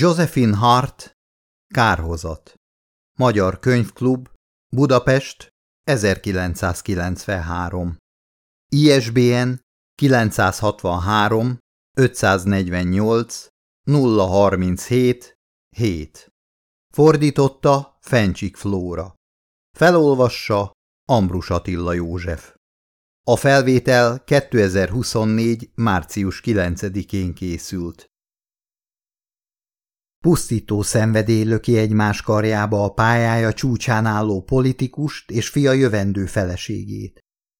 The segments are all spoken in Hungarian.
Josephine Hart, Kárhozat. Magyar Könyvklub, Budapest, 1993. ISBN 963 548 037 7. Fordította Fencsik Flóra. Felolvassa Ambrus Attila József. A felvétel 2024. március 9-én készült. Pusztító szenvedély löki egymás karjába a pályája csúcsán álló politikust és fia jövendő feleségét.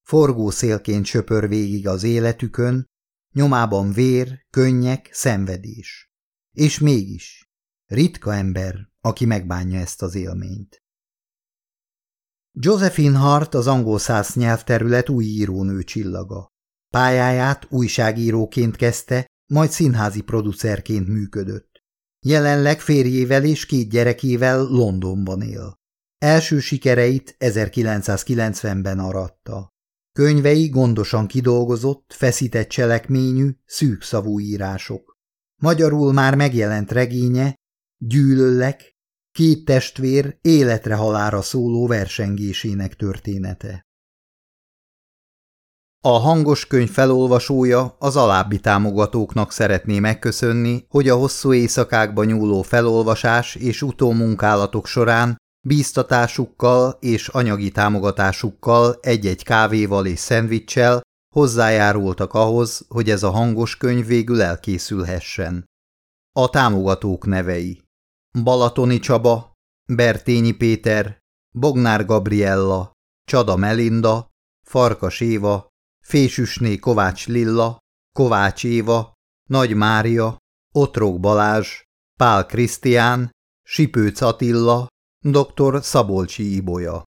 Forgó szélként söpör végig az életükön, nyomában vér, könnyek, szenvedés. És mégis, ritka ember, aki megbánja ezt az élményt. Josephine Hart az angol száz nyelvterület új írónő csillaga. Pályáját újságíróként kezdte, majd színházi producerként működött. Jelenleg férjével és két gyerekével Londonban él. Első sikereit 1990-ben aratta. Könyvei gondosan kidolgozott, feszített cselekményű, szűkszavú írások. Magyarul már megjelent regénye, Gyűlöllek, két testvér életre halára szóló versengésének története. A hangos könyv felolvasója az alábbi támogatóknak szeretné megköszönni, hogy a hosszú éjszakákba nyúló felolvasás és utómunkálatok során bíztatásukkal és anyagi támogatásukkal egy-egy kávéval és szendvicssel hozzájárultak ahhoz, hogy ez a hangos könyv végül elkészülhessen. A támogatók nevei Balatoni Csaba, Bertényi Péter, Bognár Gabriella, Csada Melinda, Farkas Éva, Fésüsné Kovács Lilla, Kovács Éva, Nagy Mária, Otrok Balázs, Pál Krisztián, Sipőc Attila, dr. Szabolcsi Ibolya.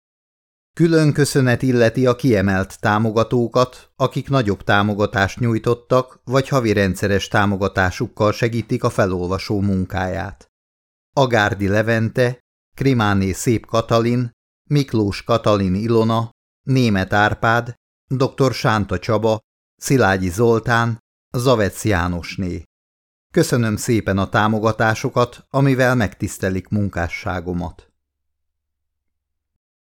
Külön köszönet illeti a kiemelt támogatókat, akik nagyobb támogatást nyújtottak, vagy havi rendszeres támogatásukkal segítik a felolvasó munkáját. Agárdi Levente, Krimáné Szép Katalin, Miklós Katalin Ilona, Német Árpád, dr. Sánta Csaba, Szilágyi Zoltán, Zavec Jánosné. Köszönöm szépen a támogatásokat, amivel megtisztelik munkásságomat.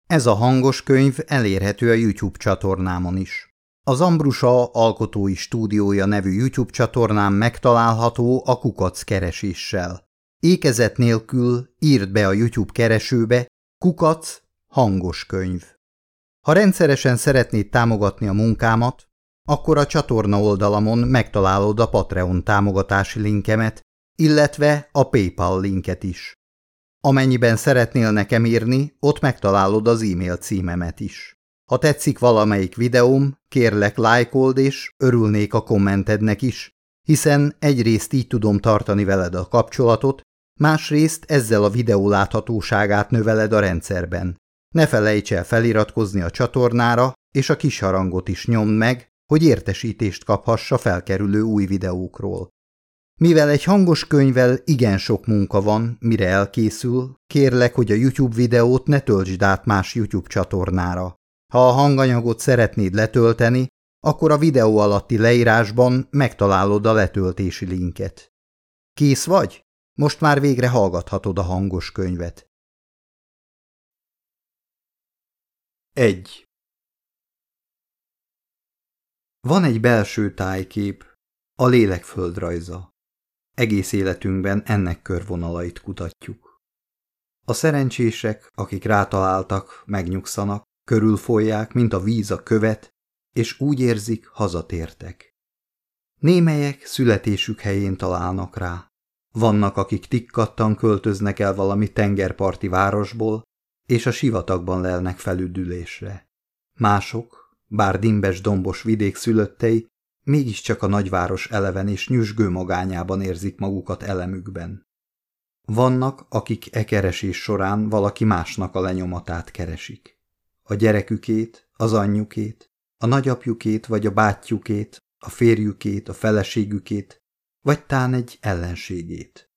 Ez a hangos könyv elérhető a YouTube csatornámon is. Az Ambrusa Alkotói Stúdiója nevű YouTube csatornán megtalálható a kukac kereséssel. Ékezet nélkül írd be a YouTube keresőbe kukac hangos könyv. Ha rendszeresen szeretnéd támogatni a munkámat, akkor a csatorna oldalamon megtalálod a Patreon támogatási linkemet, illetve a PayPal linket is. Amennyiben szeretnél nekem írni, ott megtalálod az e-mail címemet is. Ha tetszik valamelyik videóm, kérlek lájkold és örülnék a kommentednek is, hiszen egyrészt így tudom tartani veled a kapcsolatot, másrészt ezzel a videó láthatóságát növeled a rendszerben. Ne felejts el feliratkozni a csatornára, és a kis harangot is nyomd meg, hogy értesítést kaphassa felkerülő új videókról. Mivel egy hangos könyvvel igen sok munka van, mire elkészül, kérlek, hogy a YouTube videót ne töltsd át más YouTube csatornára. Ha a hanganyagot szeretnéd letölteni, akkor a videó alatti leírásban megtalálod a letöltési linket. Kész vagy? Most már végre hallgathatod a hangos könyvet. 1. Van egy belső tájkép, a lélek földrajza. Egész életünkben ennek körvonalait kutatjuk. A szerencsések, akik rátaláltak, megnyugszanak, körülfolják, mint a víz a követ, és úgy érzik, hazatértek. Némelyek születésük helyén találnak rá. Vannak, akik tikkattan költöznek el valami tengerparti városból, és a sivatagban lelnek felüdülésre. Mások, bár dimbes dombos vidék szülöttei, mégiscsak a nagyváros eleven és nyüzsgő magányában érzik magukat elemükben. Vannak, akik e keresés során valaki másnak a lenyomatát keresik. A gyerekükét, az anyjukét, a nagyapjukét vagy a bátyjukét, a férjükét, a feleségükét, vagy tán egy ellenségét.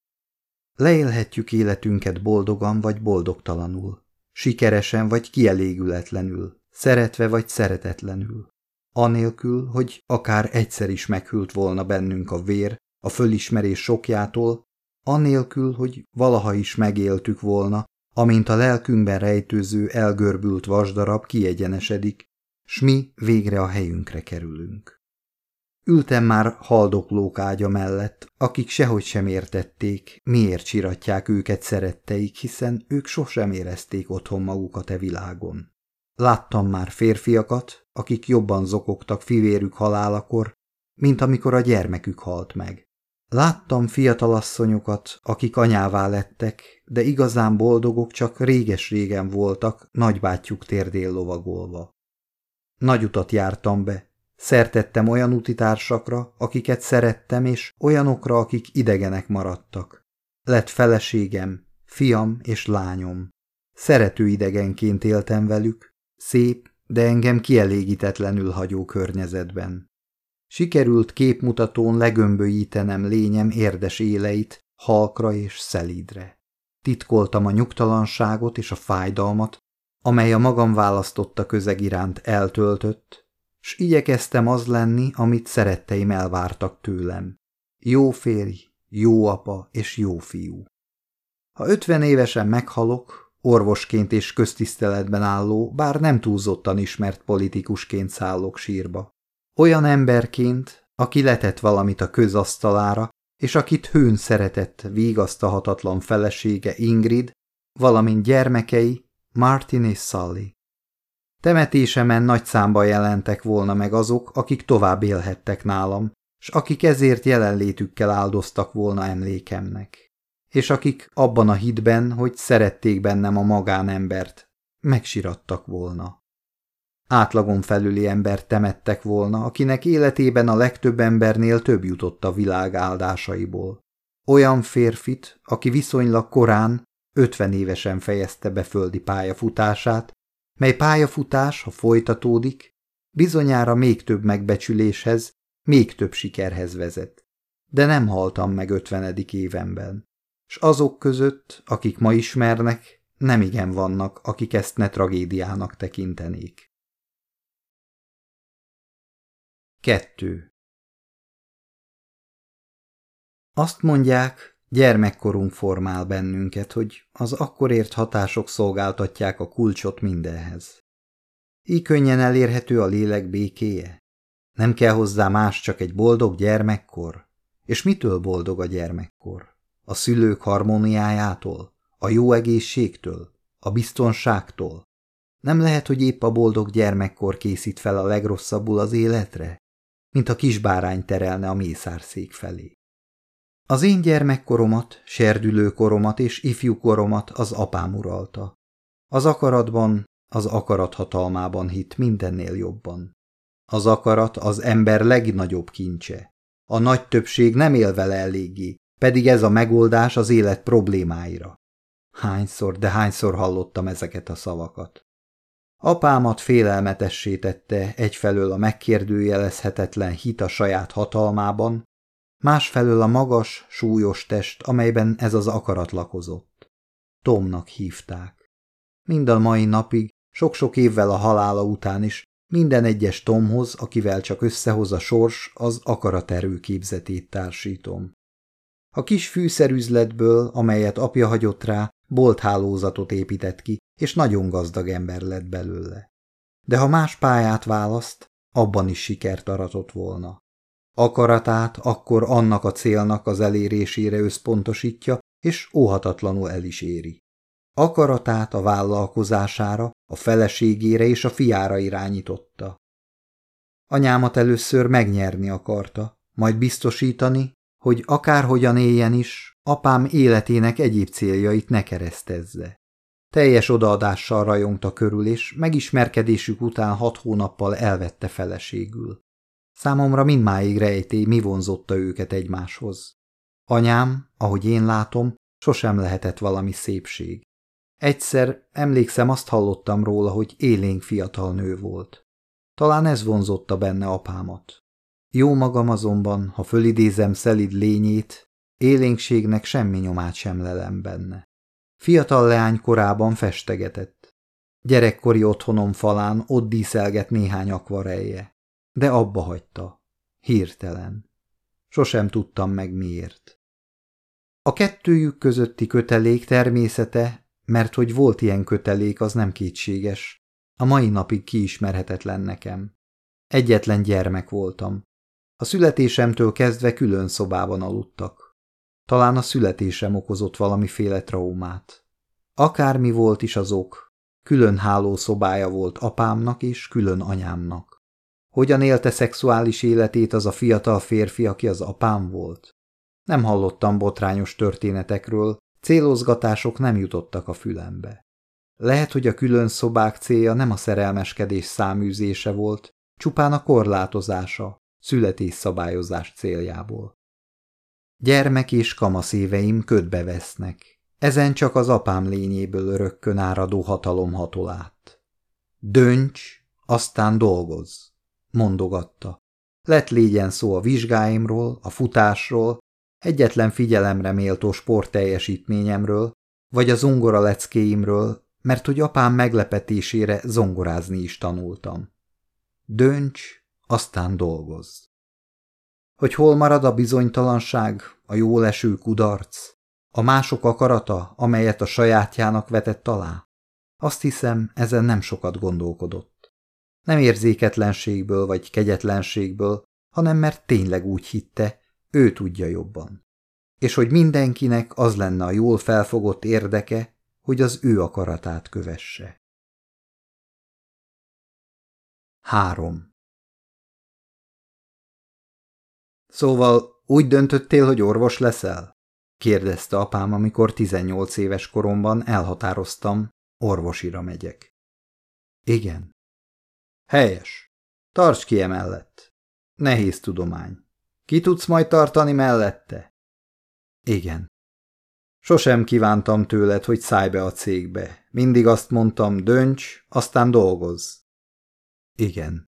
Leélhetjük életünket boldogan vagy boldogtalanul, sikeresen vagy kielégületlenül, szeretve vagy szeretetlenül. Anélkül, hogy akár egyszer is meghűlt volna bennünk a vér, a fölismerés sokjától, anélkül, hogy valaha is megéltük volna, amint a lelkünkben rejtőző elgörbült vasdarab kiegyenesedik, s mi végre a helyünkre kerülünk. Ültem már haldoklók ágya mellett, akik sehogy sem értették, miért csiratják őket szeretteik, hiszen ők sosem érezték otthon magukat e világon. Láttam már férfiakat, akik jobban zokogtak fivérük halálakor, mint amikor a gyermekük halt meg. Láttam fiatalasszonyokat, akik anyává lettek, de igazán boldogok csak réges-régen voltak, nagybátyjuk térdél lovagolva. Nagy utat jártam be, szertettem olyan utitársakra, akiket szerettem, és olyanokra, akik idegenek maradtak. Lett feleségem, fiam és lányom. Szerető idegenként éltem velük, szép, de engem kielégítetlenül hagyó környezetben. Sikerült képmutatón legömbölyítenem lényem érdes éleit, halkra és szelídre. Titkoltam a nyugtalanságot és a fájdalmat, amely a magam választotta közeg iránt eltöltött, s igyekeztem az lenni, amit szeretteim elvártak tőlem. Jó férj, jó apa és jó fiú. Ha ötven évesen meghalok, orvosként és köztiszteletben álló, bár nem túlzottan ismert politikusként szállok sírba. Olyan emberként, aki letett valamit a közasztalára, és akit hőn szeretett vigasztahatatlan felesége Ingrid, valamint gyermekei Martin és Sally. Temetésemen nagy számba jelentek volna meg azok, akik tovább élhettek nálam, s akik ezért jelenlétükkel áldoztak volna emlékemnek, és akik abban a hitben, hogy szerették bennem a magánembert, megsirattak volna. Átlagon felüli embert temettek volna, akinek életében a legtöbb embernél több jutott a világ áldásaiból. Olyan férfit, aki viszonylag korán, ötven évesen fejezte be földi pályafutását, mely pályafutás, ha folytatódik, bizonyára még több megbecsüléshez, még több sikerhez vezet. De nem haltam meg ötvenedik évemben. S azok között, akik ma ismernek, nem igen vannak, akik ezt ne tragédiának tekintenék. 2. Azt mondják, gyermekkorunk formál bennünket, hogy az akkor ért hatások szolgáltatják a kulcsot mindenhez. Így könnyen elérhető a lélek békéje? Nem kell hozzá más, csak egy boldog gyermekkor? És mitől boldog a gyermekkor? A szülők harmóniájától? A jó egészségtől? A biztonságtól? Nem lehet, hogy épp a boldog gyermekkor készít fel a legrosszabbul az életre? mint a kisbárány terelne a mészárszék felé. Az én gyermekkoromat, serdülőkoromat és ifjúkoromat az apám uralta. Az akaratban, az akarat hatalmában hitt mindennél jobban. Az akarat az ember legnagyobb kincse. A nagy többség nem él vele eléggé, pedig ez a megoldás az élet problémáira. Hányszor, de hányszor hallottam ezeket a szavakat. Apámat félelmetessé tette egyfelől a megkérdőjelezhetetlen hit a saját hatalmában, másfelől a magas, súlyos test, amelyben ez az akarat lakozott. Tomnak hívták. Mind a mai napig, sok-sok évvel a halála után is, minden egyes Tomhoz, akivel csak összehoz a sors, az akaraterő képzetét társítom. A kis fűszerüzletből, amelyet apja hagyott rá, bolthálózatot épített ki, és nagyon gazdag ember lett belőle. De ha más pályát választ, abban is sikert aratott volna. Akaratát akkor annak a célnak az elérésére összpontosítja, és óhatatlanul el is éri. Akaratát a vállalkozására, a feleségére és a fiára irányította. Anyámat először megnyerni akarta, majd biztosítani, hogy akárhogyan éljen is, apám életének egyéb céljait ne keresztezze. Teljes odaadással rajongta körül, és megismerkedésük után hat hónappal elvette feleségül. Számomra mindmáig rejtély, mi vonzotta őket egymáshoz. Anyám, ahogy én látom, sosem lehetett valami szépség. Egyszer emlékszem, azt hallottam róla, hogy élénk fiatal nő volt. Talán ez vonzotta benne apámat. Jó magam azonban, ha fölidézem szelid lényét, élénkségnek semmi nyomát sem lelem benne. Fiatal leány korában festegetett. Gyerekkori otthonom falán ott díszelget néhány akvarelje, de abba hagyta. Hirtelen. Sosem tudtam meg miért. A kettőjük közötti kötelék természete, mert hogy volt ilyen kötelék, az nem kétséges. A mai napig kiismerhetetlen nekem. Egyetlen gyermek voltam. A születésemtől kezdve külön szobában aludtak. Talán a születésem okozott valamiféle traumát. Akármi volt is az ok, külön hálószobája volt apámnak és külön anyámnak. Hogyan élte szexuális életét az a fiatal férfi, aki az apám volt? Nem hallottam botrányos történetekről, célozgatások nem jutottak a fülembe. Lehet, hogy a külön szobák célja nem a szerelmeskedés száműzése volt, csupán a korlátozása, születésszabályozás céljából. Gyermek és kamasz éveim ködbe vesznek. Ezen csak az apám lényéből örökkön áradó hatalom hatol. Dönts, aztán dolgozz, mondogatta. Lett légyen szó a vizsgáimról, a futásról, egyetlen figyelemre méltó sportteljesítményemről, vagy a zongora leckéimről, mert hogy apám meglepetésére zongorázni is tanultam. Dönts, aztán dolgozz. Hogy hol marad a bizonytalanság, a jól eső kudarc, a mások akarata, amelyet a sajátjának vetett alá? Azt hiszem, ezen nem sokat gondolkodott. Nem érzéketlenségből vagy kegyetlenségből, hanem mert tényleg úgy hitte, ő tudja jobban. És hogy mindenkinek az lenne a jól felfogott érdeke, hogy az ő akaratát kövesse. 3. Szóval úgy döntöttél, hogy orvos leszel? kérdezte apám, amikor 18 éves koromban elhatároztam, orvosira megyek. Igen. Helyes. Tarts ki emellett. Nehéz tudomány. Ki tudsz majd tartani mellette? Igen. Sosem kívántam tőled, hogy szállj be a cégbe. Mindig azt mondtam, dönts, aztán dolgozz. Igen.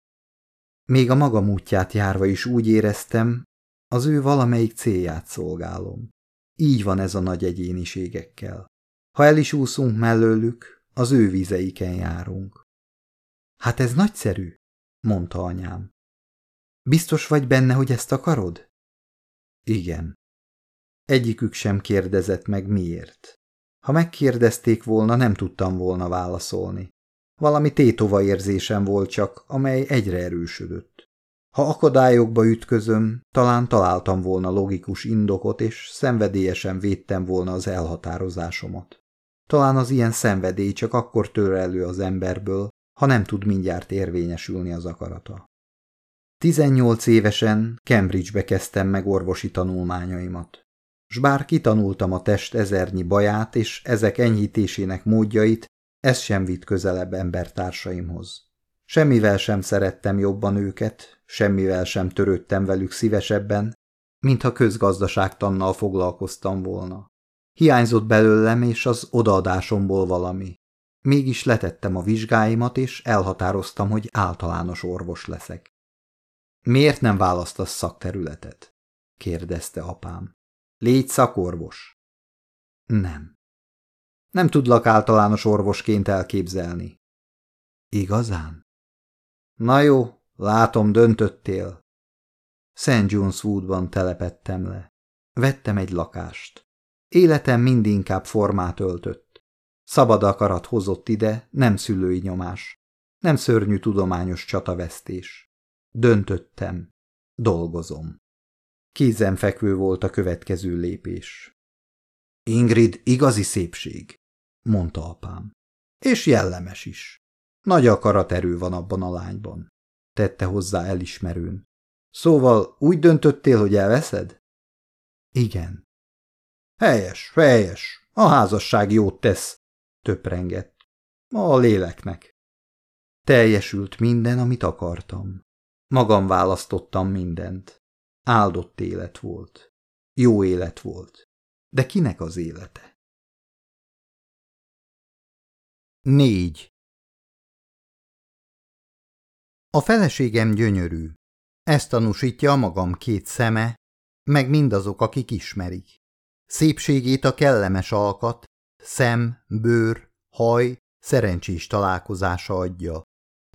Még a magam útját járva is úgy éreztem, az ő valamelyik célját szolgálom. Így van ez a nagy egyéniségekkel. Ha el is úszunk mellőlük, az ő vizeiken járunk. Hát ez nagyszerű, mondta anyám. Biztos vagy benne, hogy ezt akarod? Igen. Egyikük sem kérdezett meg miért. Ha megkérdezték volna, nem tudtam volna válaszolni. Valami tétova érzésem volt csak, amely egyre erősödött. Ha akadályokba ütközöm, talán találtam volna logikus indokot, és szenvedélyesen védtem volna az elhatározásomat. Talán az ilyen szenvedély csak akkor tör elő az emberből, ha nem tud mindjárt érvényesülni az akarata. 18 évesen Cambridge-be kezdtem meg orvosi tanulmányaimat. S bár kitanultam a test ezernyi baját és ezek enyhítésének módjait, ez sem vitt közelebb embertársaimhoz. Semmivel sem szerettem jobban őket, semmivel sem törődtem velük szívesebben, mintha közgazdaságtannal foglalkoztam volna. Hiányzott belőlem és az odaadásomból valami. Mégis letettem a vizsgáimat, és elhatároztam, hogy általános orvos leszek. Miért nem választasz szakterületet? kérdezte apám. Légy szakorvos. Nem. Nem tudlak általános orvosként elképzelni. Igazán? Na jó, látom, döntöttél. St. John's Woodban telepettem le. Vettem egy lakást. Életem mindinkább formát öltött. Szabad akarat hozott ide, nem szülői nyomás. Nem szörnyű tudományos csatavesztés. Döntöttem. Dolgozom. Kézenfekvő volt a következő lépés. Ingrid igazi szépség, mondta apám. És jellemes is. Nagy akaraterő van abban a lányban, tette hozzá elismerőn. Szóval úgy döntöttél, hogy elveszed? Igen. Helyes, helyes. A házasság jót tesz, töprengett. A léleknek. Teljesült minden, amit akartam. Magam választottam mindent. Áldott élet volt. Jó élet volt. De kinek az élete? Négy. A feleségem gyönyörű. Ezt tanúsítja a magam két szeme, meg mindazok, akik ismerik. Szépségét a kellemes alkat, szem, bőr, haj, szerencsés találkozása adja.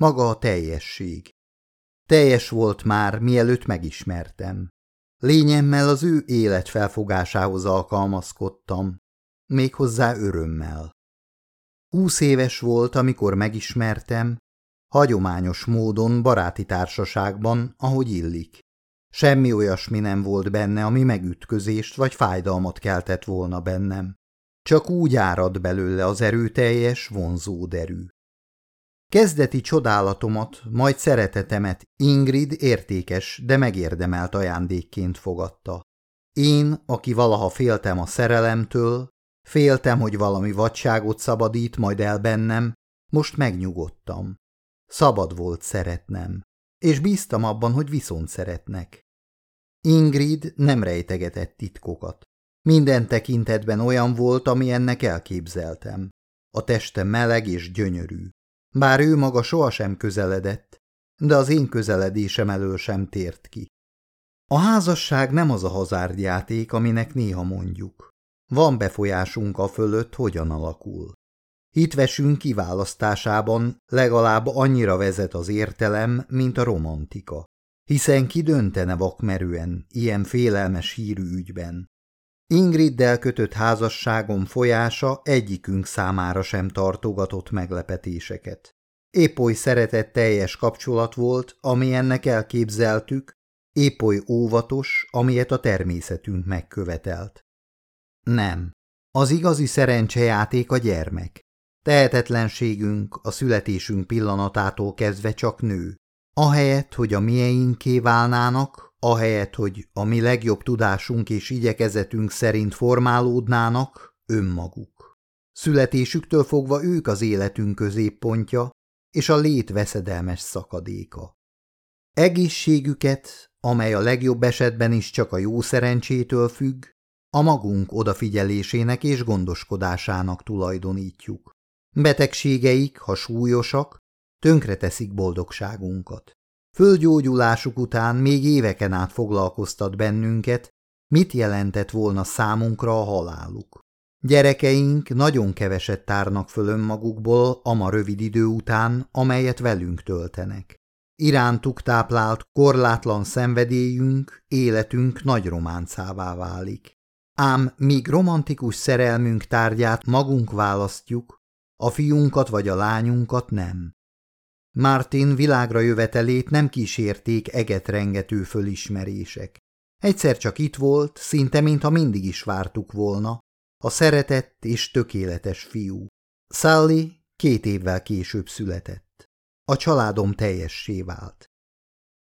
Maga a teljesség. Teljes volt már, mielőtt megismertem. Lényemmel az ő élet felfogásához alkalmazkodtam, méghozzá örömmel. Húsz éves volt, amikor megismertem, hagyományos módon baráti társaságban, ahogy illik. Semmi olyasmi nem volt benne, ami megütközést vagy fájdalmat keltett volna bennem. Csak úgy árad belőle az erőteljes, vonzó derű. Kezdeti csodálatomat, majd szeretetemet Ingrid értékes, de megérdemelt ajándékként fogadta. Én, aki valaha féltem a szerelemtől, féltem, hogy valami vadságot szabadít majd el bennem, most megnyugodtam. Szabad volt szeretnem, és bíztam abban, hogy viszont szeretnek. Ingrid nem rejtegetett titkokat. Minden tekintetben olyan volt, ami ennek elképzeltem. A teste meleg és gyönyörű. Bár ő maga sohasem közeledett, de az én közeledésem elől sem tért ki. A házasság nem az a hazárdjáték, aminek néha mondjuk. Van befolyásunk a fölött, hogyan alakul. Hitvesünk kiválasztásában legalább annyira vezet az értelem, mint a romantika. Hiszen ki döntene vakmerően ilyen félelmes hírű ügyben? Ingriddel kötött házasságom folyása egyikünk számára sem tartogatott meglepetéseket. Épp oly szeretett teljes kapcsolat volt, ami ennek elképzeltük, épp oly óvatos, amilyet a természetünk megkövetelt. Nem. Az igazi szerencsejáték a gyermek. Tehetetlenségünk a születésünk pillanatától kezdve csak nő. Ahelyett, hogy a mieinké válnának, ahelyett, hogy a mi legjobb tudásunk és igyekezetünk szerint formálódnának, önmaguk. Születésüktől fogva ők az életünk középpontja és a lét veszedelmes szakadéka. Egészségüket, amely a legjobb esetben is csak a jó szerencsétől függ, a magunk odafigyelésének és gondoskodásának tulajdonítjuk. Betegségeik, ha súlyosak, tönkreteszik boldogságunkat. Földgyógyulásuk után még éveken át foglalkoztat bennünket, mit jelentett volna számunkra a haláluk. Gyerekeink nagyon keveset tárnak föl önmagukból ama rövid idő után, amelyet velünk töltenek. Irántuk táplált korlátlan szenvedélyünk, életünk nagy románcává válik. Ám míg romantikus szerelmünk tárgyát magunk választjuk, a fiunkat vagy a lányunkat nem. Martin világra jövetelét nem kísérték egetrengető fölismerések. Egyszer csak itt volt, szinte mintha mindig is vártuk volna, a szeretett és tökéletes fiú. Sally két évvel később született. A családom teljessé vált.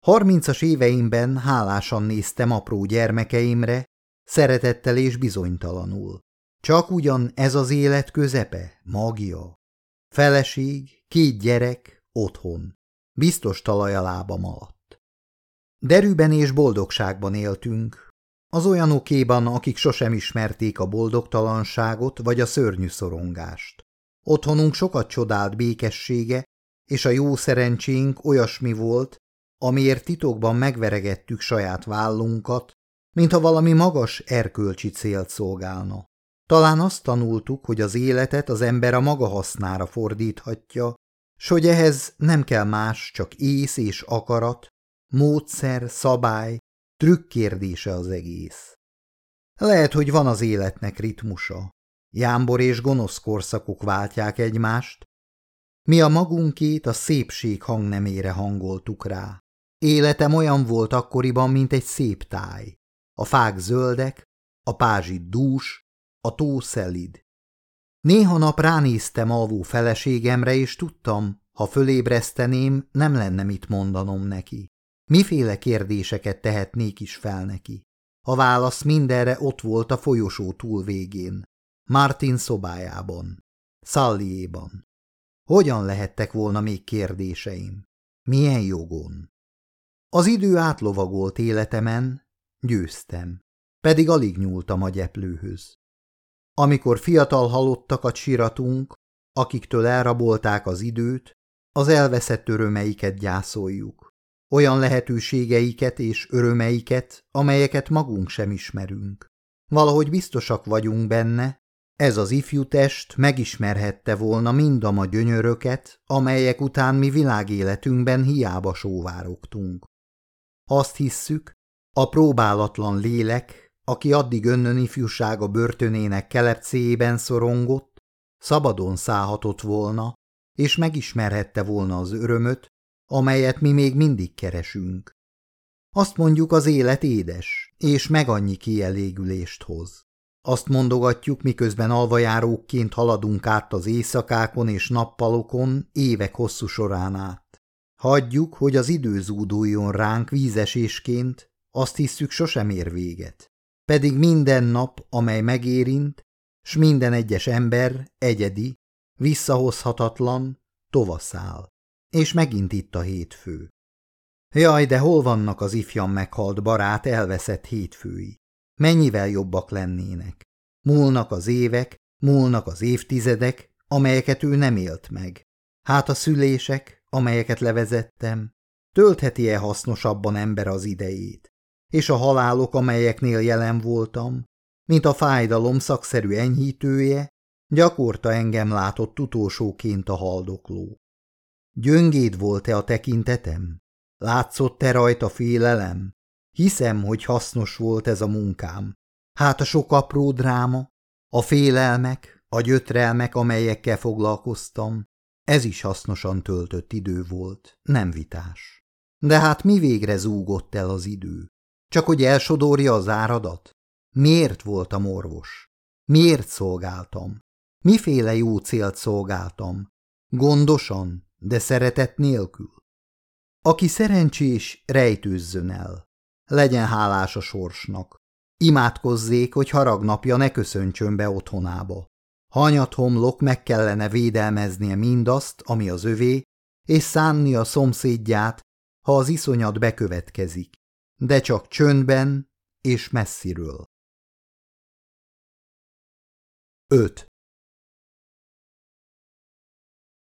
Harmincas éveimben hálásan néztem apró gyermekeimre, szeretettel és bizonytalanul. Csak ugyan ez az élet közepe, magia. Feleség, két gyerek, otthon. Biztos talaj a lábam alatt. Derűben és boldogságban éltünk, az olyanokéban, akik sosem ismerték a boldogtalanságot vagy a szörnyű szorongást. Otthonunk sokat csodált békessége, és a jó szerencsénk olyasmi volt, amiért titokban megveregettük saját vállunkat, mintha valami magas erkölcsi célt szolgálna. Talán azt tanultuk, hogy az életet az ember a maga hasznára fordíthatja, s hogy ehhez nem kell más, csak ész és akarat, módszer, szabály, trükk kérdése az egész. Lehet, hogy van az életnek ritmusa. Jámbor és gonosz korszakok váltják egymást. Mi a magunkét a szépség hangnemére hangoltuk rá. Életem olyan volt akkoriban, mint egy szép táj. A fák zöldek, a pázsit dús, a tó szelid. Néha nap ránéztem alvó feleségemre, és tudtam, ha fölébreszteném, nem lenne mit mondanom neki. Miféle kérdéseket tehetnék is fel neki? A válasz mindenre ott volt a folyosó túlvégén, Martin szobájában, Szalliéban. Hogyan lehettek volna még kérdéseim? Milyen jogon? Az idő átlovagolt életemen, győztem, pedig alig nyúltam a gyeplőhöz. Amikor fiatal halottakat siratunk, akiktől elrabolták az időt, az elveszett örömeiket gyászoljuk olyan lehetőségeiket és örömeiket, amelyeket magunk sem ismerünk. Valahogy biztosak vagyunk benne, ez az ifjú test megismerhette volna mindam a gyönyöröket, amelyek után mi világéletünkben hiába sóvárogtunk. Azt hisszük, A próbálatlan lélek, aki addig önnön ifjúsága börtönének kelepcéjében szorongott, szabadon szállhatott volna, és megismerhette volna az örömöt, amelyet mi még mindig keresünk. Azt mondjuk, az élet édes, és meg annyi kielégülést hoz. Azt mondogatjuk, miközben alvajárókként haladunk át az éjszakákon és nappalokon évek hosszú során át. Hagyjuk, hogy az idő zúduljon ránk vízesésként, azt hisszük sosem ér véget. Pedig minden nap, amely megérint, s minden egyes ember egyedi, visszahozhatatlan, tovaszál. És megint itt a hétfő. Jaj, de hol vannak az ifjan meghalt barát elveszett hétfői? Mennyivel jobbak lennének? Múlnak az évek, múlnak az évtizedek, amelyeket ő nem élt meg. Hát a szülések, amelyeket levezettem, töltheti-e hasznosabban ember az idejét? És a halálok, amelyeknél jelen voltam, mint a fájdalom szakszerű enyhítője, gyakorta engem látott utolsóként a haldokló. Gyöngéd volt-e a tekintetem? Látszott-e rajta félelem? Hiszem, hogy hasznos volt ez a munkám. Hát a sok apró dráma, a félelmek, a gyötrelmek, amelyekkel foglalkoztam, ez is hasznosan töltött idő volt, nem vitás. De hát mi végre zúgott el az idő? Csak hogy elsodorja az áradat? Miért voltam orvos? Miért szolgáltam? Miféle jó célt szolgáltam? Gondosan, de szeretet nélkül? Aki szerencsés, rejtőzzön el. Legyen hálás a sorsnak. Imádkozzék, hogy haragnapja ne köszöntsön be otthonába. Hanyat homlok meg kellene védelmeznie mindazt, ami az övé, és szánni a szomszédját, ha az iszonyat bekövetkezik, de csak csöndben és messziről. 5.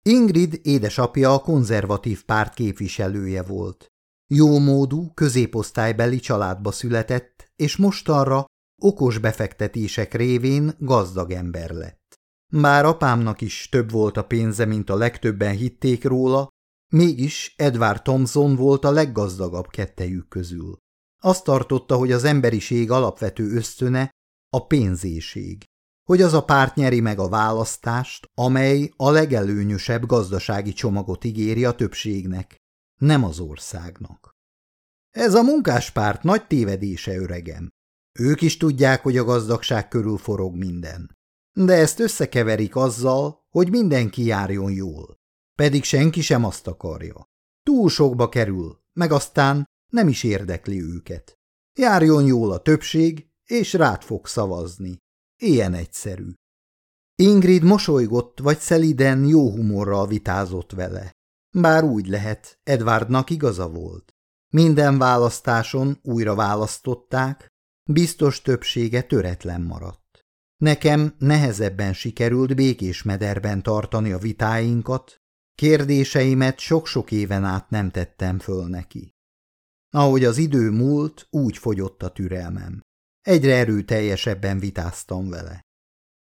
Ingrid édesapja a konzervatív párt képviselője volt. Jómódú, középosztálybeli családba született, és mostanra okos befektetések révén gazdag ember lett. Bár apámnak is több volt a pénze, mint a legtöbben hitték róla, mégis Edward Thompson volt a leggazdagabb kettejük közül. Azt tartotta, hogy az emberiség alapvető ösztöne a pénzéség hogy az a párt nyeri meg a választást, amely a legelőnyösebb gazdasági csomagot ígéri a többségnek, nem az országnak. Ez a munkáspárt nagy tévedése, öregem. Ők is tudják, hogy a gazdagság körül forog minden. De ezt összekeverik azzal, hogy mindenki járjon jól. Pedig senki sem azt akarja. Túl sokba kerül, meg aztán nem is érdekli őket. Járjon jól a többség, és rád fog szavazni. Ilyen egyszerű. Ingrid mosolygott, vagy szeliden jó humorral vitázott vele. Bár úgy lehet, Edwardnak igaza volt. Minden választáson újra választották, biztos többsége töretlen maradt. Nekem nehezebben sikerült békés mederben tartani a vitáinkat, kérdéseimet sok-sok éven át nem tettem föl neki. Ahogy az idő múlt, úgy fogyott a türelmem. Egyre erőteljesebben vitáztam vele.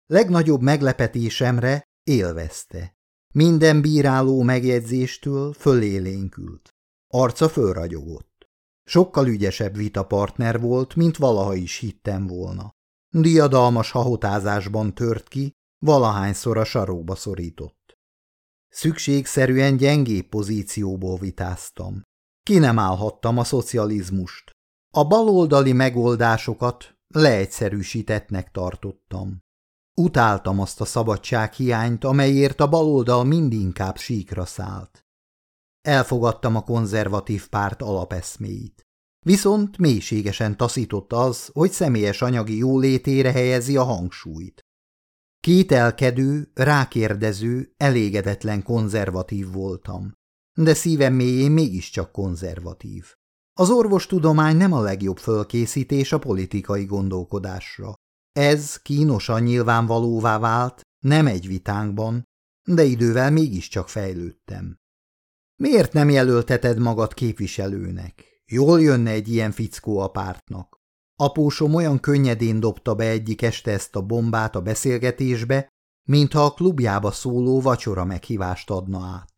Legnagyobb meglepetésemre élvezte. Minden bíráló megjegyzéstől fölélénkült. Arca fölragyogott. Sokkal ügyesebb vitapartner volt, mint valaha is hittem volna. Diadalmas hahotázásban tört ki, valahányszor a saróba szorított. Szükségszerűen gyengébb pozícióból vitáztam. Ki nem állhattam a szocializmust, a baloldali megoldásokat leegyszerűsítettnek tartottam. Utáltam azt a szabadsághiányt, amelyért a baloldal mindinkább síkra szállt. Elfogadtam a konzervatív párt alapeszméit. Viszont mélységesen taszított az, hogy személyes anyagi jólétére helyezi a hangsúlyt. Kételkedő, rákérdező, elégedetlen konzervatív voltam, de szívem mélyén mégiscsak konzervatív. Az orvostudomány nem a legjobb fölkészítés a politikai gondolkodásra. Ez kínosan nyilvánvalóvá vált, nem egy vitánkban, de idővel mégiscsak fejlődtem. Miért nem jelölteted magad képviselőnek? Jól jönne egy ilyen fickó a pártnak. Apósom olyan könnyedén dobta be egyik este ezt a bombát a beszélgetésbe, mintha a klubjába szóló vacsora meghívást adna át.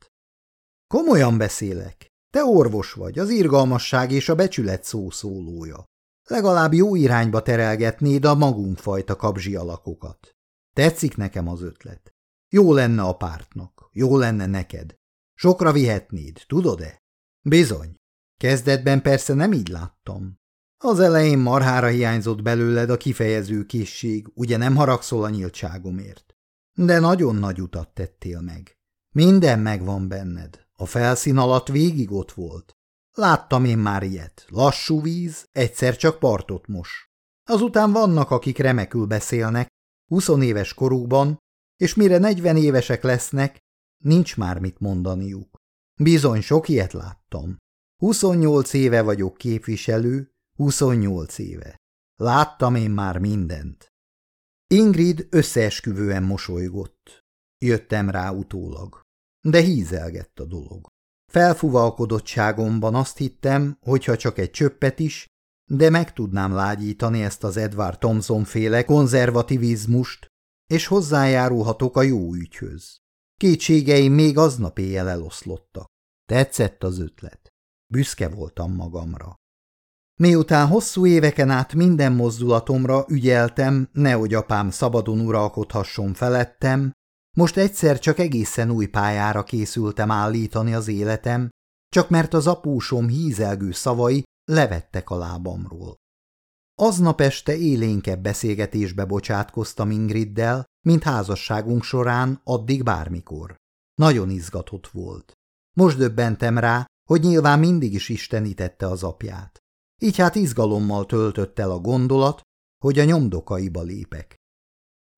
Komolyan beszélek. Te orvos vagy, az irgalmasság és a becsület szószólója. Legalább jó irányba terelgetnéd a magunkfajta kabzsi alakokat. Tetszik nekem az ötlet. Jó lenne a pártnak, jó lenne neked. Sokra vihetnéd, tudod-e? Bizony. Kezdetben persze nem így láttam. Az elején marhára hiányzott belőled a kifejező készség, ugye nem haragszol a nyíltságomért. De nagyon nagy utat tettél meg. Minden megvan benned. A felszín alatt végig ott volt. Láttam én már ilyet. Lassú víz, egyszer csak partot mos. Azután vannak, akik remekül beszélnek, huszonéves korukban, és mire negyven évesek lesznek, nincs már mit mondaniuk. Bizony, sok ilyet láttam. 28 éve vagyok képviselő, 28 éve. Láttam én már mindent. Ingrid összeesküvően mosolygott. Jöttem rá utólag. De hízelgett a dolog. Felfuvalkodottságomban azt hittem, hogyha csak egy csöppet is, de meg tudnám lágyítani ezt az Edward Thompson féle konzervativizmust, és hozzájárulhatok a jó ügyhöz. Kétségeim még aznap éjjel eloszlottak. Tetszett az ötlet. Büszke voltam magamra. Miután hosszú éveken át minden mozdulatomra ügyeltem, nehogy apám szabadon uralkodhasson felettem, most egyszer csak egészen új pályára készültem állítani az életem, csak mert az apúsom hízelgő szavai levettek a lábamról. Aznap este élénkebb beszélgetésbe bocsátkoztam Ingriddel, mint házasságunk során addig bármikor. Nagyon izgatott volt. Most döbbentem rá, hogy nyilván mindig is istenítette az apját. Így hát izgalommal töltött el a gondolat, hogy a nyomdokaiba lépek.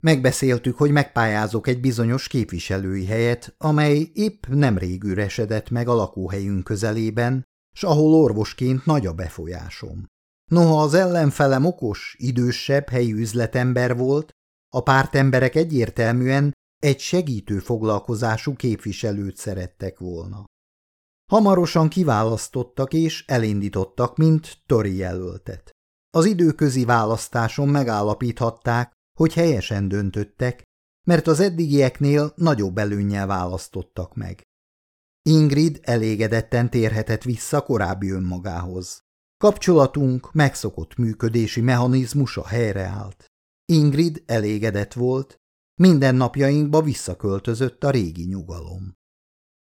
Megbeszéltük, hogy megpályázok egy bizonyos képviselői helyet, amely épp nemrég üresedett meg a lakóhelyünk közelében, s ahol orvosként nagy a befolyásom. Noha az ellenfelem okos, idősebb helyi üzletember volt, a pártemberek egyértelműen egy segítő foglalkozású képviselőt szerettek volna. Hamarosan kiválasztottak és elindítottak, mint Tori jelöltet. Az időközi választáson megállapíthatták, hogy helyesen döntöttek, mert az eddigieknél nagyobb előnnyel választottak meg. Ingrid elégedetten térhetett vissza korábbi önmagához. Kapcsolatunk megszokott működési mechanizmusa helyreállt. Ingrid elégedett volt, minden napjainkba visszaköltözött a régi nyugalom.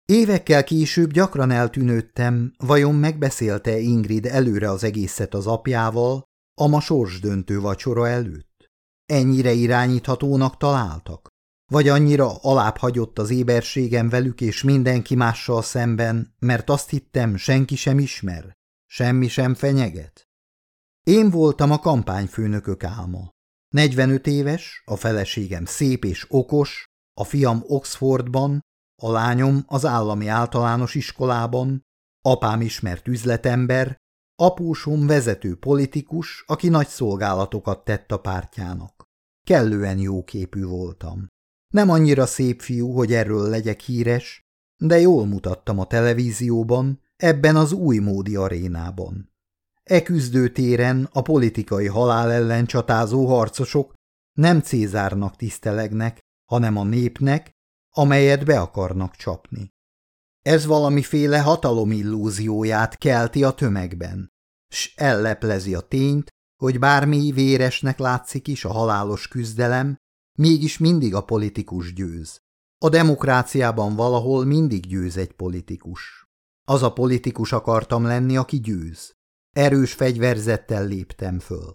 Évekkel később gyakran eltűnődtem, vajon megbeszélte Ingrid előre az egészet az apjával, a ma sorsdöntő vacsora előtt? Ennyire irányíthatónak találtak? Vagy annyira alább hagyott az éberségem velük és mindenki mással szemben, mert azt hittem, senki sem ismer, semmi sem fenyeget? Én voltam a kampányfőnökök álma. 45 éves, a feleségem szép és okos, a fiam Oxfordban, a lányom az állami általános iskolában, apám ismert üzletember, apósom vezető politikus, aki nagy szolgálatokat tett a pártjának. Kellően jóképű voltam. Nem annyira szép fiú, hogy erről legyek híres, de jól mutattam a televízióban, ebben az új módi arénában. E küzdőtéren a politikai halál ellen csatázó harcosok nem Cézárnak tisztelegnek, hanem a népnek, amelyet be akarnak csapni. Ez valamiféle hatalomillúzióját kelti a tömegben, s elleplezi a tényt, hogy bármi véresnek látszik is a halálos küzdelem, mégis mindig a politikus győz. A demokráciában valahol mindig győz egy politikus. Az a politikus akartam lenni, aki győz. Erős fegyverzettel léptem föl.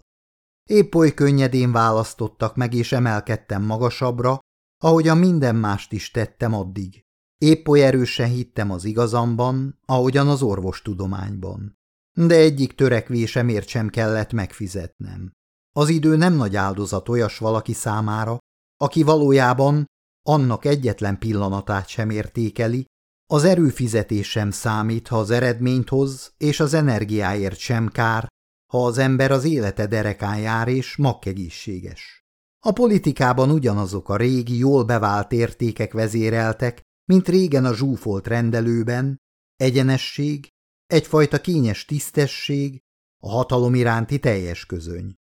Épp oly könnyedén választottak meg, és emelkedtem magasabbra, ahogyan minden mást is tettem addig. Épp oly erősen hittem az igazamban, ahogyan az orvostudományban. De egyik törekvésemért sem kellett megfizetnem. Az idő nem nagy áldozat olyas valaki számára, aki valójában annak egyetlen pillanatát sem értékeli, az erőfizetés sem számít, ha az eredményt hoz, és az energiáért sem kár, ha az ember az élete derekán jár és makkegészséges. A politikában ugyanazok a régi, jól bevált értékek vezéreltek, mint régen a zsúfolt rendelőben, egyenesség, egyfajta kényes tisztesség, a hatalom iránti teljes közöny.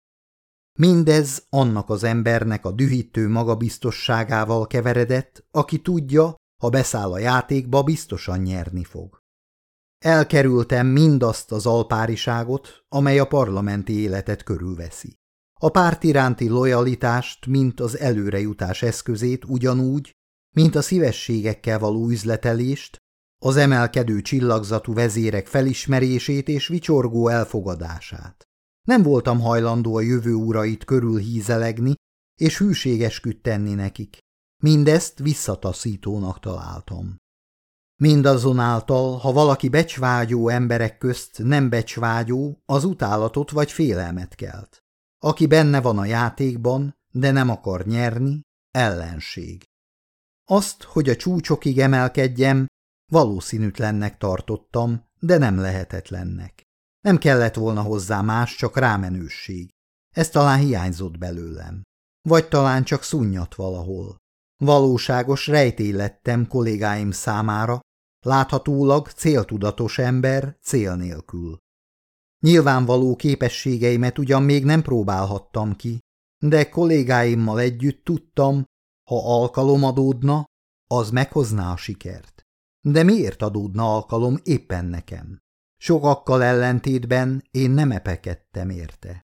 Mindez annak az embernek a dühítő magabiztosságával keveredett, aki tudja, ha beszáll a játékba, biztosan nyerni fog. Elkerültem mindazt az alpáriságot, amely a parlamenti életet körülveszi. A párt iránti lojalitást, mint az előrejutás eszközét ugyanúgy, mint a szívességekkel való üzletelést, az emelkedő csillagzatú vezérek felismerését és vicsorgó elfogadását. Nem voltam hajlandó a jövő urait körül hízelegni és hűségesküdt tenni nekik. Mindezt visszataszítónak találtam. Mindazonáltal, ha valaki becsvágyó emberek közt nem becsvágyó, az utálatot vagy félelmet kelt. Aki benne van a játékban, de nem akar nyerni, ellenség. Azt, hogy a csúcsokig emelkedjem, valószínűtlennek tartottam, de nem lehetetlennek. Nem kellett volna hozzá más, csak rámenősség. Ez talán hiányzott belőlem. Vagy talán csak szunnyat valahol. Valóságos rejtély lettem kollégáim számára, láthatólag céltudatos ember cél nélkül. Nyilvánvaló képességeimet ugyan még nem próbálhattam ki, de kollégáimmal együtt tudtam, ha alkalom adódna, az meghozná a sikert. De miért adódna alkalom éppen nekem? Sokakkal ellentétben én nem epekedtem érte.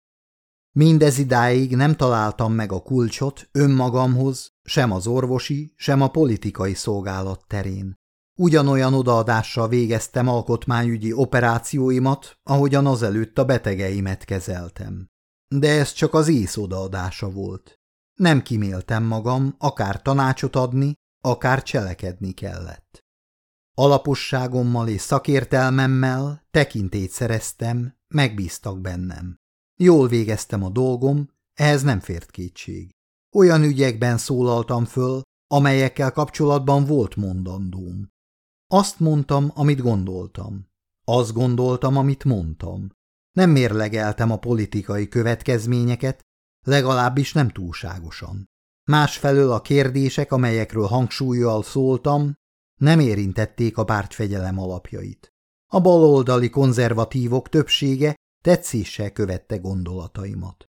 Mindez idáig nem találtam meg a kulcsot önmagamhoz, sem az orvosi, sem a politikai szolgálat terén. Ugyanolyan odaadással végeztem alkotmányügyi operációimat, ahogyan azelőtt a betegeimet kezeltem. De ez csak az ész odaadása volt. Nem kiméltem magam, akár tanácsot adni, akár cselekedni kellett. Alaposságommal és szakértelmemmel tekintét szereztem, megbíztak bennem. Jól végeztem a dolgom, ehhez nem fért kétség. Olyan ügyekben szólaltam föl, amelyekkel kapcsolatban volt mondandóm. Azt mondtam, amit gondoltam. Azt gondoltam, amit mondtam. Nem mérlegeltem a politikai következményeket, legalábbis nem túlságosan. Másfelől a kérdések, amelyekről hangsúlyjal szóltam, nem érintették a pártfegyelem alapjait. A baloldali konzervatívok többsége tetszéssel követte gondolataimat.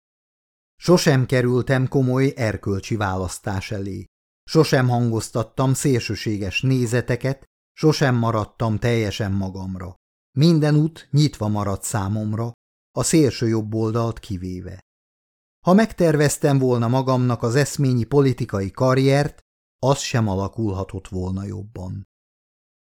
Sosem kerültem komoly erkölcsi választás elé. Sosem hangoztattam szélsőséges nézeteket, sosem maradtam teljesen magamra. Minden út nyitva maradt számomra, a szélső jobb oldalt kivéve. Ha megterveztem volna magamnak az eszményi politikai karriert, az sem alakulhatott volna jobban.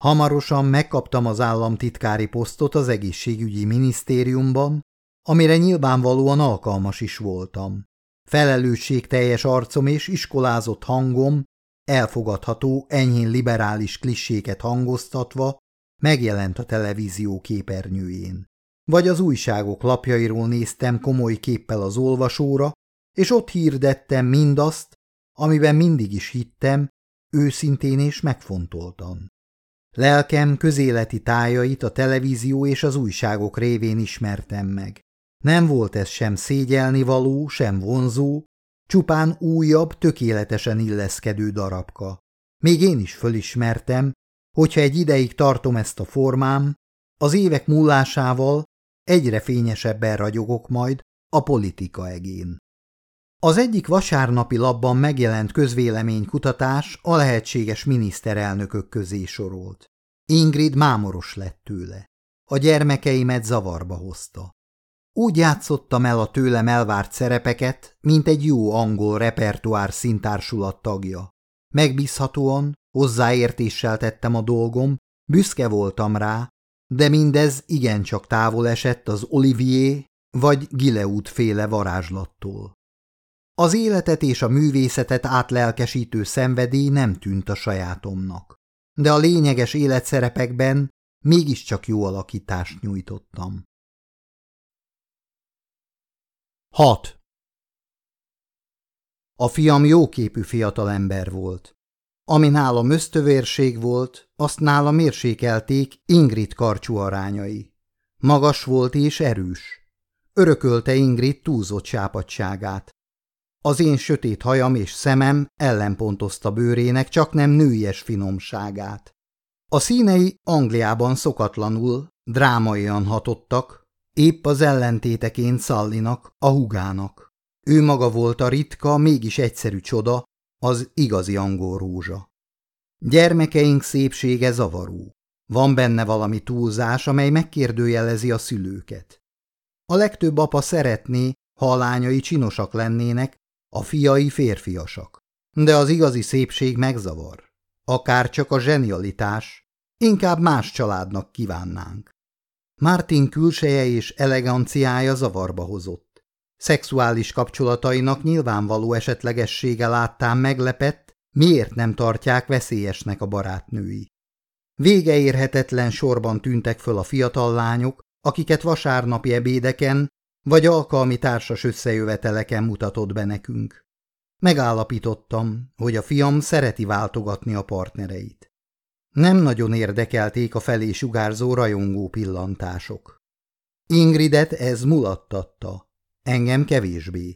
Hamarosan megkaptam az államtitkári posztot az egészségügyi minisztériumban, amire nyilvánvalóan alkalmas is voltam. Felelősségteljes arcom és iskolázott hangom, elfogadható, enyhén liberális klisséket hangoztatva, megjelent a televízió képernyőjén. Vagy az újságok lapjairól néztem komoly képpel az olvasóra, és ott hirdettem mindazt, amiben mindig is hittem, őszintén és megfontoltan. Lelkem közéleti tájait a televízió és az újságok révén ismertem meg. Nem volt ez sem szégyelni való, sem vonzó, csupán újabb, tökéletesen illeszkedő darabka. Még én is fölismertem, hogyha egy ideig tartom ezt a formám, az évek múlásával egyre fényesebben ragyogok majd a politika egén. Az egyik vasárnapi labban megjelent közvéleménykutatás a lehetséges miniszterelnökök közé sorolt. Ingrid mámoros lett tőle. A gyermekeimet zavarba hozta. Úgy játszottam el a tőlem elvárt szerepeket, mint egy jó angol repertoár szintársulat tagja. Megbízhatóan, hozzáértéssel tettem a dolgom, büszke voltam rá, de mindez igencsak távol esett az Olivier vagy Gileut féle varázslattól. Az életet és a művészetet átlelkesítő szenvedély nem tűnt a sajátomnak, de a lényeges életszerepekben mégiscsak jó alakítást nyújtottam. 6. A fiam jóképű fiatalember volt. Ami nála ösztövérség volt, azt nála mérsékelték Ingrid karcsú arányai. Magas volt és erős. Örökölte Ingrid túlzott sápadságát. Az én sötét hajam és szemem ellenpontozta bőrének csak nem nőies finomságát. A színei Angliában szokatlanul, drámaian hatottak, épp az ellentéteként Szallinak, a hugának. Ő maga volt a ritka, mégis egyszerű csoda, az igazi angol rózsa. Gyermekeink szépsége zavaró. Van benne valami túlzás, amely megkérdőjelezi a szülőket. A legtöbb apa szeretné, ha a lányai csinosak lennének, a fiai férfiasak. De az igazi szépség megzavar. Akár csak a zsenialitás, inkább más családnak kívánnánk. Martin külseje és eleganciája zavarba hozott. Szexuális kapcsolatainak nyilvánvaló esetlegessége láttán meglepett, miért nem tartják veszélyesnek a barátnői. Végeérhetetlen sorban tűntek föl a fiatal lányok, akiket vasárnapi ebédeken vagy alkalmi társas összejöveteleken mutatott be nekünk. Megállapítottam, hogy a fiam szereti váltogatni a partnereit. Nem nagyon érdekelték a felé sugárzó rajongó pillantások. Ingridet ez mulattatta, engem kevésbé.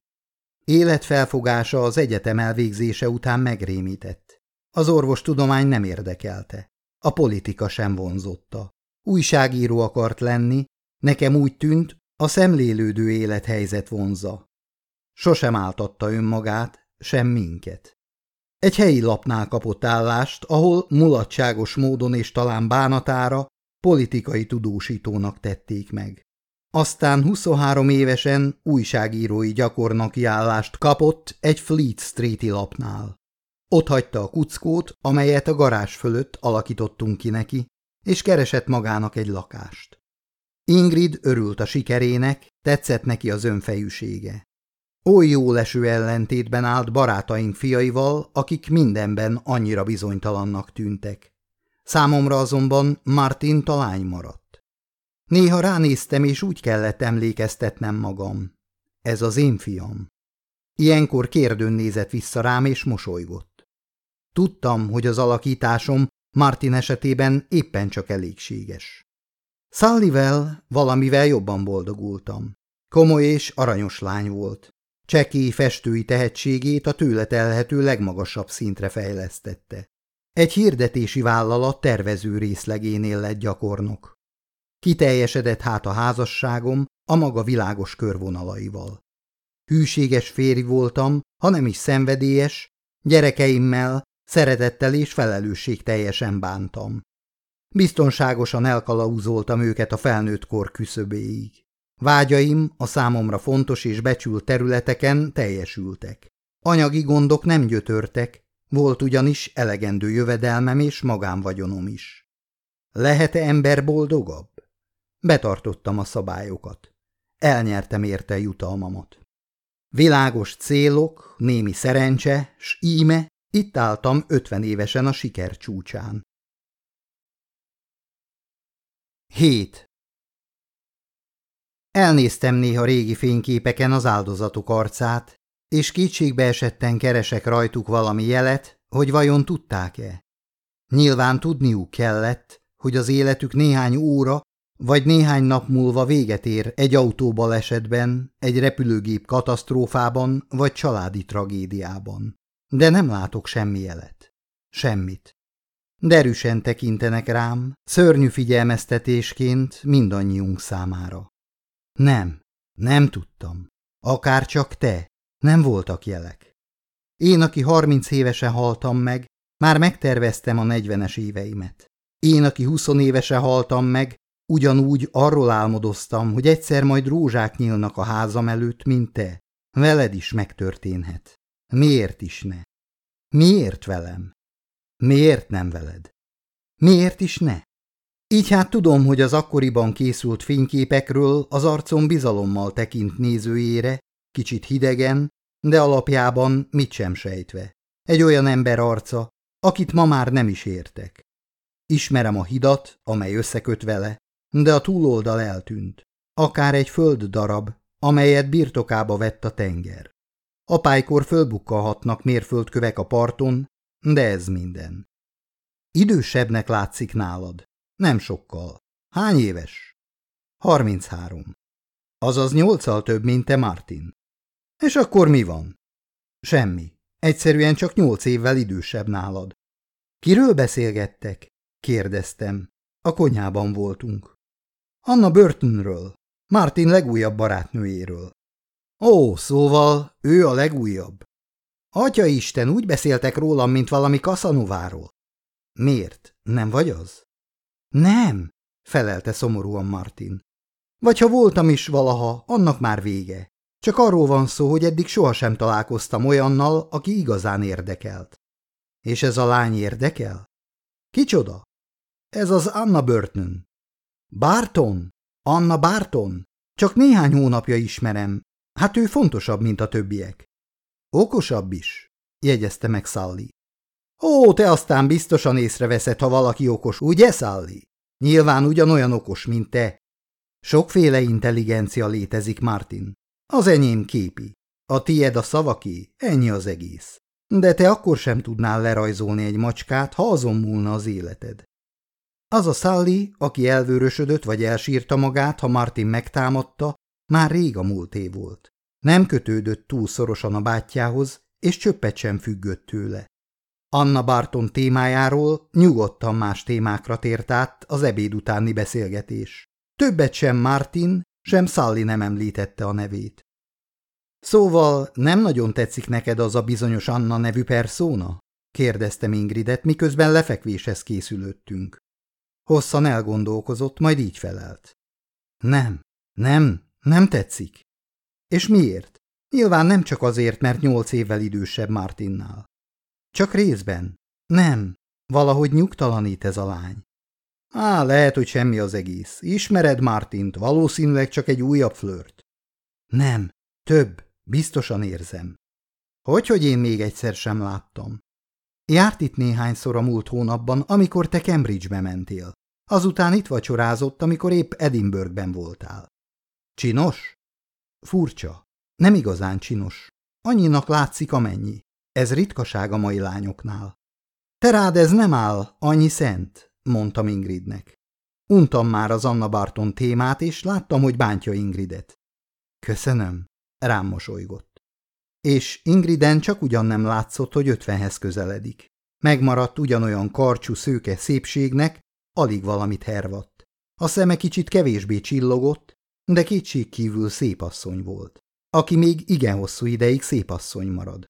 Életfelfogása az egyetem elvégzése után megrémített. Az orvostudomány nem érdekelte. A politika sem vonzotta. Újságíró akart lenni, nekem úgy tűnt, a szemlélődő élethelyzet vonza. Sosem áltatta önmagát, sem minket. Egy helyi lapnál kapott állást, ahol mulatságos módon és talán bánatára politikai tudósítónak tették meg. Aztán 23 évesen újságírói gyakornoki állást kapott egy Fleet Street-i lapnál. Ott hagyta a kuckót, amelyet a garázs fölött alakítottunk ki neki, és keresett magának egy lakást. Ingrid örült a sikerének, tetszett neki az önfejűsége. Oly jó leső ellentétben állt barátaink fiaival, akik mindenben annyira bizonytalannak tűntek. Számomra azonban Martin talány maradt. Néha ránéztem, és úgy kellett emlékeztetnem magam. Ez az én fiam. Ilyenkor kérdőn nézett vissza rám, és mosolygott. Tudtam, hogy az alakításom Martin esetében éppen csak elégséges. Szallivel valamivel jobban boldogultam. Komoly és aranyos lány volt. Cseki festői tehetségét a tőle telhető legmagasabb szintre fejlesztette. Egy hirdetési vállalat tervező részlegénél lett gyakornok. Kiteljesedett hát a házasságom a maga világos körvonalaival. Hűséges férj voltam, hanem is szenvedélyes, gyerekeimmel szeretettel és felelősségteljesen bántam. Biztonságosan elkalauzoltam őket a felnőtt kor küszöbéig. Vágyaim a számomra fontos és becsült területeken teljesültek. Anyagi gondok nem gyötörtek, volt ugyanis elegendő jövedelmem és magánvagyonom is. Lehet-e ember boldogabb? Betartottam a szabályokat. Elnyertem érte jutalmamat. Világos célok, némi szerencse, s íme, itt álltam ötven évesen a siker csúcsán. 7. Elnéztem néha régi fényképeken az áldozatok arcát, és kétségbe esetten keresek rajtuk valami jelet, hogy vajon tudták-e. Nyilván tudniuk kellett, hogy az életük néhány óra vagy néhány nap múlva véget ér egy autóbalesetben, egy repülőgép katasztrófában vagy családi tragédiában. De nem látok semmi jelet. Semmit. Derűsen tekintenek rám, szörnyű figyelmeztetésként mindannyiunk számára. Nem, nem tudtam. Akár csak te. Nem voltak jelek. Én, aki harminc évesen haltam meg, már megterveztem a negyvenes éveimet. Én, aki huszonévesen haltam meg, ugyanúgy arról álmodoztam, hogy egyszer majd rózsák nyílnak a házam előtt, mint te. Veled is megtörténhet. Miért is ne? Miért velem? Miért nem veled? Miért is ne? Így hát tudom, hogy az akkoriban készült fényképekről az arcom bizalommal tekint nézőjére, kicsit hidegen, de alapjában mit sem sejtve. Egy olyan ember arca, akit ma már nem is értek. Ismerem a hidat, amely összeköt vele, de a túloldal eltűnt. Akár egy föld darab, amelyet birtokába vett a tenger. Apálykor fölbukkalhatnak mérföldkövek a parton, de ez minden. Idősebbnek látszik nálad. Nem sokkal. Hány éves? Harminchárom. Azaz nyolccal több, mint te, Martin. És akkor mi van? Semmi. Egyszerűen csak nyolc évvel idősebb nálad. Kiről beszélgettek? Kérdeztem. A konyhában voltunk. Anna Burtonről, Martin legújabb barátnőjéről. Ó, szóval ő a legújabb. Atya Isten, úgy beszéltek rólam, mint valami kaszanováról. Miért? Nem vagy az? Nem, felelte szomorúan Martin. Vagy ha voltam is valaha, annak már vége. Csak arról van szó, hogy eddig sohasem találkoztam olyannal, aki igazán érdekelt. És ez a lány érdekel? Kicsoda? Ez az Anna Burton. Barton? Anna Barton? Csak néhány hónapja ismerem. Hát ő fontosabb, mint a többiek. Okosabb is, jegyezte meg Sally. Ó, te aztán biztosan észreveszed, ha valaki okos, ugye, Sally? Nyilván ugyanolyan okos, mint te. Sokféle intelligencia létezik, Martin. Az enyém képi. A tied a szavaké, ennyi az egész. De te akkor sem tudnál lerajzolni egy macskát, ha azon múlna az életed. Az a Sally, aki elvörösödött vagy elsírta magát, ha Martin megtámadta, már rég a múlté volt. Nem kötődött túl szorosan a bátyjához, és csöppet sem függött tőle. Anna Barton témájáról nyugodtan más témákra tért át az ebéd utáni beszélgetés. Többet sem Martin, sem Sally nem említette a nevét. Szóval nem nagyon tetszik neked az a bizonyos Anna nevű perszóna? kérdeztem Ingridet, miközben lefekvéshez készülöttünk. Hosszan elgondolkozott, majd így felelt. Nem, nem, nem tetszik. És miért? Nyilván nem csak azért, mert nyolc évvel idősebb Martinnál. Csak részben. Nem, valahogy nyugtalanít ez a lány. Á, lehet, hogy semmi az egész. Ismered Martint, valószínűleg csak egy újabb flört. Nem, több, biztosan érzem. Hogy, hogy én még egyszer sem láttam. Járt itt néhányszor a múlt hónapban, amikor te Cambridge-be mentél. Azután itt vacsorázott, amikor épp Edinburghben voltál. Csinos? Furcsa. Nem igazán csinos. Annyinak látszik amennyi. Ez ritkaság a mai lányoknál. Te rád ez nem áll, annyi szent, mondtam Ingridnek. Untam már az Anna Barton témát, és láttam, hogy bántja Ingridet. Köszönöm, rám mosolygott. És Ingriden csak ugyan nem látszott, hogy ötvenhez közeledik. Megmaradt ugyanolyan karcsú szőke szépségnek, alig valamit hervadt. A szeme kicsit kevésbé csillogott, de kétség kívül szép asszony volt, aki még igen hosszú ideig szép asszony marad.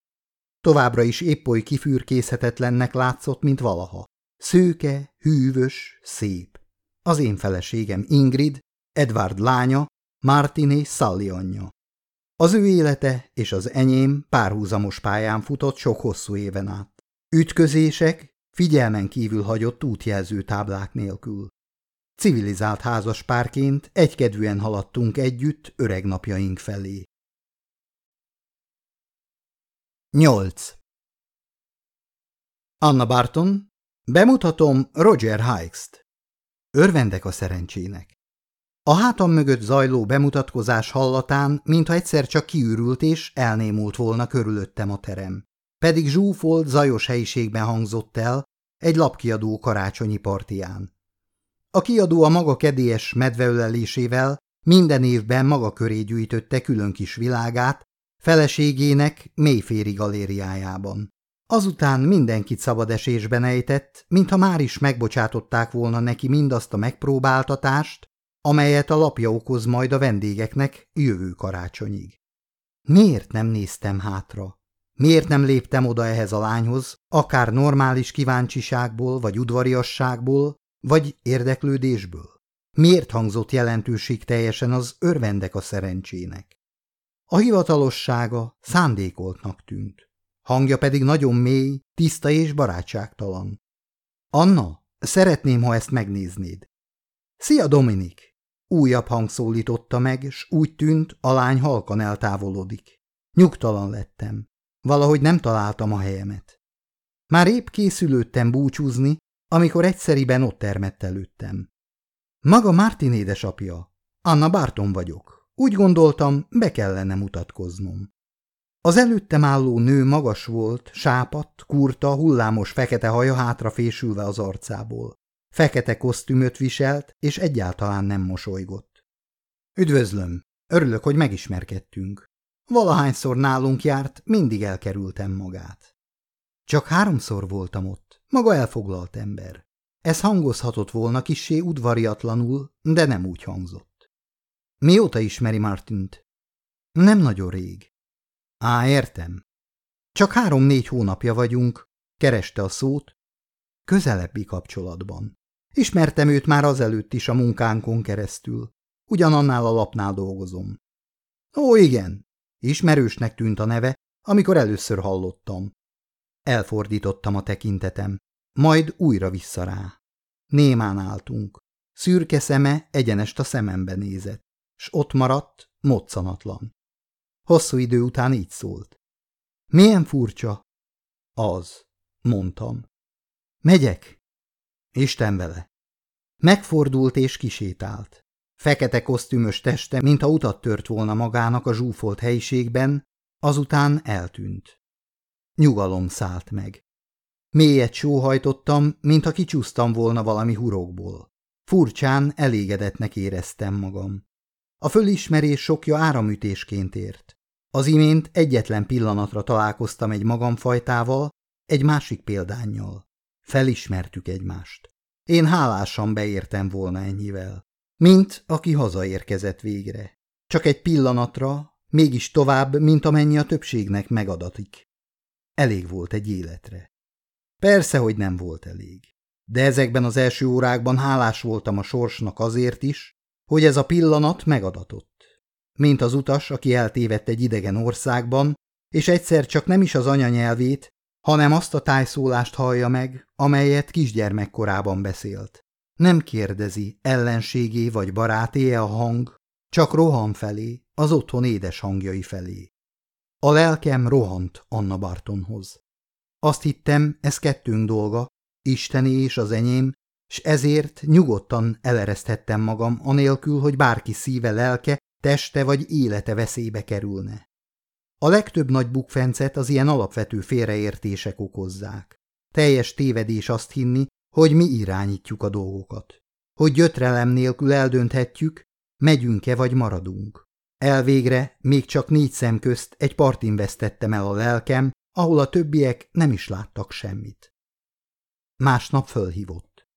Továbbra is épp oly kifürkészhetetlennek látszott, mint valaha. Szőke, hűvös, szép. Az én feleségem Ingrid, Edward lánya, Martin és Sally anyja. Az ő élete és az enyém párhuzamos pályán futott sok hosszú éven át. Ütközések, figyelmen kívül hagyott útjelző táblák nélkül. Civilizált házas párként egykedvűen haladtunk együtt öreg napjaink felé. 8. Anna Barton, bemutatom Roger Hikes-t. Örvendek a szerencsének. A hátam mögött zajló bemutatkozás hallatán, mintha egyszer csak kiürült és elnémult volna körülöttem a terem. Pedig zsúfolt, zajos helyiségben hangzott el egy lapkiadó karácsonyi partiján. A kiadó a maga kedélyes medveölelésével minden évben maga köré gyűjtötte külön kis világát, feleségének mélyféri galériájában. Azután mindenkit szabad esésben ejtett, mintha már is megbocsátották volna neki mindazt a megpróbáltatást, amelyet a lapja okoz majd a vendégeknek jövő karácsonyig. Miért nem néztem hátra? Miért nem léptem oda ehhez a lányhoz, akár normális kíváncsiságból, vagy udvariasságból, vagy érdeklődésből? Miért hangzott jelentőség teljesen az örvendek a szerencsének? A hivatalossága szándékoltnak tűnt. Hangja pedig nagyon mély, tiszta és barátságtalan. Anna, szeretném, ha ezt megnéznéd. Szia, Dominik! Újabb hang szólította meg, s úgy tűnt, a lány halkan eltávolodik. Nyugtalan lettem. Valahogy nem találtam a helyemet. Már épp készülődtem búcsúzni, amikor egyszeriben ott termett előttem. Maga Martin édesapja. Anna Barton vagyok. Úgy gondoltam, be kellene mutatkoznom. Az előttem álló nő magas volt, sápadt, kurta, hullámos fekete haja hátrafésülve az arcából. Fekete kosztümöt viselt, és egyáltalán nem mosolygott. Üdvözlöm! Örülök, hogy megismerkedtünk. Valahányszor nálunk járt, mindig elkerültem magát. Csak háromszor voltam ott, maga elfoglalt ember. Ez hangozhatott volna kissé udvariatlanul, de nem úgy hangzott. Mióta ismeri Martint? Nem nagyon rég. Á, értem. Csak három-négy hónapja vagyunk, kereste a szót, közelebbi kapcsolatban. Ismertem őt már azelőtt is a munkánkon keresztül. Ugyanannál a lapnál dolgozom. Ó, igen. Ismerősnek tűnt a neve, amikor először hallottam. Elfordítottam a tekintetem, majd újra vissza rá. Némán álltunk. Szürke szeme egyenest a szemembe nézett, s ott maradt, moccanatlan. Hosszú idő után így szólt. Milyen furcsa? Az, mondtam. Megyek? Isten vele. Megfordult és kisétált. Fekete kosztümös teste, mintha utat tört volna magának a zsúfolt helyiségben, azután eltűnt. Nyugalom szállt meg. Mélyet sóhajtottam, mintha kicsúsztam volna valami hurokból. Furcsán elégedetnek éreztem magam. A fölismerés sokja áramütésként ért. Az imént egyetlen pillanatra találkoztam egy magamfajtával, egy másik példányjal. Felismertük egymást. Én hálásan beértem volna ennyivel. Mint aki hazaérkezett végre. Csak egy pillanatra, mégis tovább, mint amennyi a többségnek megadatik. Elég volt egy életre. Persze, hogy nem volt elég. De ezekben az első órákban hálás voltam a sorsnak azért is, hogy ez a pillanat megadatott. Mint az utas, aki eltévedt egy idegen országban, és egyszer csak nem is az anyanyelvét, hanem azt a tájszólást hallja meg, amelyet kisgyermekkorában beszélt. Nem kérdezi, ellenségé vagy baráté-e a hang, csak rohan felé, az otthon édes hangjai felé. A lelkem rohant Anna Bartonhoz. Azt hittem, ez kettőnk dolga, Isteni és az enyém, s ezért nyugodtan elereszthettem magam, anélkül, hogy bárki szíve, lelke, teste vagy élete veszélybe kerülne. A legtöbb nagy bukfencet az ilyen alapvető félreértések okozzák. Teljes tévedés azt hinni, hogy mi irányítjuk a dolgokat. Hogy gyötrelem nélkül eldönthetjük, megyünk-e vagy maradunk. Elvégre még csak négy szem közt egy partin vesztettem el a lelkem, ahol a többiek nem is láttak semmit. Másnap fölhívott.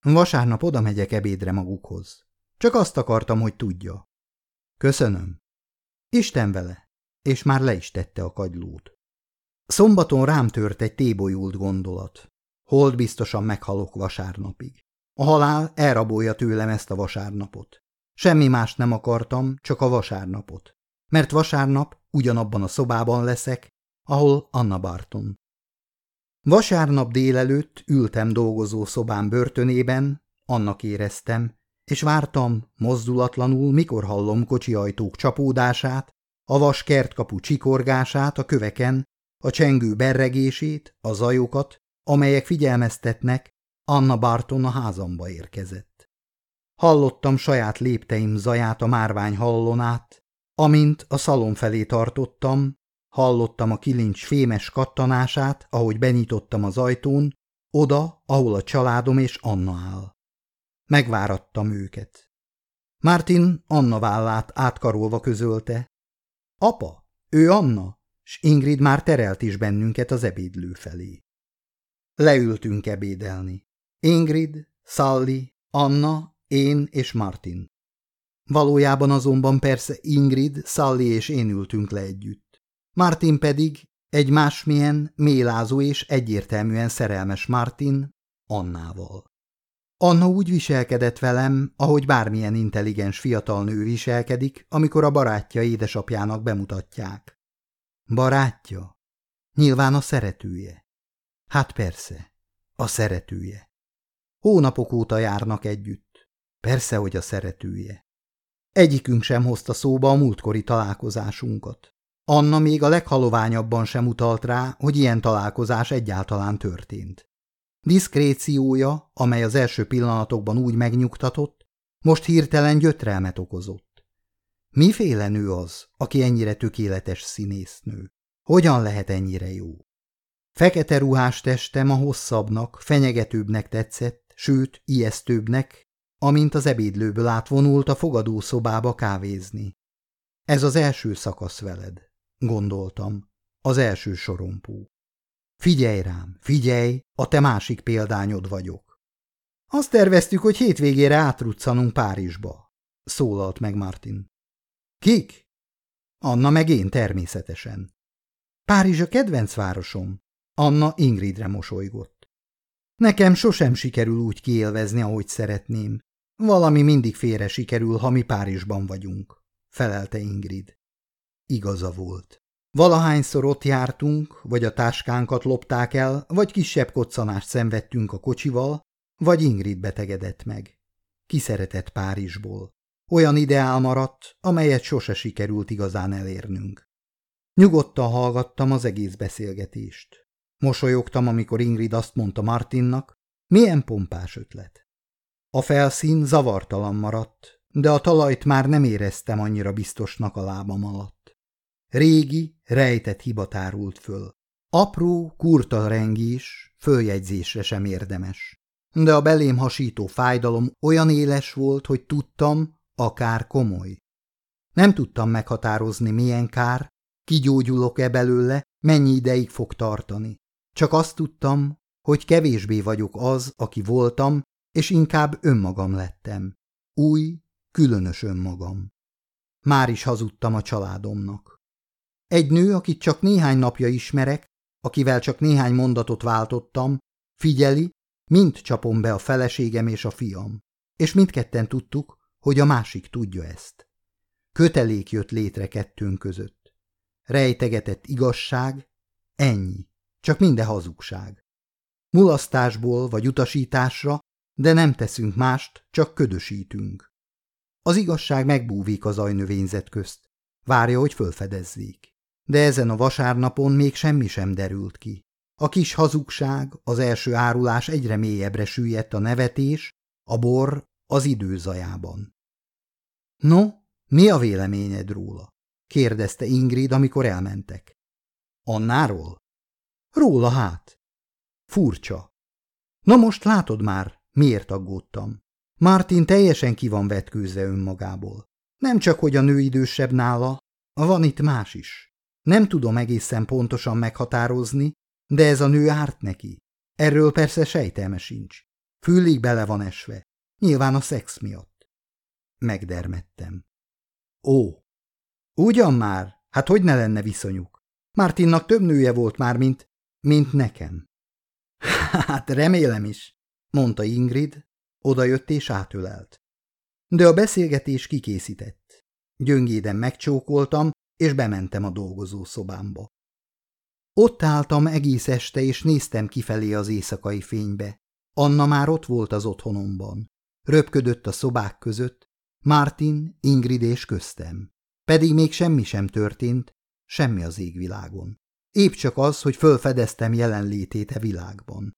Vasárnap oda megyek ebédre magukhoz. Csak azt akartam, hogy tudja. Köszönöm. Isten vele, és már le is tette a kagylót. Szombaton rám tört egy tébolyult gondolat. Hold biztosan meghalok vasárnapig. A halál elrabolja tőlem ezt a vasárnapot. Semmi más nem akartam, csak a vasárnapot. Mert vasárnap ugyanabban a szobában leszek, ahol Anna Barton. Vasárnap délelőtt ültem dolgozó szobám börtönében, annak éreztem, és vártam mozdulatlanul, mikor hallom kocsi ajtók csapódását, a vas kertkapu csikorgását a köveken, a csengő berregését, a zajokat, amelyek figyelmeztetnek, Anna Barton a házamba érkezett. Hallottam saját lépteim zaját a márvány hallonát, amint a szalon felé tartottam, hallottam a kilincs fémes kattanását, ahogy benyitottam az ajtón, oda, ahol a családom és Anna áll. Megvárattam őket. Martin Anna vállát átkarolva közölte. Apa, ő Anna, s Ingrid már terelt is bennünket az ebédlő felé. Leültünk ebédelni. Ingrid, Sally, Anna, én és Martin. Valójában azonban persze Ingrid, Sally és én ültünk le együtt. Martin pedig egy másmilyen, mélázó és egyértelműen szerelmes Martin Annával. Anna úgy viselkedett velem, ahogy bármilyen intelligens fiatal nő viselkedik, amikor a barátja édesapjának bemutatják. Barátja? Nyilván a szeretője. Hát persze, a szeretője. Hónapok óta járnak együtt. Persze, hogy a szeretője. Egyikünk sem hozta szóba a múltkori találkozásunkat. Anna még a leghaloványabban sem utalt rá, hogy ilyen találkozás egyáltalán történt. Diszkréciója, amely az első pillanatokban úgy megnyugtatott, most hirtelen gyötrelmet okozott. Miféle nő az, aki ennyire tökéletes színésznő? Hogyan lehet ennyire jó? Fekete ruhás testem a hosszabbnak, fenyegetőbbnek tetszett, sőt, ijesztőbbnek, amint az ebédlőből átvonult a fogadószobába kávézni. Ez az első szakasz veled, gondoltam, az első sorompó. Figyelj rám, figyelj, a te másik példányod vagyok. Azt terveztük, hogy hétvégére átruccanunk Párizsba, szólalt meg Martin. Kik? Anna meg én természetesen. Párizs a kedvenc városom. Anna Ingridre mosolygott. Nekem sosem sikerül úgy kiélvezni, ahogy szeretném. Valami mindig félre sikerül, ha mi Párizsban vagyunk, felelte Ingrid. Igaza volt. Valahányszor ott jártunk, vagy a táskánkat lopták el, vagy kisebb koccanást szenvedtünk a kocsival, vagy Ingrid betegedett meg. Kiszeretett Párizsból. Olyan ideál maradt, amelyet sose sikerült igazán elérnünk. Nyugodtan hallgattam az egész beszélgetést. Mosolyogtam, amikor Ingrid azt mondta Martinnak, milyen pompás ötlet. A felszín zavartalan maradt, de a talajt már nem éreztem annyira biztosnak a lábam alatt. Régi, rejtett hiba tárult föl. Apró, kurta rengés, följegyzésre sem érdemes. De a belém hasító fájdalom olyan éles volt, hogy tudtam, akár komoly. Nem tudtam meghatározni, milyen kár, kigyógyulok-e belőle, mennyi ideig fog tartani. Csak azt tudtam, hogy kevésbé vagyok az, aki voltam, és inkább önmagam lettem. Új, különös önmagam. Már is hazudtam a családomnak. Egy nő, akit csak néhány napja ismerek, akivel csak néhány mondatot váltottam, figyeli, mind csapom be a feleségem és a fiam. És mindketten tudtuk, hogy a másik tudja ezt. Kötelék jött létre kettőnk között. Rejtegetett igazság, ennyi, csak minden hazugság. Mulasztásból vagy utasításra, de nem teszünk mást, csak ködösítünk. Az igazság megbúvik az ajnövényzet közt. Várja, hogy fölfedezzék. De ezen a vasárnapon még semmi sem derült ki. A kis hazugság, az első árulás egyre mélyebbre süllyedt a nevetés, a bor az időzajában. No, mi a véleményed róla? kérdezte Ingrid, amikor elmentek. Annáról? Róla hát. Furcsa. Na most látod már, miért aggódtam. Martin teljesen ki van vetkőzve önmagából. Nem csak, hogy a nő idősebb nála, van itt más is. Nem tudom egészen pontosan meghatározni, de ez a nő árt neki. Erről persze sejtelme sincs. Fülig bele van esve. Nyilván a szex miatt. Megdermettem. Ó, ugyan már, hát hogy ne lenne viszonyuk? Martinnak több nője volt már, mint, mint nekem. Hát remélem is, mondta Ingrid, odajött és átölelt. De a beszélgetés kikészített. Gyöngéden megcsókoltam, és bementem a dolgozószobámba. Ott álltam egész este, és néztem kifelé az éjszakai fénybe. Anna már ott volt az otthonomban. Röpködött a szobák között, Martin, Ingrid és köztem. Pedig még semmi sem történt, semmi az égvilágon. Épp csak az, hogy fölfedeztem jelenlétét e világban.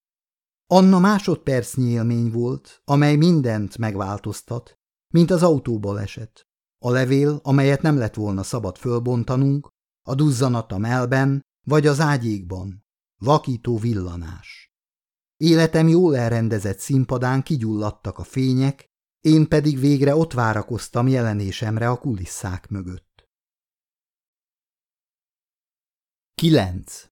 Anna másodpercnyi élmény volt, amely mindent megváltoztat, mint az autóból esett. A levél, amelyet nem lett volna szabad fölbontanunk, a duzzanat a melben, vagy az ágyékban. Vakító villanás. Életem jól elrendezett színpadán kigyulladtak a fények, én pedig végre ott várakoztam jelenésemre a kulisszák mögött. 9.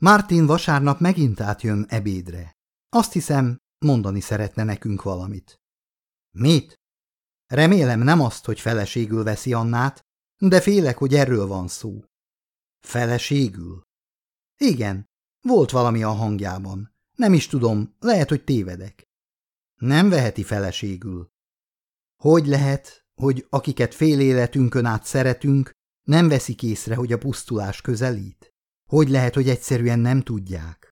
Martin vasárnap megint átjön ebédre. Azt hiszem, mondani szeretne nekünk valamit. Mit? Remélem nem azt, hogy feleségül veszi Annát, de félek, hogy erről van szó. Feleségül? Igen, volt valami a hangjában. Nem is tudom, lehet, hogy tévedek. Nem veheti feleségül. Hogy lehet, hogy akiket fél életünkön át szeretünk, nem veszik észre, hogy a pusztulás közelít? Hogy lehet, hogy egyszerűen nem tudják?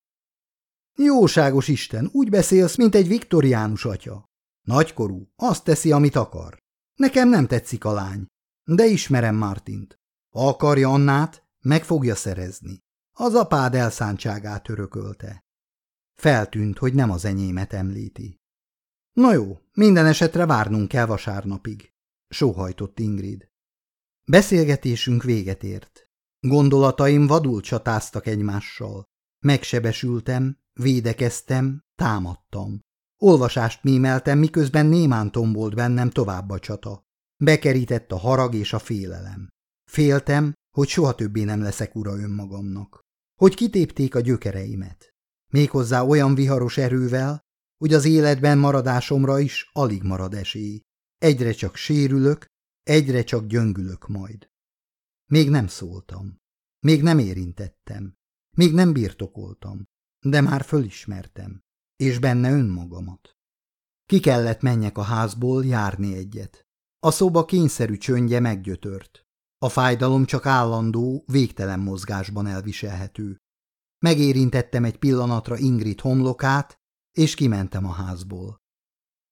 Jóságos Isten, úgy beszélsz, mint egy viktoriánus atya. Nagykorú, azt teszi, amit akar. Nekem nem tetszik a lány, de ismerem Martint. Ha akarja Annát, meg fogja szerezni. Az apád elszántságát örökölte. Feltűnt, hogy nem az enyémet említi. Na jó, minden esetre várnunk kell vasárnapig, sóhajtott Ingrid. Beszélgetésünk véget ért. Gondolataim vadul csatáztak egymással. Megsebesültem, védekeztem, támadtam. Olvasást mímeltem, miközben némán tombolt bennem tovább a csata. Bekerített a harag és a félelem. Féltem, hogy soha többé nem leszek ura önmagamnak. Hogy kitépték a gyökereimet. Méghozzá olyan viharos erővel, hogy az életben maradásomra is alig marad esély. Egyre csak sérülök, egyre csak gyöngülök majd. Még nem szóltam. Még nem érintettem. Még nem birtokoltam. de már fölismertem, és benne önmagamat. Ki kellett menjek a házból járni egyet. A szoba kényszerű csöndje meggyötört. A fájdalom csak állandó, végtelen mozgásban elviselhető. Megérintettem egy pillanatra Ingrid homlokát, és kimentem a házból.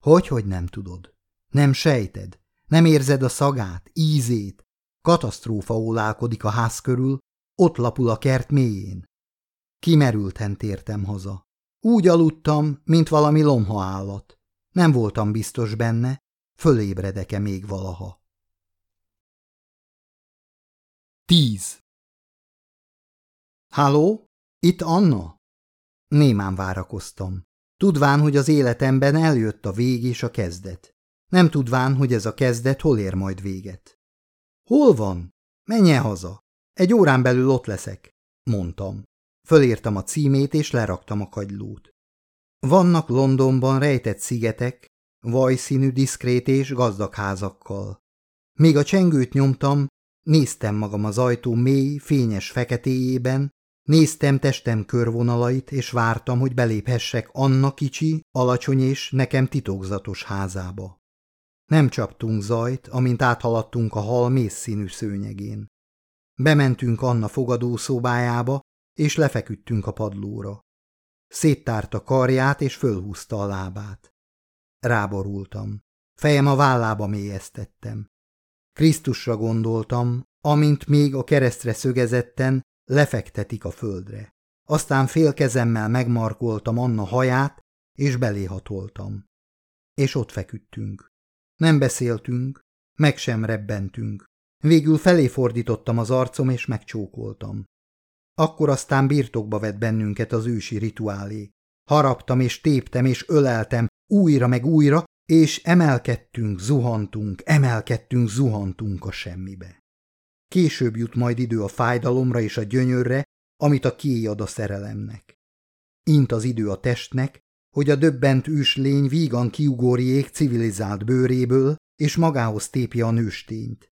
Hogy, hogy nem tudod? Nem sejted? Nem érzed a szagát, ízét? Katasztrófa ólálkodik a ház körül, ott lapul a kert mélyén. Kimerülten tértem haza. Úgy aludtam, mint valami lomha állat. Nem voltam biztos benne, fölébredek-e még valaha. 10. Háló? Itt Anna? Némán várakoztam. Tudván, hogy az életemben eljött a vég és a kezdet. Nem tudván, hogy ez a kezdet hol ér majd véget. Hol van? Menj el haza. Egy órán belül ott leszek, mondtam. Fölírtam a címét és leraktam a kagylót. Vannak Londonban rejtett szigetek, vajszínű, diszkrét és gazdag házakkal. Míg a csengőt nyomtam, néztem magam az ajtó mély, fényes feketéjében, néztem testem körvonalait, és vártam, hogy beléphessek Anna kicsi, alacsony és nekem titokzatos házába. Nem csaptunk zajt, amint áthaladtunk a hal mészszínű szőnyegén. Bementünk Anna fogadószobájába, és lefeküdtünk a padlóra. Széttárta karját, és fölhúzta a lábát. Ráborultam. Fejem a vállába mélyeztettem. Krisztusra gondoltam, amint még a keresztre szögezetten lefektetik a földre. Aztán fél kezemmel megmarkoltam Anna haját, és beléhatoltam. És ott feküdtünk. Nem beszéltünk, meg sem rebbentünk. Végül felé fordítottam az arcom, és megcsókoltam. Akkor aztán birtokba vett bennünket az ősi rituálé. Haraptam és téptem és öleltem, újra meg újra, és emelkedtünk, zuhantunk, emelkedtünk, zuhantunk a semmibe. Később jut majd idő a fájdalomra és a gyönyörre, amit a kié ad a szerelemnek. Int az idő a testnek, hogy a döbbent őslény vígan kiugorjék civilizált bőréből, és magához tépje a nőstényt.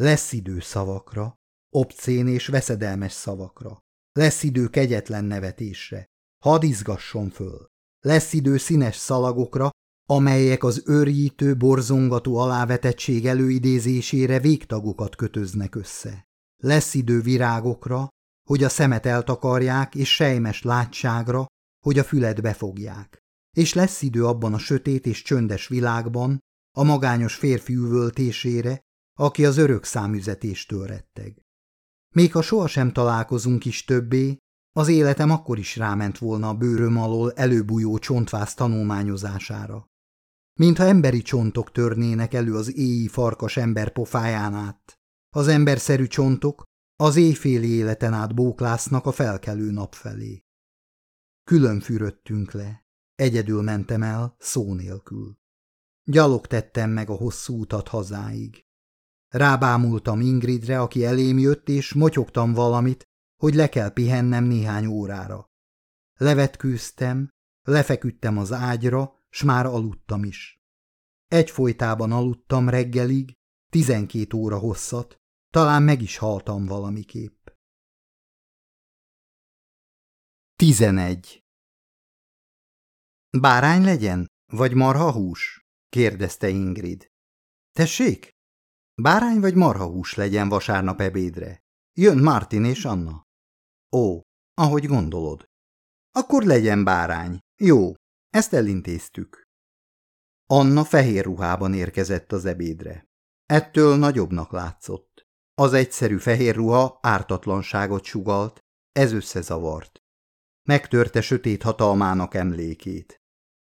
Lesz idő szavakra, obcén és veszedelmes szavakra. Lesz idő kegyetlen nevetésre. Hadd izgasson föl. Lesz idő színes szalagokra, amelyek az őrjítő, borzongató alávetettség előidézésére végtagokat kötöznek össze. Lesz idő virágokra, hogy a szemet eltakarják, és sejmes látságra, hogy a fület befogják. És lesz idő abban a sötét és csöndes világban, a magányos férfi üvöltésére, aki az örök számüzetéstől retteg. Még ha sohasem találkozunk is többé, az életem akkor is ráment volna a bőröm alól előbújó csontvász tanulmányozására. Mintha emberi csontok törnének elő az éji farkas ember pofáján át. Az emberszerű csontok az éjféli életen át bóklásznak a felkelő nap felé. Külön fürödtünk le, egyedül mentem el, szó nélkül. Gyalog tettem meg a hosszú utat hazáig. Rábámultam Ingridre, aki elém jött, és motyogtam valamit, hogy le kell pihennem néhány órára. Levetkőztem, lefeküdtem az ágyra, s már aludtam is. Egyfolytában aludtam reggelig, tizenkét óra hosszat, talán meg is haltam valamiképp. Tizenegy Bárány legyen, vagy marhahús? kérdezte Ingrid. Tessék? Bárány vagy marhahús legyen vasárnap ebédre? Jön Martin és Anna. Ó, ahogy gondolod. Akkor legyen bárány. Jó, ezt elintéztük. Anna fehér ruhában érkezett az ebédre. Ettől nagyobbnak látszott. Az egyszerű fehér ruha ártatlanságot sugalt, ez összezavart. Megtörte sötét hatalmának emlékét.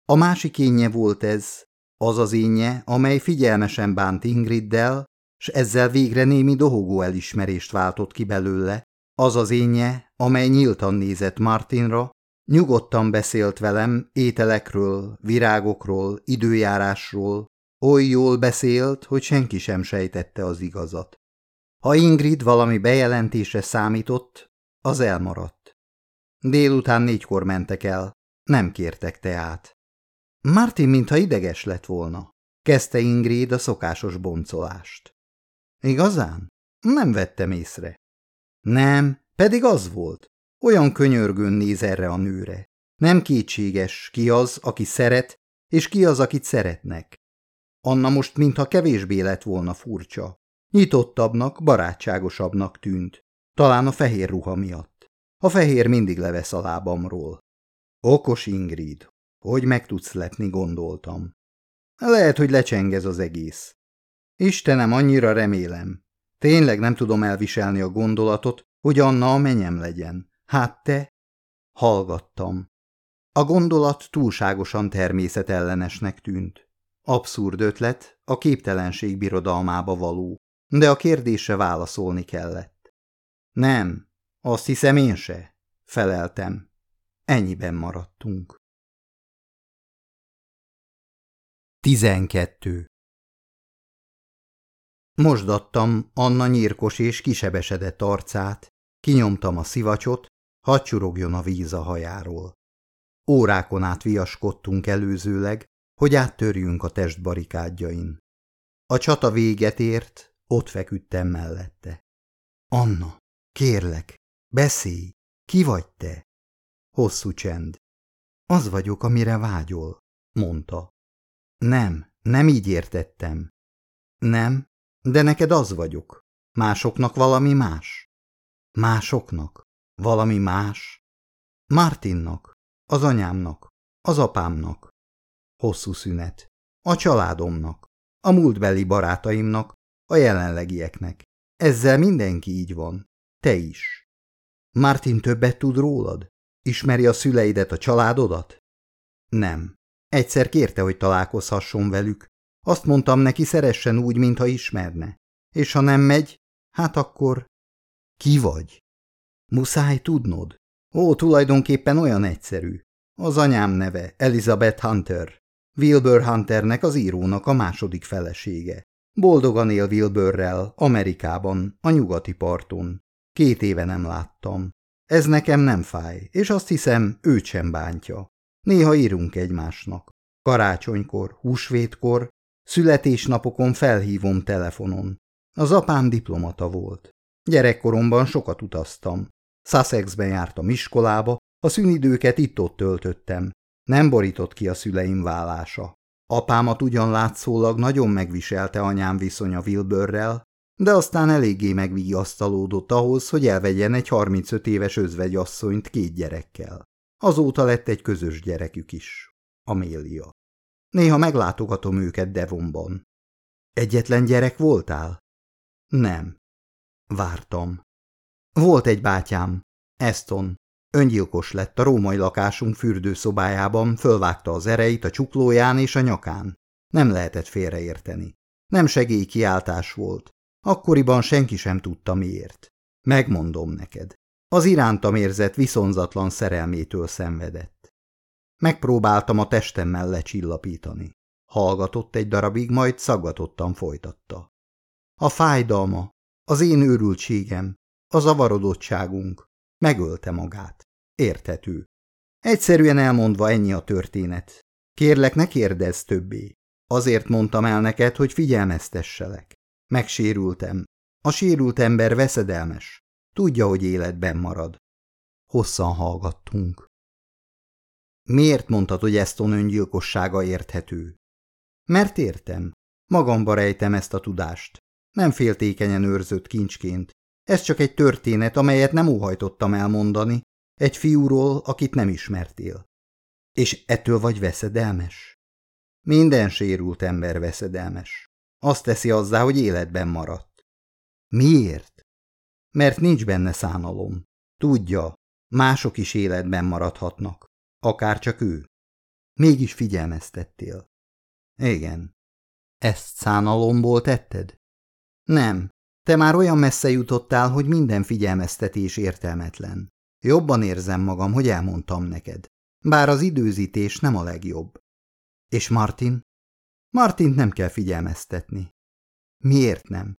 A másik énje volt ez, az az énje, amely figyelmesen bánt Ingriddel, s ezzel végre némi dohogó elismerést váltott ki belőle, az az énje, amely nyíltan nézett Martinra, nyugodtan beszélt velem ételekről, virágokról, időjárásról, oly jól beszélt, hogy senki sem sejtette az igazat. Ha Ingrid valami bejelentésre számított, az elmaradt. Délután négykor mentek el, nem kértek teát. Martin mintha ideges lett volna. Kezdte Ingrid a szokásos boncolást. Igazán? Nem vettem észre. Nem, pedig az volt. Olyan könyörgőn néz erre a nőre. Nem kétséges, ki az, aki szeret, és ki az, akit szeretnek. Anna most mintha kevésbé lett volna furcsa. Nyitottabbnak, barátságosabbnak tűnt. Talán a fehér ruha miatt. A fehér mindig levesz a lábamról. Okos Ingrid, hogy meg tudsz lepni, gondoltam. Lehet, hogy lecsengez az egész. Istenem, annyira remélem. Tényleg nem tudom elviselni a gondolatot, hogy Anna a menyem legyen. Hát te? Hallgattam. A gondolat túlságosan természetellenesnek tűnt. Abszurd ötlet, a képtelenség birodalmába való, de a kérdésre válaszolni kellett. Nem, azt hiszem én se, feleltem. Ennyiben maradtunk. 12. Mosdattam Anna nyírkos és kisebesedett arcát, kinyomtam a szivacsot, hadd csurogjon a víz a hajáról. Órákon át viaskodtunk előzőleg, hogy áttörjünk a test barikádjain. A csata véget ért, ott feküdtem mellette. Anna, kérlek, beszélj, ki vagy te? Hosszú csend. Az vagyok, amire vágyol, mondta. Nem, nem így értettem. Nem, de neked az vagyok. Másoknak valami más. Másoknak? Valami más? Martinnak, az anyámnak, az apámnak. Hosszú szünet. A családomnak, a múltbeli barátaimnak, a jelenlegieknek. Ezzel mindenki így van. Te is. Martin többet tud rólad? Ismeri a szüleidet, a családodat? Nem. Egyszer kérte, hogy találkozhasson velük. Azt mondtam neki, szeressen úgy, mintha ismerne. És ha nem megy, hát akkor... Ki vagy? Muszáj tudnod. Ó, tulajdonképpen olyan egyszerű. Az anyám neve Elizabeth Hunter. Wilbur Hunternek az írónak a második felesége. Boldogan él Wilburrel, Amerikában, a nyugati parton. Két éve nem láttam. Ez nekem nem fáj, és azt hiszem, őt sem bántja. Néha írunk egymásnak. Karácsonykor, húsvétkor, születésnapokon felhívom telefonon. Az apám diplomata volt. Gyerekkoromban sokat utaztam. Sussexben jártam iskolába, a szünidőket itt-ott töltöttem. Nem borított ki a szüleim vállása. Apámat ugyan látszólag nagyon megviselte anyám viszonya Wilburrel, de aztán eléggé megvigasztalódott ahhoz, hogy elvegyen egy 35 éves özvegyasszonyt két gyerekkel. Azóta lett egy közös gyerekük is, Amélia. Néha meglátogatom őket Devonban. Egyetlen gyerek voltál? Nem. Vártam. Volt egy bátyám, Eston. Öngyilkos lett a római lakásunk fürdőszobájában, fölvágta az ereit a csuklóján és a nyakán. Nem lehetett félreérteni. Nem segélykiáltás volt. Akkoriban senki sem tudta miért. Megmondom neked. Az irántam érzett viszonzatlan szerelmétől szenvedett. Megpróbáltam a testemmel lecsillapítani. Hallgatott egy darabig, majd szaggatottan folytatta. A fájdalma, az én őrültségem, a zavarodottságunk megölte magát. Érthető. Egyszerűen elmondva ennyi a történet. Kérlek, ne kérdezz többé. Azért mondtam el neked, hogy figyelmeztesselek. Megsérültem. A sérült ember veszedelmes. Tudja, hogy életben marad. Hosszan hallgattunk. Miért mondtad, hogy Eston öngyilkossága érthető? Mert értem. Magamba rejtem ezt a tudást. Nem féltékenyen őrzött kincsként. Ez csak egy történet, amelyet nem óhajtottam elmondani. Egy fiúról, akit nem ismertél. És ettől vagy veszedelmes? Minden sérült ember veszedelmes. Azt teszi azzá, hogy életben maradt. Miért? Mert nincs benne szánalom. Tudja, mások is életben maradhatnak. Akár csak ő. Mégis figyelmeztettél. Igen. Ezt szánalomból tetted? Nem. Te már olyan messze jutottál, hogy minden figyelmeztetés értelmetlen. Jobban érzem magam, hogy elmondtam neked. Bár az időzítés nem a legjobb. És Martin? Martint nem kell figyelmeztetni. Miért nem?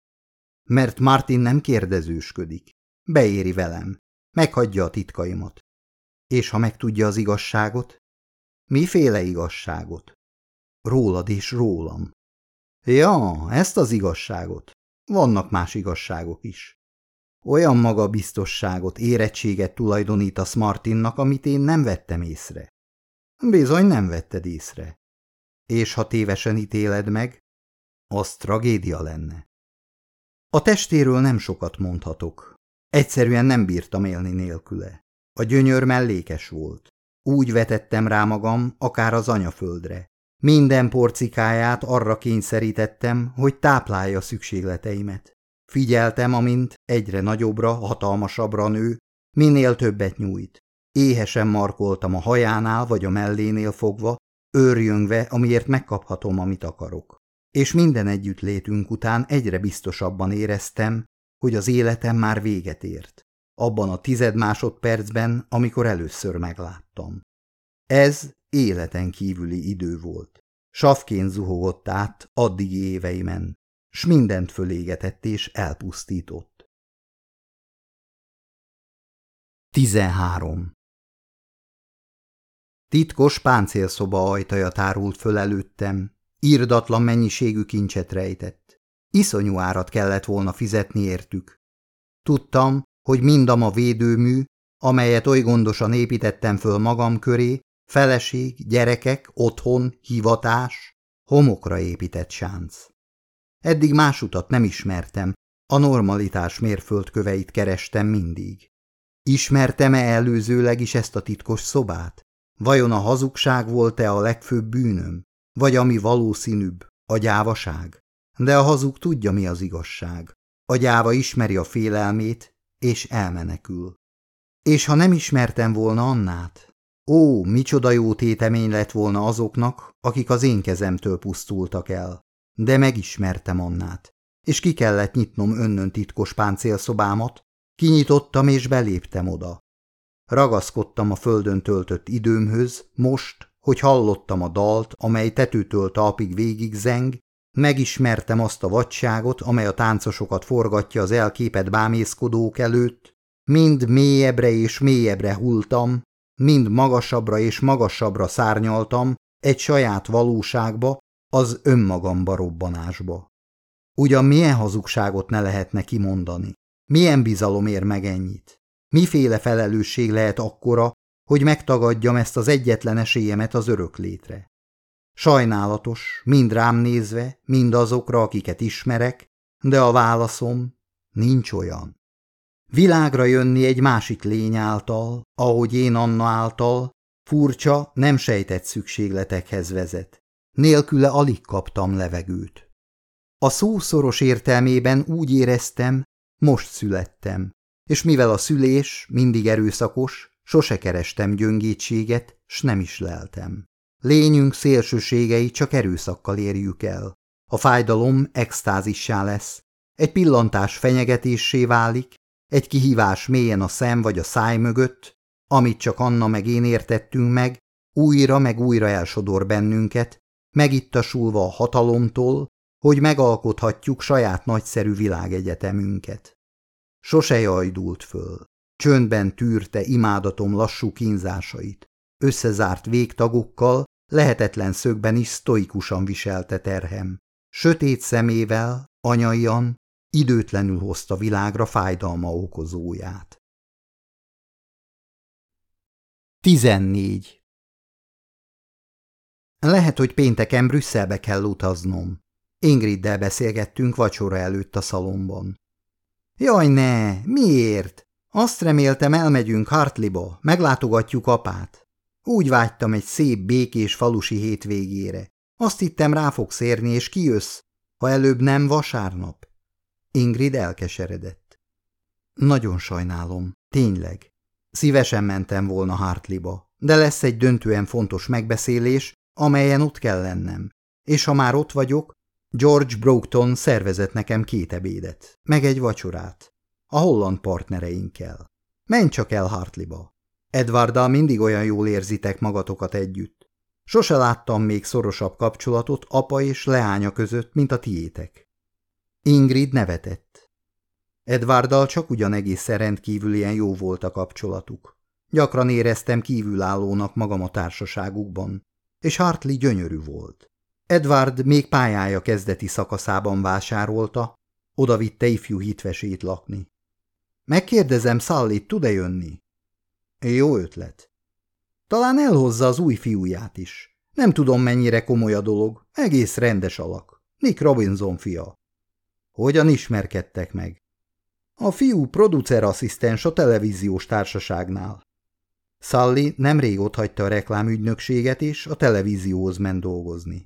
Mert Martin nem kérdezősködik. Beéri velem. Meghagyja a titkaimat. És ha megtudja az igazságot? Miféle igazságot? Rólad és rólam. Ja, ezt az igazságot. Vannak más igazságok is. Olyan magabiztosságot, érettséget tulajdonítasz Martinnak, amit én nem vettem észre. Bizony nem vetted észre. És ha tévesen ítéled meg, az tragédia lenne. A testéről nem sokat mondhatok. Egyszerűen nem bírtam élni nélküle. A gyönyör mellékes volt. Úgy vetettem rá magam, akár az anyaföldre. Minden porcikáját arra kényszerítettem, hogy táplálja szükségleteimet. Figyeltem, amint egyre nagyobbra, hatalmasabbra nő, minél többet nyújt. Éhesen markoltam a hajánál vagy a mellénél fogva, őrjöngve, amiért megkaphatom, amit akarok. És minden együttlétünk után egyre biztosabban éreztem, hogy az életem már véget ért. Abban a tized másodpercben, amikor először megláttam. Ez életen kívüli idő volt. Savként zuhogott át addigi éveimen, s mindent fölégetett és elpusztított. 13. Titkos páncélszoba ajtaja tárult föl előttem, írdatlan mennyiségű kincset rejtett. Iszonyú árat kellett volna fizetni értük. Tudtam, hogy mindam a védőmű, amelyet oly gondosan építettem föl magam köré, feleség, gyerekek, otthon, hivatás, homokra épített sánc. Eddig más utat nem ismertem, a normalitás mérföldköveit kerestem mindig. Ismertem-e előzőleg is ezt a titkos szobát? Vajon a hazugság volt-e a legfőbb bűnöm? Vagy ami valószínűbb, a gyávaság? De a hazug tudja, mi az igazság. A gyáva ismeri a félelmét, és elmenekül. És ha nem ismertem volna Annát, ó, micsoda jó tétemény lett volna azoknak, akik az én kezemtől pusztultak el. De megismertem Annát, és ki kellett nyitnom önnön titkos páncélszobámat, kinyitottam és beléptem oda. Ragaszkodtam a földön töltött időmhöz, most, hogy hallottam a dalt, amely tetőtől talpig végig zeng, megismertem azt a vadságot, amely a táncosokat forgatja az elképet bámészkodók előtt, mind mélyebbre és mélyebbre hultam, mind magasabbra és magasabbra szárnyaltam egy saját valóságba, az önmagamba robbanásba. Ugyan milyen hazugságot ne lehetne kimondani? Milyen bizalom ér meg ennyit? Miféle felelősség lehet akkora, hogy megtagadjam ezt az egyetlen esélyemet az örök létre? Sajnálatos, mind rám nézve, mind azokra, akiket ismerek, de a válaszom nincs olyan. Világra jönni egy másik lény által, ahogy én Anna által, furcsa, nem sejtett szükségletekhez vezet. Nélküle alig kaptam levegőt. A szószoros értelmében úgy éreztem, most születtem, és mivel a szülés mindig erőszakos, sose kerestem gyöngétséget, s nem is leltem. Lényünk szélsőségei csak erőszakkal érjük el. A fájdalom extázissá lesz, egy pillantás fenyegetéssé válik, egy kihívás mélyen a szem vagy a száj mögött, amit csak Anna meg én értettünk meg, újra meg újra elsodor bennünket, megittasulva a hatalomtól, hogy megalkothatjuk saját nagyszerű világegyetemünket. Sose jajdult föl. Csöndben tűrte imádatom lassú kínzásait. Összezárt végtagokkal, lehetetlen szögben is sztoikusan viselte terhem. Sötét szemével, anyaian, időtlenül hozta világra fájdalma okozóját. 14. Lehet, hogy pénteken Brüsszelbe kell utaznom. Ingriddel beszélgettünk vacsora előtt a szalomban. Jaj, ne, miért? Azt reméltem, elmegyünk Hartliba, meglátogatjuk apát. Úgy vágytam egy szép, békés falusi hétvégére. Azt hittem, rá fogsz érni, és kijössz, ha előbb nem vasárnap. Ingrid elkeseredett. Nagyon sajnálom, tényleg. Szívesen mentem volna Hartliba, de lesz egy döntően fontos megbeszélés, amelyen ott kell lennem. És ha már ott vagyok, George Brockton szervezett nekem két ebédet, meg egy vacsorát. A holland partnereinkkel. Menj csak el Hartliba. Edwarddal mindig olyan jól érzitek magatokat együtt. Sose láttam még szorosabb kapcsolatot apa és leánya között, mint a tiétek. Ingrid nevetett. Edwarddal csak ugyan egészen rendkívülien jó volt a kapcsolatuk. Gyakran éreztem kívülállónak magam a társaságukban, és Hartley gyönyörű volt. Edward még pályája kezdeti szakaszában vásárolta, oda vitte ifjú hitvesét lakni. Megkérdezem, Szallit tud-e jönni? Jó ötlet. Talán elhozza az új fiúját is. Nem tudom, mennyire komoly a dolog. Egész rendes alak. Nick Robinson fia. Hogyan ismerkedtek meg? A fiú producerasszisztens a televíziós társaságnál. Sully nemrég otthagyta a reklámügynökséget, és a televízióhoz ment dolgozni.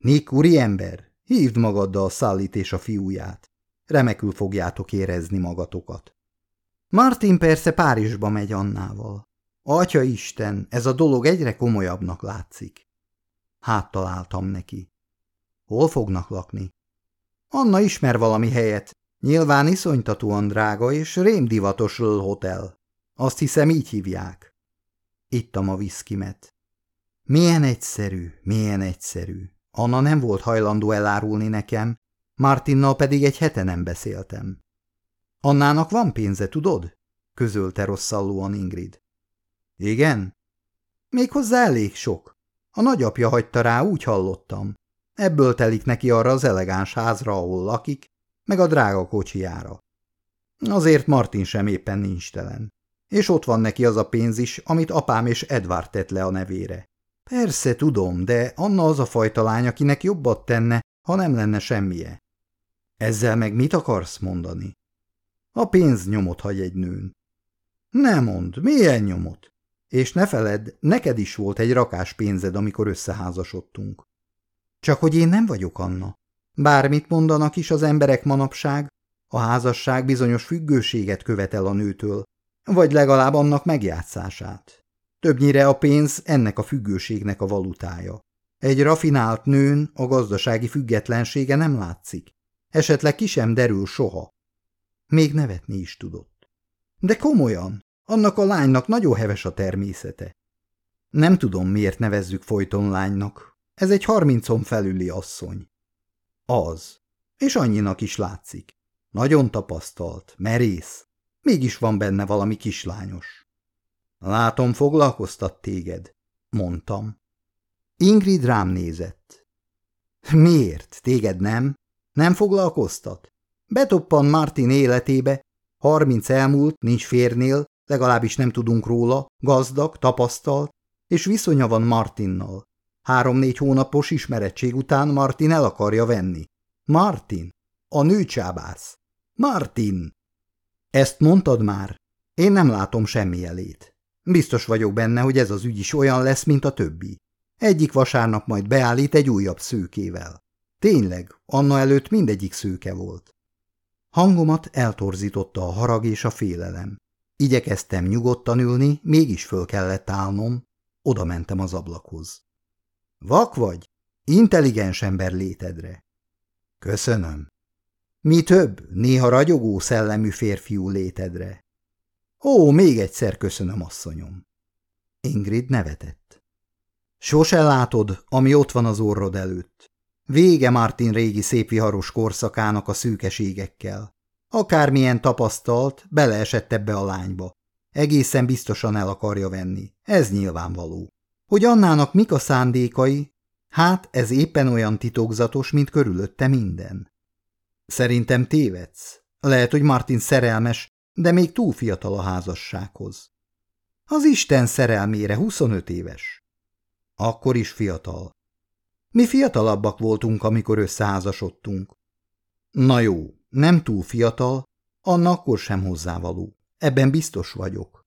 Nick, ember, hívd magaddal Sullyt és a fiúját. Remekül fogjátok érezni magatokat. Martin persze Párizsba megy Annával. Atya Isten, ez a dolog egyre komolyabbnak látszik. Hát találtam neki. Hol fognak lakni? Anna ismer valami helyet. Nyilván iszonytatóan drága és rémdivatos hotel. Azt hiszem így hívják. Ittam a viszkimet. Milyen egyszerű, milyen egyszerű. Anna nem volt hajlandó elárulni nekem, Martinnal pedig egy hete nem beszéltem. Annának van pénze, tudod? közölte rosszallóan Ingrid. Igen? Méghozzá elég sok. A nagyapja hagyta rá, úgy hallottam. Ebből telik neki arra az elegáns házra, ahol lakik, meg a drága kocsijára. Azért Martin sem éppen nincs telen. És ott van neki az a pénz is, amit apám és Edward tett le a nevére. Persze, tudom, de Anna az a fajta lány, akinek jobbat tenne, ha nem lenne semmije. Ezzel meg mit akarsz mondani? A pénz nyomot hagy egy nőn. Ne mond, milyen nyomot? És ne feledd, neked is volt egy rakás pénzed, amikor összeházasodtunk. Csak hogy én nem vagyok Anna. Bármit mondanak is az emberek manapság, a házasság bizonyos függőséget követel a nőtől, vagy legalább annak megjátszását. Többnyire a pénz ennek a függőségnek a valutája. Egy rafinált nőn a gazdasági függetlensége nem látszik. Esetleg ki sem derül soha. Még nevetni is tudott. De komolyan, annak a lánynak nagyon heves a természete. Nem tudom, miért nevezzük folyton lánynak. Ez egy harmincon felüli asszony. Az. És annyinak is látszik. Nagyon tapasztalt, merész. Mégis van benne valami kislányos. Látom, foglalkoztat téged, mondtam. Ingrid rám nézett. Miért? Téged nem? Nem foglalkoztat? Betoppan Martin életébe, harminc elmúlt, nincs férnél, legalábbis nem tudunk róla, gazdag, tapasztalt, és viszonya van Martinnal. Három-négy hónapos ismerettség után Martin el akarja venni. Martin, a nőcsábász. Martin! Ezt mondtad már? Én nem látom semmi jelét. Biztos vagyok benne, hogy ez az ügy is olyan lesz, mint a többi. Egyik vasárnap majd beállít egy újabb szőkével. Tényleg, Anna előtt mindegyik szőke volt. Hangomat eltorzította a harag és a félelem. Igyekeztem nyugodtan ülni, mégis föl kellett állnom. Oda mentem az ablakhoz. Vak vagy? Intelligens ember létedre. Köszönöm. Mi több, néha ragyogó szellemű férfiú létedre. Ó, még egyszer köszönöm, asszonyom. Ingrid nevetett. Sose látod, ami ott van az orrod előtt. Vége Martin régi szépviharos korszakának a szűkeségekkel. Akármilyen tapasztalt, beleesett ebbe a lányba. Egészen biztosan el akarja venni. Ez nyilvánvaló. Hogy Annának mik a szándékai, hát ez éppen olyan titokzatos, mint körülötte minden. Szerintem tévedsz. Lehet, hogy Martin szerelmes, de még túl fiatal a házassághoz. Az Isten szerelmére 25 éves. Akkor is fiatal. Mi fiatalabbak voltunk, amikor összeházasodtunk. Na jó, nem túl fiatal, Anna akkor sem hozzávaló. Ebben biztos vagyok.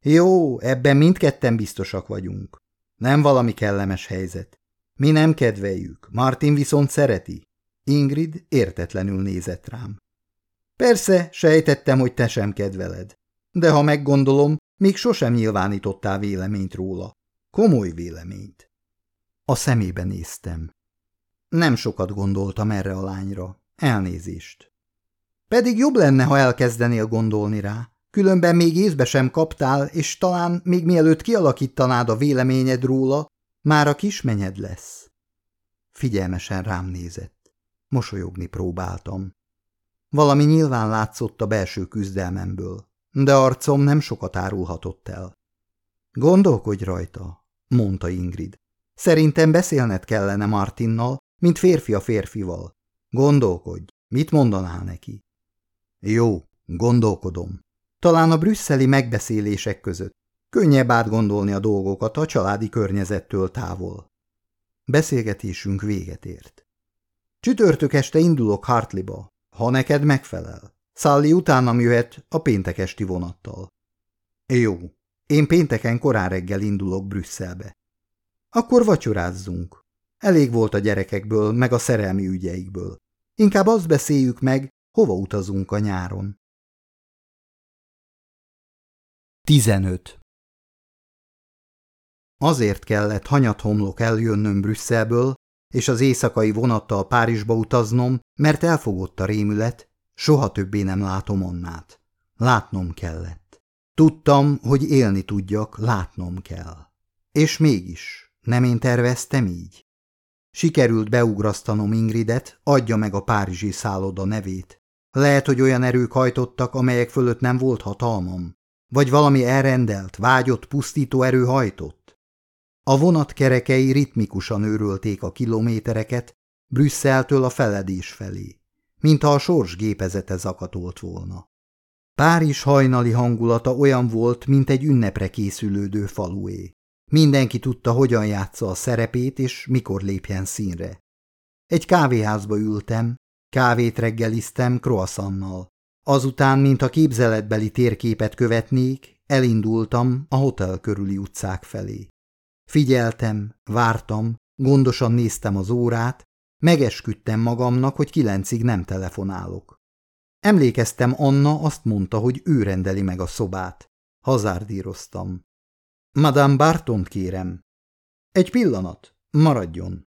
Jó, ebben mindketten biztosak vagyunk. Nem valami kellemes helyzet. Mi nem kedveljük, Martin viszont szereti. Ingrid értetlenül nézett rám. Persze, sejtettem, hogy te sem kedveled. De ha meggondolom, még sosem nyilvánítottál véleményt róla. Komoly véleményt. A szemébe néztem. Nem sokat gondoltam erre a lányra. Elnézést. Pedig jobb lenne, ha elkezdenél gondolni rá. Különben még észbe sem kaptál, és talán még mielőtt kialakítanád a véleményed róla, már a kismenyed lesz. Figyelmesen rám nézett. Mosolyogni próbáltam. Valami nyilván látszott a belső küzdelmemből, de arcom nem sokat árulhatott el. Gondolkodj rajta, mondta Ingrid. Szerintem beszélned kellene Martinnal, mint férfi a férfival. Gondolkodj, mit mondanál neki? Jó, Gondolkodom. Talán a brüsszeli megbeszélések között. Könnyebb átgondolni a dolgokat a családi környezettől távol. Beszélgetésünk véget ért. Csütörtök este indulok Hartliba, ha neked megfelel. Szalli utánam jöhet a péntek esti vonattal. Jó, én pénteken korán reggel indulok Brüsszelbe. Akkor vacsorázzunk. Elég volt a gyerekekből, meg a szerelmi ügyeikből. Inkább azt beszéljük meg, hova utazunk a nyáron. 15. Azért kellett homlok eljönnöm Brüsszelből, és az éjszakai vonattal Párizsba utaznom, mert elfogott a rémület, soha többé nem látom onnát. Látnom kellett. Tudtam, hogy élni tudjak, látnom kell. És mégis, nem én terveztem így? Sikerült beugrasztanom Ingridet, adja meg a párizsi szálloda nevét. Lehet, hogy olyan erők hajtottak, amelyek fölött nem volt hatalmam. Vagy valami elrendelt, vágyott, pusztító erő hajtott. A vonat kerekei ritmikusan őrölték a kilométereket, Brüsszeltől a feledés felé, mintha a sors gépezete zakatolt volna. Párizs hajnali hangulata olyan volt, mint egy ünnepre készülődő falué. Mindenki tudta, hogyan játsza a szerepét, és mikor lépjen színre. Egy kávéházba ültem, kávét reggeliztem croissannal. Azután, mint a képzeletbeli térképet követnék, elindultam a hotel körüli utcák felé. Figyeltem, vártam, gondosan néztem az órát, megesküdtem magamnak, hogy kilencig nem telefonálok. Emlékeztem, Anna azt mondta, hogy ő rendeli meg a szobát. Hazárdíroztam. Madame Barton kérem. Egy pillanat, maradjon.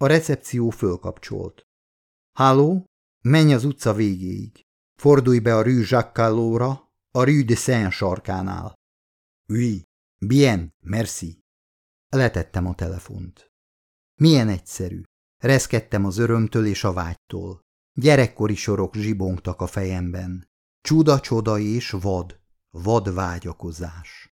A recepció fölkapcsolt. Háló, menj az utca végéig. Fordulj be a Rue Jacques a Rue de Saint sarkánál. Oui, bien, merci. Letettem a telefont. Milyen egyszerű. Reszkedtem az örömtől és a vágytól. Gyerekkori sorok zsibongtak a fejemben. Csuda-csoda és vad, vad vágyakozás.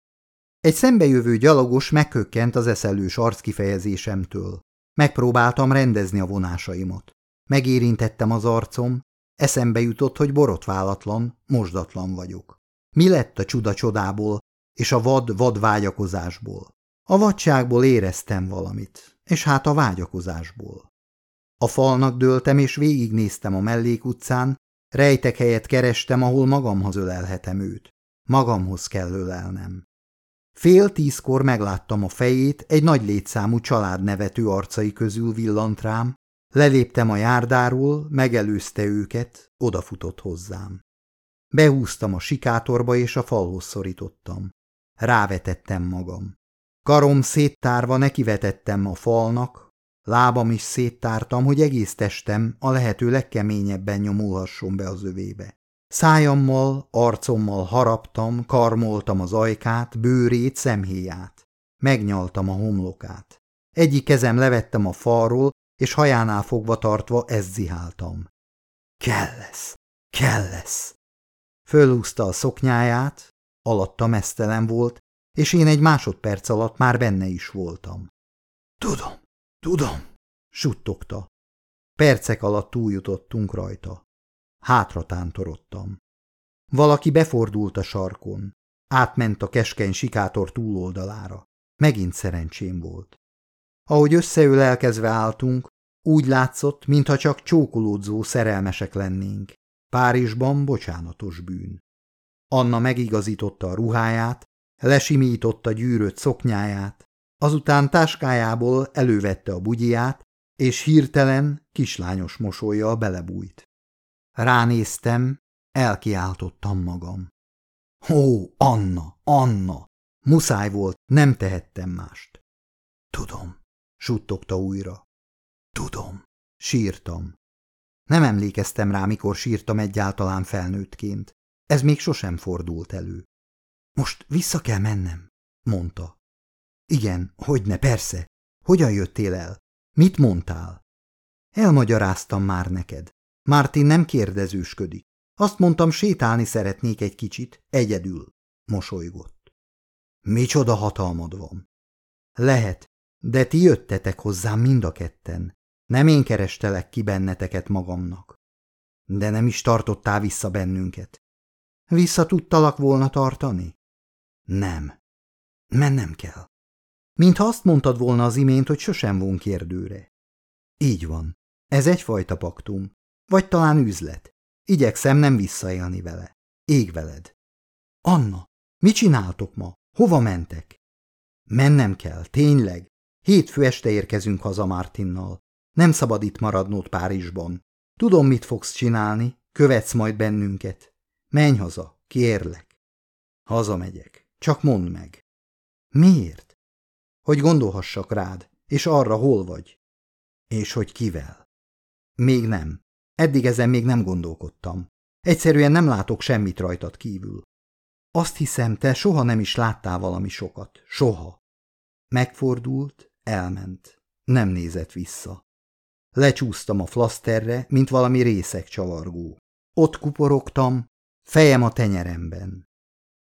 Egy szembejövő gyalogos megkökkent az eszelős arckifejezésemtől. Megpróbáltam rendezni a vonásaimat. Megérintettem az arcom, eszembe jutott, hogy borotválatlan, mosdatlan vagyok. Mi lett a csuda-csodából és a vad-vad vágyakozásból? A vadságból éreztem valamit, és hát a vágyakozásból. A falnak dőltem, és végignéztem a mellékutcán, rejtek helyet kerestem, ahol magamhoz ölelhetem őt. Magamhoz kell ölelnem. Fél tízkor megláttam a fejét, egy nagy létszámú család nevető arcai közül villant rám, leléptem a járdáról, megelőzte őket, odafutott hozzám. Behúztam a sikátorba, és a falhoz szorítottam. Rávetettem magam. Karom széttárva nekivetettem a falnak, Lábam is széttártam, hogy egész testem a lehető legkeményebben nyomulhasson be az övébe. Szájammal, arcommal haraptam, karmoltam az ajkát, bőrét, szemhéját. Megnyaltam a homlokát. Egyik kezem levettem a falról, és hajánál fogva tartva ezt ziháltam. Kell lesz, kell lesz. Fölhúzta a szoknyáját, alatta mesztelen volt, és én egy másodperc alatt már benne is voltam. Tudom, Tudom, suttogta. Percek alatt túljutottunk rajta. Hátra tántorodtam. Valaki befordult a sarkon. Átment a keskeny sikátor túloldalára. Megint szerencsém volt. Ahogy összeülelkezve álltunk, úgy látszott, mintha csak csókolódzó szerelmesek lennénk. Párizsban bocsánatos bűn. Anna megigazította a ruháját, lesimította gyűrött szoknyáját, Azután táskájából elővette a bugyját, és hirtelen kislányos mosolya belebújt. Ránéztem, elkiáltottam magam. Ó, Anna, Anna! Muszáj volt, nem tehettem mást. Tudom, suttogta újra. Tudom, sírtam. Nem emlékeztem rá, mikor sírtam egyáltalán felnőttként. Ez még sosem fordult elő. Most vissza kell mennem, mondta. Igen, hogyne, persze. Hogyan jöttél el? Mit mondtál? Elmagyaráztam már neked. Mártin nem kérdezősködik. Azt mondtam, sétálni szeretnék egy kicsit, egyedül. Mosolygott. Micsoda hatalmad van. Lehet, de ti jöttetek hozzám mind a ketten. Nem én kerestelek ki benneteket magamnak. De nem is tartottál vissza bennünket. Vissza tudtalak volna tartani? Nem. Mennem kell. Mintha azt mondtad volna az imént, hogy sosem von kérdőre. Így van. Ez egyfajta paktum. Vagy talán üzlet. Igyekszem nem visszaélni vele. Ég veled. Anna, mit csináltok ma? Hova mentek? Mennem kell, tényleg. Hétfő este érkezünk haza Martinnal. Nem szabad itt maradnod Párizsban. Tudom, mit fogsz csinálni, követsz majd bennünket. Menj haza, kérlek. Hazamegyek. Csak mondd meg. Miért? Hogy gondolhassak rád, és arra hol vagy. És hogy kivel. Még nem. Eddig ezen még nem gondolkodtam. Egyszerűen nem látok semmit rajtad kívül. Azt hiszem, te soha nem is láttál valami sokat. Soha. Megfordult, elment. Nem nézett vissza. Lecsúsztam a flaszterre, mint valami részek csavargó. Ott kuporogtam, fejem a tenyeremben.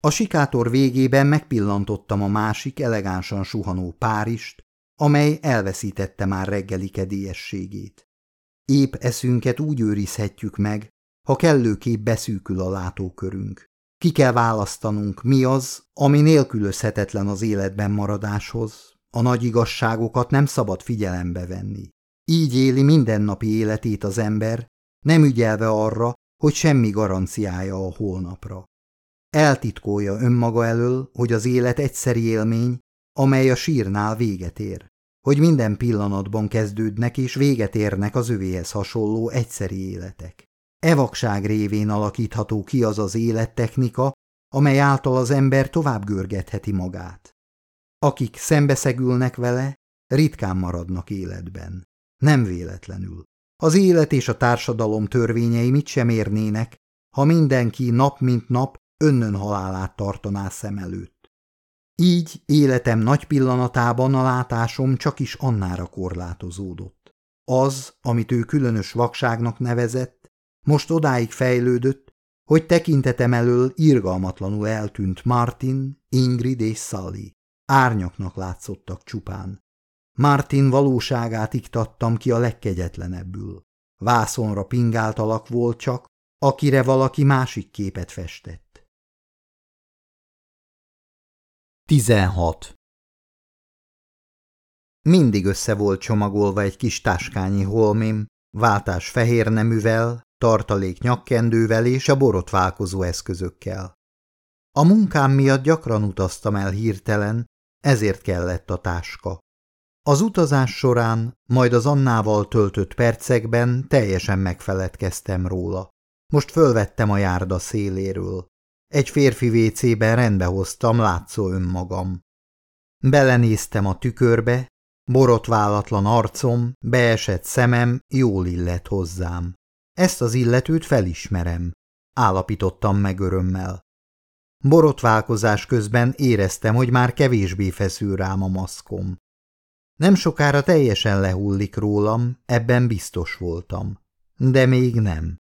A sikátor végében megpillantottam a másik elegánsan suhanó párist, amely elveszítette már reggeli kedélyességét. Épp eszünket úgy őrizhetjük meg, ha kellőképp beszűkül a látókörünk. Ki kell választanunk, mi az, ami nélkülözhetetlen az életben maradáshoz. A nagy igazságokat nem szabad figyelembe venni. Így éli mindennapi életét az ember, nem ügyelve arra, hogy semmi garanciája a holnapra. Eltitkolja önmaga elől, hogy az élet egyszeri élmény, amely a sírnál véget ér. Hogy minden pillanatban kezdődnek és véget érnek az övéhez hasonló egyszeri életek. Evakság révén alakítható ki az az élettechnika, amely által az ember tovább görgetheti magát. Akik szembeszegülnek vele, ritkán maradnak életben. Nem véletlenül. Az élet és a társadalom törvényei mit sem érnének, ha mindenki nap mint nap önnön halálát tartaná szem előtt. Így életem nagy pillanatában a látásom csak is annára korlátozódott. Az, amit ő különös vakságnak nevezett, most odáig fejlődött, hogy tekintetem elől irgalmatlanul eltűnt Martin, Ingrid és Sally. Árnyaknak látszottak csupán. Martin valóságát iktattam ki a legkegyetlenebbül. Vászonra pingált alak volt csak, akire valaki másik képet festett. 16. Mindig össze volt csomagolva egy kis táskányi holmim, váltás fehér neművel, tartalék nyakkendővel és a borotválkozó eszközökkel. A munkám miatt gyakran utaztam el hirtelen, ezért kellett a táska. Az utazás során, majd az Annával töltött percekben teljesen megfeledkeztem róla. Most fölvettem a járda széléről. Egy férfi vécében rendbehoztam látszó önmagam. Belenéztem a tükörbe, borotválatlan arcom, beesett szemem jól illet hozzám. Ezt az illetőt felismerem, állapítottam meg örömmel. Borotválkozás közben éreztem, hogy már kevésbé feszül rám a maszkom. Nem sokára teljesen lehullik rólam, ebben biztos voltam. De még nem.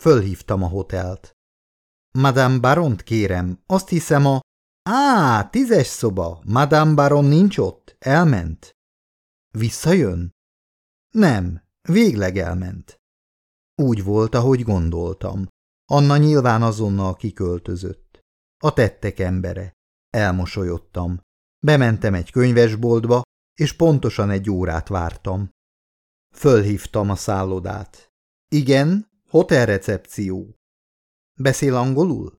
Fölhívtam a hotelt. Madame Baront kérem, azt hiszem a... Á, tízes szoba, Madame Baron nincs ott, elment. Visszajön? Nem, végleg elment. Úgy volt, ahogy gondoltam. Anna nyilván azonnal kiköltözött. A tettek embere. Elmosolyodtam. Bementem egy könyvesboltba, és pontosan egy órát vártam. Fölhívtam a szállodát. Igen, hotelrecepció. Beszél angolul?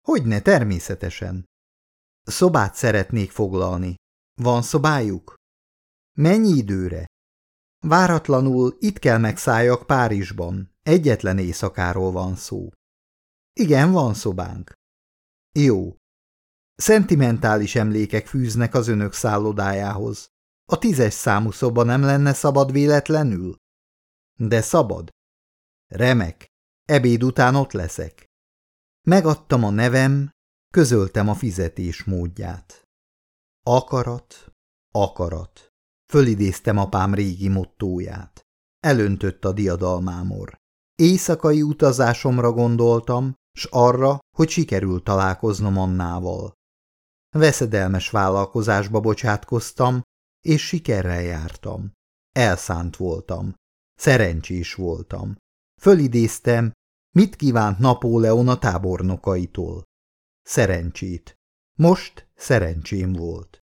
Hogyne, természetesen. Szobát szeretnék foglalni. Van szobájuk? Mennyi időre? Váratlanul itt kell megszálljak Párizsban. Egyetlen éjszakáról van szó. Igen, van szobánk. Jó. Szentimentális emlékek fűznek az önök szállodájához. A tízes számú szoba nem lenne szabad véletlenül? De szabad. Remek. Ebéd után ott leszek. Megadtam a nevem, közöltem a fizetés módját. Akarat, akarat. Fölidéztem apám régi mottóját. Elöntött a diadalmámor. Éjszakai utazásomra gondoltam, s arra, hogy sikerült találkoznom Annával. Veszedelmes vállalkozásba bocsátkoztam, és sikerrel jártam. Elszánt voltam. Szerencsés voltam. Fölidéztem, Mit kívánt Napóleon a tábornokaitól? Szerencsét. Most szerencsém volt.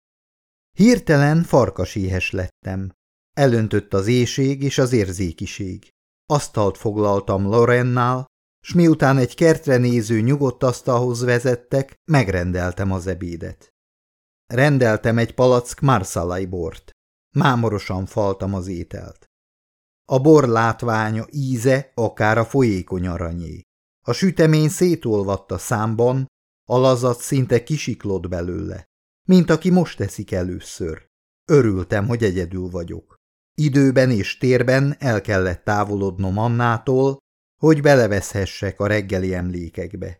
Hirtelen farkaséhes lettem. Elöntött az éjség és az érzékiség. Asztalt foglaltam Lorennál, s miután egy kertre néző nyugodt asztalhoz vezettek, megrendeltem az ebédet. Rendeltem egy palack marszalai bort. Mámorosan faltam az ételt. A bor látványa, íze akár a folyékony aranyé. A sütemény szétolvadt számban, a lazat szinte kisiklott belőle, mint aki most eszik először. Örültem, hogy egyedül vagyok. Időben és térben el kellett távolodnom Annától, hogy beleveszhessek a reggeli emlékekbe.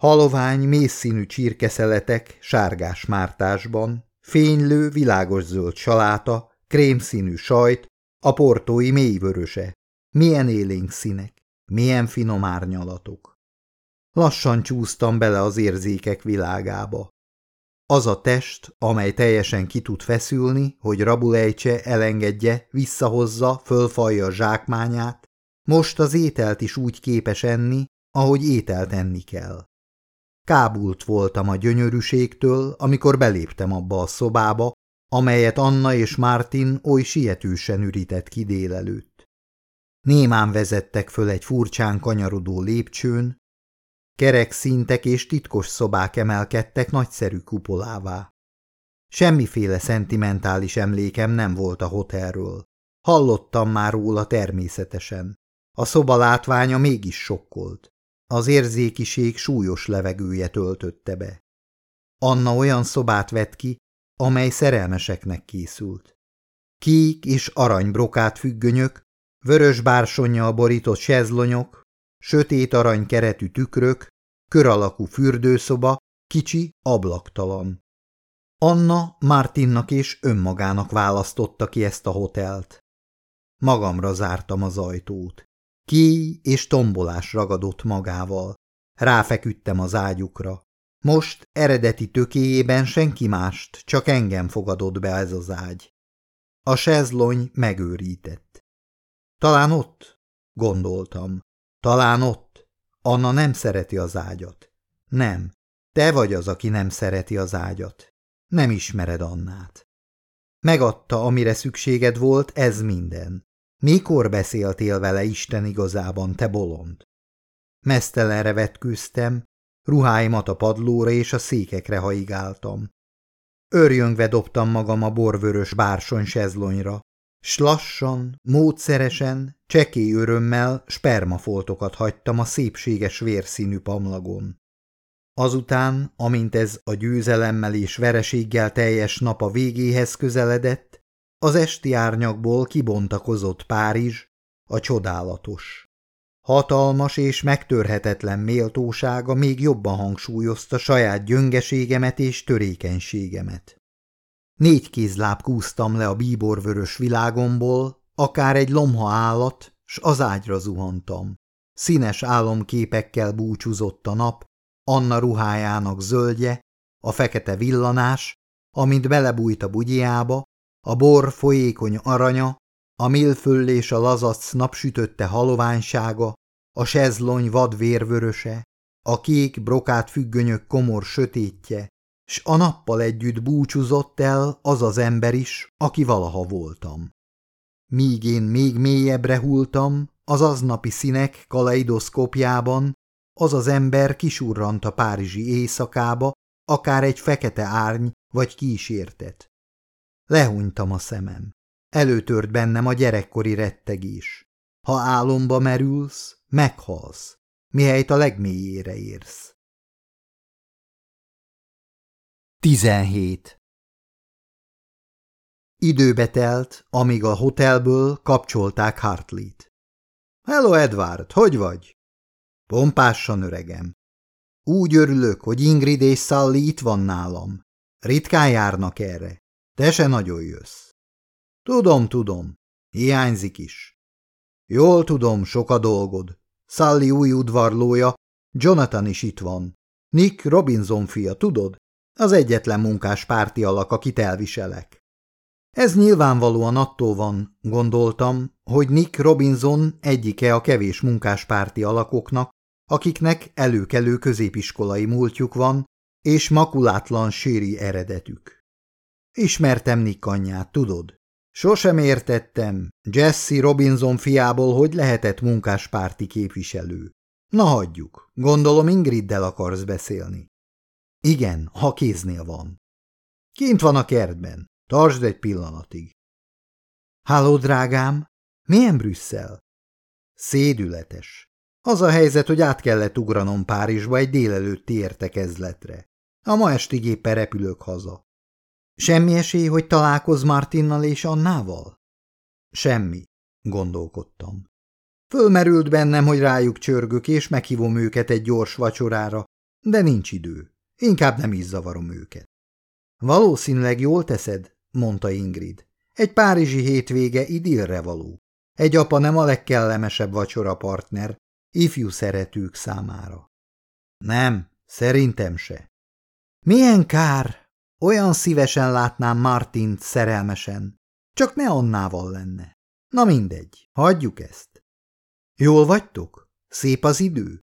Halovány, mészszínű csirkeszeletek sárgás mártásban, fénylő, világos zöld saláta, krémszínű sajt, a portói mélyvöröse. Milyen élénk színek, milyen finom árnyalatok. Lassan csúsztam bele az érzékek világába. Az a test, amely teljesen ki tud feszülni, hogy rabulejcse elengedje, visszahozza, fölfalja a zsákmányát, most az ételt is úgy képes enni, ahogy ételt enni kell. Kábult voltam a gyönyörűségtől, amikor beléptem abba a szobába, amelyet Anna és Martin oly sietősen ürített ki délelőtt. Némán vezettek föl egy furcsán kanyarodó lépcsőn, kerek szintek és titkos szobák emelkedtek nagyszerű kupolává. Semmiféle szentimentális emlékem nem volt a hotelről. Hallottam már róla természetesen. A szoba látványa mégis sokkolt. Az érzékiség súlyos levegője töltötte be. Anna olyan szobát vett ki, amely szerelmeseknek készült. Kék és aranybrokát függönyök, vörös bársonyjal borított sezlonyok, sötét arany keretű tükrök, kör alakú fürdőszoba, kicsi, ablaktalan. Anna Martinnak és önmagának választotta ki ezt a hotelt. Magamra zártam az ajtót. Ki és tombolás ragadott magával. Ráfeküdtem az ágyukra. Most eredeti tökéjében senki mást, csak engem fogadott be ez az ágy. A sezlony megőrített. Talán ott? Gondoltam. Talán ott. Anna nem szereti az ágyat. Nem. Te vagy az, aki nem szereti az ágyat. Nem ismered Annát. Megadta, amire szükséged volt, ez minden. Mikor beszéltél vele Isten igazában, te bolond? Mesztelenre vetkőztem, ruháimat a padlóra és a székekre haigáltam. Örjöngve dobtam magam a borvörös bársony sezlonyra, s lassan, módszeresen, csekély örömmel spermafoltokat hagytam a szépséges vérszínű pamlagon. Azután, amint ez a győzelemmel és vereséggel teljes nap a végéhez közeledett, az esti árnyakból kibontakozott Párizs, a csodálatos. Hatalmas és megtörhetetlen méltósága még jobban hangsúlyozta saját gyöngeségemet és törékenységemet. Négy kézláb kúztam le a bíborvörös világomból, akár egy lomha állat, s az ágyra zuhantam. Színes álomképekkel búcsúzott a nap, Anna ruhájának zöldje, a fekete villanás, amint belebújt a bugyjába, a bor folyékony aranya, a milföll és a lazac napsütötte haloványsága, a sezlony vad vérvöröse, a kék brokát függönyök komor sötétje, s a nappal együtt búcsúzott el az az ember is, aki valaha voltam. Míg én még mélyebbre hultam, az aznapi színek kaleidoszkópjában, az az ember kisurrant a párizsi éjszakába, akár egy fekete árny vagy kísértet. Lehúnytam a szemem. Előtört bennem a gyerekkori rettegés. Ha álomba merülsz, meghalsz, mihelyt a legmélyére érsz. 17. Időbe telt, amíg a hotelből kapcsolták Hartley-t. Hello, Edward, hogy vagy? Pompásan öregem. Úgy örülök, hogy Ingrid és Sally itt van nálam. Ritkán járnak erre. Te se nagyon jössz. Tudom, tudom. Hiányzik is. Jól tudom, sok a dolgod. Sally új udvarlója, Jonathan is itt van. Nick Robinson fia, tudod? Az egyetlen munkás párti alak, akit elviselek. Ez nyilvánvalóan attól van, gondoltam, hogy Nick Robinson egyike a kevés munkáspárti alakoknak, akiknek előkelő középiskolai múltjuk van, és makulátlan séri eredetük. Ismertem Nick anyját, tudod? Sosem értettem, Jesse Robinson fiából hogy lehetett munkáspárti képviselő. Na hagyjuk, gondolom Ingriddel akarsz beszélni. Igen, ha kéznél van. Kint van a kertben, tartsd egy pillanatig. Háló, drágám, milyen Brüsszel? Szédületes. Az a helyzet, hogy át kellett ugranom Párizsba egy délelőtti értekezletre. A ma estig éppen repülök haza. Semmi esély, hogy találkoz Martinnal és Annával? Semmi, gondolkodtam. Fölmerült bennem, hogy rájuk csörgök, és meghívom őket egy gyors vacsorára, de nincs idő. Inkább nem is zavarom őket. Valószínűleg jól teszed, mondta Ingrid. Egy párizsi hétvége idillre való. Egy apa nem a legkellemesebb vacsora partner, ifjú szeretők számára. Nem, szerintem se. Milyen kár! Olyan szívesen látnám Martint szerelmesen. Csak ne Annával lenne. Na mindegy, hagyjuk ezt. Jól vagytok? Szép az idő?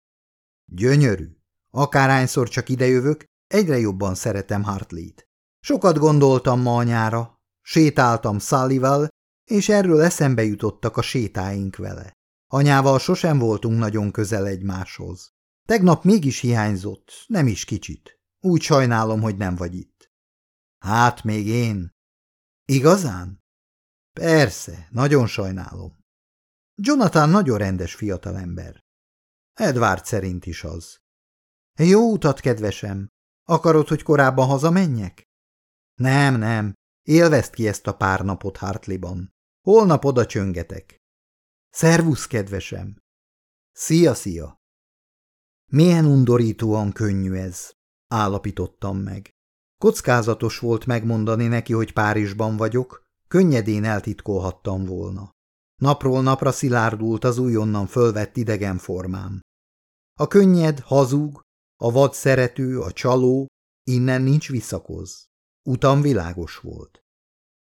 Gyönyörű. Akárhányszor csak idejövök, egyre jobban szeretem Hartley-t. Sokat gondoltam ma anyára, sétáltam Szalival, és erről eszembe jutottak a sétáink vele. Anyával sosem voltunk nagyon közel egymáshoz. Tegnap mégis hiányzott, nem is kicsit. Úgy sajnálom, hogy nem vagy itt. Hát még én. Igazán? Persze, nagyon sajnálom. Jonathan nagyon rendes fiatalember. Edward szerint is az. Jó utat, kedvesem. Akarod, hogy korábban hazamenjek? Nem, nem. Élvezd ki ezt a pár napot Hartleyban. Holnap oda csöngetek. Szervusz, kedvesem! Szia, szia! Milyen undorítóan könnyű ez, állapítottam meg. Kockázatos volt megmondani neki, hogy Párizsban vagyok, könnyedén eltitkolhattam volna. Napról napra szilárdult az újonnan fölvett idegen formám. A könnyed, hazug, a vad szerető, a csaló, innen nincs visszakoz. Utam világos volt.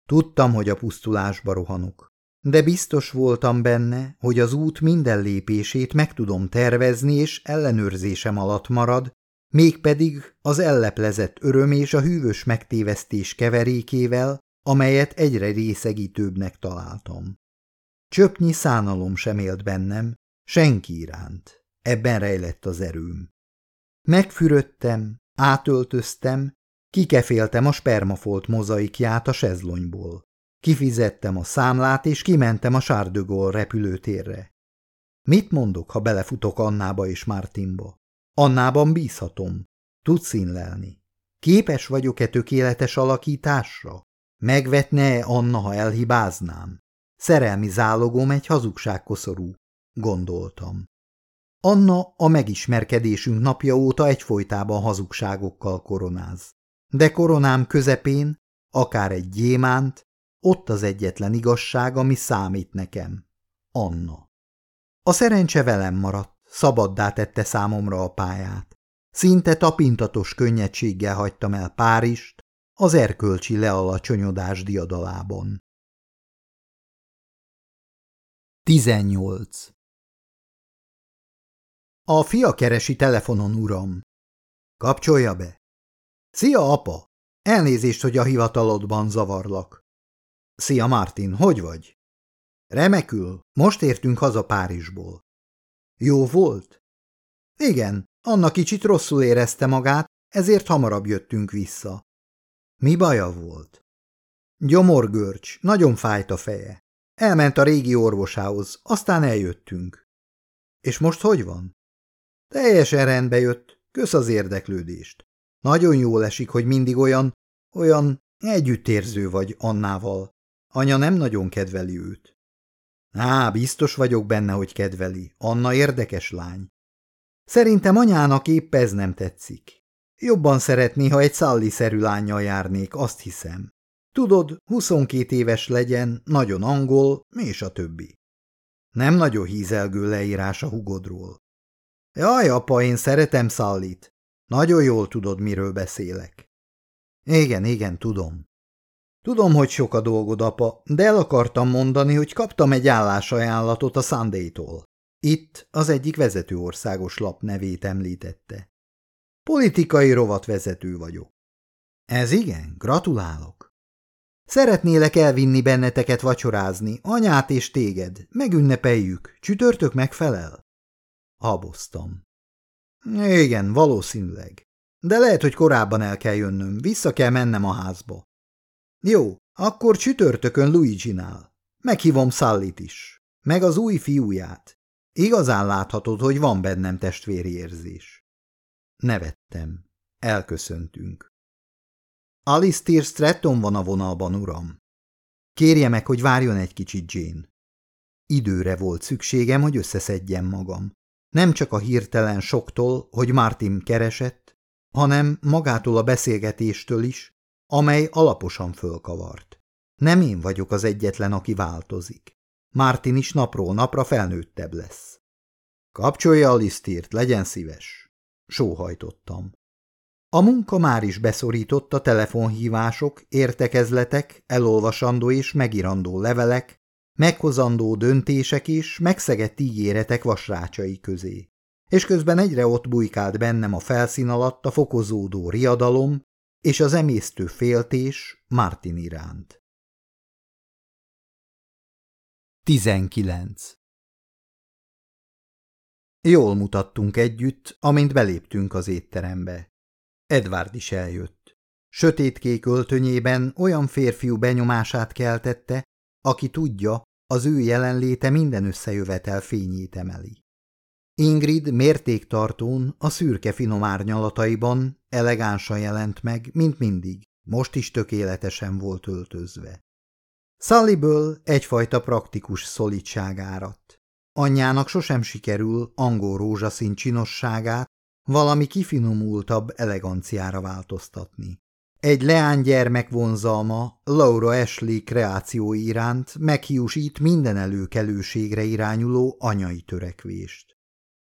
Tudtam, hogy a pusztulásba rohanok de biztos voltam benne, hogy az út minden lépését meg tudom tervezni, és ellenőrzésem alatt marad, mégpedig az elleplezett öröm és a hűvös megtévesztés keverékével, amelyet egyre részegítőbbnek találtam. Csöpnyi szánalom sem élt bennem, senki iránt. Ebben rejlett az erőm. Megfürödtem, átöltöztem, kikeféltem a spermafolt mozaikját a sezlonyból. Kifizettem a számlát, és kimentem a Sárdögol repülőtérre. Mit mondok, ha belefutok Annába és Martinba? Annában bízhatom. Tudsz színlelni. Képes vagyok-e tökéletes alakításra? Megvetne-e Anna, ha elhibáznám? Szerelmi zálogom egy hazugságkoszorú, gondoltam. Anna a megismerkedésünk napja óta egyfolytában hazugságokkal koronáz. De koronám közepén, akár egy gyémánt, ott az egyetlen igazság, ami számít nekem. Anna. A szerencse velem maradt, szabaddá tette számomra a pályát. Szinte tapintatos könnyedséggel hagytam el Párist, az erkölcsi lealacsonyodás diadalában. 18. A fia keresi telefonon, uram. Kapcsolja be. Szia, apa! Elnézést, hogy a hivatalodban zavarlak. Szia, Martin, hogy vagy? Remekül, most értünk haza Párizsból. Jó volt? Igen, Anna kicsit rosszul érezte magát, ezért hamarabb jöttünk vissza. Mi baja volt? Gyomorgörcs, nagyon fájt a feje. Elment a régi orvosához, aztán eljöttünk. És most hogy van? Teljesen rendbe jött, kösz az érdeklődést. Nagyon jól esik, hogy mindig olyan, olyan együttérző vagy Annával. Anya nem nagyon kedveli őt. Á, biztos vagyok benne, hogy kedveli. Anna érdekes lány. Szerintem anyának épp ez nem tetszik. Jobban szeretné, ha egy szalliszerű lányjal járnék, azt hiszem. Tudod, 22 éves legyen, nagyon angol, és a többi. Nem nagyon hízelgő leírás a hugodról. Jaj, apa, én szeretem Szallit. Nagyon jól tudod, miről beszélek. Igen, igen, tudom. Tudom, hogy sok a dolgod, apa, de el akartam mondani, hogy kaptam egy állásajánlatot a Sunday-tól. Itt az egyik vezető országos lap nevét említette. Politikai rovatvezető vagyok. Ez igen, gratulálok. Szeretnélek elvinni benneteket vacsorázni, anyát és téged, megünnepeljük, csütörtök megfelel? Haboztam. Igen, valószínűleg. De lehet, hogy korábban el kell jönnöm, vissza kell mennem a házba. Jó, akkor csütörtökön Luigi-nál. Meghívom Szallit is, meg az új fiúját. Igazán láthatod, hogy van bennem testvéri érzés. Nevettem. Elköszöntünk. Alistair Stratton van a vonalban, uram. Kérje meg, hogy várjon egy kicsit, Jane. Időre volt szükségem, hogy összeszedjem magam. Nem csak a hirtelen soktól, hogy Martin keresett, hanem magától a beszélgetéstől is, amely alaposan fölkavart. Nem én vagyok az egyetlen, aki változik. Martin is napról napra felnőttebb lesz. Kapcsolja a lisztírt, legyen szíves. Sóhajtottam. A munka már is beszorította telefonhívások, értekezletek, elolvasandó és megirandó levelek, meghozandó döntések és megszegett ígéretek vasrácsai közé. És közben egyre ott bujkált bennem a felszín alatt a fokozódó riadalom és az emésztő féltés Martin iránt. 19. Jól mutattunk együtt, amint beléptünk az étterembe. Edward is eljött. Sötétkék öltönyében olyan férfiú benyomását keltette, aki tudja, az ő jelenléte minden összejövetel fényét emeli. Ingrid mértéktartón a szürke finom árnyalataiban elegánsan jelent meg, mint mindig, most is tökéletesen volt öltözve. Sullyből egyfajta praktikus szolidság áradt. Anyjának sosem sikerül angol rózsaszín csinosságát valami kifinomultabb eleganciára változtatni. Egy leánygyermek vonzalma Laura Ashley kreációi iránt meghiúsít minden előkelőségre irányuló anyai törekvést.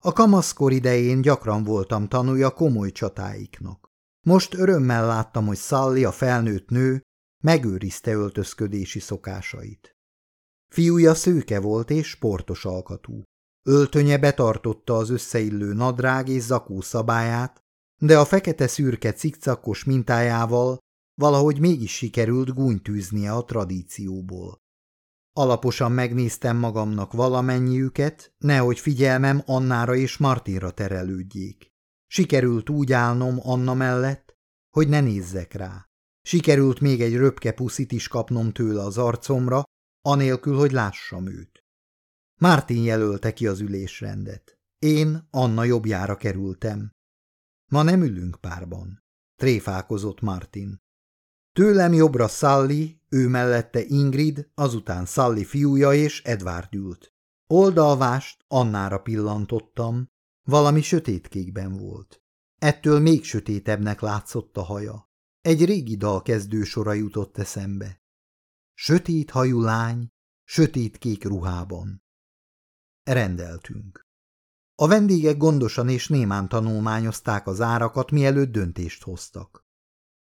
A kamaszkor idején gyakran voltam tanulja komoly csatáiknak. Most örömmel láttam, hogy Sally, a felnőtt nő, megőrizte öltözködési szokásait. Fiúja szőke volt és sportos alkatú. Öltönye betartotta az összeillő nadrág és zakó szabályát, de a fekete-szürke cikcakos mintájával valahogy mégis sikerült gúnytűznie a tradícióból. Alaposan megnéztem magamnak valamennyiüket, nehogy figyelmem Annára és Martinra terelődjék. Sikerült úgy állnom Anna mellett, hogy ne nézzek rá. Sikerült még egy röpke puszit is kapnom tőle az arcomra, anélkül, hogy lássam őt. Martin jelölte ki az ülésrendet. Én Anna jobbjára kerültem. Ma nem ülünk párban, tréfálkozott Martin. Tőlem jobbra Sally, ő mellette Ingrid, azután Sally fiúja és Edward ült. Oldalvást Annára pillantottam, valami sötétkékben volt. Ettől még sötétebbnek látszott a haja. Egy régi dal kezdősora jutott eszembe. Sötét hajú lány, sötét-kék ruhában. Rendeltünk. A vendégek gondosan és némán tanulmányozták az árakat, mielőtt döntést hoztak.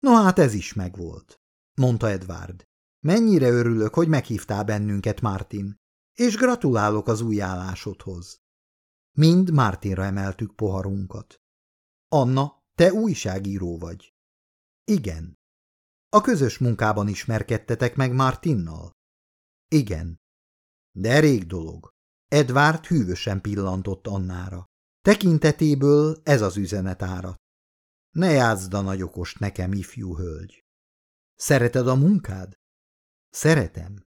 No hát ez is megvolt, mondta Edward. Mennyire örülök, hogy meghívtál bennünket, Martin, és gratulálok az új állásodhoz. Mind Martinra emeltük poharunkat. Anna, te újságíró vagy. Igen. A közös munkában ismerkedtetek meg Martinnal? Igen. De rég dolog. Edward hűvösen pillantott Annára. Tekintetéből ez az üzenet árat. Ne játszd a nagyokost nekem, ifjú hölgy. Szereted a munkád? Szeretem.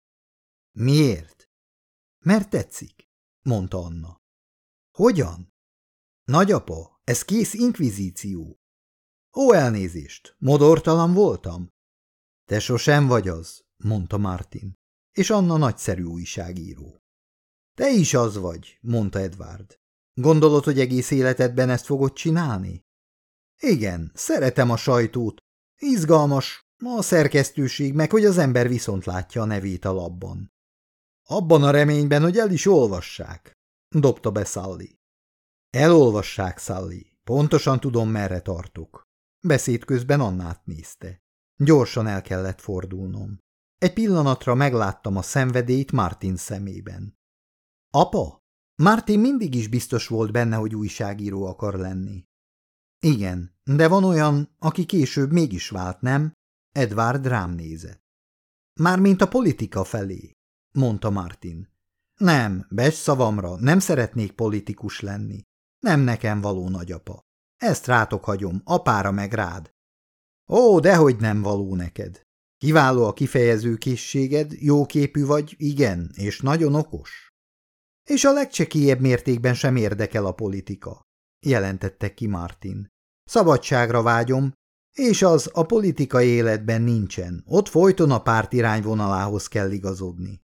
Miért? Mert tetszik, mondta Anna. Hogyan? Nagyapa, ez kész inkvizíció. Ó, elnézést, modortalan voltam. Te sosem vagy az, mondta Martin, és Anna nagyszerű újságíró. Te is az vagy, mondta Edward. Gondolod, hogy egész életedben ezt fogod csinálni? Igen, szeretem a sajtót. Izgalmas, a szerkesztőség meg, hogy az ember viszont látja a nevét a labban. Abban a reményben, hogy el is olvassák, dobta be Sally. Elolvassák, Sally. Pontosan tudom, merre tartok. Beszéd közben Annát nézte. Gyorsan el kellett fordulnom. Egy pillanatra megláttam a szenvedélyt Martin szemében. Apa? Martin mindig is biztos volt benne, hogy újságíró akar lenni. Igen, de van olyan, aki később mégis vált, nem? Edward rám nézett. Mármint a politika felé, mondta Martin. Nem, bes szavamra, nem szeretnék politikus lenni. Nem nekem való nagyapa. Ezt rátok hagyom, apára meg rád. Ó, dehogy nem való neked. Kiváló a kifejező készséged, jóképű vagy, igen, és nagyon okos. És a legcsekélyebb mértékben sem érdekel a politika, jelentette ki Martin. Szabadságra vágyom, és az a politikai életben nincsen, ott folyton a párt irányvonalához kell igazodni.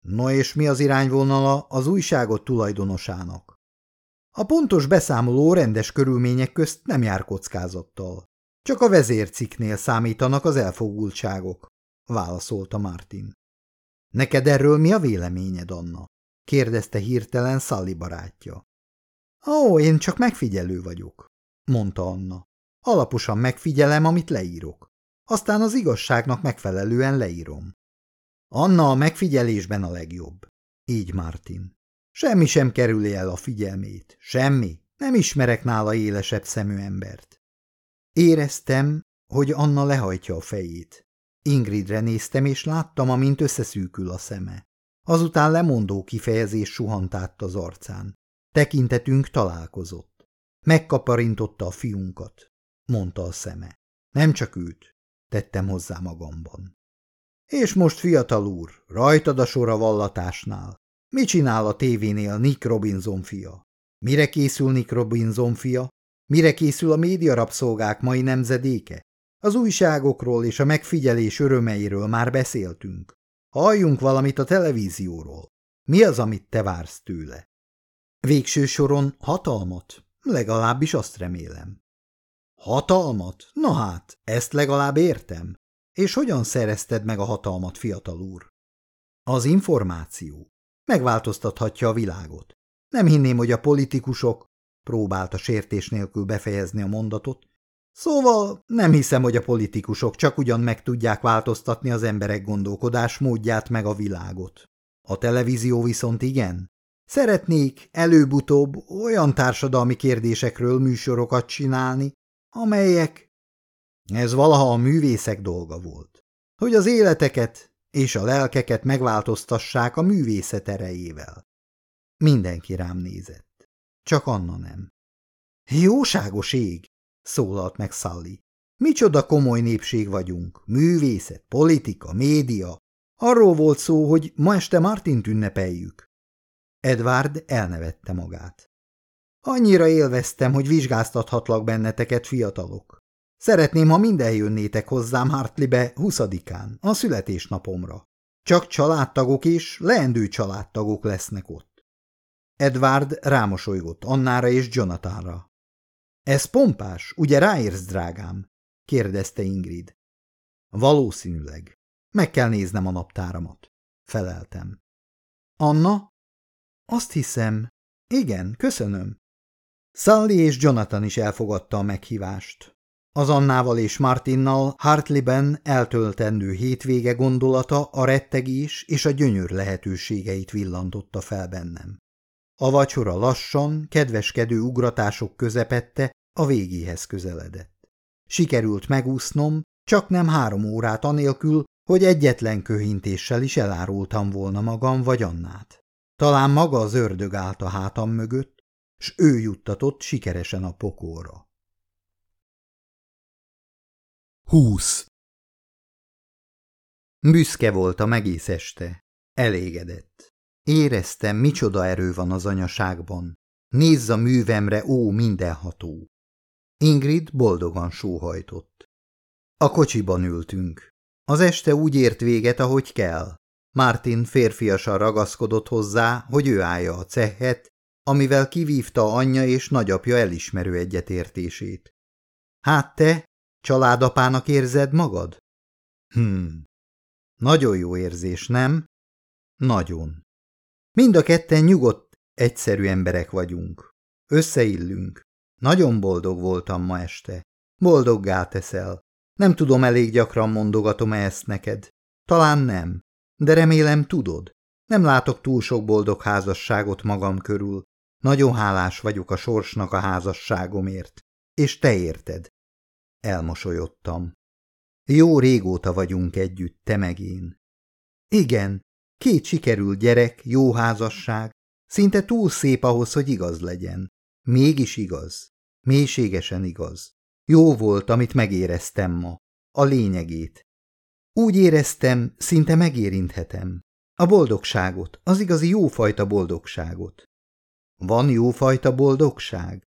No és mi az irányvonala az újságot tulajdonosának? A pontos beszámoló rendes körülmények közt nem jár kockázattal. Csak a vezérciknél számítanak az elfogultságok, válaszolta Martin. Neked erről mi a véleményed, Anna? kérdezte hirtelen Sally barátja. Ó, én csak megfigyelő vagyok, mondta Anna. Alaposan megfigyelem, amit leírok. Aztán az igazságnak megfelelően leírom. Anna a megfigyelésben a legjobb. Így Martin. Semmi sem kerüli el a figyelmét. Semmi. Nem ismerek nála élesebb szemű embert. Éreztem, hogy Anna lehajtja a fejét. Ingridre néztem, és láttam, amint összeszűkül a szeme. Azután lemondó kifejezés suhant át az arcán. Tekintetünk találkozott. Megkaparintotta a fiunkat, mondta a szeme. Nem csak őt, tettem hozzá magamban. És most, fiatal úr, rajtad a sor a vallatásnál. Mi csinál a tévénél Nick Robinson fia? Mire készül Nick Robinson fia? Mire készül a médiarabszolgák mai nemzedéke? Az újságokról és a megfigyelés örömeiről már beszéltünk. Halljunk valamit a televízióról. Mi az, amit te vársz tőle? Végső soron hatalmat? Legalábbis azt remélem. Hatalmat? Na hát, ezt legalább értem. És hogyan szerezted meg a hatalmat, fiatal úr? Az információ megváltoztathatja a világot. Nem hinném, hogy a politikusok, próbálta sértés nélkül befejezni a mondatot, szóval nem hiszem, hogy a politikusok csak ugyan meg tudják változtatni az emberek gondolkodás módját meg a világot. A televízió viszont igen. Szeretnék előbb-utóbb olyan társadalmi kérdésekről műsorokat csinálni, amelyek ez valaha a művészek dolga volt, hogy az életeket és a lelkeket megváltoztassák a művészet erejével. Mindenki rám nézett. Csak Anna nem. Jóságos ég, szólalt meg Sally. Micsoda komoly népség vagyunk, művészet, politika, média. Arról volt szó, hogy ma este Martint ünnepeljük. Edward elnevette magát. Annyira élveztem, hogy vizsgáztathatlak benneteket, fiatalok. Szeretném, ha minden jönnétek hozzám Hartleybe huszadikán, a születésnapomra. Csak családtagok és leendő családtagok lesznek ott. Edward rámosolygott Annára és Jonathanra. Ez pompás, ugye ráérsz, drágám? kérdezte Ingrid. Valószínűleg. Meg kell néznem a naptáramat. Feleltem. Anna? Azt hiszem. Igen, köszönöm. Sally és Jonathan is elfogadta a meghívást. Az Annával és Martinnal Hartleyben eltöltendő hétvége gondolata a rettegés és a gyönyör lehetőségeit villantotta fel bennem. A vacsora lassan, kedveskedő ugratások közepette a végéhez közeledett. Sikerült megúsznom, csak nem három órát anélkül, hogy egyetlen köhintéssel is elárultam volna magam vagy Annát. Talán maga az ördög állt a hátam mögött, s ő juttatott sikeresen a pokolra. 20. Büszke volt a megész este. Elégedett. Éreztem, micsoda erő van az anyaságban. Nézz a művemre, ó, mindenható. Ingrid boldogan sóhajtott. A kocsiban ültünk. Az este úgy ért véget, ahogy kell. Martin férfiasan ragaszkodott hozzá, hogy ő állja a cehet, amivel kivívta anyja és nagyapja elismerő egyetértését. Hát te, Családapának érzed magad? Hmm. Nagyon jó érzés, nem? Nagyon. Mind a ketten nyugodt, egyszerű emberek vagyunk. Összeillünk. Nagyon boldog voltam ma este. Boldoggá teszel. Nem tudom, elég gyakran mondogatom -e ezt neked. Talán nem, de remélem tudod. Nem látok túl sok boldog házasságot magam körül. Nagyon hálás vagyok a sorsnak a házasságomért. És te érted. Elmosolyodtam. Jó régóta vagyunk együtt, te meg én. Igen, két sikerült gyerek, jó házasság, szinte túl szép ahhoz, hogy igaz legyen. Mégis igaz. Mélységesen igaz. Jó volt, amit megéreztem ma. A lényegét. Úgy éreztem, szinte megérinthetem. A boldogságot, az igazi jófajta boldogságot. Van jófajta boldogság?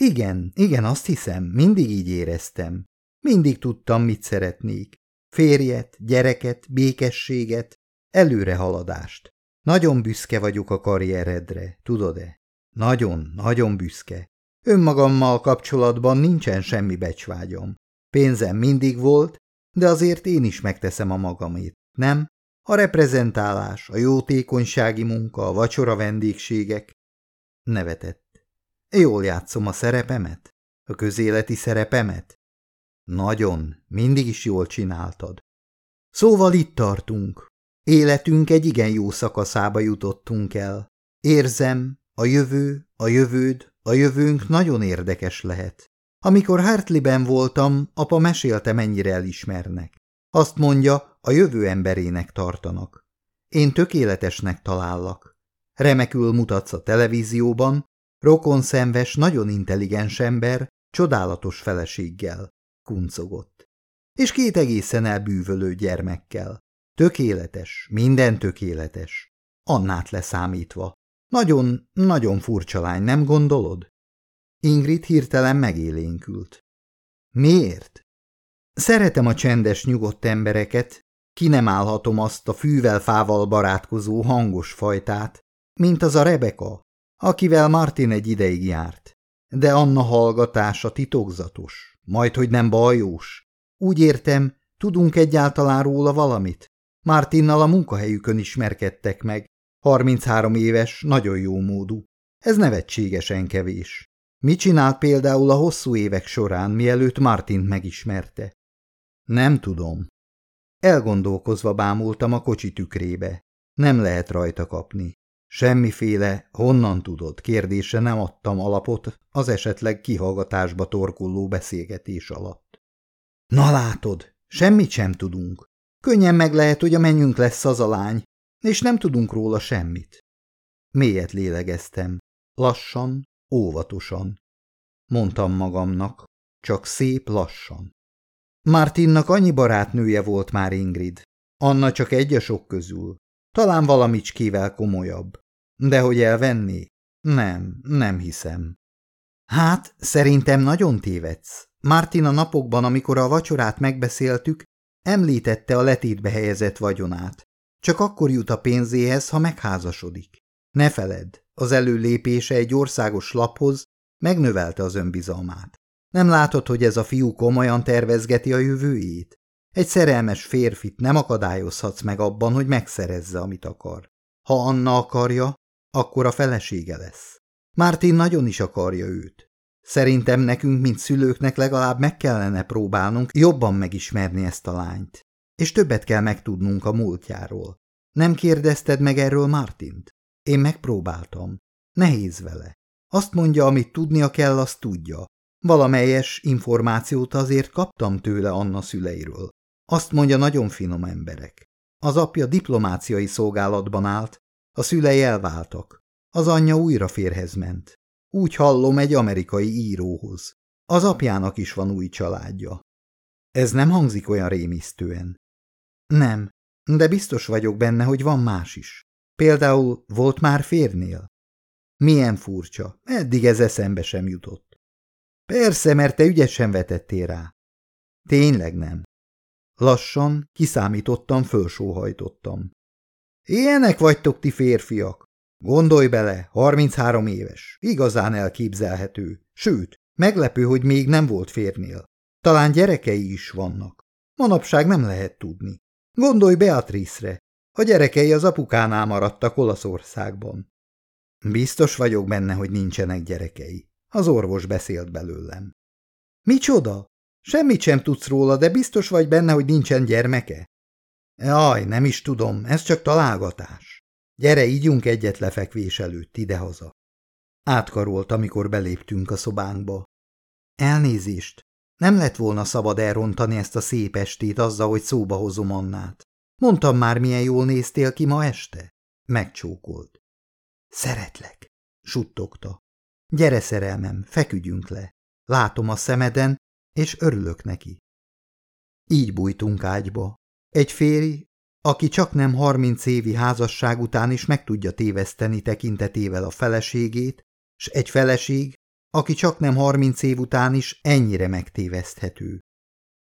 Igen, igen, azt hiszem, mindig így éreztem. Mindig tudtam, mit szeretnék. Férjet, gyereket, békességet, előrehaladást. Nagyon büszke vagyok a karrieredre, tudod-e? Nagyon, nagyon büszke. Önmagammal kapcsolatban nincsen semmi becsvágyom. Pénzem mindig volt, de azért én is megteszem a magamét, nem? A reprezentálás, a jótékonysági munka, a vacsora vendégségek. Nevetett. Jól játszom a szerepemet? A közéleti szerepemet? Nagyon, mindig is jól csináltad. Szóval itt tartunk. Életünk egy igen jó szakaszába jutottunk el. Érzem, a jövő, a jövőd, a jövőnk nagyon érdekes lehet. Amikor Hartleyben voltam, apa mesélte, mennyire elismernek. Azt mondja, a jövő emberének tartanak. Én tökéletesnek talállak. Remekül mutatsz a televízióban, rokonszenves, nagyon intelligens ember, csodálatos feleséggel, kuncogott. És két egészen elbűvölő gyermekkel. Tökéletes, minden tökéletes. Annát leszámítva. Nagyon, nagyon furcsa lány, nem gondolod? Ingrid hirtelen megélénkült. Miért? Szeretem a csendes, nyugodt embereket, ki nem állhatom azt a fűvel-fával barátkozó hangos fajtát, mint az a Rebeka, akivel Martin egy ideig járt. De Anna hallgatása titokzatos, majd hogy nem bajós. Úgy értem, tudunk egyáltalán róla valamit? Martinnal a munkahelyükön ismerkedtek meg. 33 éves, nagyon jó módú. Ez nevetségesen kevés. Mit csinált például a hosszú évek során, mielőtt Martint megismerte? Nem tudom. Elgondolkozva bámultam a kocsi tükrébe. Nem lehet rajta kapni. Semmiféle, honnan tudod, kérdése nem adtam alapot az esetleg kihallgatásba torkolló beszélgetés alatt. Na látod, semmit sem tudunk. Könnyen meg lehet, hogy a mennyünk lesz az a lány, és nem tudunk róla semmit. Mélyet lélegeztem. Lassan, óvatosan. Mondtam magamnak, csak szép lassan. Martinnak annyi barátnője volt már Ingrid. Anna csak egy a sok közül. Talán valamicskével komolyabb. De hogy elvenni? Nem, nem hiszem. Hát, szerintem nagyon tévedsz. Martin a napokban, amikor a vacsorát megbeszéltük, említette a letétbe helyezett vagyonát. Csak akkor jut a pénzéhez, ha megházasodik. Ne feledd, az előlépése egy országos laphoz megnövelte az önbizalmát. Nem látod, hogy ez a fiú komolyan tervezgeti a jövőjét? Egy szerelmes férfit nem akadályozhatsz meg abban, hogy megszerezze, amit akar. Ha Anna akarja, akkor a felesége lesz. Mártin nagyon is akarja őt. Szerintem nekünk, mint szülőknek legalább meg kellene próbálnunk jobban megismerni ezt a lányt. És többet kell megtudnunk a múltjáról. Nem kérdezted meg erről Martint? Én megpróbáltam. Nehéz vele. Azt mondja, amit tudnia kell, azt tudja. Valamelyes információt azért kaptam tőle Anna szüleiről. Azt mondja, nagyon finom emberek. Az apja diplomáciai szolgálatban állt, a szülei elváltak. Az anyja újra férhez ment. Úgy hallom egy amerikai íróhoz. Az apjának is van új családja. Ez nem hangzik olyan rémisztően. Nem, de biztos vagyok benne, hogy van más is. Például volt már férnél? Milyen furcsa, eddig ez eszembe sem jutott. Persze, mert te ügyesen vetettél rá. Tényleg nem. Lassan, kiszámítottam, fölsóhajtottam. Ilyenek vagytok ti férfiak. Gondolj bele, 33 éves, igazán elképzelhető. Sőt, meglepő, hogy még nem volt férnél. Talán gyerekei is vannak. Manapság nem lehet tudni. Gondolj Beatrice-re. A gyerekei az apukánál maradtak Olaszországban. Biztos vagyok benne, hogy nincsenek gyerekei. Az orvos beszélt belőlem. Micsoda? Semmit sem tudsz róla, de biztos vagy benne, hogy nincsen gyermeke? Jaj, nem is tudom, ez csak találgatás. Gyere, ígyunk egyet lefekvés előtt, idehaza. Átkarolt, amikor beléptünk a szobánkba. Elnézést, nem lett volna szabad elrontani ezt a szép estét azzal, hogy szóba hozom Annát. Mondtam már, milyen jól néztél ki ma este? Megcsókolt. Szeretlek, suttogta. Gyere, szerelmem, feküdjünk le. Látom a szemeden, és örülök neki. Így bújtunk ágyba. Egy férj, aki csak nem harminc évi házasság után is meg tudja téveszteni tekintetével a feleségét, s egy feleség, aki csak nem harminc év után is ennyire megtéveszthető.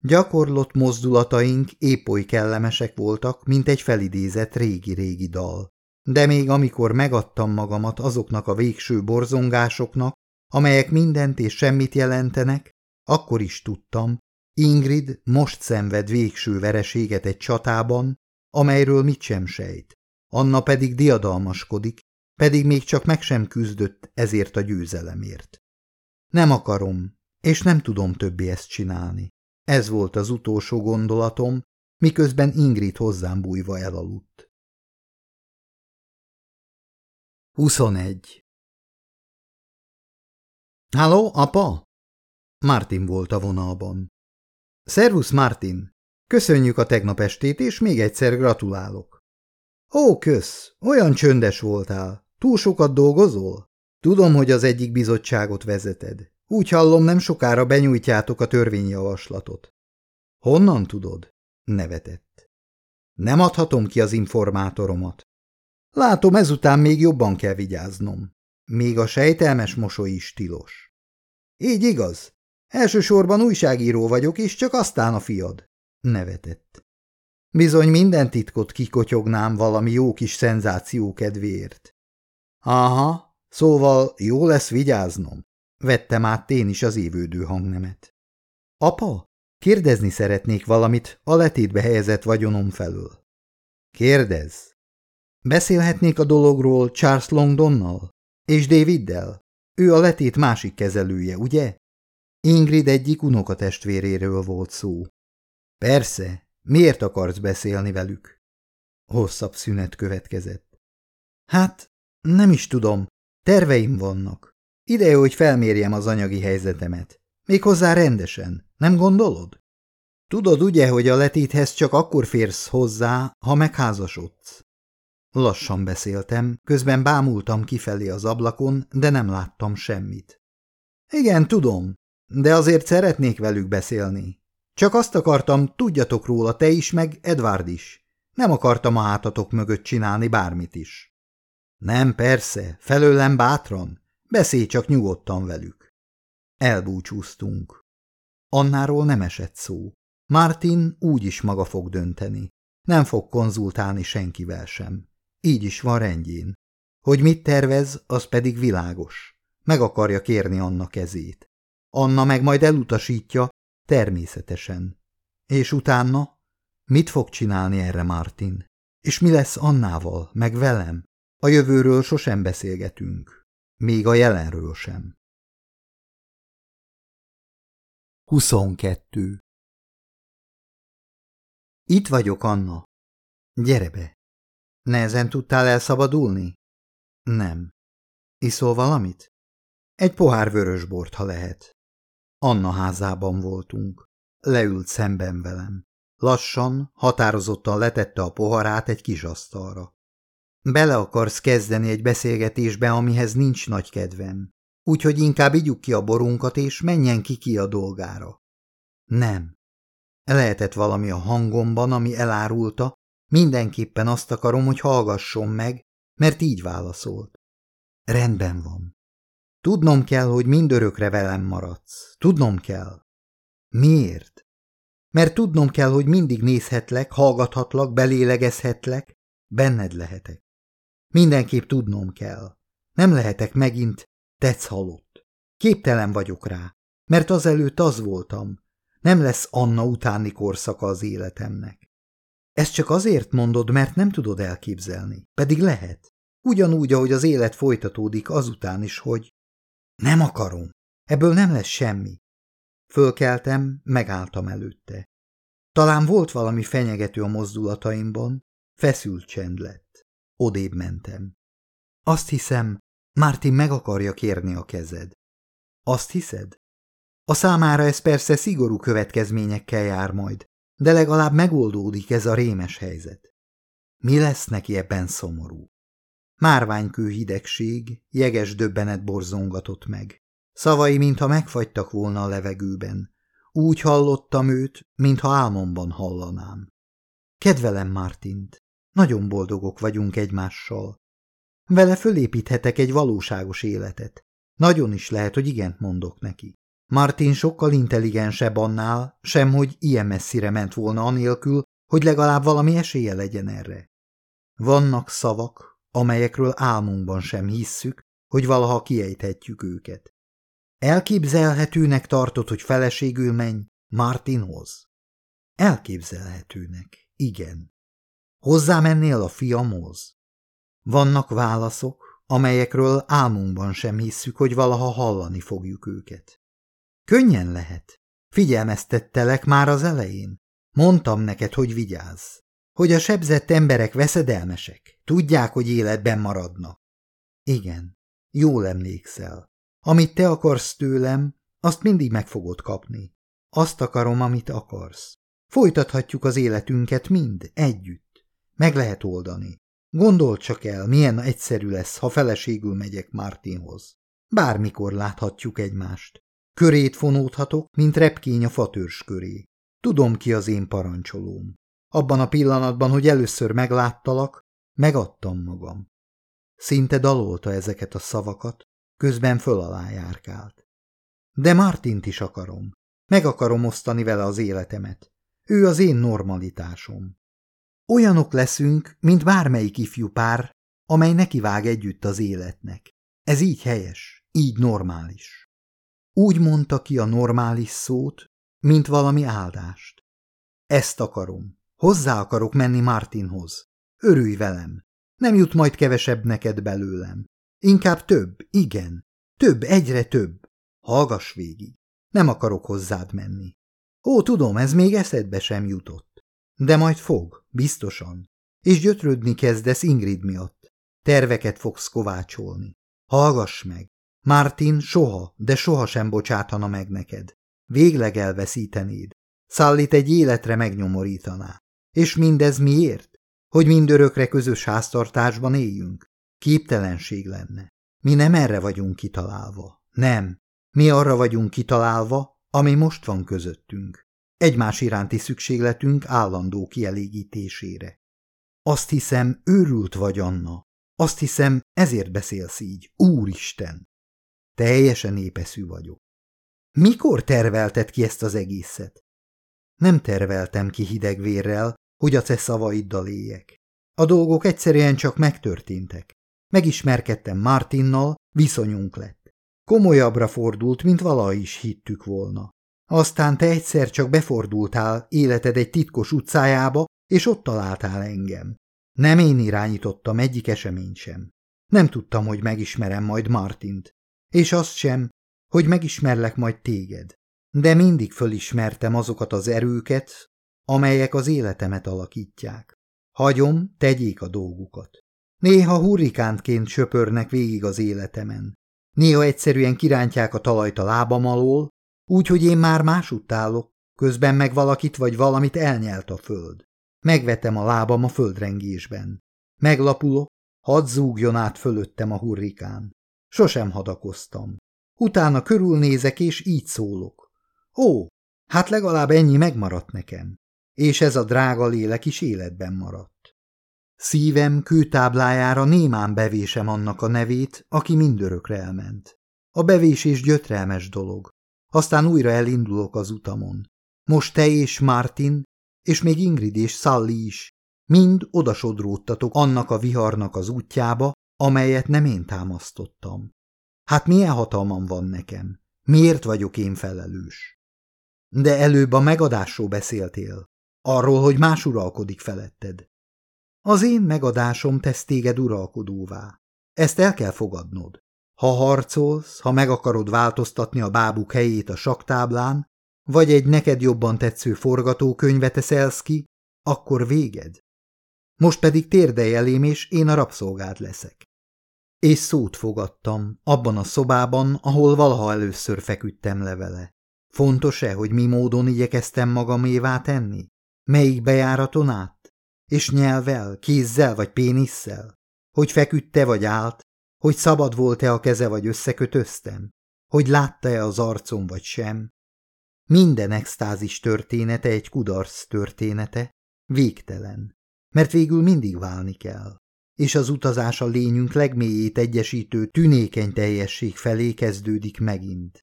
Gyakorlott mozdulataink épp oly kellemesek voltak, mint egy felidézett régi-régi dal. De még amikor megadtam magamat azoknak a végső borzongásoknak, amelyek mindent és semmit jelentenek, akkor is tudtam, Ingrid most szenved végső vereséget egy csatában, amelyről mit sem sejt. Anna pedig diadalmaskodik, pedig még csak meg sem küzdött ezért a győzelemért. Nem akarom, és nem tudom többé ezt csinálni. Ez volt az utolsó gondolatom, miközben Ingrid hozzám bújva elaludt. 21. Halló, apa? Martin volt a vonalban. Szervusz, Martin! Köszönjük a tegnap estét, és még egyszer gratulálok. Ó, kösz, olyan csöndes voltál. Túl sokat dolgozol? Tudom, hogy az egyik bizottságot vezeted. Úgy hallom, nem sokára benyújtjátok a törvényjavaslatot. Honnan tudod? Nevetett. Nem adhatom ki az informátoromat. Látom, ezután még jobban kell vigyáznom. Még a sejtelmes mosoly is tilos. Így igaz. Elsősorban újságíró vagyok, és csak aztán a fiad. Nevetett. Bizony minden titkot kikotyognám valami jó kis szenzáció kedvéért. Aha, szóval jó lesz vigyáznom. Vettem át én is az évődő hangnemet. Apa, kérdezni szeretnék valamit a letétbe helyezett vagyonom felől. Kérdezz. Beszélhetnék a dologról Charles Longdonnal? És Daviddel? Ő a letét másik kezelője, ugye? Ingrid egyik unokatestvéréről volt szó. Persze, miért akarsz beszélni velük? Hosszabb szünet következett. Hát, nem is tudom, terveim vannak. Ideje, hogy felmérjem az anyagi helyzetemet. Méghozzá rendesen, nem gondolod? Tudod ugye, hogy a letéthez csak akkor férsz hozzá, ha megházasodsz. Lassan beszéltem, közben bámultam kifelé az ablakon, de nem láttam semmit. Igen, tudom, de azért szeretnék velük beszélni. Csak azt akartam, tudjatok róla te is, meg Edward is. Nem akartam a hátatok mögött csinálni bármit is. Nem, persze, felőlem bátran. Beszélj csak nyugodtan velük. Elbúcsúztunk. Annáról nem esett szó. Martin úgy is maga fog dönteni. Nem fog konzultálni senkivel sem. Így is van rendjén. Hogy mit tervez, az pedig világos. Meg akarja kérni Anna kezét. Anna meg majd elutasítja, természetesen. És utána? Mit fog csinálni erre Martin? És mi lesz Annával, meg velem? A jövőről sosem beszélgetünk. Még a jelenről sem. 22. Itt vagyok, Anna. Gyere be. Nehezen tudtál elszabadulni? Nem. Iszol valamit? Egy pohár vörösbort, ha lehet. Anna házában voltunk. Leült szemben velem. Lassan, határozottan letette a poharát egy kis asztalra. Bele akarsz kezdeni egy beszélgetésbe, amihez nincs nagy kedvem. Úgyhogy inkább igyuk ki a borunkat, és menjen ki ki a dolgára. Nem. Lehetett valami a hangomban, ami elárulta, mindenképpen azt akarom, hogy hallgasson meg, mert így válaszolt. Rendben van. Tudnom kell, hogy mindörökre velem maradsz. Tudnom kell. Miért? Mert tudnom kell, hogy mindig nézhetlek, hallgathatlak, belélegezhetlek, benned lehetek. Mindenképp tudnom kell. Nem lehetek megint tetsz halott. Képtelen vagyok rá, mert azelőtt az voltam. Nem lesz Anna utáni korszaka az életemnek. Ezt csak azért mondod, mert nem tudod elképzelni. Pedig lehet. Ugyanúgy, ahogy az élet folytatódik azután is, hogy nem akarom. Ebből nem lesz semmi. Fölkeltem, megálltam előtte. Talán volt valami fenyegető a mozdulataimban, feszült csend lett. Odébb mentem. Azt hiszem, Martin meg akarja kérni a kezed. Azt hiszed? A számára ez persze szigorú következményekkel jár majd, de legalább megoldódik ez a rémes helyzet. Mi lesz neki ebben szomorú? Márványkő hidegség, jeges döbbenet borzongatott meg. Szavai, mintha megfagytak volna a levegőben. Úgy hallottam őt, mintha álmomban hallanám. Kedvelem Martint. Nagyon boldogok vagyunk egymással. Vele fölépíthetek egy valóságos életet. Nagyon is lehet, hogy igent mondok neki. Martin sokkal intelligensebb annál, sem hogy ilyen messzire ment volna anélkül, hogy legalább valami esélye legyen erre. Vannak szavak, amelyekről álmunkban sem hisszük, hogy valaha kiejthetjük őket. Elképzelhetőnek tartod, hogy feleségül menj Martinhoz? Elképzelhetőnek, igen. Hozzá mennél a fiamhoz? Vannak válaszok, amelyekről álmunkban sem hisszük, hogy valaha hallani fogjuk őket. Könnyen lehet. Figyelmeztettelek már az elején. Mondtam neked, hogy vigyázz. Hogy a sebzett emberek veszedelmesek. Tudják, hogy életben maradnak. Igen, jól emlékszel. Amit te akarsz tőlem, azt mindig meg fogod kapni. Azt akarom, amit akarsz. Folytathatjuk az életünket mind, együtt. Meg lehet oldani. Gondold csak el, milyen egyszerű lesz, ha feleségül megyek Martinhoz. Bármikor láthatjuk egymást. Körét fonódhatok, mint repkény a fatörs köré. Tudom ki az én parancsolóm. Abban a pillanatban, hogy először megláttalak, megadtam magam. Szinte dalolta ezeket a szavakat, közben föl alá járkált. De Martint is akarom. Meg akarom osztani vele az életemet. Ő az én normalitásom. Olyanok leszünk, mint bármelyik ifjú pár, amely nekivág együtt az életnek. Ez így helyes, így normális. Úgy mondta ki a normális szót, mint valami áldást. Ezt akarom. Hozzá akarok menni Martinhoz. Örülj velem. Nem jut majd kevesebb neked belőlem. Inkább több, igen. Több, egyre több. Hallgass végig. Nem akarok hozzád menni. Ó, tudom, ez még eszedbe sem jutott. De majd fog, biztosan. És gyötrődni kezdesz Ingrid miatt. Terveket fogsz kovácsolni. Hallgass meg. Martin soha, de soha sem bocsátana meg neked. Végleg elveszítenéd. Szallit egy életre megnyomorítaná. És mindez miért? Hogy mindörökre közös háztartásban éljünk? Képtelenség lenne. Mi nem erre vagyunk kitalálva. Nem. Mi arra vagyunk kitalálva, ami most van közöttünk. Egymás iránti szükségletünk állandó kielégítésére. Azt hiszem, őrült vagy, Anna. Azt hiszem, ezért beszélsz így. Úristen! Teljesen épeszű vagyok. Mikor tervelted ki ezt az egészet? Nem terveltem ki hidegvérrel, hogy a te szavaiddal éljek. A dolgok egyszerűen csak megtörténtek. Megismerkedtem Martinnal, viszonyunk lett. Komolyabbra fordult, mint valaha is hittük volna. Aztán te egyszer csak befordultál életed egy titkos utcájába, és ott találtál engem. Nem én irányítottam egyik eseményt sem. Nem tudtam, hogy megismerem majd Martint, és azt sem, hogy megismerlek majd téged. De mindig fölismertem azokat az erőket, amelyek az életemet alakítják. Hagyom, tegyék a dolgukat. Néha hurrikántként söpörnek végig az életemen. Néha egyszerűen kirántják a talajt a lábam alól, úgyhogy én már másutt állok, közben meg valakit vagy valamit elnyelt a föld. Megvetem a lábam a földrengésben. Meglapulok, hadd zúgjon át fölöttem a hurrikán. Sosem hadakoztam. Utána körülnézek, és így szólok. Ó, hát legalább ennyi megmaradt nekem. És ez a drága lélek is életben maradt. Szívem kőtáblájára némán bevésem annak a nevét, aki mindörökre elment. A bevésés gyötrelmes dolog. Aztán újra elindulok az utamon. Most te és Martin, és még Ingrid és Sally is, mind odasodródtatok annak a viharnak az útjába, amelyet nem én támasztottam. Hát milyen hatalmam van nekem? Miért vagyok én felelős? De előbb a megadásról beszéltél. Arról, hogy más uralkodik feletted. Az én megadásom tesz téged uralkodóvá. Ezt el kell fogadnod. Ha harcolsz, ha meg akarod változtatni a bábuk helyét a saktáblán, vagy egy neked jobban tetsző forgatókönyvet eszelsz ki, akkor véged. Most pedig térdelj elém, és én a rabszolgád leszek. És szót fogadtam, abban a szobában, ahol valaha először feküdtem le vele. Fontos-e, hogy mi módon igyekeztem magamévá tenni? Melyik bejáraton át? És nyelvel, kézzel vagy pénisszel? Hogy feküdte vagy állt? Hogy szabad volt-e a keze vagy összekötöztem? Hogy látta-e az arcom vagy sem? Minden extázis története egy kudarc története, végtelen, mert végül mindig válni kell, és az utazás a lényünk legmélyét egyesítő tünékeny teljesség felé kezdődik megint.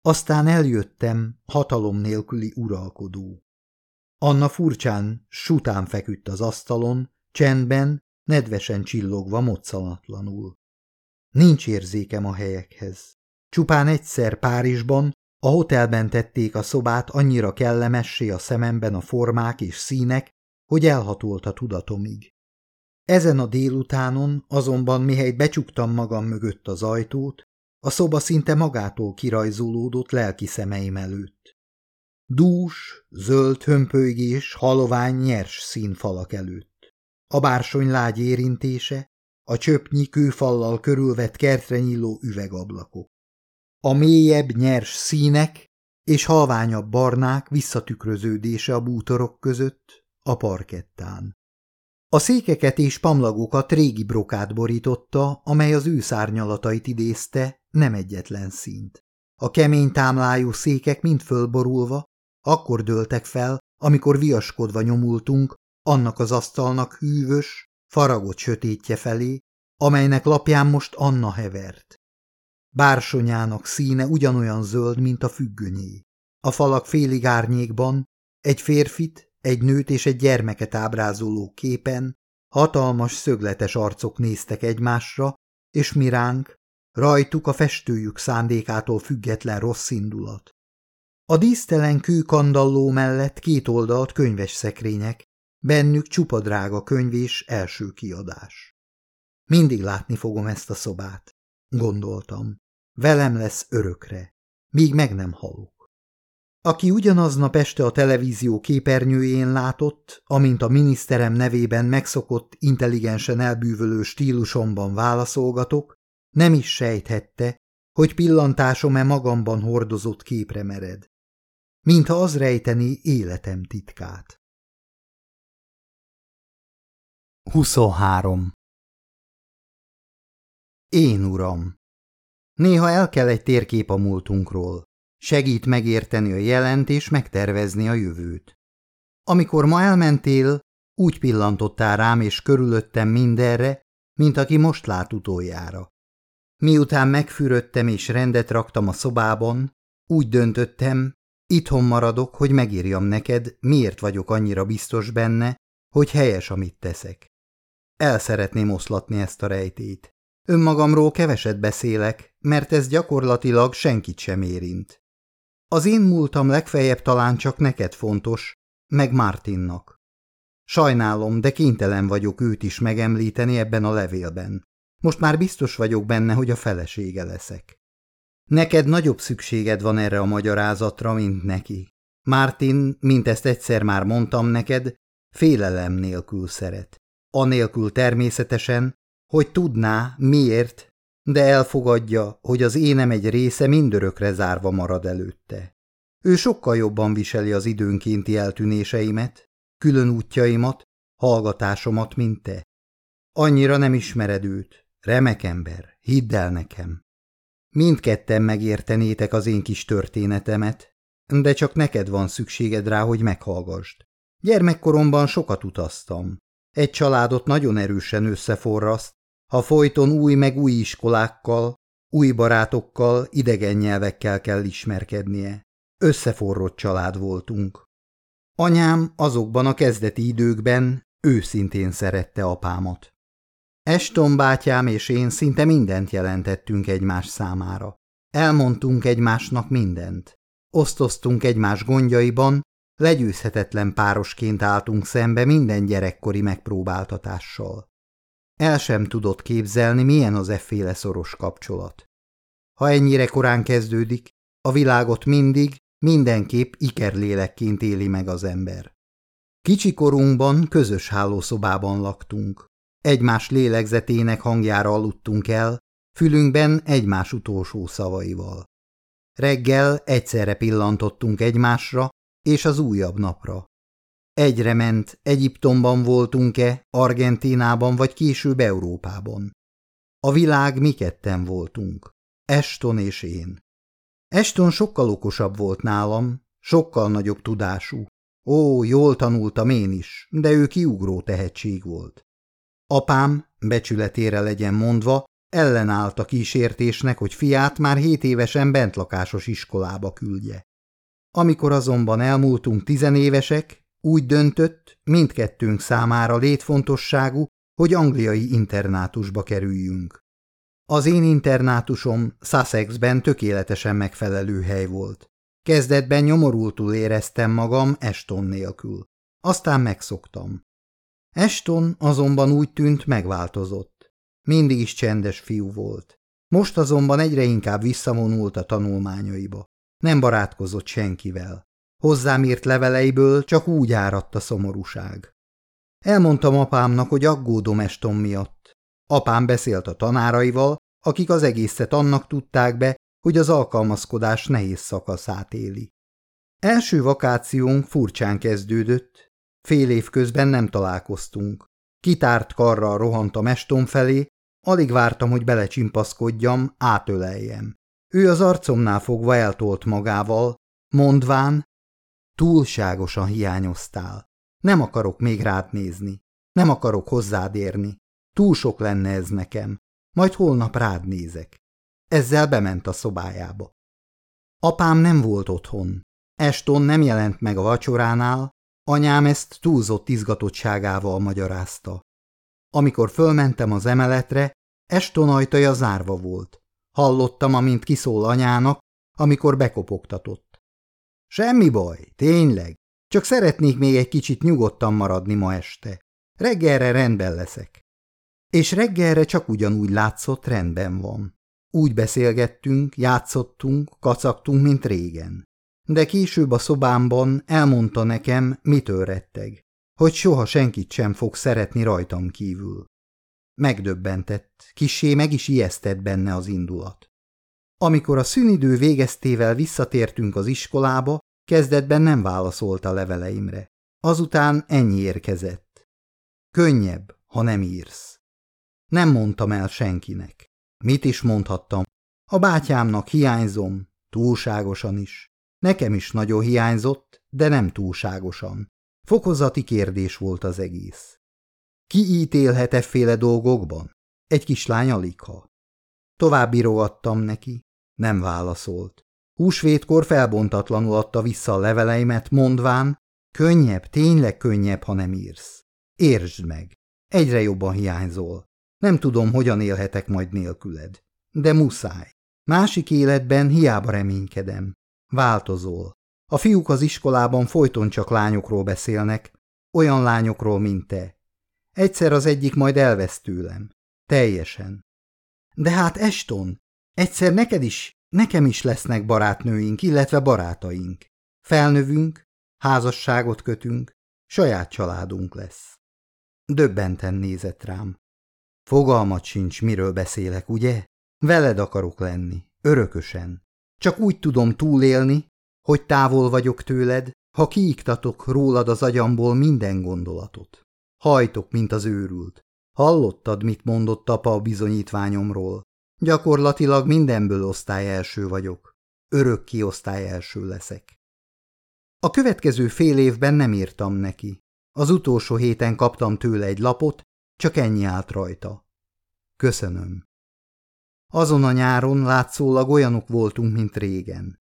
Aztán eljöttem, hatalom nélküli uralkodó. Anna furcsán, sután feküdt az asztalon, csendben, nedvesen csillogva moccanatlanul. Nincs érzékem a helyekhez. Csupán egyszer Párizsban, a hotelben tették a szobát annyira kellemessé a szememben a formák és színek, hogy elhatolt a tudatomig. Ezen a délutánon azonban mihelyt becsuktam magam mögött az ajtót, a szoba szinte magától kirajzolódott lelki szemeim előtt. Dús, zöld hömpölygés, halovány nyers színfalak előtt. A bársony lágy érintése, a csöpnyi kőfallal körülvett kertre nyíló üvegablakok. A mélyebb nyers színek és halványabb barnák visszatükröződése a bútorok között, a parkettán. A székeket és pamlagokat régi brokát borította, amely az ő szárnyalatait idézte, nem egyetlen szint. A kemény támlájú székek mind fölborulva, akkor dőltek fel, amikor viaskodva nyomultunk annak az asztalnak hűvös, faragott sötétje felé, amelynek lapján most Anna hevert. Bársonyának színe ugyanolyan zöld, mint a függönyé. A falak félig árnyékban egy férfit, egy nőt és egy gyermeket ábrázoló képen hatalmas szögletes arcok néztek egymásra, és mi ránk, rajtuk a festőjük szándékától független rossz indulat. A dísztelen kőkandalló mellett két oldalt könyves szekrények, bennük csupa drága könyv és első kiadás. Mindig látni fogom ezt a szobát, gondoltam. Velem lesz örökre, míg meg nem halok. Aki ugyanaznap este a televízió képernyőjén látott, amint a miniszterem nevében megszokott, intelligensen elbűvölő stílusomban válaszolgatok, nem is sejthette, hogy pillantásom-e magamban hordozott képre mered. Mintha az rejteni életem titkát. 23. Én uram! Néha el kell egy térkép a múltunkról. Segít megérteni a jelent és megtervezni a jövőt. Amikor ma elmentél, úgy pillantottál rám és körülöttem mindenre, mint aki most lát utoljára. Miután megfürödtem és rendet raktam a szobában, úgy döntöttem, itthon maradok, hogy megírjam neked, miért vagyok annyira biztos benne, hogy helyes, amit teszek. El szeretném oszlatni ezt a rejtét. Önmagamról keveset beszélek, mert ez gyakorlatilag senkit sem érint. Az én múltam legfeljebb talán csak neked fontos, meg Martinnak. Sajnálom, de kénytelen vagyok őt is megemlíteni ebben a levélben. Most már biztos vagyok benne, hogy a felesége leszek. Neked nagyobb szükséged van erre a magyarázatra, mint neki. Martin, mint ezt egyszer már mondtam neked, félelem nélkül szeret. Anélkül természetesen, hogy tudná, miért, de elfogadja, hogy az énem egy része mindörökre zárva marad előtte. Ő sokkal jobban viseli az időnkénti eltűnéseimet, külön útjaimat, hallgatásomat, mint te. Annyira nem ismered őt, remek ember, hidd el nekem. Mindketten megértenétek az én kis történetemet, de csak neked van szükséged rá, hogy meghallgasd. Gyermekkoromban sokat utaztam. Egy családot nagyon erősen összeforraszt, ha folyton új meg új iskolákkal, új barátokkal, idegen nyelvekkel kell ismerkednie. Összeforrott család voltunk. Anyám azokban a kezdeti időkben őszintén szerette apámat. Eston bátyám és én szinte mindent jelentettünk egymás számára. Elmondtunk egymásnak mindent. Osztoztunk egymás gondjaiban, legyőzhetetlen párosként álltunk szembe minden gyerekkori megpróbáltatással. El sem tudott képzelni, milyen az efféle szoros kapcsolat. Ha ennyire korán kezdődik, a világot mindig, mindenképp ikerlélekként éli meg az ember. Kicsi korunkban közös hálószobában laktunk. Egymás lélegzetének hangjára aludtunk el, fülünkben egymás utolsó szavaival. Reggel egyszerre pillantottunk egymásra és az újabb napra. Egyre ment, Egyiptomban voltunk-e, Argentínában vagy később Európában. A világ mi ketten voltunk, Eston és én. Eston sokkal okosabb volt nálam, sokkal nagyobb tudású. Ó, jól tanultam én is, de ő kiugró tehetség volt. Apám, becsületére legyen mondva, ellenállt a kísértésnek, hogy fiát már hét évesen bentlakásos iskolába küldje. Amikor azonban elmúltunk tizenévesek, úgy döntött, mindkettőnk számára létfontosságú, hogy angliai internátusba kerüljünk. Az én internátusom Sussexben tökéletesen megfelelő hely volt. Kezdetben nyomorultul éreztem magam Eston nélkül. Aztán megszoktam. Eston azonban úgy tűnt megváltozott. Mindig is csendes fiú volt. Most azonban egyre inkább visszavonult a tanulmányaiba. Nem barátkozott senkivel. Hozzám írt leveleiből csak úgy áradt a szomorúság. Elmondtam apámnak, hogy aggódom Eston miatt. Apám beszélt a tanáraival, akik az egészet annak tudták be, hogy az alkalmazkodás nehéz szakaszát éli. Első vakációnk furcsán kezdődött, fél év közben nem találkoztunk. Kitárt karral rohantam Eston felé, alig vártam, hogy belecsimpaszkodjam, átöleljem. Ő az arcomnál fogva eltolt magával, mondván, túlságosan hiányoztál. Nem akarok még rád nézni. Nem akarok hozzád érni. Túl sok lenne ez nekem. Majd holnap rád nézek. Ezzel bement a szobájába. Apám nem volt otthon. Eston nem jelent meg a vacsoránál, anyám ezt túlzott izgatottságával magyarázta. Amikor fölmentem az emeletre, Eston ajtaja zárva volt. Hallottam, amint kiszól anyának, amikor bekopogtatott. Semmi baj, tényleg, csak szeretnék még egy kicsit nyugodtan maradni ma este. Reggelre rendben leszek. És reggelre csak ugyanúgy látszott, rendben van. Úgy beszélgettünk, játszottunk, kacagtunk, mint régen. De később a szobámban elmondta nekem, mitől retteg, hogy soha senkit sem fog szeretni rajtam kívül. Megdöbbentett, kisé meg is ijesztett benne az indulat. Amikor a szünidő végeztével visszatértünk az iskolába, kezdetben nem válaszolt a leveleimre. Azután ennyi érkezett. Könnyebb, ha nem írsz. Nem mondtam el senkinek. Mit is mondhattam? A bátyámnak hiányzom, túlságosan is. Nekem is nagyon hiányzott, de nem túlságosan. Fokozati kérdés volt az egész. Ki ítélhet efféle dolgokban? Egy kislány aligha. Tovább írogattam neki. Nem válaszolt. Húsvétkor felbontatlanul adta vissza a leveleimet, mondván, könnyebb, tényleg könnyebb, ha nem írsz. Értsd meg, egyre jobban hiányzol. Nem tudom, hogyan élhetek majd nélküled. De muszáj. Másik életben hiába reménykedem. Változol. A fiúk az iskolában folyton csak lányokról beszélnek, olyan lányokról, mint te. Egyszer az egyik majd elvesz tőlem. Teljesen. De hát Eston, egyszer neked is, nekem is lesznek barátnőink, illetve barátaink. Felnövünk, házasságot kötünk, saját családunk lesz. Döbbenten nézett rám. Fogalmat sincs, miről beszélek, ugye? Veled akarok lenni, örökösen. Csak úgy tudom túlélni, hogy távol vagyok tőled, ha kiiktatok rólad az agyamból minden gondolatot. Hajtok, mint az őrült. Hallottad, mit mondott apa a bizonyítványomról? Gyakorlatilag mindenből osztály első vagyok. Örökké osztály első leszek. A következő fél évben nem írtam neki. Az utolsó héten kaptam tőle egy lapot, csak ennyi állt rajta. Köszönöm. Azon a nyáron látszólag olyanok voltunk, mint régen.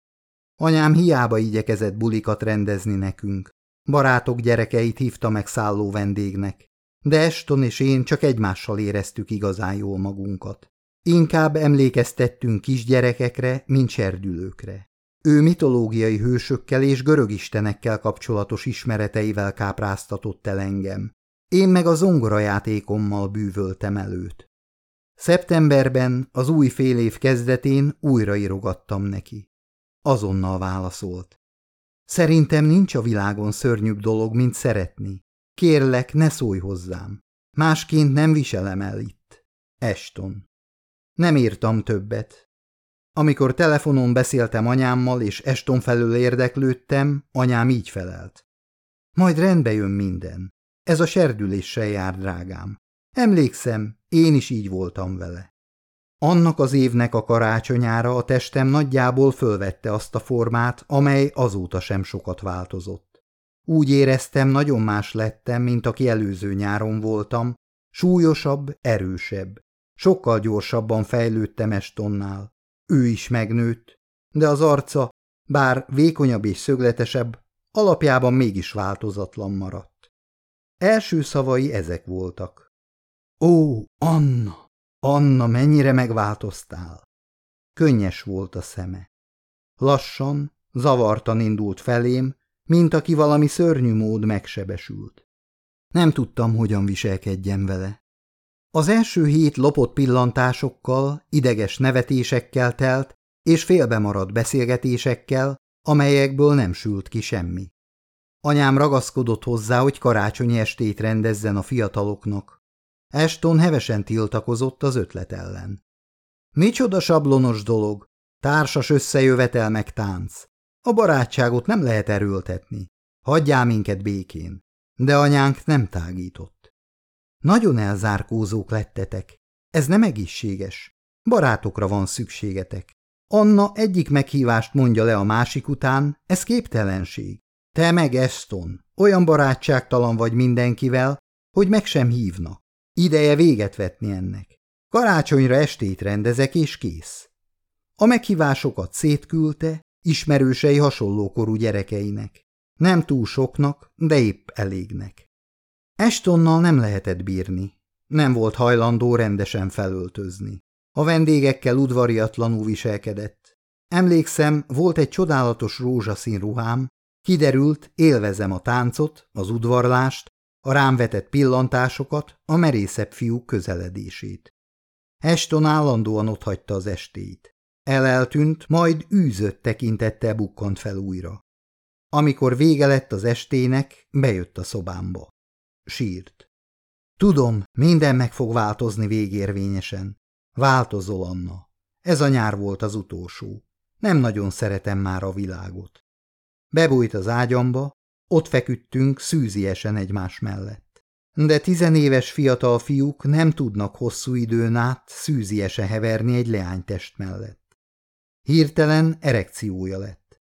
Anyám hiába igyekezett bulikat rendezni nekünk. Barátok gyerekeit hívta meg szálló vendégnek, de Eston és én csak egymással éreztük igazán jól magunkat. Inkább emlékeztettünk kisgyerekekre, mint serdülőkre. Ő mitológiai hősökkel és görög istenekkel kapcsolatos ismereteivel kápráztatott el engem. Én meg a zongorajátékommal bűvöltem előtt. Szeptemberben, az új fél év kezdetén újra írogattam neki. Azonnal válaszolt. Szerintem nincs a világon szörnyűbb dolog, mint szeretni. Kérlek, ne szólj hozzám. Másként nem viselem el itt. Eston. Nem írtam többet. Amikor telefonon beszéltem anyámmal, és Eston felől érdeklődtem, anyám így felelt. Majd rendbe jön minden. Ez a serdüléssel jár, drágám. Emlékszem, én is így voltam vele. Annak az évnek a karácsonyára a testem nagyjából fölvette azt a formát, amely azóta sem sokat változott. Úgy éreztem, nagyon más lettem, mint aki előző nyáron voltam, súlyosabb, erősebb. Sokkal gyorsabban fejlődtem Estonnál. Ő is megnőtt, de az arca, bár vékonyabb és szögletesebb, alapjában mégis változatlan maradt. Első szavai ezek voltak. Ó, Anna! Anna, mennyire megváltoztál! Könnyes volt a szeme. Lassan, zavartan indult felém, mint aki valami szörnyű mód megsebesült. Nem tudtam, hogyan viselkedjem vele. Az első hét lopott pillantásokkal, ideges nevetésekkel telt, és félbemaradt beszélgetésekkel, amelyekből nem sült ki semmi. Anyám ragaszkodott hozzá, hogy karácsonyi estét rendezzen a fiataloknak. Eston hevesen tiltakozott az ötlet ellen. Micsoda sablonos dolog, társas összejövetel meg tánc. A barátságot nem lehet erőltetni. Hagyjál minket békén. De anyánk nem tágított. Nagyon elzárkózók lettetek. Ez nem egészséges. Barátokra van szükségetek. Anna egyik meghívást mondja le a másik után, ez képtelenség. Te meg Eston, olyan barátságtalan vagy mindenkivel, hogy meg sem hívnak. Ideje véget vetni ennek. Karácsonyra estét rendezek, és kész. A meghívásokat szétküldte, ismerősei hasonlókorú gyerekeinek. Nem túl soknak, de épp elégnek. Estonnal nem lehetett bírni. Nem volt hajlandó rendesen felöltözni. A vendégekkel udvariatlanul viselkedett. Emlékszem, volt egy csodálatos rózsaszín ruhám, kiderült, élvezem a táncot, az udvarlást, a rám vetett pillantásokat, a merészebb fiúk közeledését. Eston állandóan otthagyta az estét. Eleltűnt, majd űzött tekintette bukkant fel újra. Amikor vége lett az estének, bejött a szobámba. Sírt. Tudom, minden meg fog változni végérvényesen. Változol, Anna. Ez a nyár volt az utolsó. Nem nagyon szeretem már a világot. Bebújt az ágyamba, ott feküdtünk szűziesen egymás mellett. De tizenéves fiatal fiúk nem tudnak hosszú időn át szűziesen heverni egy leánytest mellett. Hirtelen erekciója lett.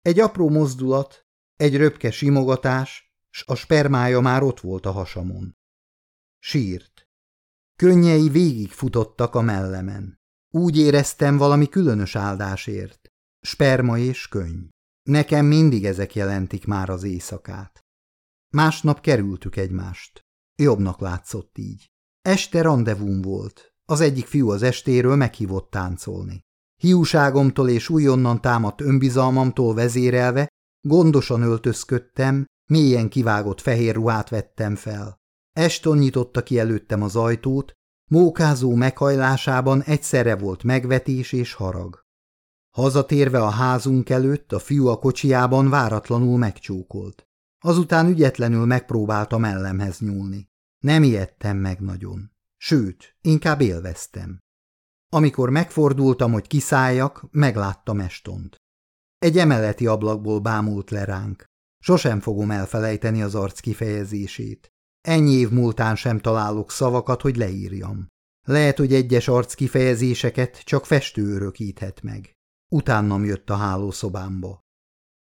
Egy apró mozdulat, egy röpke simogatás, s a spermája már ott volt a hasamon. Sírt. Könnyei végigfutottak a mellemen. Úgy éreztem valami különös áldásért. Sperma és könny. Nekem mindig ezek jelentik már az éjszakát. Másnap kerültük egymást. Jobbnak látszott így. Este rendezvún volt. Az egyik fiú az estéről meghívott táncolni. Hiúságomtól és újonnan támadt önbizalmamtól vezérelve gondosan öltözködtem, mélyen kivágott fehér ruhát vettem fel. Eston nyitotta ki előttem az ajtót, mókázó meghajlásában egyszerre volt megvetés és harag. Hazatérve a házunk előtt, a fiú a kocsiában váratlanul megcsókolt. Azután ügyetlenül megpróbáltam ellemhez nyúlni. Nem ijedtem meg nagyon. Sőt, inkább élveztem. Amikor megfordultam, hogy kiszálljak, megláttam Estont. Egy emeleti ablakból bámult le ránk. Sosem fogom elfelejteni az arc kifejezését. Ennyi év múltán sem találok szavakat, hogy leírjam. Lehet, hogy egyes arc kifejezéseket csak festő örökíthet meg. Utánam jött a hálószobámba.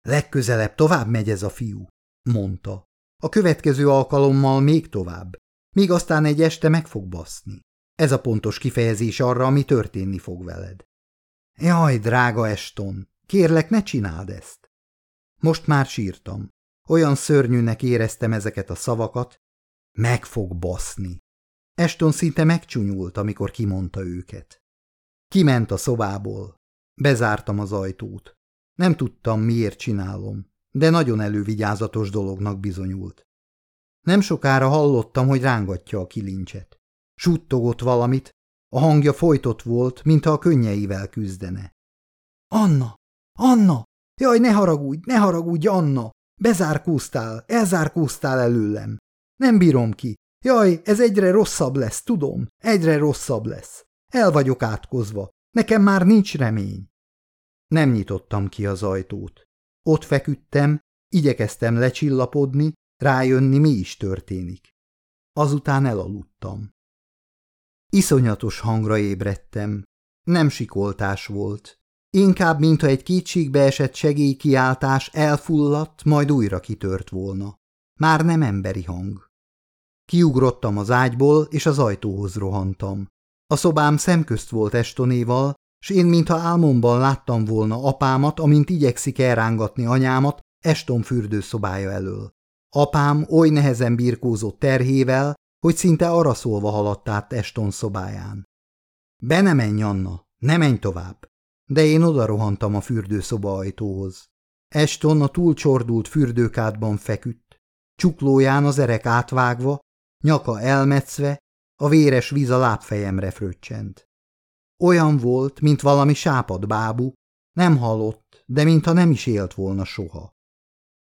Legközelebb tovább megy ez a fiú, mondta. A következő alkalommal még tovább, míg aztán egy este meg fog baszni. Ez a pontos kifejezés arra, ami történni fog veled. Jaj, drága Eston, kérlek, ne csináld ezt. Most már sírtam. Olyan szörnyűnek éreztem ezeket a szavakat. Meg fog baszni. Eston szinte megcsúnyult, amikor kimondta őket. Kiment a szobából. Bezártam az ajtót. Nem tudtam, miért csinálom, de nagyon elővigyázatos dolognak bizonyult. Nem sokára hallottam, hogy rángatja a kilincset. Suttogott valamit, a hangja folytott volt, mintha a könnyeivel küzdene. Anna! Anna! Jaj, ne haragudj, ne haragudj, Anna! Bezárkóztál, elzárkóztál előlem. Nem bírom ki. Jaj, ez egyre rosszabb lesz, tudom. Egyre rosszabb lesz. El vagyok átkozva. Nekem már nincs remény. Nem nyitottam ki az ajtót. Ott feküdtem, igyekeztem lecsillapodni, rájönni, mi is történik. Azután elaludtam. Iszonyatos hangra ébredtem. Nem sikoltás volt. Inkább, mintha egy kétségbe esett segélykiáltás elfulladt, majd újra kitört volna. Már nem emberi hang. Kiugrottam az ágyból, és az ajtóhoz rohantam. A szobám szemközt volt Estonéval, s én mintha álmomban láttam volna apámat, amint igyekszik elrángatni anyámat Eston fürdőszobája elől. Apám oly nehezen birkózott terhével, hogy szinte araszolva haladt át Eston szobáján. Be ne menj, Anna, ne menj tovább! De én odarohantam a fürdőszoba ajtóhoz. Eston a túlcsordult fürdőkádban feküdt, csuklóján az erek átvágva, nyaka elmetszve, a véres víz a lábfejemre fröccsent. Olyan volt, mint valami sápad bábú, nem halott, de mintha nem is élt volna soha.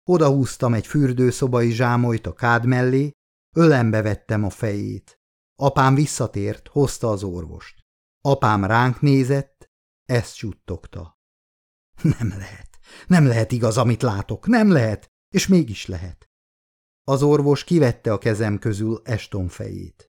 Odahúztam egy fürdőszobai zsámolyt a kád mellé, ölembe vettem a fejét. Apám visszatért, hozta az orvost. Apám ránk nézett, ezt csuttogta. Nem lehet, nem lehet igaz, amit látok, nem lehet, és mégis lehet. Az orvos kivette a kezem közül Eston fejét.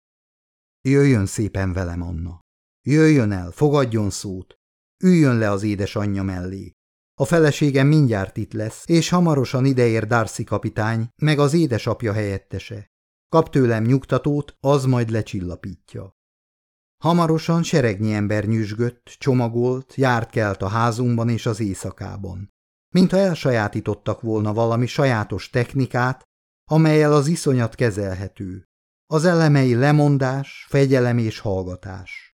Jöjjön szépen velem, Anna. Jöjjön el, fogadjon szót. Üljön le az édesanyja mellé. A feleségem mindjárt itt lesz, és hamarosan ideér Darcy kapitány, meg az édesapja helyettese. Kap tőlem nyugtatót, az majd lecsillapítja. Hamarosan seregnyi ember nyüzsgött, csomagolt, járt kelt a házunkban és az éjszakában. Mintha elsajátítottak volna valami sajátos technikát, amelyel az iszonyat kezelhető. Az elemei lemondás, fegyelem és hallgatás.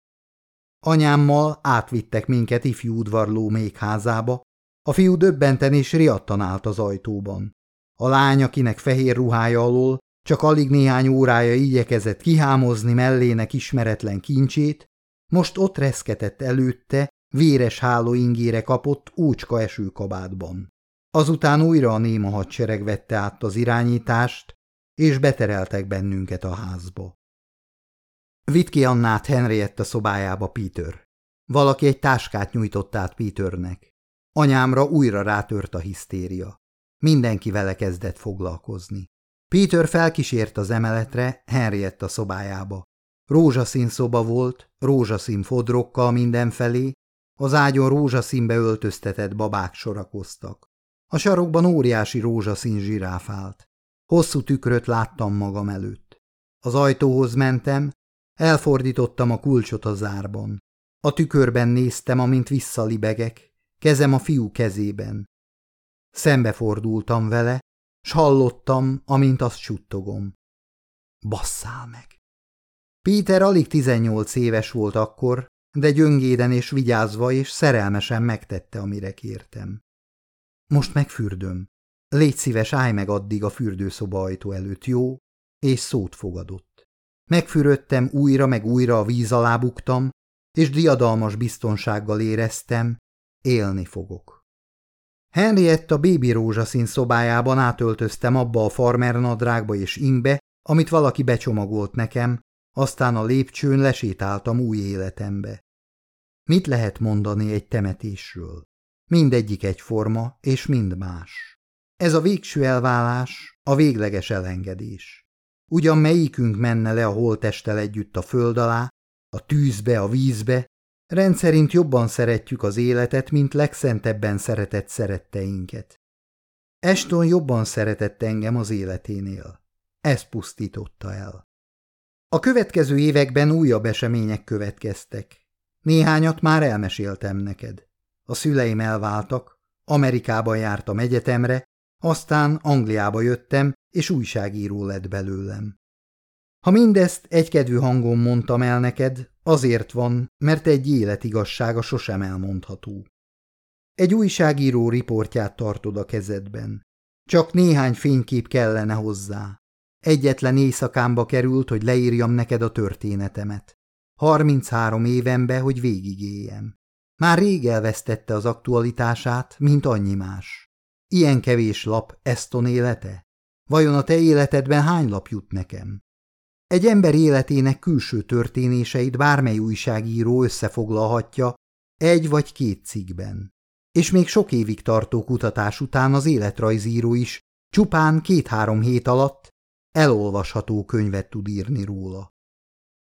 Anyámmal átvittek minket ifjú udvarló mékházába, a fiú döbbenten és riadtan állt az ajtóban. A lány, akinek fehér ruhája alól csak alig néhány órája igyekezett kihámozni mellének ismeretlen kincsét, most ott reszketett előtte, véres háló ingére kapott ócska esőkabátban. Azután újra a néma hadsereg vette át az irányítást, és betereltek bennünket a házba. Vitt ki Annát Henrietta szobájába Peter. Valaki egy táskát nyújtott át Peternek. Anyámra újra rátört a hisztéria. Mindenki vele kezdett foglalkozni. Peter felkísért az emeletre, Henrietta szobájába. Rózsaszín szoba volt, rózsaszín fodrokkal mindenfelé, az ágyon rózsaszínbe öltöztetett babák sorakoztak. A sarokban óriási rózsaszín zsiráf állt. Hosszú tükröt láttam magam előtt. Az ajtóhoz mentem, elfordítottam a kulcsot a zárban. A tükörben néztem, amint visszalibegek, kezem a fiú kezében. Szembefordultam vele, s hallottam, amint azt suttogom. Basszál meg! Péter alig tizennyolc éves volt akkor, de gyöngéden és vigyázva és szerelmesen megtette, amire kértem. Most megfürdöm. Légy szíves, állj meg addig a fürdőszoba ajtó előtt, jó? És szót fogadott. Megfürödtem újra meg újra a víz alá buktam, és diadalmas biztonsággal éreztem, élni fogok. Henrietta bébi rózsaszín szobájában átöltöztem abba a farmer nadrágba és ingbe, amit valaki becsomagolt nekem, aztán a lépcsőn lesétáltam új életembe. Mit lehet mondani egy temetésről? Mindegyik egyforma, és mind más. Ez a végső elválás, a végleges elengedés. Ugyan melyikünk menne le a holtestel együtt a föld alá, a tűzbe, a vízbe, Rendszerint jobban szeretjük az életet, mint legszentebben szeretett szeretteinket. Eston jobban szeretett engem az életénél. Ez pusztította el. A következő években újabb események következtek. Néhányat már elmeséltem neked. A szüleim elváltak, Amerikában jártam egyetemre, aztán Angliába jöttem, és újságíró lett belőlem. Ha mindezt egykedvű hangon mondtam el neked, azért van, mert egy életigassága sosem elmondható. Egy újságíró riportját tartod a kezedben. Csak néhány fénykép kellene hozzá. Egyetlen éjszakámba került, hogy leírjam neked a történetemet. 33 évembe, hogy végigéljem. Már rég elvesztette az aktualitását, mint annyi más. Ilyen kevés lap Eston élete? Vajon a te életedben hány lap jut nekem? Egy ember életének külső történéseit bármely újságíró összefoglalhatja egy vagy két cikkben. És még sok évig tartó kutatás után az életrajzíró is csupán két-három hét alatt elolvasható könyvet tud írni róla.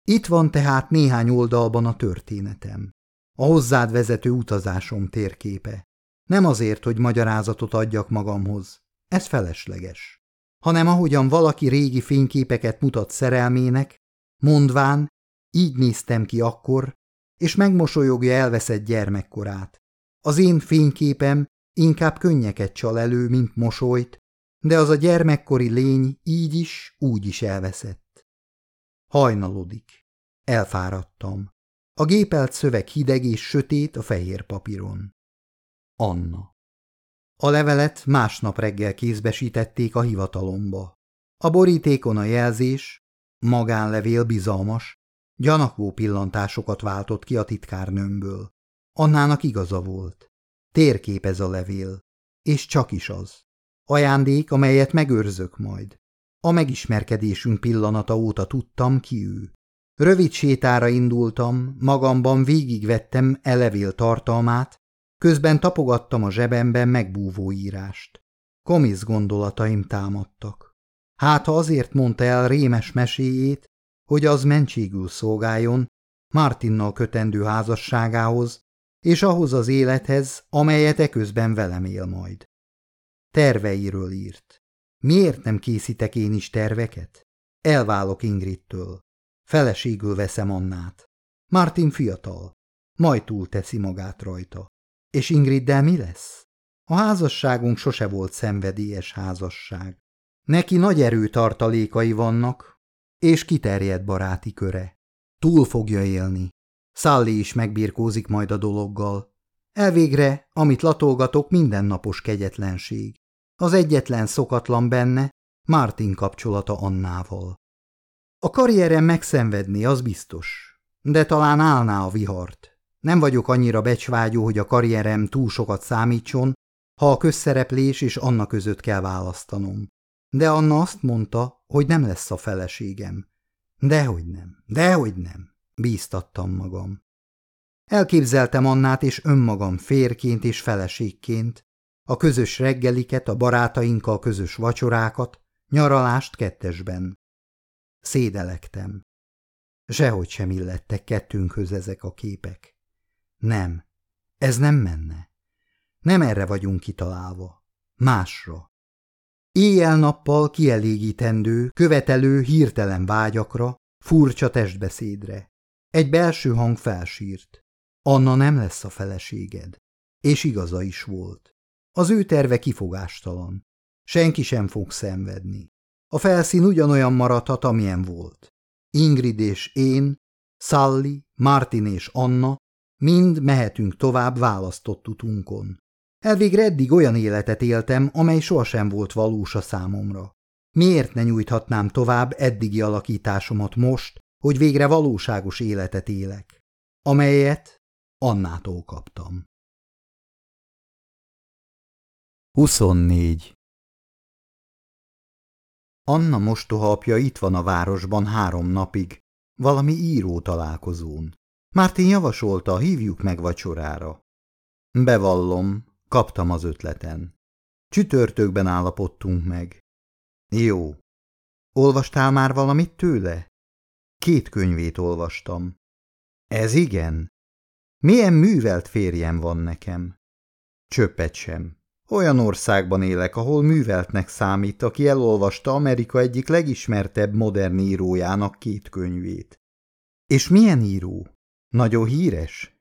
Itt van tehát néhány oldalban a történetem. A hozzád vezető utazásom térképe. Nem azért, hogy magyarázatot adjak magamhoz, ez felesleges, hanem ahogyan valaki régi fényképeket mutat szerelmének, mondván, így néztem ki akkor, és megmosolyogja elveszett gyermekkorát. Az én fényképem inkább könnyeket csal elő, mint mosolyt, de az a gyermekkori lény így is, úgy is elveszett. Hajnalodik. Elfáradtam. A gépelt szöveg hideg és sötét a fehér papíron. Anna. A levelet másnap reggel kézbesítették a hivatalomba. A borítékon a jelzés, magánlevél bizalmas, gyanakvó pillantásokat váltott ki a titkárnőmből. Annának igaza volt. Térkép ez a levél, és csak is az. Ajándék, amelyet megőrzök majd. A megismerkedésünk pillanata óta tudtam, ki ő. Rövid sétára indultam, magamban végigvettem elevél tartalmát, közben tapogattam a zsebemben megbúvó írást. Komisz gondolataim támadtak. Hát ha azért mondta el rémes meséjét, hogy az mentségül szolgáljon, Martinnal kötendő házasságához, és ahhoz az élethez, amelyet eközben velem él majd. Terveiről írt. Miért nem készítek én is terveket? Elválok Ingridtől. Feleségül veszem Annát. Martin fiatal. Majd túl teszi magát rajta. És Ingriddel mi lesz? A házasságunk sose volt szenvedélyes házasság. Neki nagy erőtartalékai vannak, és kiterjedt baráti köre. Túl fogja élni. Szalli is megbírkózik majd a dologgal. Elvégre, amit latolgatok, mindennapos kegyetlenség. Az egyetlen szokatlan benne Martin kapcsolata Annával. A karrierem megszenvedni, az biztos. De talán állná a vihart. Nem vagyok annyira becsvágyó, hogy a karrierem túl sokat számítson, ha a közszereplés és Anna között kell választanom. De Anna azt mondta, hogy nem lesz a feleségem. Dehogy nem, dehogy nem, bíztattam magam. Elképzeltem Annát és önmagam férként és feleségként, a közös reggeliket, a barátainkkal közös vacsorákat, nyaralást kettesben. Szédelektem. Sehogy sem illettek kettőnkhöz ezek a képek. Nem, ez nem menne. Nem erre vagyunk kitalálva. Másra. Éjjel-nappal kielégítendő, követelő hirtelen vágyakra, furcsa testbeszédre. Egy belső hang felsírt. Anna nem lesz a feleséged. És igaza is volt. Az ő terve kifogástalan. Senki sem fog szenvedni. A felszín ugyanolyan maradhat, amilyen volt. Ingrid és én, Sally, Martin és Anna mind mehetünk tovább választott utunkon. Elvégre eddig olyan életet éltem, amely sohasem volt valós a számomra. Miért ne nyújthatnám tovább eddigi alakításomat most, hogy végre valóságos életet élek, amelyet Annától kaptam. 24. Anna mostoha apja itt van a városban három napig, valami író találkozón. Mártin javasolta, hívjuk meg vacsorára. Bevallom, kaptam az ötleten. Csütörtökben állapodtunk meg. Jó. Olvastál már valamit tőle? Két könyvét olvastam. Ez igen? Milyen művelt férjem van nekem? Csöppet sem. Olyan országban élek, ahol műveltnek számít, aki elolvasta Amerika egyik legismertebb modern írójának két könyvét. És milyen író? Nagyon híres?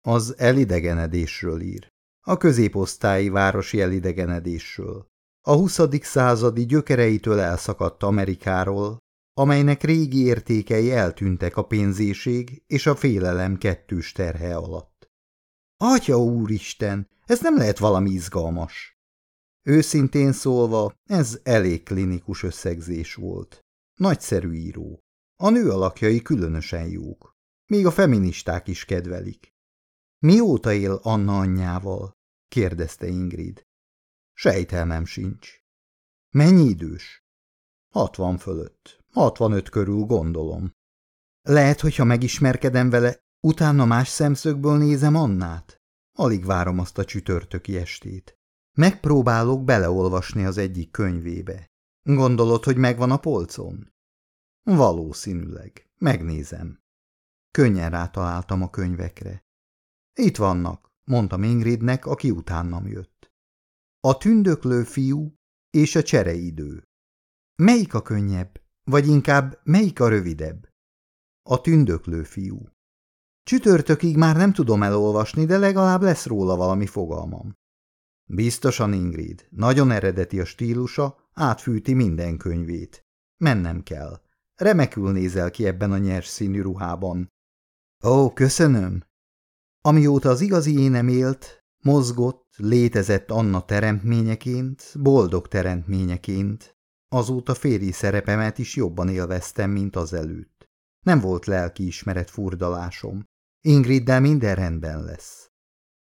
Az elidegenedésről ír. A középosztályi városi elidegenedésről. A 20. századi gyökereitől elszakadt Amerikáról, amelynek régi értékei eltűntek a pénzéség és a félelem kettős terhe alatt. Atya úristen, ez nem lehet valami izgalmas. Őszintén szólva, ez elég klinikus összegzés volt. Nagyszerű író. A nő alakjai különösen jók. Még a feministák is kedvelik. Mióta él Anna anyjával? kérdezte Ingrid. Sejtelmem sincs. Mennyi idős? Hatvan fölött. Hatvanöt körül gondolom. Lehet, hogyha megismerkedem vele, utána más szemszögből nézem Annát? Alig várom azt a csütörtöki estét. Megpróbálok beleolvasni az egyik könyvébe. Gondolod, hogy megvan a polcon? Valószínűleg. Megnézem. Könnyen rátaláltam a könyvekre. Itt vannak, mondtam Ingridnek, aki utánam jött. A tündöklő fiú és a csereidő. Melyik a könnyebb, vagy inkább melyik a rövidebb? A tündöklő fiú. Csütörtökig már nem tudom elolvasni, de legalább lesz róla valami fogalmam. Biztosan Ingrid, nagyon eredeti a stílusa, átfűti minden könyvét. Mennem kell. Remekül nézel ki ebben a nyers színű ruhában. Ó, köszönöm. Amióta az igazi énem élt, mozgott, létezett Anna teremtményeként, boldog teremtményeként, azóta férji szerepemet is jobban élveztem, mint az előtt. Nem volt lelkiismeret furdalásom. Ingriddel minden rendben lesz.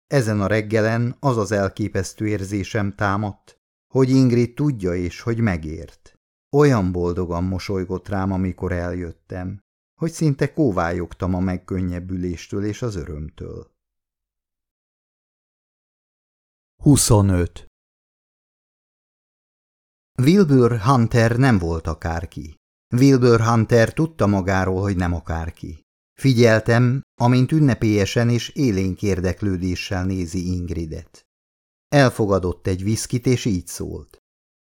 Ezen a reggelen az az elképesztő érzésem támadt, hogy Ingrid tudja és hogy megért. Olyan boldogan mosolygott rám, amikor eljöttem, hogy szinte kóvályogtam a megkönnyebbüléstől és az örömtől. 25. Wilbur Hunter nem volt akárki. Wilbur Hunter tudta magáról, hogy nem akárki. Figyeltem, amint ünnepélyesen és élénk érdeklődéssel nézi Ingridet. Elfogadott egy viszkit, és így szólt.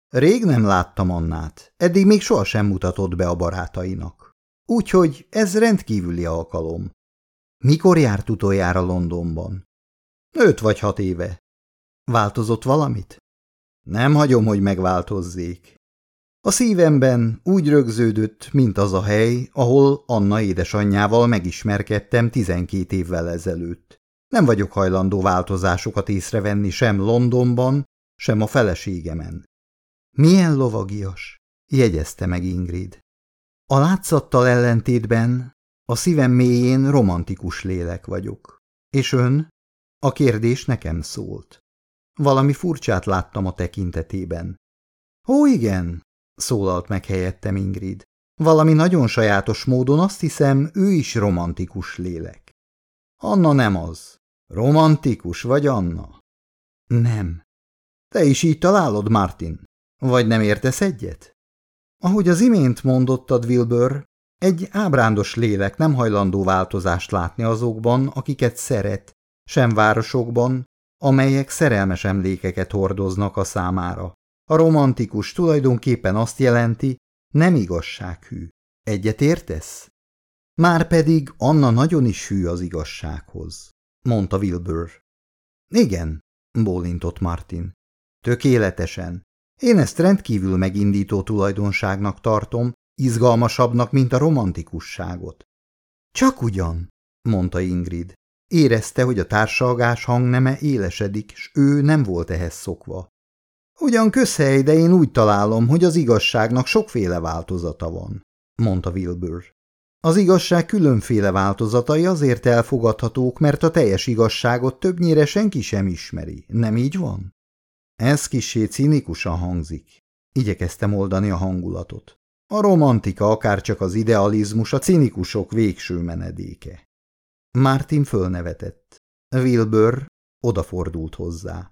Rég nem láttam Annát, eddig még sohasem mutatott be a barátainak. Úgyhogy ez rendkívüli alkalom. Mikor járt utoljára Londonban? Öt vagy hat éve. Változott valamit? Nem hagyom, hogy megváltozzék. A szívemben úgy rögződött, mint az a hely, ahol Anna édesanyjával megismerkedtem tizenkét évvel ezelőtt. Nem vagyok hajlandó változásokat észrevenni sem Londonban, sem a feleségemen. Milyen lovagias, jegyezte meg Ingrid. A látszattal ellentétben a szívem mélyén romantikus lélek vagyok. És ön? A kérdés nekem szólt. Valami furcsát láttam a tekintetében. Ó, igen, szólalt meg helyettem Ingrid. Valami nagyon sajátos módon azt hiszem, ő is romantikus lélek. Anna nem az. Romantikus vagy, Anna? Nem. Te is így találod, Martin? Vagy nem értesz egyet? Ahogy az imént mondottad, Wilbur, egy ábrándos lélek nem hajlandó változást látni azokban, akiket szeret, sem városokban, amelyek szerelmes emlékeket hordoznak a számára. A romantikus tulajdonképpen azt jelenti, nem igazsághű. Egyet értesz? Márpedig Anna nagyon is hű az igazsághoz, mondta Wilbur. Igen, bólintott Martin. Tökéletesen. Én ezt rendkívül megindító tulajdonságnak tartom, izgalmasabbnak, mint a romantikusságot. Csak ugyan, mondta Ingrid. Érezte, hogy a társalgás hangneme élesedik, s ő nem volt ehhez szokva. Ugyan közhely, de én úgy találom, hogy az igazságnak sokféle változata van, mondta Wilbur. Az igazság különféle változatai azért elfogadhatók, mert a teljes igazságot többnyire senki sem ismeri, nem így van? Ez kissé cinikusan hangzik. Igyekeztem oldani a hangulatot. A romantika, akárcsak az idealizmus, a cinikusok végső menedéke. Martin fölnevetett. Wilbur odafordult hozzá.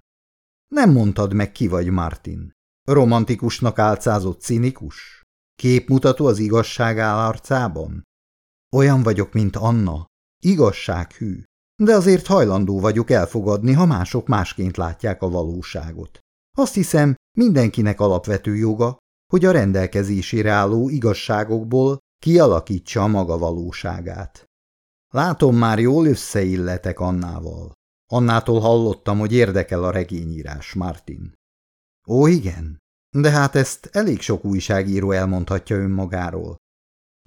Nem mondtad meg, ki vagy Martin. Romantikusnak álcázott cinikus? Képmutató az igazság áll arcában? Olyan vagyok, mint Anna. Igazsághű. De azért hajlandó vagyok elfogadni, ha mások másként látják a valóságot. Azt hiszem, mindenkinek alapvető joga, hogy a rendelkezésére álló igazságokból kialakítsa a maga valóságát. Látom, már jól összeilletek Annával. Annától hallottam, hogy érdekel a regényírás, Martin. Ó, igen, de hát ezt elég sok újságíró elmondhatja önmagáról.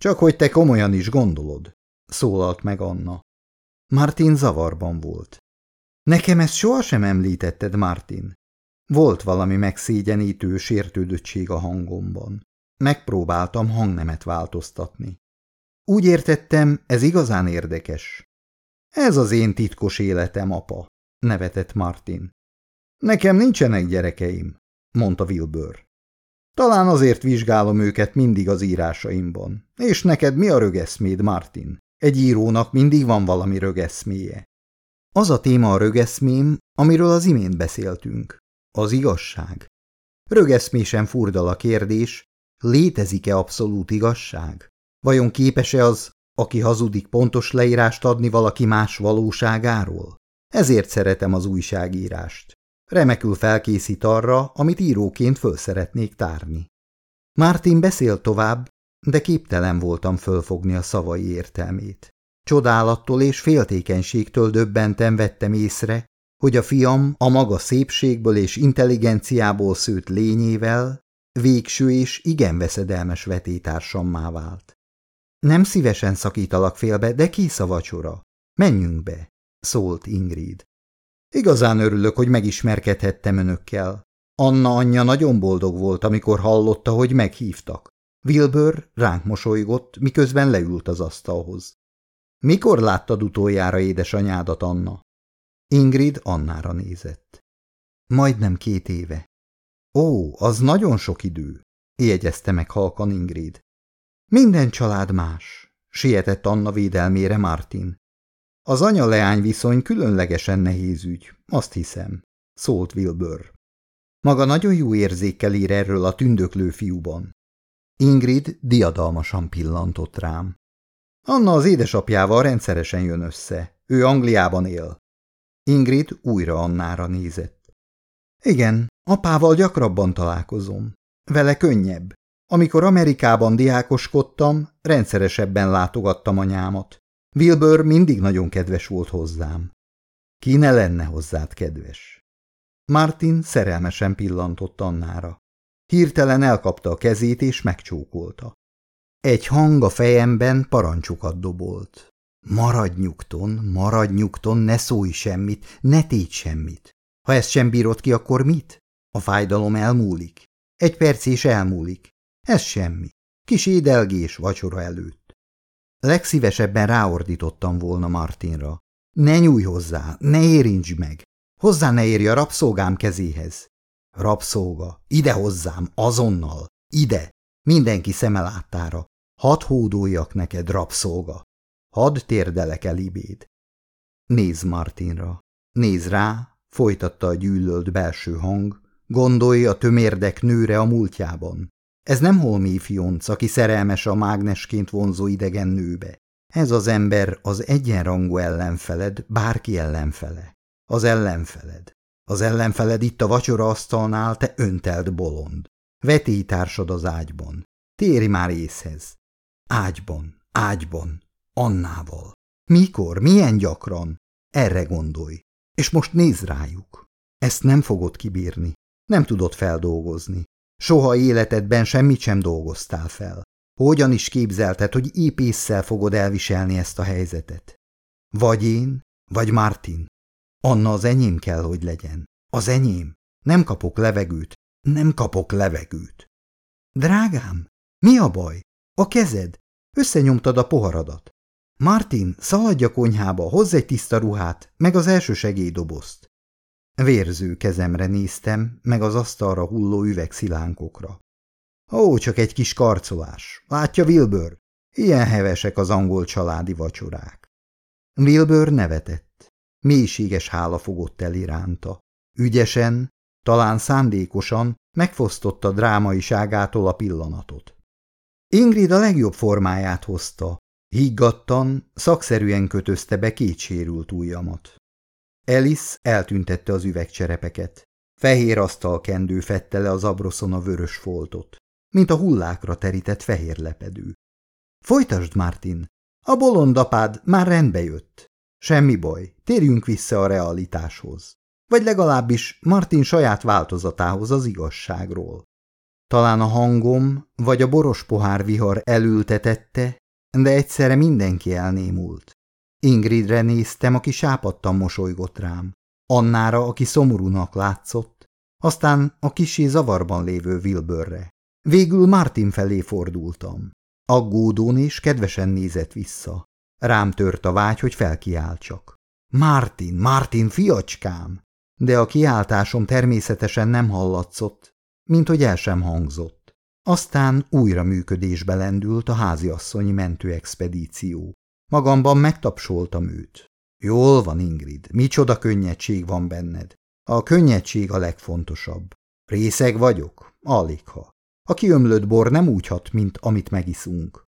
Csak hogy te komolyan is gondolod, szólalt meg Anna. Martin zavarban volt. Nekem ezt sohasem említetted, Martin. Volt valami megszégyenítő sértődöttség a hangomban. Megpróbáltam hangnemet változtatni. Úgy értettem, ez igazán érdekes. Ez az én titkos életem, apa, nevetett Martin. Nekem nincsenek gyerekeim, mondta Wilbur. Talán azért vizsgálom őket mindig az írásaimban. És neked mi a rögeszméd, Martin? Egy írónak mindig van valami rögeszméje. Az a téma a rögeszmém, amiről az imént beszéltünk. Az igazság. Rögeszmésen furdal a kérdés, létezik-e abszolút igazság? Vajon képes-e az, aki hazudik pontos leírást adni valaki más valóságáról? Ezért szeretem az újságírást. Remekül felkészít arra, amit íróként föl szeretnék tárni. Mártin beszélt tovább, de képtelen voltam fölfogni a szavai értelmét. Csodálattól és féltékenységtől döbbenten vettem észre, hogy a fiam a maga szépségből és intelligenciából szőtt lényével végső és igen veszedelmes vetétársammá vált. Nem szívesen szakítalak félbe, de kész a vacsora. Menjünk be, szólt Ingrid. Igazán örülök, hogy megismerkedhettem önökkel. Anna anyja nagyon boldog volt, amikor hallotta, hogy meghívtak. Wilbur ránk mosolygott, miközben leült az asztalhoz. Mikor láttad utoljára édesanyádat, Anna? Ingrid Annára nézett. Majdnem két éve. Ó, az nagyon sok idő, jegyezte meg halkan Ingrid. Minden család más, sietett Anna védelmére Martin. Az anya-leány viszony különlegesen nehéz ügy, azt hiszem, szólt Wilbur. Maga nagyon jó érzékkel ír erről a tündöklő fiúban. Ingrid diadalmasan pillantott rám. Anna az édesapjával rendszeresen jön össze. Ő Angliában él. Ingrid újra Annára nézett. Igen, apával gyakrabban találkozom. Vele könnyebb. Amikor Amerikában diákoskodtam, rendszeresebben látogattam anyámat. Wilbur mindig nagyon kedves volt hozzám. Ki ne lenne hozzád kedves? Martin szerelmesen pillantott Annára. Hirtelen elkapta a kezét és megcsókolta. Egy hang a fejemben parancsokat dobolt. Maradj nyugton, maradj nyugton, ne szólj semmit, ne tégy semmit. Ha ezt sem bírod ki, akkor mit? A fájdalom elmúlik. Egy perc is elmúlik. Ez semmi. Kis édelgés vacsora előtt. Legszívesebben ráordítottam volna Martinra. Ne nyújj hozzá, ne érints meg. Hozzá ne érj a rabszolgám kezéhez. Rabszolga, ide hozzám, azonnal, ide, mindenki szeme láttára. Hadd hódoljak neked, rabszolga. Hadd térdelek el ibéd. Nézz Martinra. Nézz rá, folytatta a gyűlölt belső hang, gondolj a tömérdek nőre a múltjában. Ez nem holmi fionc, aki szerelmes a mágnesként vonzó idegen nőbe. Ez az ember az egyenrangú ellenfeled, bárki ellenfele. Az ellenfeled. Az ellenfeled itt a vacsora asztalnál, te öntelt bolond. Vetélytársad az ágyban. Térj már észhez. Ágyban, ágyban, Annával. Mikor, milyen gyakran? Erre gondolj. És most nézz rájuk. Ezt nem fogod kibírni. Nem tudod feldolgozni. Soha életedben semmit sem dolgoztál fel. Hogyan is képzelted, hogy épésszel fogod elviselni ezt a helyzetet? Vagy én, vagy Martin. Anna az enyém kell, hogy legyen. Az enyém. Nem kapok levegőt. Nem kapok levegőt. Drágám, mi a baj? A kezed. Összenyomtad a poharadat. Martin, szaladj a konyhába, hozz egy tiszta ruhát, meg az első segélydobozt. Vérző kezemre néztem, meg az asztalra hulló üvegszilánkokra. Ó, csak egy kis karcolás. Látja Wilbur? Ilyen hevesek az angol családi vacsorák. Wilbur nevetett. Mélységes hála fogott el iránta. Ügyesen, talán szándékosan megfosztotta drámaiságától a pillanatot. Ingrid a legjobb formáját hozta, higgadtan, szakszerűen kötözte be két sérült ujjamat. Alice eltüntette az üvegcserepeket. Fehér asztalkendő fette le az abroszon a vörös foltot, mint a hullákra terített fehér lepedő. Folytasd, Martin! A bolond apád már rendbe jött. Semmi baj, térjünk vissza a realitáshoz. Vagy legalábbis Martin saját változatához az igazságról. Talán a hangom vagy a boros pohár vihar elültetette, de egyszerre mindenki elnémult. Ingridre néztem, aki sápadtan mosolygott rám. Annára, aki szomorúnak látszott, aztán a kisé zavarban lévő Wilburre. Végül Martin felé fordultam. Aggódón és kedvesen nézett vissza. Rám tört a vágy, hogy felkiáltsak. Martin, Martin, fiacskám! De a kiáltásom természetesen nem hallatszott, mint hogy el sem hangzott. Aztán újra működésbe lendült a háziasszonyi mentőexpedíció. Magamban megtapsoltam őt. Jól van, Ingrid, micsoda könnyedség van benned. A könnyedség a legfontosabb. Részeg vagyok? Aligha. A kiömlött bor nem úgy hat, mint amit megiszunk.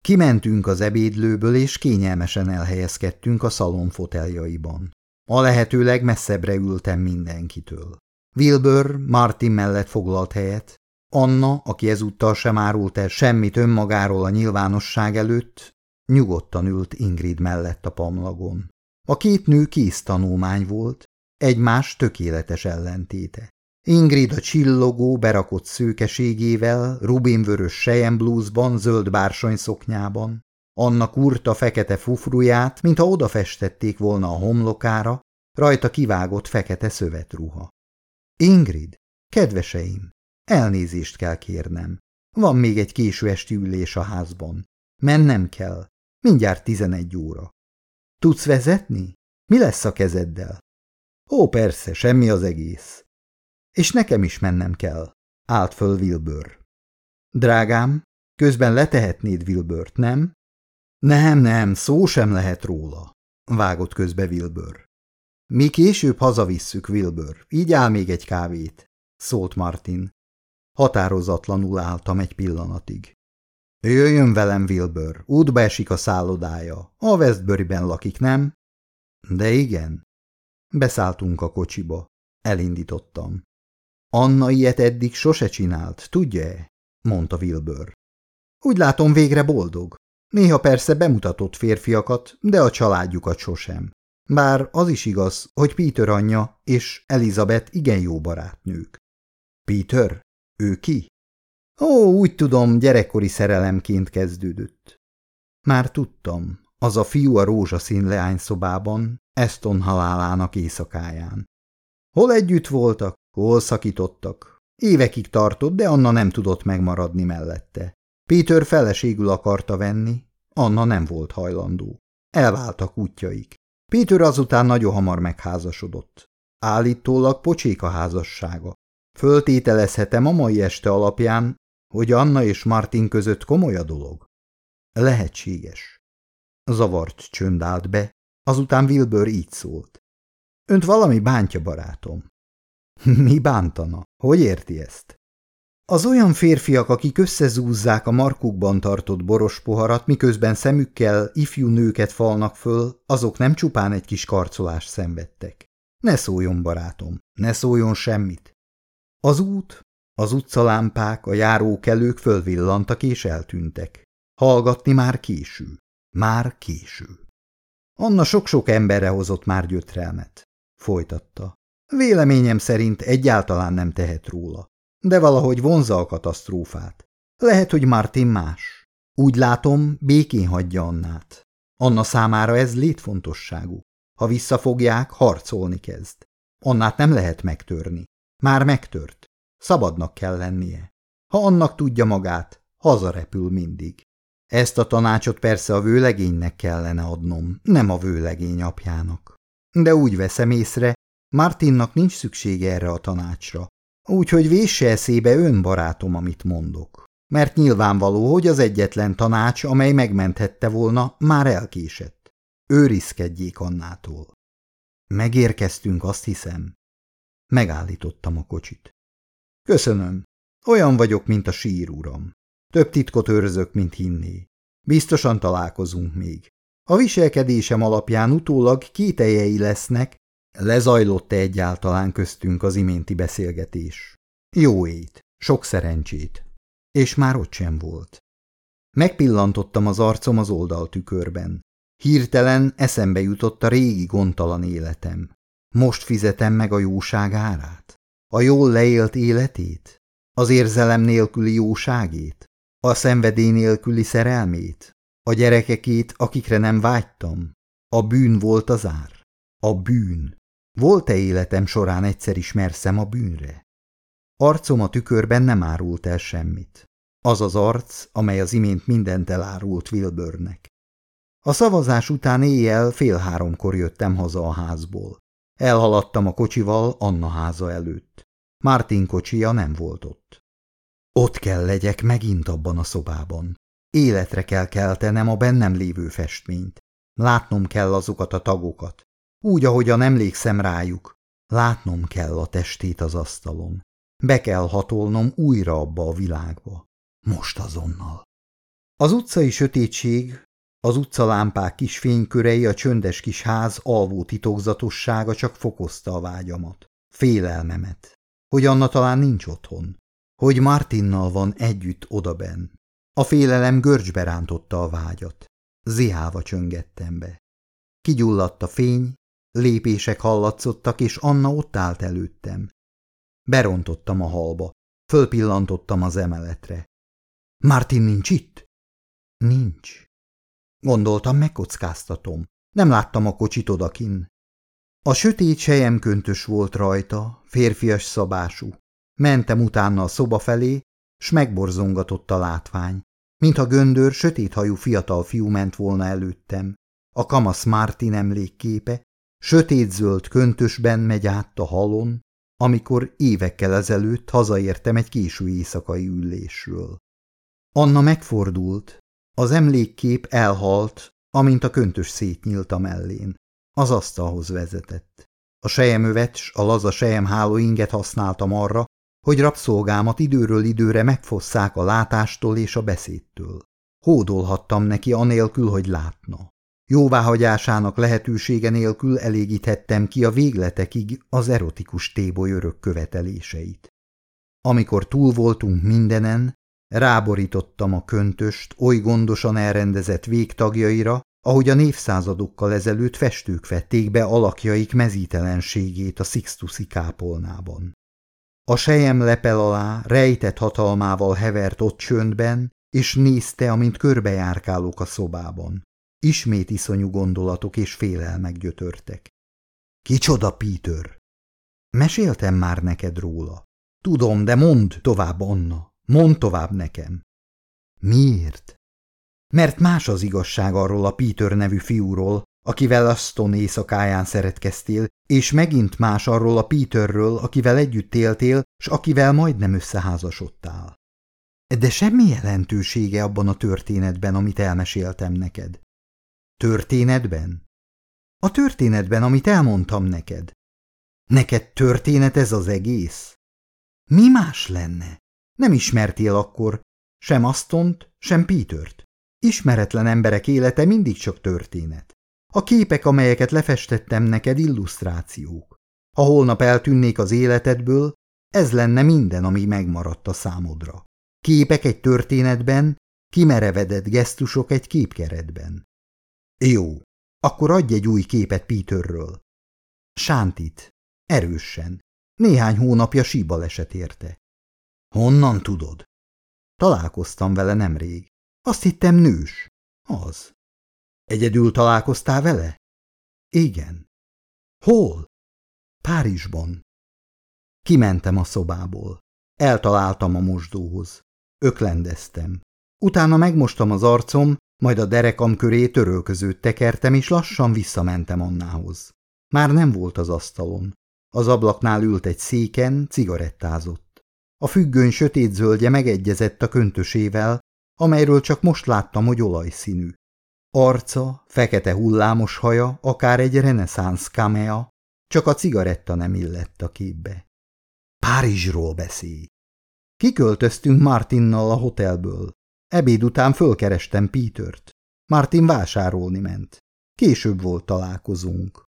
Kimentünk az ebédlőből, és kényelmesen elhelyezkedtünk a szalon foteljaiban. A lehető legmesszebbre ültem mindenkitől. Wilbur Martin mellett foglalt helyet, Anna, aki ezúttal sem árult el semmit önmagáról a nyilvánosság előtt, nyugodtan ült Ingrid mellett a pamlagon. A két nő kész tanulmány volt, egymás tökéletes ellentéte. Ingrid a csillogó, berakott szőkeségével, rubinvörös sejemblúzban, zöld bársony szoknyában, Anna kurta fekete fufruját, mintha odafestették volna a homlokára, rajta kivágott fekete szövetruha. Ingrid, kedveseim, elnézést kell kérnem. Van még egy késő esti ülés a házban. Mennem kell. Mindjárt tizenegy óra. Tudsz vezetni? Mi lesz a kezeddel? Ó, persze, semmi az egész. És nekem is mennem kell. Állt föl Wilbur. Drágám, közben letehetnéd Wilburt, nem? Nem, nem, szó sem lehet róla, vágott közbe Wilbur. Mi később hazavisszük, Wilbur, így áll még egy kávét, szólt Martin. Határozatlanul álltam egy pillanatig. Jöjjön velem, Wilbur, útba esik a szállodája. A Westburyben lakik, nem? De igen. Beszálltunk a kocsiba. Elindítottam. Anna ilyet eddig sose csinált, tudja-e? mondta Wilbur. Úgy látom végre boldog. Néha persze bemutatott férfiakat, de a családjukat sosem. Bár az is igaz, hogy Peter anyja és Elizabeth igen jó barátnők. Peter? Ő ki? Ó, úgy tudom, gyerekkori szerelemként kezdődött. Már tudtam, az a fiú a rózsaszín leányszobában, Eston halálának éjszakáján. Hol együtt voltak, hol szakítottak. Évekig tartott, de Anna nem tudott megmaradni mellette. Péter feleségül akarta venni, Anna nem volt hajlandó. Elváltak útjaik. Péter azután nagyon hamar megházasodott. Állítólag pocsék a házassága. Föltételezhetem a mai este alapján, hogy Anna és Martin között komoly a dolog. Lehetséges. Zavart csönd állt be, azután Wilbur így szólt. Önt valami bántja, barátom. Mi bántana? Hogy érti ezt? Az olyan férfiak, akik összezúzzák a markukban tartott boros poharat, miközben szemükkel ifjú nőket falnak föl, azok nem csupán egy kis karcolást szenvedtek. Ne szóljon, barátom, ne szóljon semmit. Az út, az utcalámpák, a járókelők fölvillantak és eltűntek. Hallgatni már késő. Már késő. Anna sok-sok emberre hozott már gyötrelmet. Folytatta. Véleményem szerint egyáltalán nem tehet róla. De valahogy vonza a katasztrófát. Lehet, hogy Martin más. Úgy látom, békén hagyja Annát. Anna számára ez létfontosságú. Ha visszafogják, harcolni kezd. Annát nem lehet megtörni. Már megtört. Szabadnak kell lennie. Ha annak tudja magát, hazarepül mindig. Ezt a tanácsot persze a vőlegénynek kellene adnom, nem a vőlegény apjának. De úgy veszem észre, Martinnak nincs szüksége erre a tanácsra, úgyhogy vésse eszébe ön barátom, amit mondok. Mert nyilvánvaló, hogy az egyetlen tanács, amely megmenthette volna, már elkésett. Őrizkedjék Annától. Megérkeztünk, azt hiszem. Megállítottam a kocsit. Köszönöm. Olyan vagyok, mint a sír, uram. Több titkot őrzök, mint hinné. Biztosan találkozunk még. A viselkedésem alapján utólag kételjei lesznek, lezajlott-e egyáltalán köztünk az iménti beszélgetés. Jó ét, sok szerencsét. És már ott sem volt. Megpillantottam az arcom az oldaltükörben. Hirtelen eszembe jutott a régi gondtalan életem. Most fizetem meg a jóság árát? A jól leélt életét? Az érzelem nélküli jóságét? A szenvedély nélküli szerelmét? A gyerekekét, akikre nem vágytam? A bűn volt az ár? A bűn. Volt-e életem során egyszer ismerszem a bűnre? Arcom a tükörben nem árult el semmit. Az az arc, amely az imént mindent elárult Wilburnek. A szavazás után éjjel fél háromkor jöttem haza a házból. Elhaladtam a kocsival Anna háza előtt. Martin kocsija nem volt ott. Ott kell legyek megint abban a szobában. Életre kell keltenem a bennem lévő festményt. Látnom kell azokat a tagokat. Úgy, ahogyan emlékszem rájuk. Látnom kell a testét az asztalon. Be kell hatolnom újra abba a világba. Most azonnal. Az utcai sötétség, az utcalámpák kis fénykörei, a csöndes kis ház alvó titokzatossága csak fokozta a vágyamat, félelmemet, hogy Anna talán nincs otthon, hogy Martinnal van együtt odaben. A félelem görcsbe rántotta a vágyat. Zihálva csöngettem be. Kigyulladt a fény, lépések hallatszottak, és Anna ott állt előttem. Berontottam a halba, fölpillantottam az emeletre. Martin nincs itt? Nincs. Gondoltam, megkockáztatom. Nem láttam a kocsit odakin. A sötét sejemköntös volt rajta, férfias szabású. Mentem utána a szoba felé, s megborzongatott a látvány. Mintha göndör, sötéthajú fiatal fiú ment volna előttem. A kamasz Martin emlékképe, sötétzöld köntösben megy át a halon, amikor évekkel ezelőtt hazaértem egy késő éjszakai ülésről. Anna megfordult, az emlékkép elhalt, amint a köntös szétnyílt a mellén. Az asztalhoz vezetett. A sejemövet s a laza sejemháló inget használtam arra, hogy rabszolgámat időről időre megfosszák a látástól és a beszédtől. Hódolhattam neki anélkül, hogy látna. Jóváhagyásának lehetősége nélkül elégíthettem ki a végletekig az erotikus téboly örök követeléseit. Amikor túl voltunk mindenen, Ráborítottam a köntöst oly gondosan elrendezett végtagjaira, ahogy a névszázadokkal ezelőtt festők vették be alakjaik mezítelenségét a Sixtusi kápolnában. A sejem lepel alá rejtett hatalmával hevert ott csöndben, és nézte, amint körbejárkálok a szobában. Ismét iszonyú gondolatok és félelmek gyötörtek. Kicsoda, Peter? Meséltem már neked róla. Tudom, de mondd tovább, Anna. Mondd tovább nekem. Miért? Mert más az igazság arról a Peter nevű fiúról, akivel Aston éjszakáján szeretkeztél, és megint más arról a Peterről, akivel együtt éltél, s akivel majdnem összeházasodtál. De semmi jelentősége abban a történetben, amit elmeséltem neked. Történetben? A történetben, amit elmondtam neked. Neked történet ez az egész? Mi más lenne? Nem ismertél akkor sem Astont, sem Petert. Ismeretlen emberek élete mindig csak történet. A képek, amelyeket lefestettem neked, illusztrációk. Ha holnap eltűnnék az életedből, ez lenne minden, ami megmaradt a számodra. Képek egy történetben, kimerevedett gesztusok egy képkeretben. Jó, akkor adj egy új képet Peterről. Sántit, erősen. Néhány hónapja síbaleset érte. Honnan tudod? Találkoztam vele nemrég. Azt hittem nős. Az. Egyedül találkoztál vele? Igen. Hol? Párizsban. Kimentem a szobából. Eltaláltam a mosdóhoz. Öklendeztem. Utána megmostam az arcom, majd a derekam köré törölközőt tekertem, és lassan visszamentem Annához. Már nem volt az asztalon. Az ablaknál ült egy széken, cigarettázott. A függöny sötét zöldje megegyezett a köntösével, amelyről csak most láttam, hogy olajszínű. Arca, fekete hullámos haja, akár egy reneszánsz kamea, csak a cigaretta nem illett a képbe. Párizsról beszél. Kiköltöztünk Martinnal a hotelből. Ebéd után fölkerestem Petert. Martin vásárolni ment. Később volt találkozunk.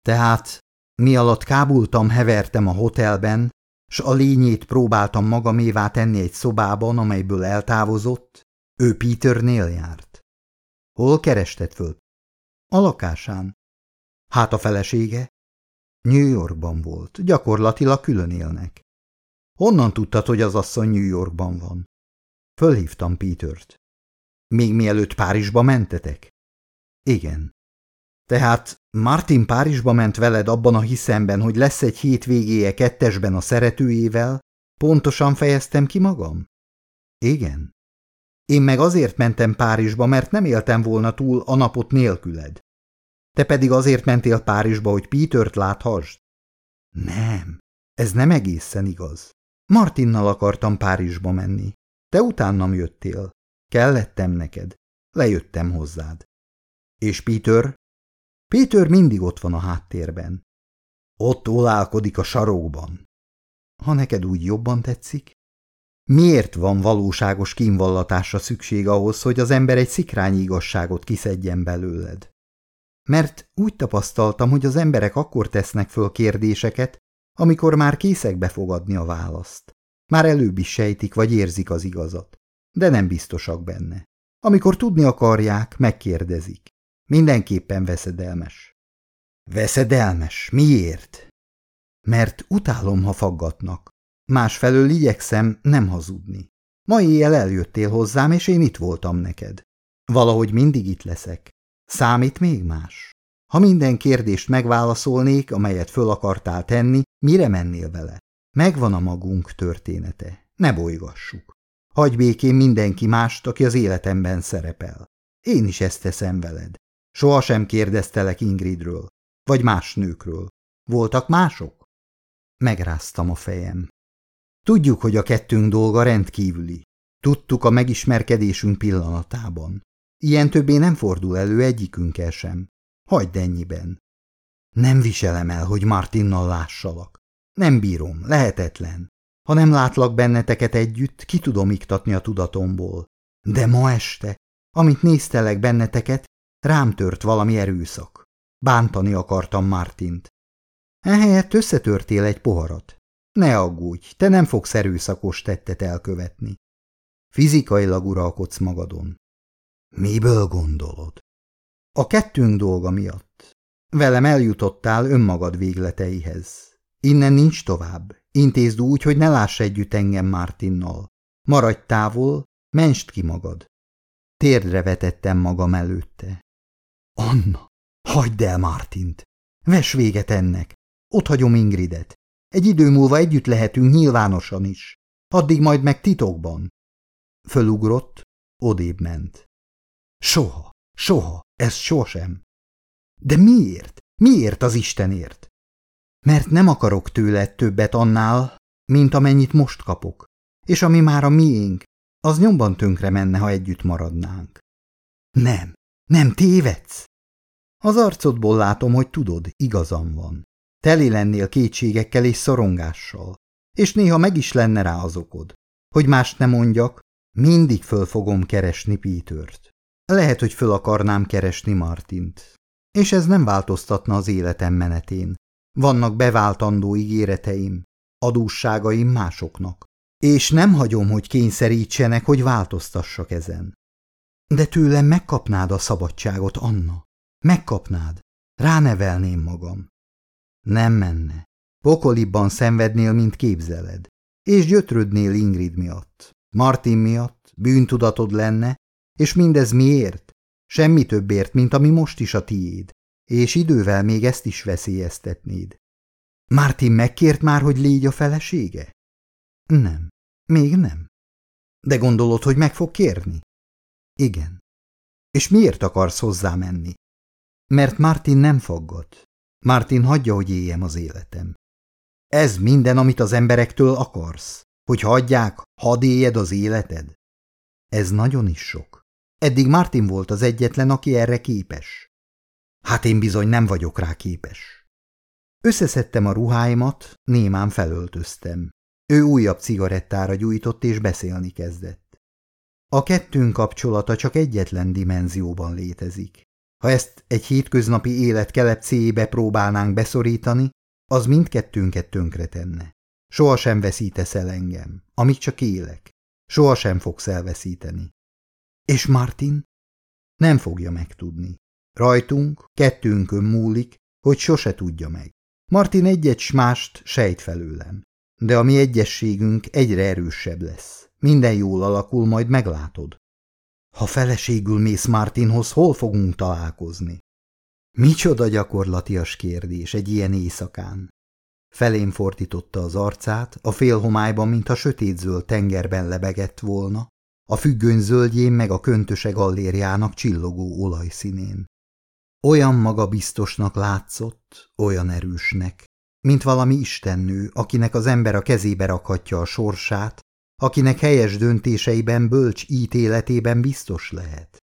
Tehát, mi alatt kábultam, hevertem a hotelben, s a lényét próbáltam magamévá tenni egy szobában, amelyből eltávozott, ő Peternél járt. Hol kerested föl? A lakásán. Hát a felesége? New Yorkban volt, gyakorlatilag külön élnek. Honnan tudtad, hogy az asszony New Yorkban van? Fölhívtam Petert. Még mielőtt Párizsba mentetek? Igen. Tehát Martin Párizsba ment veled abban a hiszemben, hogy lesz egy hétvégéje kettesben a szeretőjével? Pontosan fejeztem ki magam? Igen. Én meg azért mentem Párizsba, mert nem éltem volna túl a napot nélküled. Te pedig azért mentél Párizsba, hogy Petert láthassd? Nem, ez nem egészen igaz. Martinnal akartam Párizsba menni. Te utánam jöttél. Kellettem neked. Lejöttem hozzád. És Peter? Peter mindig ott van a háttérben. Ott olálkodik a sarokban. Ha neked úgy jobban tetszik. Miért van valóságos kínvallatásra szükség ahhoz, hogy az ember egy szikrányi igazságot kiszedjen belőled? Mert úgy tapasztaltam, hogy az emberek akkor tesznek föl kérdéseket, amikor már készek befogadni a választ. Már előbb is sejtik vagy érzik az igazat, de nem biztosak benne. Amikor tudni akarják, megkérdezik. Mindenképpen veszedelmes. Veszedelmes? Miért? Mert utálom, ha faggatnak. Másfelől igyekszem nem hazudni. Ma éjjel eljöttél hozzám, és én itt voltam neked. Valahogy mindig itt leszek. Számít még más? Ha minden kérdést megválaszolnék, amelyet föl akartál tenni, mire mennél vele? Megvan a magunk története. Ne bolygassuk. Hagy békén mindenki mást, aki az életemben szerepel. Én is ezt teszem veled. Soha sem kérdeztelek Ingridről, vagy más nőkről. Voltak mások? Megráztam a fejem. Tudjuk, hogy a kettőnk dolga rendkívüli. Tudtuk a megismerkedésünk pillanatában. Ilyen többé nem fordul elő egyikünkkel sem. Hagyd ennyiben. Nem viselem el, hogy Martinnal lássalak. Nem bírom, lehetetlen. Ha nem látlak benneteket együtt, ki tudom iktatni a tudatomból. De ma este, amit néztelek benneteket, rám tört valami erőszak. Bántani akartam Martint. Ehelyett összetörtél egy poharat. Ne aggódj, te nem fogsz erőszakos tettet elkövetni. Fizikailag uralkodsz magadon. Miből gondolod? A kettőnk dolga miatt. Velem eljutottál önmagad végleteihez. Innen nincs tovább. Intézd úgy, hogy ne láss együtt engem Martinnal. Maradj távol, menst ki magad. Térdre vetettem magam előtte. Anna, hagyd el Martint. Ves véget ennek. Ott hagyom Ingridet. Egy idő múlva együtt lehetünk nyilvánosan is. Addig majd meg titokban. Fölugrott, odébb ment. Soha, soha, ez sosem. De miért? Miért az Istenért? Mert nem akarok tőle többet annál, mint amennyit most kapok, és ami már a miénk, az nyomban tönkre menne, ha együtt maradnánk. Nem, nem tévedsz. Az arcodból látom, hogy tudod, igazam van. Teli lennél kétségekkel és szorongással, és néha meg is lenne rá az okod. Hogy mást nem mondjak, mindig föl fogom keresni Pítört. Lehet, hogy föl akarnám keresni Martint. És ez nem változtatna az életem menetén. Vannak beváltandó ígéreteim, adósságaim másoknak. És nem hagyom, hogy kényszerítsenek, hogy változtassak ezen. De tőlem megkapnád a szabadságot, Anna. Megkapnád. Ránevelném magam. Nem menne. Pokolibban szenvednél, mint képzeled. És gyötrödnél Ingrid miatt. Martin miatt bűntudatod lenne, és mindez miért? Semmi többért, mint ami most is a tiéd. És idővel még ezt is veszélyeztetnéd. Martin megkért már, hogy légy a felesége? Nem, még nem. De gondolod, hogy meg fog kérni? Igen. És miért akarsz hozzá menni? Mert Martin nem faggat. Martin hagyja, hogy éljem az életem. Ez minden, amit az emberektől akarsz? Hogy hagyják, hadd éljed az életed? Ez nagyon is sok. Eddig Martin volt az egyetlen, aki erre képes. Hát én bizony nem vagyok rá képes. Összeszedtem a ruháimat, némán felöltöztem. Ő újabb cigarettára gyújtott és beszélni kezdett. A kettőnk kapcsolata csak egyetlen dimenzióban létezik. Ha ezt egy hétköznapi élet kelepcéjébe próbálnánk beszorítani, az mindkettőnket tönkretenne. Soha sem veszítesz el engem, amíg csak élek. Soha sem fogsz elveszíteni. És Martin? Nem fogja megtudni. Rajtunk, kettőnkön múlik, hogy sose tudja meg. Martin egyet s mást sejt felőlem. De a mi egyességünk egyre erősebb lesz. Minden jól alakul, majd meglátod. Ha feleségül mész Martinhoz, hol fogunk találkozni? Micsoda gyakorlatias kérdés egy ilyen éjszakán. Felém fordította az arcát, a félhomályban, mintha sötétzöld tengerben lebegett volna, a függöny zöldjén meg a köntöse gallériának csillogó olajszínén. Olyan magabiztosnak látszott, olyan erősnek, mint valami istennő, akinek az ember a kezébe rakhatja a sorsát, akinek helyes döntéseiben, bölcs ítéletében biztos lehet.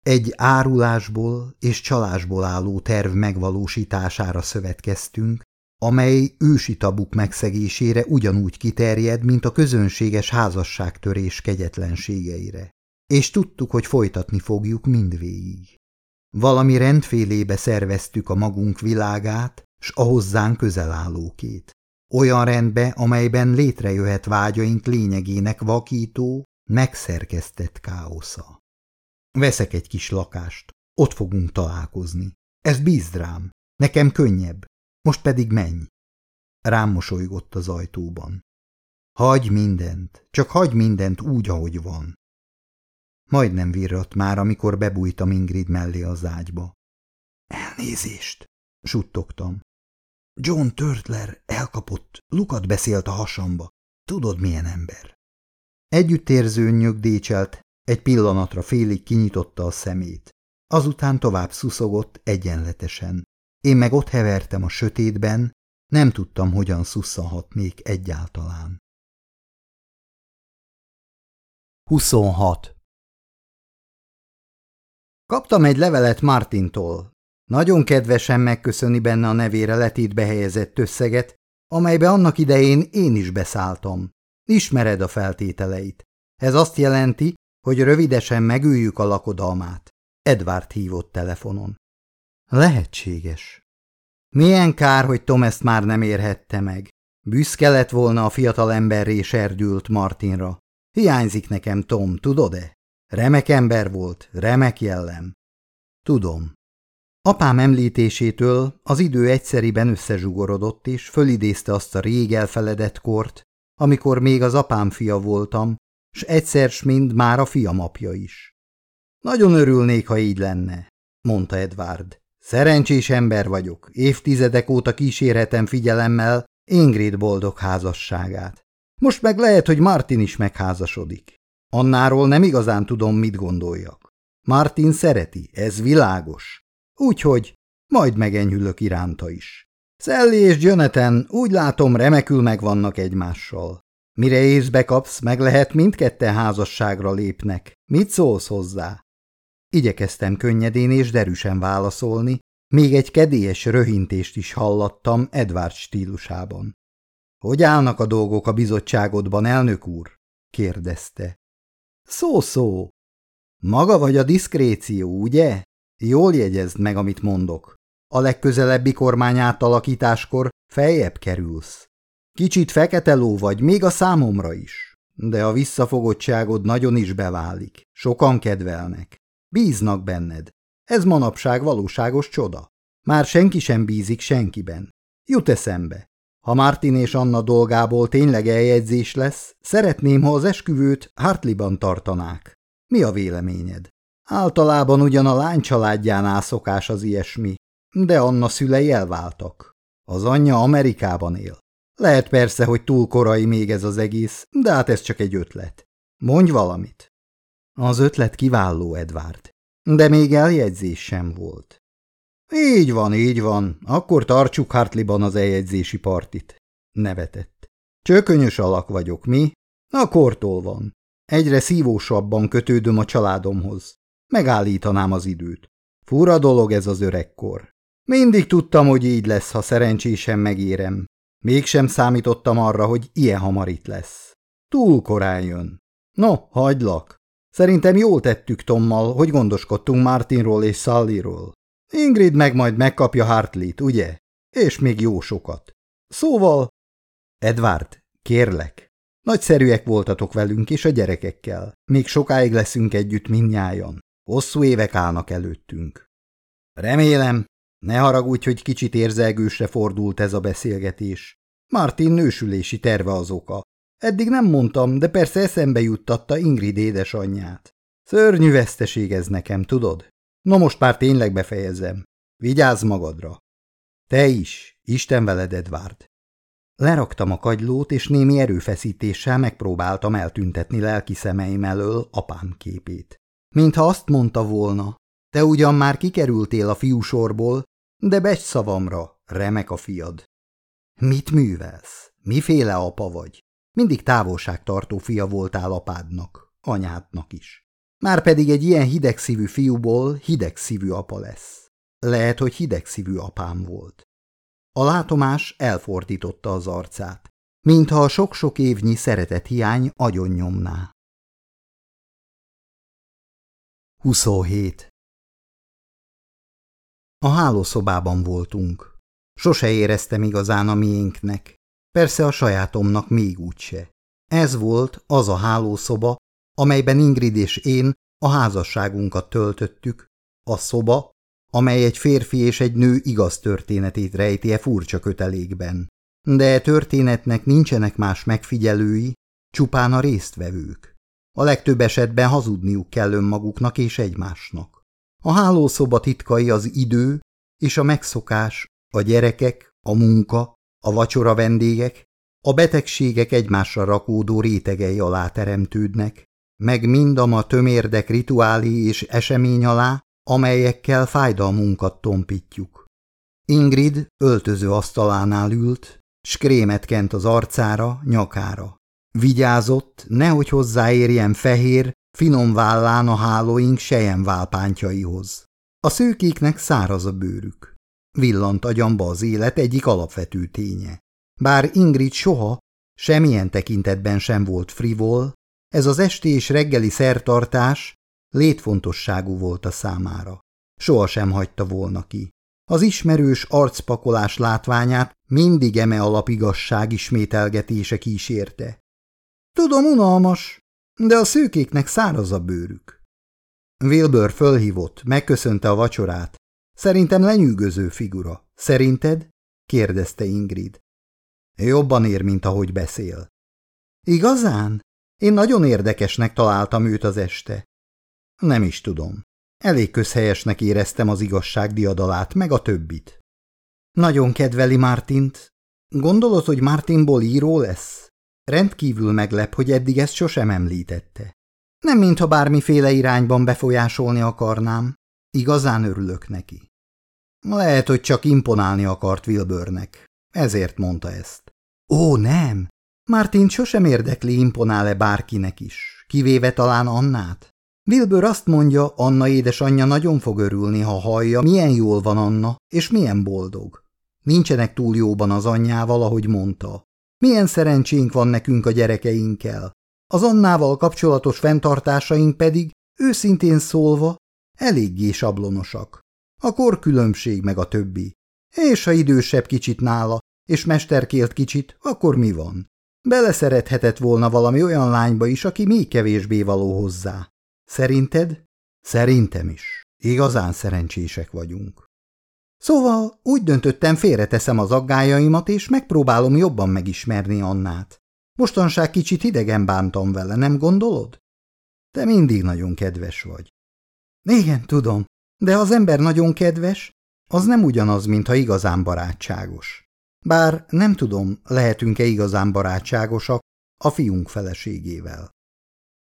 Egy árulásból és csalásból álló terv megvalósítására szövetkeztünk, amely ősi tabuk megszegésére ugyanúgy kiterjed, mint a közönséges házasságtörés kegyetlenségeire. És tudtuk, hogy folytatni fogjuk mindvégig. Valami rendfélébe szerveztük a magunk világát, s a hozzánk közel állókét. Olyan rendbe, amelyben létrejöhet vágyaink lényegének vakító, megszerkesztett káosza. Veszek egy kis lakást, ott fogunk találkozni. Ez bízd rám, nekem könnyebb, most pedig menj. Rám mosolygott az ajtóban. Hagy mindent, csak hagy mindent úgy, ahogy van. Majdnem virrat már, amikor bebújtam Ingrid mellé az ágyba. Elnézést, suttogtam. John Törtler elkapott, lukat beszélt a hasamba. Tudod, milyen ember? Együttérzőn nyögdécselt, egy pillanatra félig kinyitotta a szemét. Azután tovább szuszogott egyenletesen. Én meg ott hevertem a sötétben, nem tudtam, hogyan szusszanhatnék egyáltalán. 26. Kaptam egy levelet Martintól. Nagyon kedvesen megköszöni benne a nevére letétbe helyezett összeget, amelybe annak idején én is beszálltam. Ismered a feltételeit. Ez azt jelenti, hogy rövidesen megüljük a lakodalmát. Edward hívott telefonon. Lehetséges. Milyen kár, hogy Tom ezt már nem érhette meg. Büszke lett volna a fiatal emberré serdült Martinra. Hiányzik nekem Tom, tudod-e? Remek ember volt, remek jellem. Tudom. Apám említésétől az idő egyszeriben összezsugorodott, és fölidézte azt a rég elfeledett kort, amikor még az apám fia voltam, s egyszer s mind már a fiam apja is. Nagyon örülnék, ha így lenne, mondta Edward. Szerencsés ember vagyok, évtizedek óta kísérhetem figyelemmel Ingrid boldog házasságát. Most meg lehet, hogy Martin is megházasodik. Annáról nem igazán tudom, mit gondoljak. Martin szereti, ez világos. Úgyhogy majd megenyhülök iránta is. Szelli és Jonathan úgy látom remekül megvannak egymással. Mire észbe kapsz, meg lehet mindketten házasságra lépnek. Mit szólsz hozzá? Igyekeztem könnyedén és derűsen válaszolni, még egy kedélyes röhintést is hallattam Edward stílusában. – Hogy állnak a dolgok a bizottságodban, elnök úr? – kérdezte. Szó-szó. Maga vagy a diszkréció, ugye? Jól jegyezd meg, amit mondok. A legközelebbi kormány átalakításkor feljebb kerülsz. Kicsit fekete ló vagy, még a számomra is. De a visszafogottságod nagyon is beválik. Sokan kedvelnek. Bíznak benned. Ez manapság valóságos csoda. Már senki sem bízik senkiben. Jut eszembe. Ha Martin és Anna dolgából tényleg eljegyzés lesz, szeretném, ha az esküvőt Hartliban tartanák. Mi a véleményed? Általában ugyan a lány családjánál szokás az ilyesmi, de Anna szülei elváltak. Az anyja Amerikában él. Lehet persze, hogy túl korai még ez az egész, de hát ez csak egy ötlet. Mondj valamit. Az ötlet kiváló, Edward. De még eljegyzés sem volt. Így van, így van, akkor tartsuk Hartliban az eljegyzési partit. Nevetett. Csökönyös alak vagyok, mi? A kortól van. Egyre szívósabban kötődöm a családomhoz. Megállítanám az időt. Fura dolog ez az öregkor. Mindig tudtam, hogy így lesz, ha szerencsésen megérem. Mégsem számítottam arra, hogy ilyen hamar itt lesz. Túl korán jön. No, hagylak. Szerintem jól tettük Tommal, hogy gondoskodtunk Martinról és Sallyról. Ingrid meg majd megkapja Hartley-t, ugye? És még jó sokat. Szóval... Edward, kérlek. Nagyszerűek voltatok velünk és a gyerekekkel. Még sokáig leszünk együtt minnyájan. Hosszú évek állnak előttünk. Remélem, ne haragudj, hogy kicsit érzelgősre fordult ez a beszélgetés. Martin nősülési terve az oka. Eddig nem mondtam, de persze eszembe juttatta Ingrid édesanyját. Szörnyű veszteség ez nekem, tudod? No most már tényleg befejezem. Vigyázz magadra. Te is. Isten veled, Edward. Leraktam a kagylót, és némi erőfeszítéssel megpróbáltam eltüntetni lelki szemeim elől apám képét. Mintha azt mondta volna, te ugyan már kikerültél a fiúsorból, de becs szavamra, remek a fiad. Mit művelsz? Miféle apa vagy? Mindig távolságtartó fia voltál apádnak, anyádnak is. Márpedig egy ilyen hidegszívű fiúból hidegszívű apa lesz. Lehet, hogy hidegszívű apám volt. A látomás elfordította az arcát, mintha a sok-sok évnyi szeretethiány agyon nyomná. 27. A hálószobában voltunk. Sose éreztem igazán a miénknek. Persze a sajátomnak még úgyse. Ez volt az a hálószoba, amelyben Ingrid és én a házasságunkat töltöttük, a szoba, amely egy férfi és egy nő igaz történetét rejti e furcsa kötelékben. De e történetnek nincsenek más megfigyelői, csupán a résztvevők. A legtöbb esetben hazudniuk kell önmaguknak és egymásnak. A hálószoba titkai az idő és a megszokás, a gyerekek, a munka, a vacsora vendégek, a betegségek egymásra rakódó rétegei alá teremtődnek, meg ma tömérdek rituálé és esemény alá, amelyekkel fájdalmunkat tompítjuk. Ingrid öltöző asztalánál ült, s krémet kent az arcára, nyakára. Vigyázott, nehogy hozzáérjen fehér, finom vállán a hálóink válpántjaihoz. A szőkéknek száraz a bőrük. Villant agyamba az élet egyik alapvető ténye. Bár Ingrid soha, semmilyen tekintetben sem volt frivol, ez az esti és reggeli szertartás létfontosságú volt a számára. Soha sem hagyta volna ki. Az ismerős arcpakolás látványát mindig eme alapigasság ismételgetése kísérte. Tudom, unalmas, de a szőkéknek száraz a bőrük. Wilbur fölhívott, megköszönte a vacsorát. Szerintem lenyűgöző figura. Szerinted? kérdezte Ingrid. Jobban ér, mint ahogy beszél. Igazán? Én nagyon érdekesnek találtam őt az este. Nem is tudom. Elég közhelyesnek éreztem az igazság diadalát, meg a többit. Nagyon kedveli Mártint. Gondolod, hogy Mártinból író lesz? Rendkívül meglep, hogy eddig ezt sosem említette. Nem mintha bármiféle irányban befolyásolni akarnám. Igazán örülök neki. Lehet, hogy csak imponálni akart Wilburnek. Ezért mondta ezt. Ó, nem! Martin sosem érdekli, imponál-e bárkinek is, kivéve talán Annát. Wilbur azt mondja, Anna édesanyja nagyon fog örülni, ha hallja, milyen jól van Anna, és milyen boldog. Nincsenek túl jóban az anyjával, ahogy mondta. Milyen szerencsénk van nekünk a gyerekeinkkel. Az Annával kapcsolatos fenntartásaink pedig, őszintén szólva, eléggé sablonosak. A korkülönbség meg a többi. És ha idősebb kicsit nála, és mesterkélt kicsit, akkor mi van? Beleszerethetett volna valami olyan lányba is, aki még kevésbé való hozzá. Szerinted? Szerintem is. Igazán szerencsések vagyunk. Szóval úgy döntöttem, félreteszem az aggájaimat, és megpróbálom jobban megismerni Annát. Mostanság kicsit idegen bántam vele, nem gondolod? Te mindig nagyon kedves vagy. Igen, tudom, de az ember nagyon kedves, az nem ugyanaz, mintha igazán barátságos. Bár nem tudom, lehetünk-e igazán barátságosak a fiunk feleségével.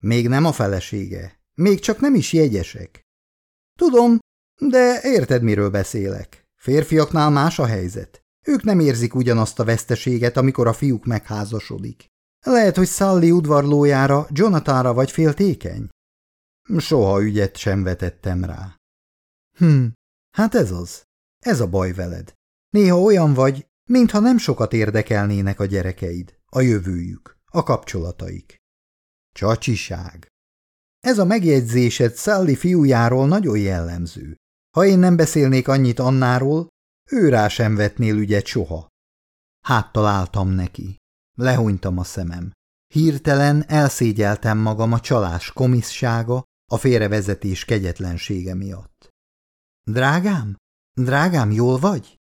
Még nem a felesége, még csak nem is jegyesek. Tudom, de érted, miről beszélek. Férfiaknál más a helyzet. Ők nem érzik ugyanazt a veszteséget, amikor a fiúk megházasodik. Lehet, hogy Sally udvarlójára, Jonathanra vagy féltékeny? Soha ügyet sem vetettem rá. Hm, hát ez az. Ez a baj veled. Néha olyan vagy, mintha nem sokat érdekelnének a gyerekeid, a jövőjük, a kapcsolataik. Csacsiság. Ez a megjegyzésed Sally fiújáról nagyon jellemző. Ha én nem beszélnék annyit Annáról, ő rá sem vetnél ügyet soha. Háttaláltam neki. Lehonytam a szemem. Hirtelen elszégyeltem magam a csalás komiszsága, a félrevezetés kegyetlensége miatt. Drágám? Drágám, jól vagy?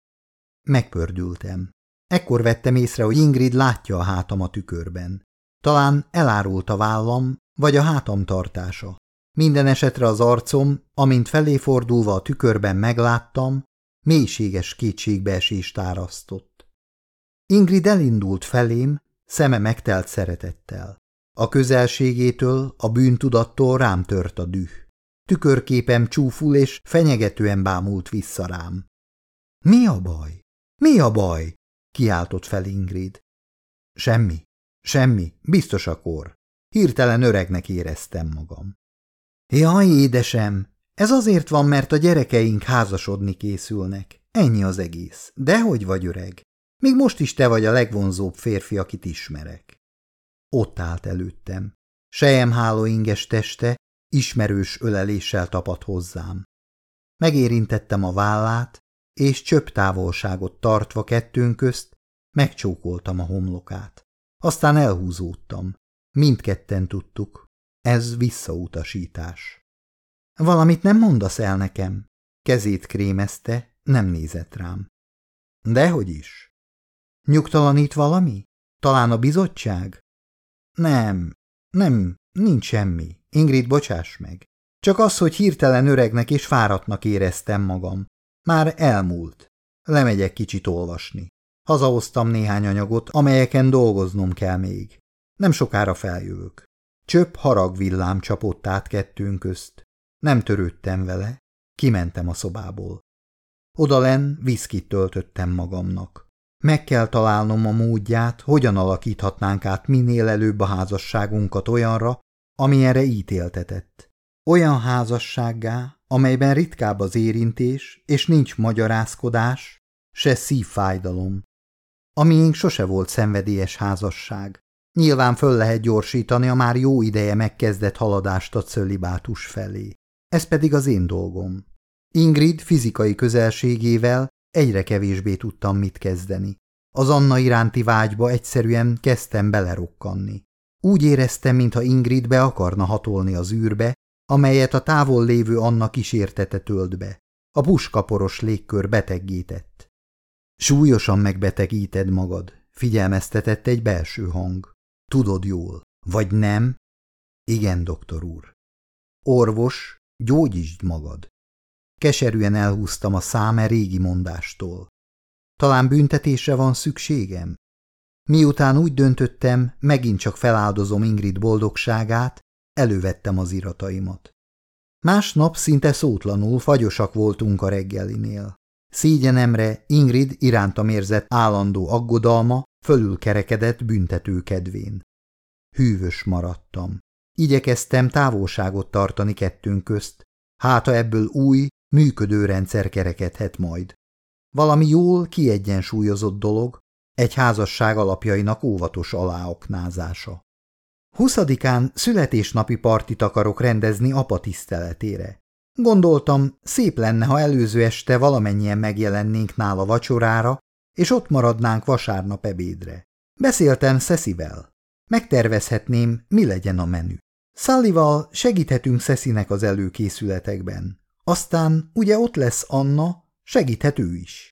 Megpördültem. Ekkor vettem észre, hogy Ingrid látja a hátam a tükörben. Talán elárult a vállam, vagy a hátam tartása. Minden esetre az arcom, amint felé fordulva a tükörben megláttam, mélységes kétségbeesést árasztott. Ingrid elindult felém, szeme megtelt szeretettel. A közelségétől, a bűntudattól rám tört a düh. Tükörképem csúful és fenyegetően bámult vissza rám. – Mi a baj? Mi a baj? – kiáltott fel Ingrid. – Semmi, semmi, biztos a kor. Hirtelen öregnek éreztem magam. – Jaj, édesem, ez azért van, mert a gyerekeink házasodni készülnek. Ennyi az egész. Dehogy vagy öreg? Még most is te vagy a legvonzóbb férfi, akit ismerek. Ott állt előttem. Sejemháló inges teste ismerős öleléssel tapadt hozzám. Megérintettem a vállát, és csöpp távolságot tartva kettőnk közt megcsókoltam a homlokát. Aztán elhúzódtam. Mindketten tudtuk. Ez visszautasítás. Valamit nem mondasz el nekem? Kezét krémezte, nem nézett rám. Dehogy is. Nyugtalanít valami? Talán a bizottság? Nem, nem, nincs semmi. Ingrid, bocsáss meg. Csak az, hogy hirtelen öregnek és fáradtnak éreztem magam. Már elmúlt. Lemegyek kicsit olvasni. Hazahoztam néhány anyagot, amelyeken dolgoznom kell még. Nem sokára feljövök. Csöpp haragvillám csapott át kettőnk közt. Nem törődtem vele. Kimentem a szobából. Odalen viszkit töltöttem magamnak. Meg kell találnom a módját, hogyan alakíthatnánk át minél előbb a házasságunkat olyanra, ami erre ítéltetett. Olyan házassággá, amelyben ritkább az érintés, és nincs magyarázkodás, se szívfájdalom. A miénk sose volt szenvedélyes házasság. Nyilván föl lehet gyorsítani a már jó ideje megkezdett haladást a cölibátus felé. Ez pedig az én dolgom. Ingrid fizikai közelségével egyre kevésbé tudtam mit kezdeni. Az Anna iránti vágyba egyszerűen kezdtem belerokkanni. Úgy éreztem, mintha Ingrid be akarna hatolni az űrbe, amelyet a távol lévő Anna kísértete tölt be. A puskaporos légkör beteggített. Súlyosan megbetegíted magad, figyelmeztetett egy belső hang. Tudod jól, vagy nem? Igen, doktor úr. Orvos, gyógyítsd magad. Keserűen elhúztam a száme régi mondástól. Talán büntetésre van szükségem? Miután úgy döntöttem, megint csak feláldozom Ingrid boldogságát, Elővettem az irataimat. Másnap szinte szótlanul fagyosak voltunk a reggelinél. Szégyenemre Ingrid irántam érzett állandó aggodalma fölülkerekedett büntető kedvén. Hűvös maradtam. Igyekeztem távolságot tartani kettőnk közt, háta ebből új, működő rendszer kerekedhet majd. Valami jól kiegyensúlyozott dolog, egy házasság alapjainak óvatos aláoknázása. 20-án születésnapi partit akarok rendezni apa tiszteletére. Gondoltam, szép lenne, ha előző este valamennyien megjelennénk nála vacsorára, és ott maradnánk vasárnap ebédre. Beszéltem Szeszivel. Megtervezhetném, mi legyen a menü. Szalival segíthetünk Szeszinek az előkészületekben. Aztán ugye ott lesz Anna, segíthet ő is.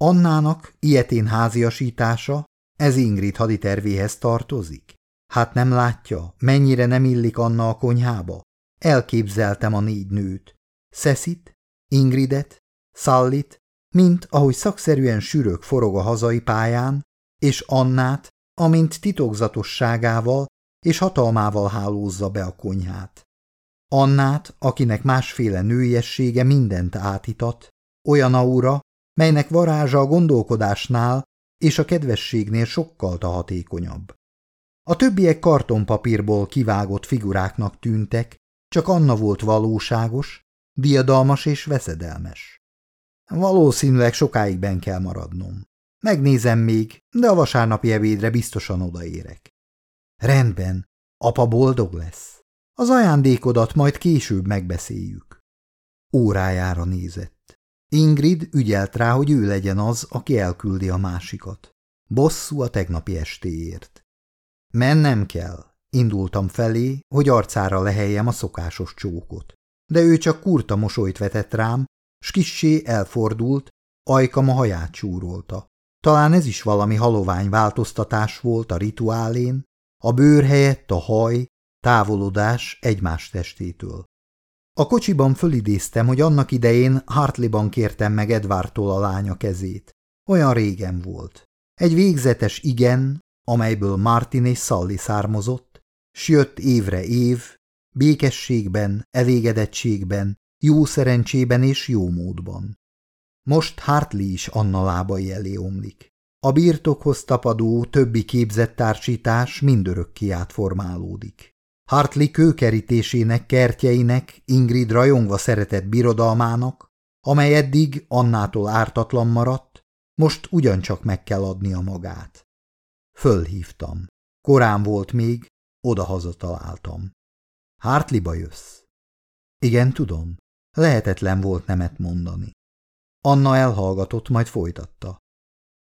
Annának ilyetén háziasítása, ez Ingrid haditervéhez tartozik. Hát nem látja, mennyire nem illik Anna a konyhába? Elképzeltem a négy nőt. Szeszit, Ingridet, Szallit, mint ahogy szakszerűen sűrök forog a hazai pályán, és Annát, amint titokzatosságával és hatalmával hálózza be a konyhát. Annát, akinek másféle nőiessége mindent átitat, olyan aura, melynek varázsa a gondolkodásnál és a kedvességnél sokkal hatékonyabb. A többiek kartonpapírból kivágott figuráknak tűntek, csak Anna volt valóságos, diadalmas és veszedelmes. Valószínűleg sokáig ben kell maradnom. Megnézem még, de a vasárnapi ebédre biztosan odaérek. Rendben, apa boldog lesz. Az ajándékodat majd később megbeszéljük. Órájára nézett. Ingrid ügyelt rá, hogy ő legyen az, aki elküldi a másikat. Bosszú a tegnapi estéért. Mennem kell. Indultam felé, hogy arcára leheljem a szokásos csókot. De ő csak kurta mosolyt vetett rám, s kissé elfordult, ajkam a haját csúrolta. Talán ez is valami halovány változtatás volt a rituálén, a bőr helyett a haj, Távolodás egymás testétől. A kocsiban fölidéztem, hogy annak idején Hartleyban kértem meg Edvártól a lánya kezét. Olyan régen volt. Egy végzetes igen, amelyből Martin és Sally származott, s jött évre év, békességben, elégedettségben, jó szerencsében és jó módban. Most Hartley is Anna lábai elé omlik. A birtokhoz tapadó többi képzett társítás mindörökké átformálódik. Hartley kőkerítésének, kertjeinek, Ingrid rajongva szeretett birodalmának, amely eddig Annától ártatlan maradt, most ugyancsak meg kell adnia magát. Fölhívtam. Korán volt még, odahaza találtam. Hartleyba jössz? Igen, tudom. Lehetetlen volt nemet mondani. Anna elhallgatott, majd folytatta.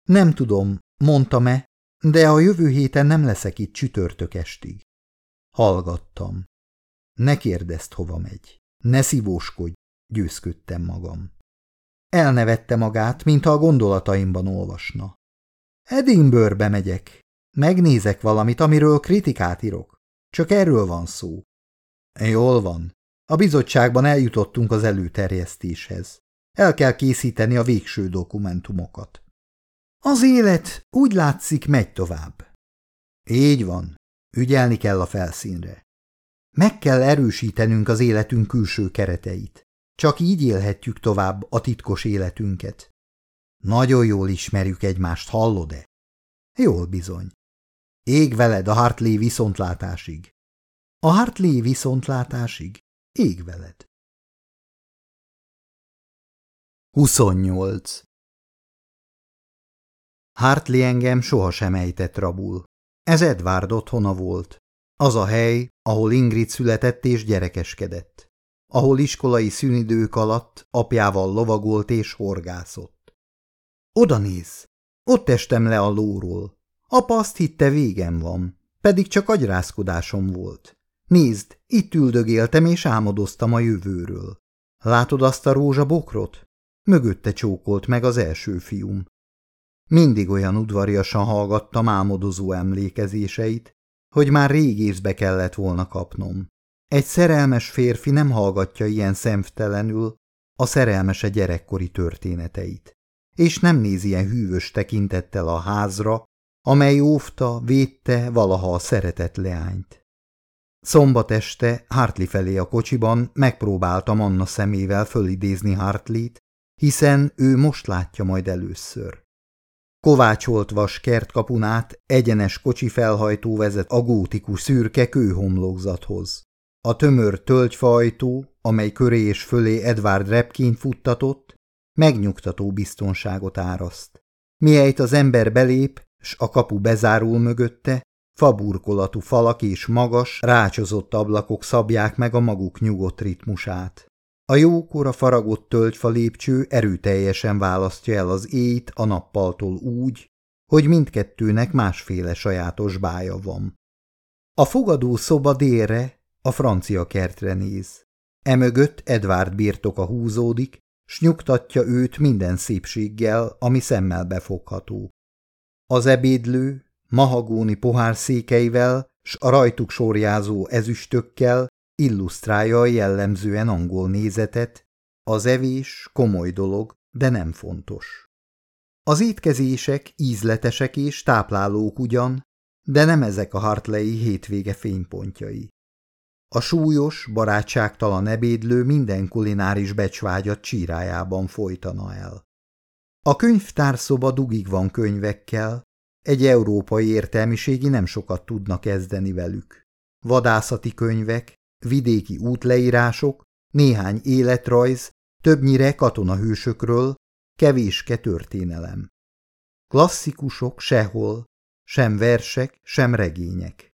Nem tudom, mondtam-e, de a jövő héten nem leszek itt csütörtök estig. Hallgattam. Ne kérdezd, hova megy. Ne szívóskodj, győzködtem magam. Elnevette magát, mintha a gondolataimban olvasna. Edinburghbe megyek. Megnézek valamit, amiről kritikát írok. Csak erről van szó. Jól van. A bizottságban eljutottunk az előterjesztéshez. El kell készíteni a végső dokumentumokat. Az élet úgy látszik megy tovább. Így van. Ügyelni kell a felszínre. Meg kell erősítenünk az életünk külső kereteit. Csak így élhetjük tovább a titkos életünket. Nagyon jól ismerjük egymást, hallod-e? Jól bizony. Ég veled a Hartley viszontlátásig. A Hartley viszontlátásig? Ég veled. 28. Hartley engem sohasem ejtett rabul. Ez Edward otthona volt. Az a hely, ahol Ingrid született és gyerekeskedett. Ahol iskolai szünidők alatt apjával lovagolt és horgászott. Oda néz! Ott estem le a lóról. Apa azt hitte végem van, pedig csak agyrázkodásom volt. Nézd, itt üldögéltem és álmodoztam a jövőről. Látod azt a rózsabokrot? Mögötte csókolt meg az első fiúm. Mindig olyan udvariasan hallgattam álmodozó emlékezéseit, hogy már rég észbe kellett volna kapnom. Egy szerelmes férfi nem hallgatja ilyen szemtelenül a szerelmese gyerekkori történeteit, és nem néz ilyen hűvös tekintettel a házra, amely óvta, védte valaha a szeretett leányt. Szombat este Hartley felé a kocsiban megpróbáltam Anna szemével fölidézni Hartley-t, hiszen ő most látja majd először. Kovácsolt vas kertkapunát egyenes kocsi felhajtó vezet a gótikus szürke kőhomlokzathoz. A tömör tölgyfajtó, amely köré és fölé Edward Repkin futtatott, megnyugtató biztonságot áraszt. Miejt az ember belép, s a kapu bezárul mögötte, faburkolatú falak és magas, rácsozott ablakok szabják meg a maguk nyugodt ritmusát. A jókora faragott tölgyfa lépcső erőteljesen választja el az éjt a nappaltól úgy, hogy mindkettőnek másféle sajátos bája van. A fogadó szoba délre, a francia kertre néz. Emögött Edvard birtoka húzódik, s nyugtatja őt minden szépséggel, ami szemmel befogható. Az ebédlő, mahagóni pohár székeivel, s a rajtuk sorjázó ezüstökkel illusztrálja a jellemzően angol nézetet, az evés komoly dolog, de nem fontos. Az étkezések ízletesek és táplálók ugyan, de nem ezek a Hartley hétvége fénypontjai. A súlyos, barátságtalan ebédlő minden kulináris becsvágyat csírájában folytana el. A könyvtárszoba dugig van könyvekkel, egy európai értelmiségi nem sokat tudna kezdeni velük. Vadászati könyvek, vidéki útleírások, néhány életrajz, többnyire katonahősökről, kevéske történelem. Klasszikusok sehol, sem versek, sem regények.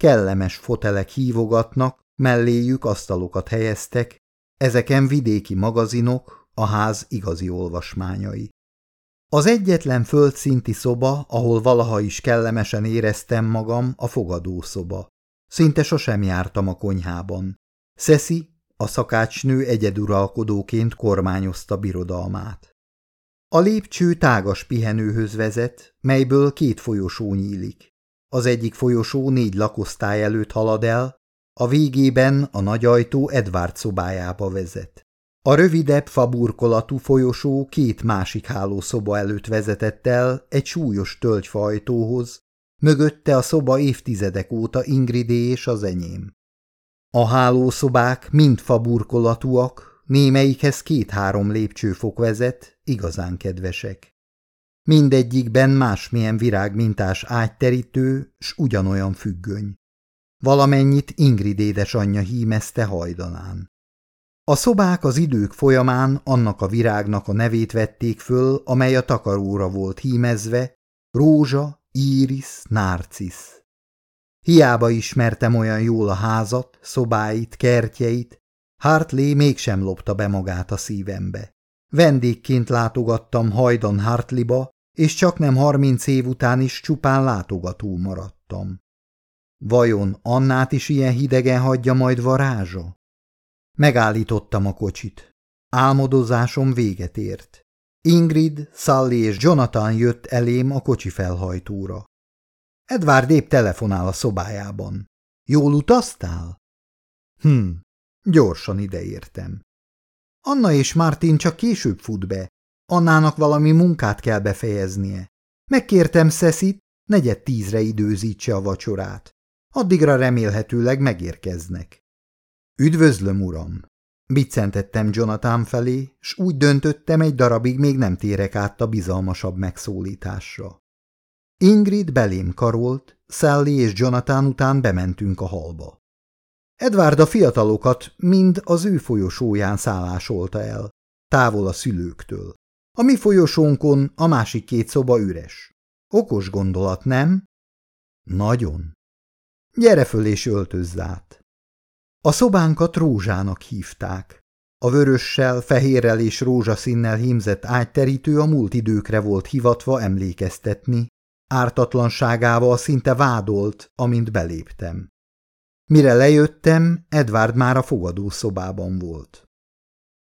Kellemes fotelek hívogatnak, melléjük asztalokat helyeztek, ezeken vidéki magazinok, a ház igazi olvasmányai. Az egyetlen földszinti szoba, ahol valaha is kellemesen éreztem magam, a fogadószoba. Szinte sosem jártam a konyhában. Szeszi, a szakácsnő egyeduralkodóként kormányozta birodalmát. A lépcső tágas pihenőhöz vezet, melyből két folyosó nyílik. Az egyik folyosó négy lakosztály előtt halad el, a végében a nagy ajtó Edward szobájába vezet. A rövidebb faburkolatú folyosó két másik hálószoba előtt vezetett el egy súlyos tölgyfajtóhoz, mögötte a szoba évtizedek óta Ingridé és az enyém. A hálószobák mind faburkolatúak, némelyikhez két-három lépcsőfok vezet, igazán kedvesek. Mindegyikben másmilyen virágmintás ágyterítő, s ugyanolyan függöny. Valamennyit Ingrid édesanyja hímezte hajdanán. A szobák az idők folyamán annak a virágnak a nevét vették föl, amely a takaróra volt hímezve, rózsa, íris, nárcisz. Hiába ismertem olyan jól a házat, szobáit, kertjeit, Hartley mégsem lopta be magát a szívembe. Vendégként látogattam hajdan Hartleyba, és csak nem harminc év után is csupán látogató maradtam. Vajon Annát is ilyen hidegen hagyja majd varázsa? Megállítottam a kocsit. Álmodozásom véget ért. Ingrid, Sally és Jonathan jött elém a kocsi felhajtóra. Edward épp telefonál a szobájában. Jól utaztál? Hm, gyorsan ideértem. Anna és Martin csak később fut be. Annának valami munkát kell befejeznie. Megkértem Szeszit, negyed tízre időzítse a vacsorát. Addigra remélhetőleg megérkeznek. Üdvözlöm, uram! Biccentettem Jonathan felé, s úgy döntöttem, egy darabig még nem térek át a bizalmasabb megszólításra. Ingrid belém karolt, Sally és Jonathan után bementünk a halba. Edward a fiatalokat mind az ő folyosóján szállásolta el, távol a szülőktől. A mi folyosónkon a másik két szoba üres. Okos gondolat, nem? Nagyon. Gyere föl és öltözz át. A szobánkat rózsának hívták. A vörössel, fehérrel és rózsaszínnel hímzett ágyterítő a múlt időkre volt hivatva emlékeztetni, ártatlanságával szinte vádolt, amint beléptem. Mire lejöttem, Edward már a fogadószobában volt.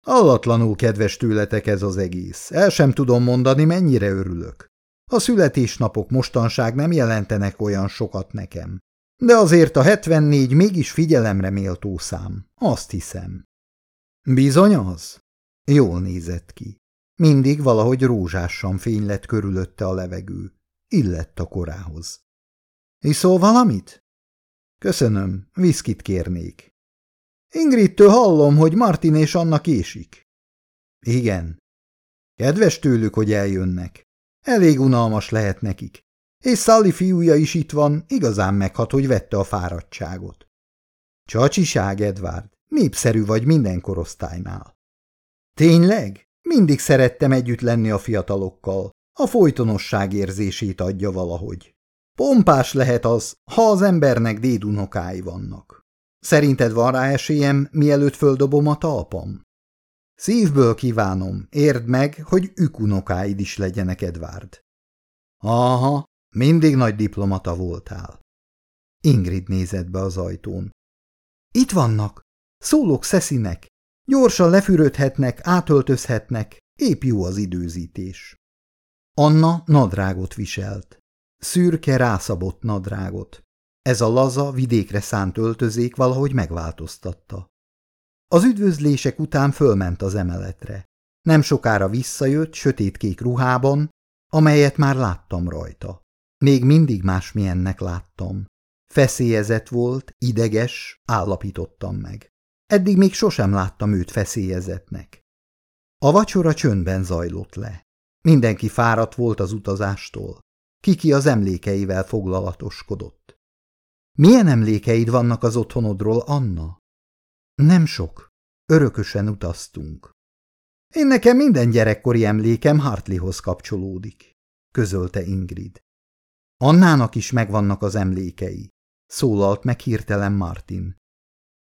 Allatlanul kedves tőletek ez az egész. El sem tudom mondani, mennyire örülök. A születésnapok mostanság nem jelentenek olyan sokat nekem. De azért a 74 mégis figyelemre méltó szám, azt hiszem. Bizony az? Jól nézett ki. Mindig valahogy rózsásan fény lett körülötte a levegő. Illett a korához. Iszol valamit? Köszönöm, viszkit kérnék. Ingridtől hallom, hogy Martin és Anna késik. Igen. Kedves tőlük, hogy eljönnek. Elég unalmas lehet nekik. És Sally fiúja is itt van, igazán meghat, hogy vette a fáradtságot. Csacsiság, Edward, népszerű vagy minden korosztálynál. Tényleg? Mindig szerettem együtt lenni a fiatalokkal. A folytonosság érzését adja valahogy. Pompás lehet az, ha az embernek dédunokái vannak. Szerinted van rá esélyem, mielőtt földobom a talpam? Szívből kívánom, érd meg, hogy ükunokáid is legyenek, Edward. Aha, mindig nagy diplomata voltál. Ingrid nézett be az ajtón. Itt vannak. Szólok Szeszinek. Gyorsan lefürödhetnek, átöltözhetnek. Épp jó az időzítés. Anna nadrágot viselt. Szürke rászabott nadrágot. Ez a laza, vidékre szánt öltözék valahogy megváltoztatta. Az üdvözlések után fölment az emeletre. Nem sokára visszajött sötétkék ruhában, amelyet már láttam rajta. Még mindig másmilyennek láttam. Feszélyezett volt, ideges, állapítottam meg. Eddig még sosem láttam őt feszélyezetnek. A vacsora csöndben zajlott le. Mindenki fáradt volt az utazástól. Kiki az emlékeivel foglalatoskodott. Milyen emlékeid vannak az otthonodról, Anna? Nem sok. Örökösen utaztunk. Én nekem minden gyerekkori emlékem Hartleyhoz kapcsolódik, közölte Ingrid. Annának is megvannak az emlékei, szólalt meg hirtelen Martin.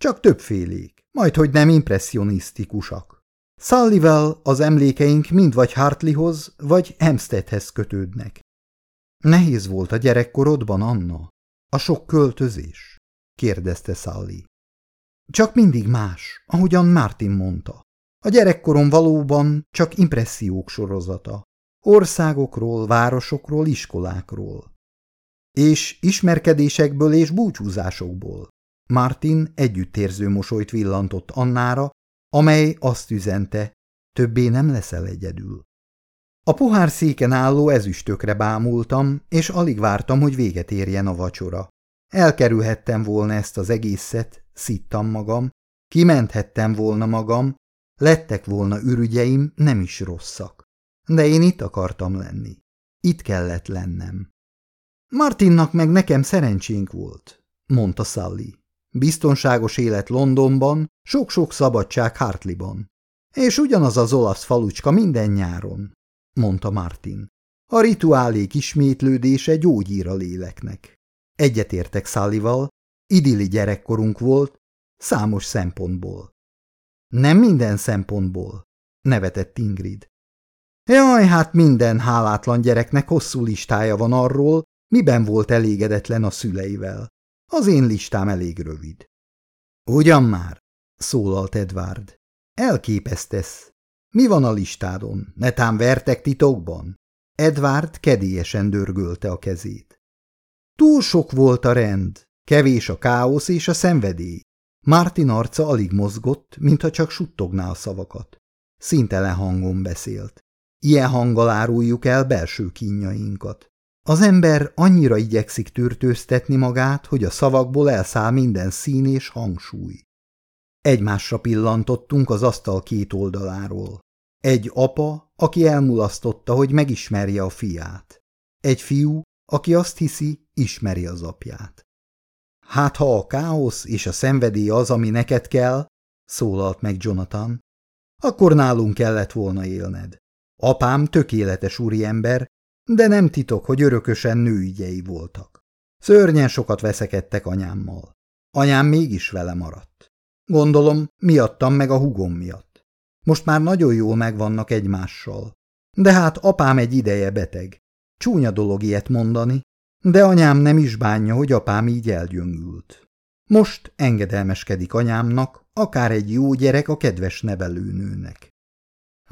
Csak többfélék, majd hogy nem impressionisztikusak. Sullival az emlékeink mind vagy Hartleyhoz, vagy Hempsteadhez kötődnek. Nehéz volt a gyerekkorodban, Anna? A sok költözés? kérdezte Sally. Csak mindig más, ahogyan Martin mondta. A gyerekkorom valóban csak impressziók sorozata. Országokról, városokról, iskolákról. És ismerkedésekből és búcsúzásokból. Martin együttérző mosolyt villantott Annára, amely azt üzente, többé nem leszel egyedül. A pohár széken álló ezüstökre bámultam, és alig vártam, hogy véget érjen a vacsora. Elkerülhettem volna ezt az egészet, szittam magam, kimenthettem volna magam, lettek volna ürügyeim, nem is rosszak. De én itt akartam lenni. Itt kellett lennem. Martinnak meg nekem szerencsénk volt, mondta Sally. Biztonságos élet Londonban, sok-sok szabadság Hartleyban. És ugyanaz az olasz falucska minden nyáron, mondta Martin. A rituálék ismétlődése gyógyír a léleknek. Egyetértek Szállival, idilli gyerekkorunk volt, számos szempontból. Nem minden szempontból, nevetett Ingrid. Jaj, hát minden hálátlan gyereknek hosszú listája van arról, miben volt elégedetlen a szüleivel. Az én listám elég rövid. Ugyan már, szólalt Edward. Elképesztesz. Mi van a listádon? Netán vertek titokban? Edward kedélyesen dörgölte a kezét. Túl sok volt a rend, kevés a káosz és a szenvedély. Martin arca alig mozgott, mintha csak suttogná a szavakat. Szintelen hangon beszélt. Ilyen hanggal áruljuk el belső kínjainkat. Az ember annyira igyekszik türtőztetni magát, hogy a szavakból elszáll minden szín és hangsúly. Egymásra pillantottunk az asztal két oldaláról. Egy apa, aki elmulasztotta, hogy megismerje a fiát. Egy fiú, aki azt hiszi, ismeri az apját. Hát ha a káosz és a szenvedély az, ami neked kell, szólalt meg Jonathan, akkor nálunk kellett volna élned. Apám tökéletes úriember, de nem titok, hogy örökösen nőügyei voltak. Szörnyen sokat veszekedtek anyámmal. Anyám mégis vele maradt. Gondolom, miattam meg a hugom miatt. Most már nagyon jól megvannak egymással. De hát apám egy ideje beteg. Csúnya dolog ilyet mondani, de anyám nem is bánja, hogy apám így elgyöngült. Most engedelmeskedik anyámnak, akár egy jó gyerek a kedves nevelőnőnek.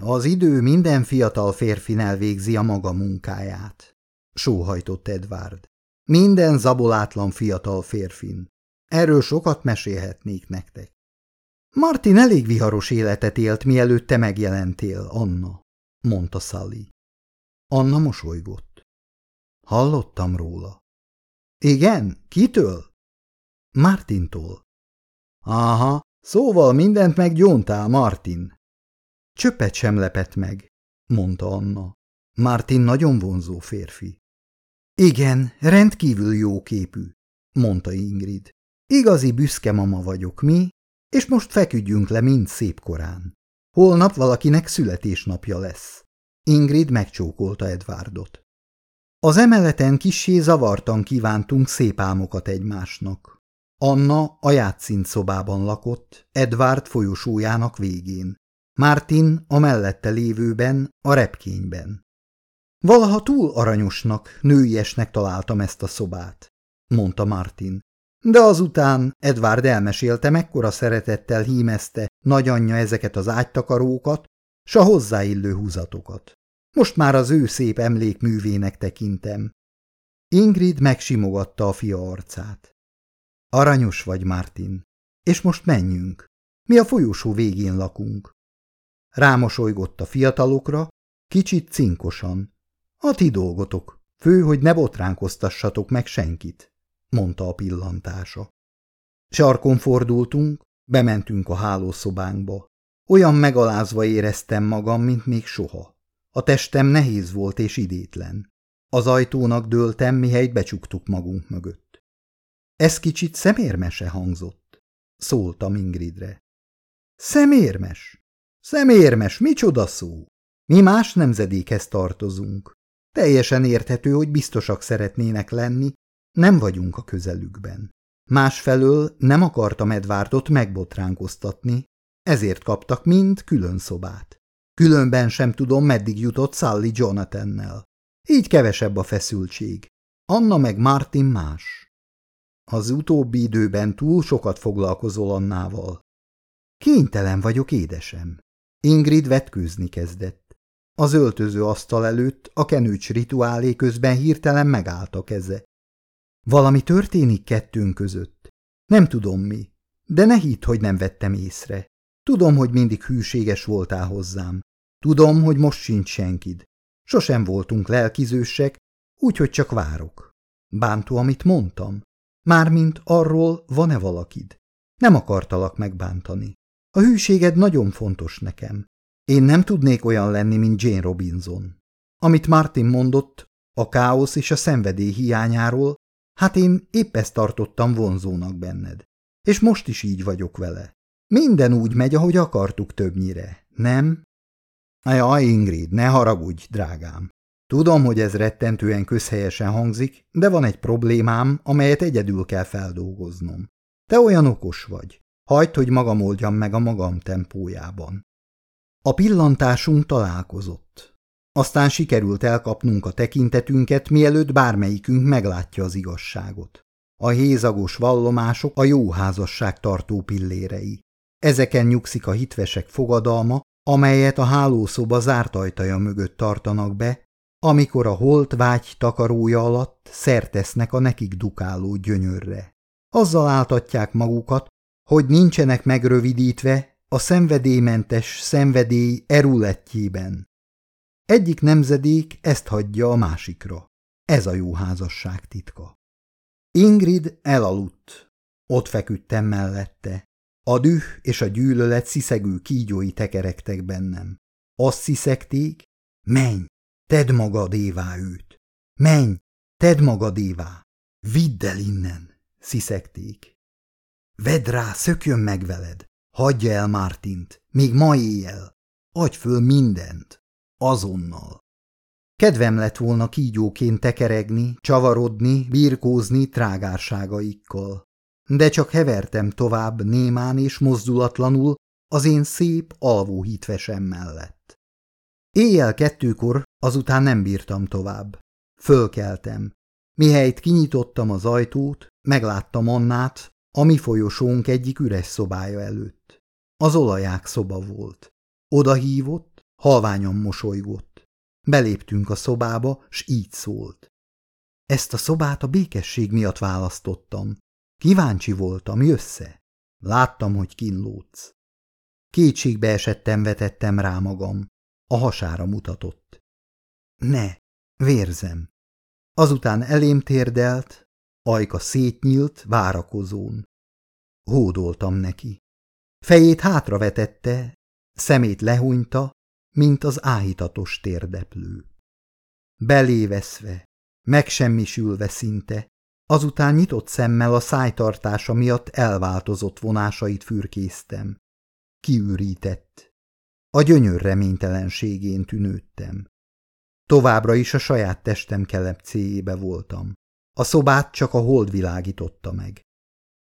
Az idő minden fiatal férfin elvégzi a maga munkáját, sóhajtott Edward. Minden zabolátlan fiatal férfin. Erről sokat mesélhetnék nektek. Martin elég viharos életet élt, mielőtt te megjelentél, Anna, mondta Sally. Anna mosolygott. Hallottam róla. Igen? Kitől? Martintól. Aha, szóval mindent meggyóntál, Martin. Csöppet sem lepett meg, mondta Anna. Martin nagyon vonzó férfi. Igen, rendkívül jó képű, mondta Ingrid. Igazi büszke mama vagyok, mi? És most feküdjünk le mind szép korán. Holnap valakinek születésnapja lesz. Ingrid megcsókolta Edwardot. Az emeleten kissé zavartan kívántunk szép álmokat egymásnak. Anna a játszint szobában lakott, Edward folyosójának végén. Martin a mellette lévőben, a repkényben. Valaha túl aranyosnak, nőiesnek találtam ezt a szobát, mondta Martin. De azután Edward elmesélte, mekkora szeretettel hímezte nagyanyja ezeket az ágytakarókat, s a hozzáillő húzatokat. Most már az ő szép emlékművének tekintem. Ingrid megsimogatta a fia arcát. Aranyos vagy, Martin, és most menjünk. Mi a folyosó végén lakunk. Rámosolygott a fiatalokra, kicsit cinkosan. A ti dolgotok, fő, hogy ne botránkoztassatok meg senkit, mondta a pillantása. Sarkon fordultunk, bementünk a hálószobánkba. Olyan megalázva éreztem magam, mint még soha. A testem nehéz volt és idétlen. Az ajtónak dőltem, mihelyt becsuktuk magunk mögött. Ez kicsit szemérmese hangzott. Szóltam Ingridre. Szemérmes? Szemérmes, micsoda szó? Mi más nemzedékhez tartozunk. Teljesen érthető, hogy biztosak szeretnének lenni, nem vagyunk a közelükben. Másfelől nem akartam Edvárdot megbotránkoztatni, ezért kaptak mind külön szobát. Különben sem tudom, meddig jutott Sally Jonathannel. Így kevesebb a feszültség. Anna meg Martin más. Az utóbbi időben túl sokat foglalkozol Annával. Kénytelen vagyok, édesem. Ingrid vetkőzni kezdett. Az öltöző asztal előtt a kenőcs rituálé közben hirtelen megállt a keze. Valami történik kettőnk között. Nem tudom mi, de ne hidd, hogy nem vettem észre. Tudom, hogy mindig hűséges voltál hozzám. Tudom, hogy most sincs senkid. Sosem voltunk lelkizősek, úgyhogy csak várok. Bántó, amit mondtam? Mármint arról van-e valakid? Nem akartalak megbántani. A hűséged nagyon fontos nekem. Én nem tudnék olyan lenni, mint Jane Robinson. Amit Martin mondott, a káosz és a szenvedély hiányáról, hát én épp ezt tartottam vonzónak benned. És most is így vagyok vele. Minden úgy megy, ahogy akartuk többnyire, nem? Jaj, Ingrid, ne haragudj, drágám. Tudom, hogy ez rettentően közhelyesen hangzik, de van egy problémám, amelyet egyedül kell feldolgoznom. Te olyan okos vagy. Hagyd, hogy magam oldjam meg a magam tempójában. A pillantásunk találkozott. Aztán sikerült elkapnunk a tekintetünket, mielőtt bármelyikünk meglátja az igazságot. A hézagos vallomások a jó házasság tartó pillérei. Ezeken nyugszik a hitvesek fogadalma, amelyet a hálószoba zárt ajtaja mögött tartanak be, amikor a holt vágy takarója alatt szertesznek a nekik dukáló gyönyörre. Azzal áltatják magukat, hogy nincsenek megrövidítve a szenvedélymentes szenvedély erulettjében. Egyik nemzedék ezt hagyja a másikra. Ez a jó házasság titka. Ingrid elaludt. Ott feküdtem mellette. A düh és a gyűlölet sziszegő kígyói tekerektek bennem. Azt sziszegték, menj, tedd magadévá őt. Menj, tedd magadévá. Vidd el innen, sziszegték. Vedd rá, szökjön meg veled. Hagyja el Mártint, még ma éjjel. Adj föl mindent. Azonnal. Kedvem lett volna kígyóként tekeregni, csavarodni, birkózni trágárságaikkal. De csak hevertem tovább némán és mozdulatlanul az én szép, alvó hitvesem mellett. Éjjel kettőkor azután nem bírtam tovább. Fölkeltem. Mihelyt kinyitottam az ajtót, megláttam Annát, a mi folyosónk egyik üres szobája előtt. Az olaják szoba volt. Oda hívott, halványan mosolygott. Beléptünk a szobába, s így szólt. Ezt a szobát a békesség miatt választottam. Kíváncsi voltam, jössze. Láttam, hogy kínlódsz. Kétségbe esettem vetettem rá magam. A hasára mutatott. Ne, vérzem. Azután elém térdelt, ajka szétnyílt, várakozón. Hódoltam neki. Fejét hátravetette, szemét lehunyta, mint az áhítatos térdeplő. Beléveszve, megsemmisülve szinte, azután nyitott szemmel a szájtartása miatt elváltozott vonásait fürkésztem. Kiürített. A gyönyör reménytelenségén tűnődtem. Továbbra is a saját testem kelepcéjébe voltam. A szobát csak a hold világította meg.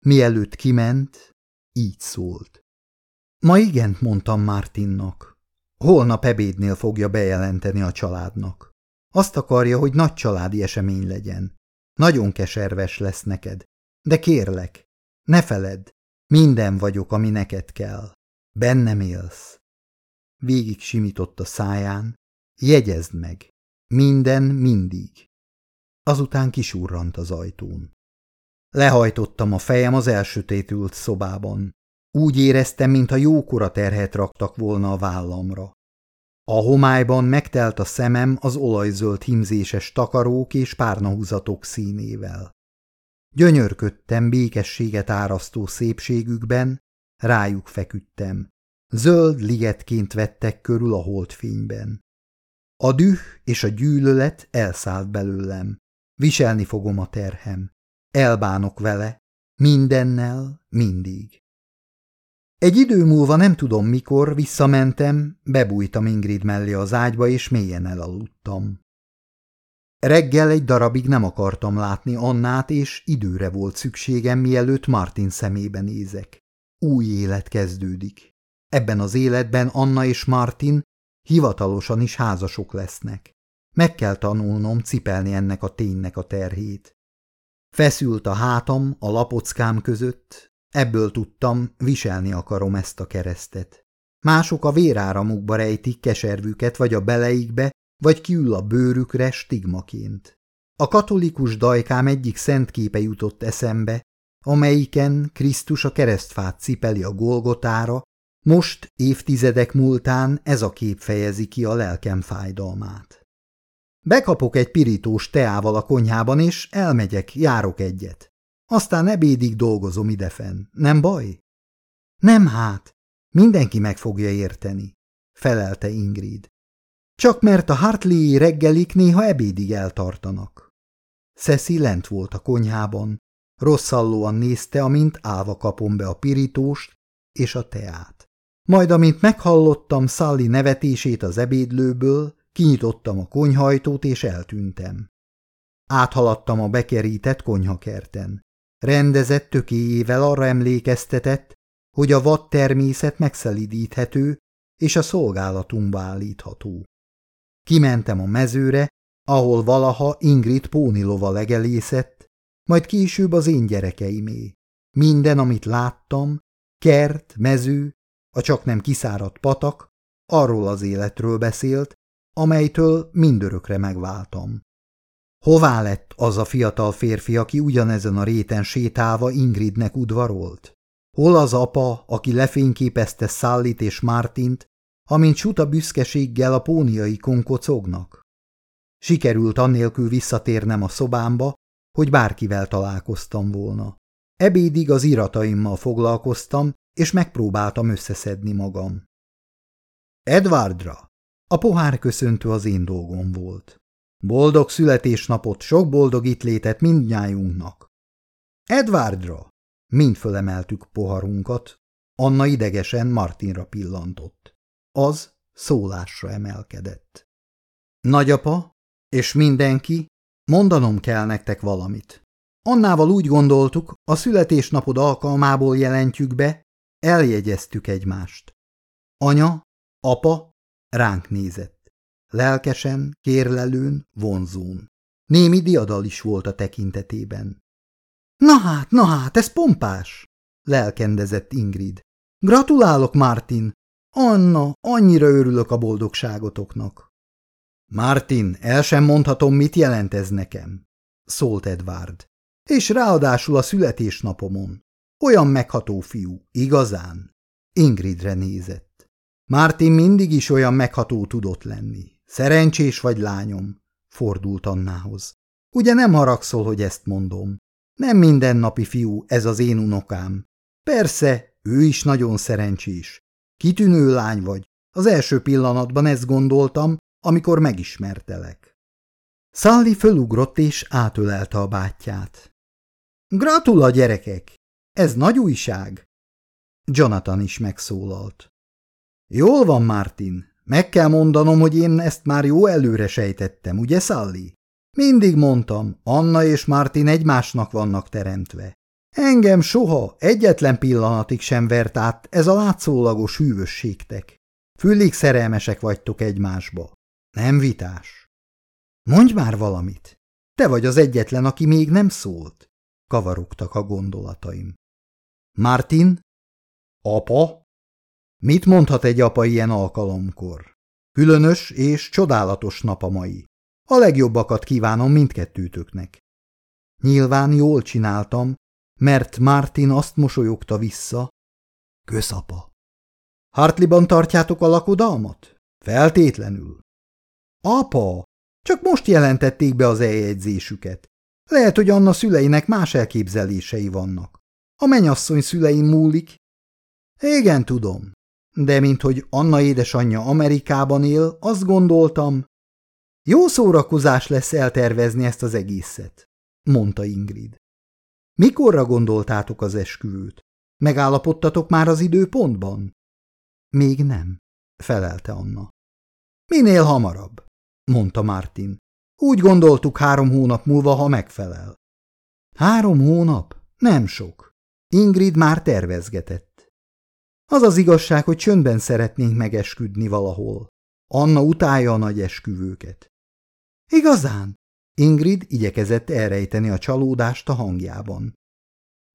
Mielőtt kiment, így szólt. Ma igent mondtam Martinnak. Holnap ebédnél fogja bejelenteni a családnak. Azt akarja, hogy nagy családi esemény legyen. Nagyon keserves lesz neked. De kérlek, ne feledd, minden vagyok, ami neked kell. Bennem élsz. Végig simított a száján. Jegyezd meg. Minden mindig. Azután kisurrant az ajtón. Lehajtottam a fejem az elsötétült szobában. Úgy éreztem, mintha jókora terhet raktak volna a vállamra. A homályban megtelt a szemem az olajzöld himzéses takarók és párnahúzatok színével. Gyönyörködtem békességet árasztó szépségükben, rájuk feküdtem. Zöld ligetként vettek körül a holdfényben. A düh és a gyűlölet elszállt belőlem. Viselni fogom a terhem. Elbánok vele. Mindennel, mindig. Egy idő múlva nem tudom mikor, visszamentem, bebújtam Ingrid mellé az ágyba, és mélyen elaludtam. Reggel egy darabig nem akartam látni Annát, és időre volt szükségem, mielőtt Martin szemébe nézek. Új élet kezdődik. Ebben az életben Anna és Martin hivatalosan is házasok lesznek. Meg kell tanulnom cipelni ennek a ténynek a terhét. Feszült a hátam a lapockám között, ebből tudtam, viselni akarom ezt a keresztet. Mások a véráramukba rejtik keservüket, vagy a beleikbe, vagy kiül a bőrükre stigmaként. A katolikus dajkám egyik szent képe jutott eszembe, amelyiken Krisztus a keresztfát cipeli a Golgotára, Most, évtizedek múltán ez a kép fejezi ki a lelkem fájdalmát. Bekapok egy pirítós teával a konyhában, és elmegyek, járok egyet. Aztán ebédig dolgozom idefen. Nem baj? Nem hát. Mindenki meg fogja érteni, felelte Ingrid. Csak mert a Hartley reggelik néha ebédig eltartanak. Szeszi lent volt a konyhában, rosszallóan nézte, amint állva kapom be a pirítóst és a teát. Majd, amint meghallottam Sally nevetését az ebédlőből, kinyitottam a konyhajtót és eltűntem. Áthaladtam a bekerített konyhakerten. Rendezett tökéjével arra emlékeztetett, hogy a vad természet megszelidíthető és a szolgálatunkba állítható. Kimentem a mezőre, ahol valaha Ingrid pónilova legelészett, majd később az én gyerekeimé. Minden, amit láttam, kert, mező, a csak nem kiszáradt patak, arról az életről beszélt, amelytől mindörökre megváltam. Hová lett az a fiatal férfi, aki ugyanezen a réten sétálva Ingridnek udvarolt? Hol az apa, aki lefényképezte Szallit és Mártint, amint suta büszkeséggel a póniai konkocognak? Sikerült annélkül visszatérnem a szobámba, hogy bárkivel találkoztam volna. Ebédig az irataimmal foglalkoztam, és megpróbáltam összeszedni magam. Edwardra! A pohár köszöntő az én dolgom volt. Boldog születésnapot, sok boldog itt létet mindnyájunknak. Edwardra! Mind fölemeltük poharunkat. Anna idegesen Martinra pillantott. Az szólásra emelkedett. Nagyapa, és mindenki, mondanom kell nektek valamit. Annával úgy gondoltuk, a születésnapod alkalmából jelentjük be, eljegyeztük egymást. Anya, apa ránk nézett. Lelkesen, kérlelőn, vonzón. Némi diadal is volt a tekintetében. Na hát, na hát, ez pompás! lelkendezett Ingrid. Gratulálok, Martin! Anna, annyira örülök a boldogságotoknak. Martin, el sem mondhatom, mit jelent ez nekem, szólt Edward. És ráadásul a születésnapomon. Olyan megható fiú, igazán. Ingridre nézett. Martin mindig is olyan megható tudott lenni. Szerencsés vagy lányom, fordult Annához. Ugye nem haragszol, hogy ezt mondom? Nem mindennapi fiú ez az én unokám. Persze, ő is nagyon szerencsés. Kitűnő lány vagy. Az első pillanatban ezt gondoltam, amikor megismertelek. Szalli fölugrott és átölelte a bátyját. Gratula, gyerekek! Ez nagy újság! Jonathan is megszólalt. Jól van, Martin. Meg kell mondanom, hogy én ezt már jó előre sejtettem, ugye, Szalli? Mindig mondtam, Anna és Martin egymásnak vannak teremtve. Engem soha egyetlen pillanatig sem vert át ez a látszólagos hűvösségtek. Fülig szerelmesek vagytok egymásba. Nem vitás. Mondj már valamit. Te vagy az egyetlen, aki még nem szólt. Kavarogtak a gondolataim. Martin? Apa? Mit mondhat egy apa ilyen alkalomkor? Különös és csodálatos nap a mai. A legjobbakat kívánom mindkettőtöknek. Nyilván jól csináltam, mert Martin azt mosolyogta vissza. Köszapa. Hartliban tartjátok a lakodalmat? Feltétlenül. Apa, csak most jelentették be az eljegyzésüket. Lehet, hogy Anna szüleinek más elképzelései vannak. A menyasszony szüleim múlik. Igen, tudom. De mint hogy Anna édesanyja Amerikában él, azt gondoltam, jó szórakozás lesz eltervezni ezt az egészet, mondta Ingrid. Mikorra gondoltátok az esküvőt? Megállapodtatok már az időpontban? Még nem, felelte Anna. Minél hamarabb, mondta Martin. Úgy gondoltuk három hónap múlva, ha megfelel. Három hónap? Nem sok. Ingrid már tervezgetett. Az az igazság, hogy csöndben szeretnénk megesküdni valahol. Anna utálja a nagy esküvőket. Igazán? Ingrid igyekezett elrejteni a csalódást a hangjában.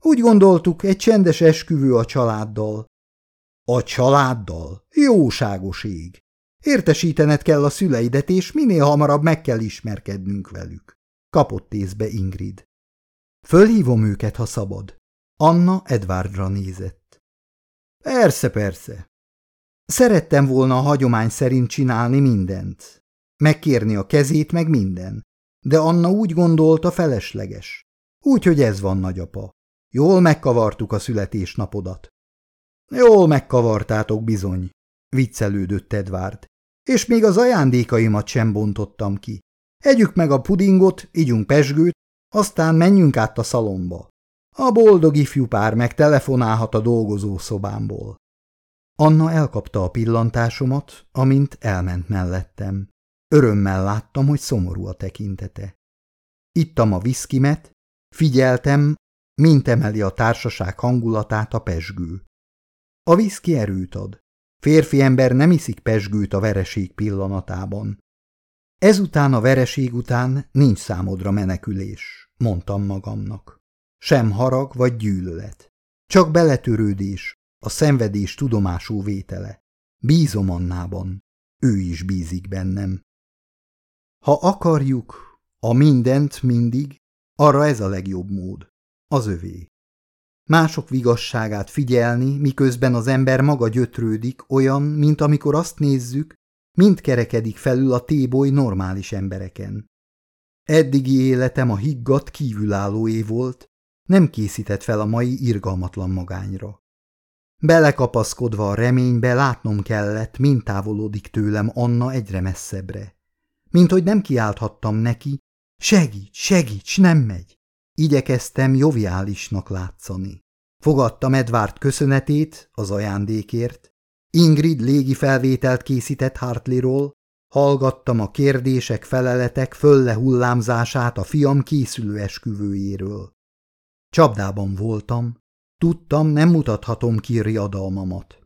Úgy gondoltuk, egy csendes esküvő a családdal. A családdal? Jóságos ég! Értesítened kell a szüleidet, és minél hamarabb meg kell ismerkednünk velük. Kapott észbe Ingrid. Fölhívom őket, ha szabad. Anna Edwardra nézett. Persze, persze. Szerettem volna a hagyomány szerint csinálni mindent. Megkérni a kezét, meg minden. De Anna úgy gondolta felesleges. Úgyhogy ez van, nagyapa. Jól megkavartuk a születésnapodat. Jól megkavartátok bizony, viccelődött Edvard. És még az ajándékaimat sem bontottam ki. Együk meg a pudingot, ígyunk pesgőt, aztán menjünk át a szalomba. A boldog ifjú pár meg telefonálhat a dolgozószobámból. Anna elkapta a pillantásomat, amint elment mellettem. Örömmel láttam, hogy szomorú a tekintete. Ittam a viszkimet, figyeltem, mint emeli a társaság hangulatát a pesgő. A viszki erőt ad. Férfi ember nem iszik pesgőt a vereség pillanatában. Ezután a vereség után nincs számodra menekülés, mondtam magamnak. Sem harag vagy gyűlölet. Csak beletörődés, a szenvedés tudomású vétele. Bízom Annában, ő is bízik bennem. Ha akarjuk, a mindent mindig, arra ez a legjobb mód, az övé. Mások vigasságát figyelni, miközben az ember maga gyötrődik, olyan, mint amikor azt nézzük, mind kerekedik felül a téboly normális embereken. Eddigi életem a higgadt kívülállóé volt, nem készített fel a mai irgalmatlan magányra. Belekapaszkodva a reménybe látnom kellett, mint távolodik tőlem Anna egyre messzebbre. Mint hogy nem kiálthattam neki, segíts, segíts, nem megy. Igyekeztem joviálisnak látszani. Fogadtam Edvard köszönetét az ajándékért, Ingrid légi felvételt készített Hartleyról, hallgattam a kérdések, feleletek fölle hullámzását a fiam készülő esküvőjéről. Csapdában voltam, tudtam, nem mutathatom ki riadalmamat.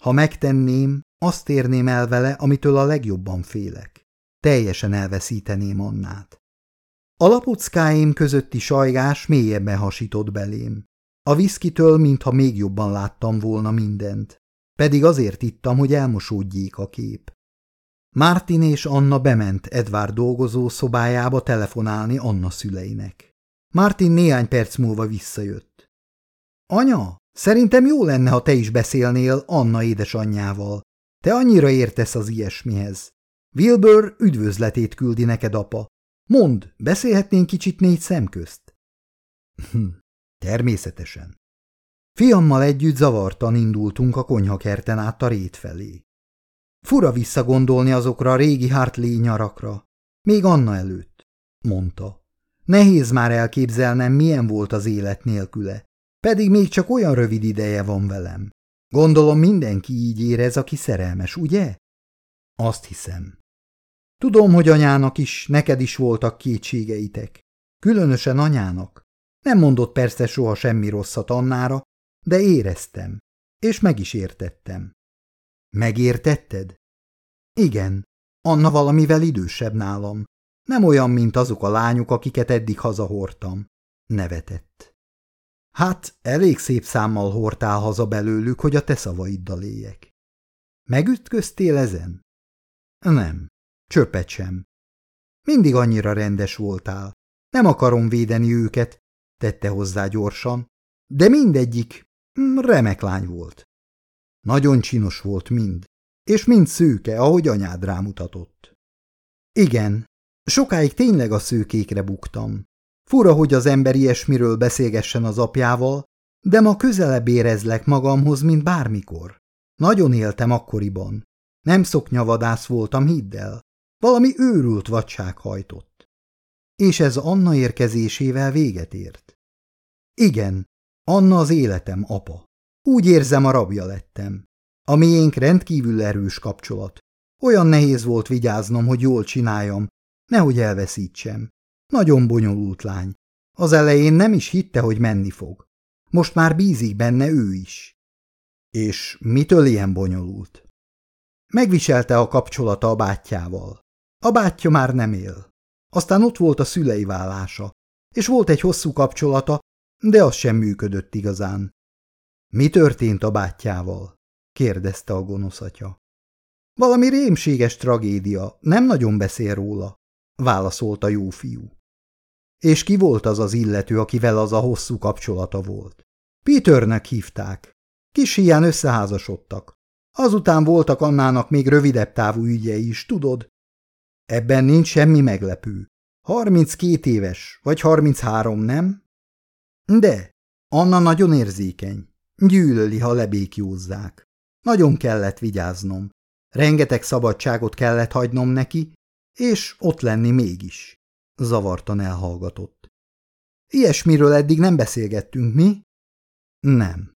Ha megtenném, azt érném el vele, amitől a legjobban félek. Teljesen elveszíteném Annát. A lapuckáim közötti sajgás mélyebben hasított belém. A viszkitől, mintha még jobban láttam volna mindent. Pedig azért ittam, hogy elmosódjék a kép. Martin és Anna bement Edvard dolgozó szobájába telefonálni Anna szüleinek. Martin néhány perc múlva visszajött. Anya, szerintem jó lenne, ha te is beszélnél Anna édesanyjával. Te annyira értesz az ilyesmihez. Wilbur üdvözletét küldi neked, apa. Mondd, beszélhetnénk kicsit négy szem közt? Hm, természetesen. Fiammal együtt zavartan indultunk a konyhakerten át a rét felé. Fura visszagondolni azokra a régi Hartley nyarakra, még Anna előtt, mondta. Nehéz már elképzelnem, milyen volt az élet nélküle, pedig még csak olyan rövid ideje van velem. Gondolom mindenki így érez, aki szerelmes, ugye? Azt hiszem. Tudom, hogy anyának is, neked is voltak kétségeitek. Különösen anyának. Nem mondott persze soha semmi rosszat Annára, de éreztem, és meg is értettem. Megértetted? Igen, Anna valamivel idősebb nálam. Nem olyan, mint azok a lányok, akiket eddig hazahortam. Nevetett. Hát, elég szép számmal hordtál haza belőlük, hogy a te szavaiddal éljek. Megütköztél ezen? Nem, csöpet sem. Mindig annyira rendes voltál. Nem akarom védeni őket, tette hozzá gyorsan, de mindegyik Mm, remek lány volt. Nagyon csinos volt mind, és mind szőke, ahogy anyád rámutatott. Igen, sokáig tényleg a szőkékre buktam. Fura, hogy az ember ilyesmiről beszélgessen az apjával, de ma közelebb érezlek magamhoz, mint bármikor. Nagyon éltem akkoriban. Nem szoknyavadász voltam, hidd el. Valami őrült vadság hajtott. És ez Anna érkezésével véget ért. Igen, Anna az életem apa. Úgy érzem, a rabja lettem. A miénk rendkívül erős kapcsolat. Olyan nehéz volt vigyáznom, hogy jól csináljam, nehogy elveszítsem. Nagyon bonyolult lány. Az elején nem is hitte, hogy menni fog. Most már bízik benne ő is. És mitől ilyen bonyolult? Megviselte a kapcsolata a bátyjával. A bátyja már nem él. Aztán ott volt a szülei vállása, és volt egy hosszú kapcsolata, de az sem működött igazán. Mi történt a bátyjával? kérdezte a gonosz atya. Valami rémséges tragédia, nem nagyon beszél róla, válaszolta jó fiú. És ki volt az az illető, akivel az a hosszú kapcsolata volt? Peternek hívták. Kis hián összeházasodtak. Azután voltak Annának még rövidebb távú ügyei is, tudod? Ebben nincs semmi meglepő. Harminckét éves, vagy harminchárom, nem? De, Anna nagyon érzékeny. Gyűlöli, ha lebékjózzák. Nagyon kellett vigyáznom. Rengeteg szabadságot kellett hagynom neki, és ott lenni mégis. Zavartan elhallgatott. Ilyesmiről eddig nem beszélgettünk, mi? Nem.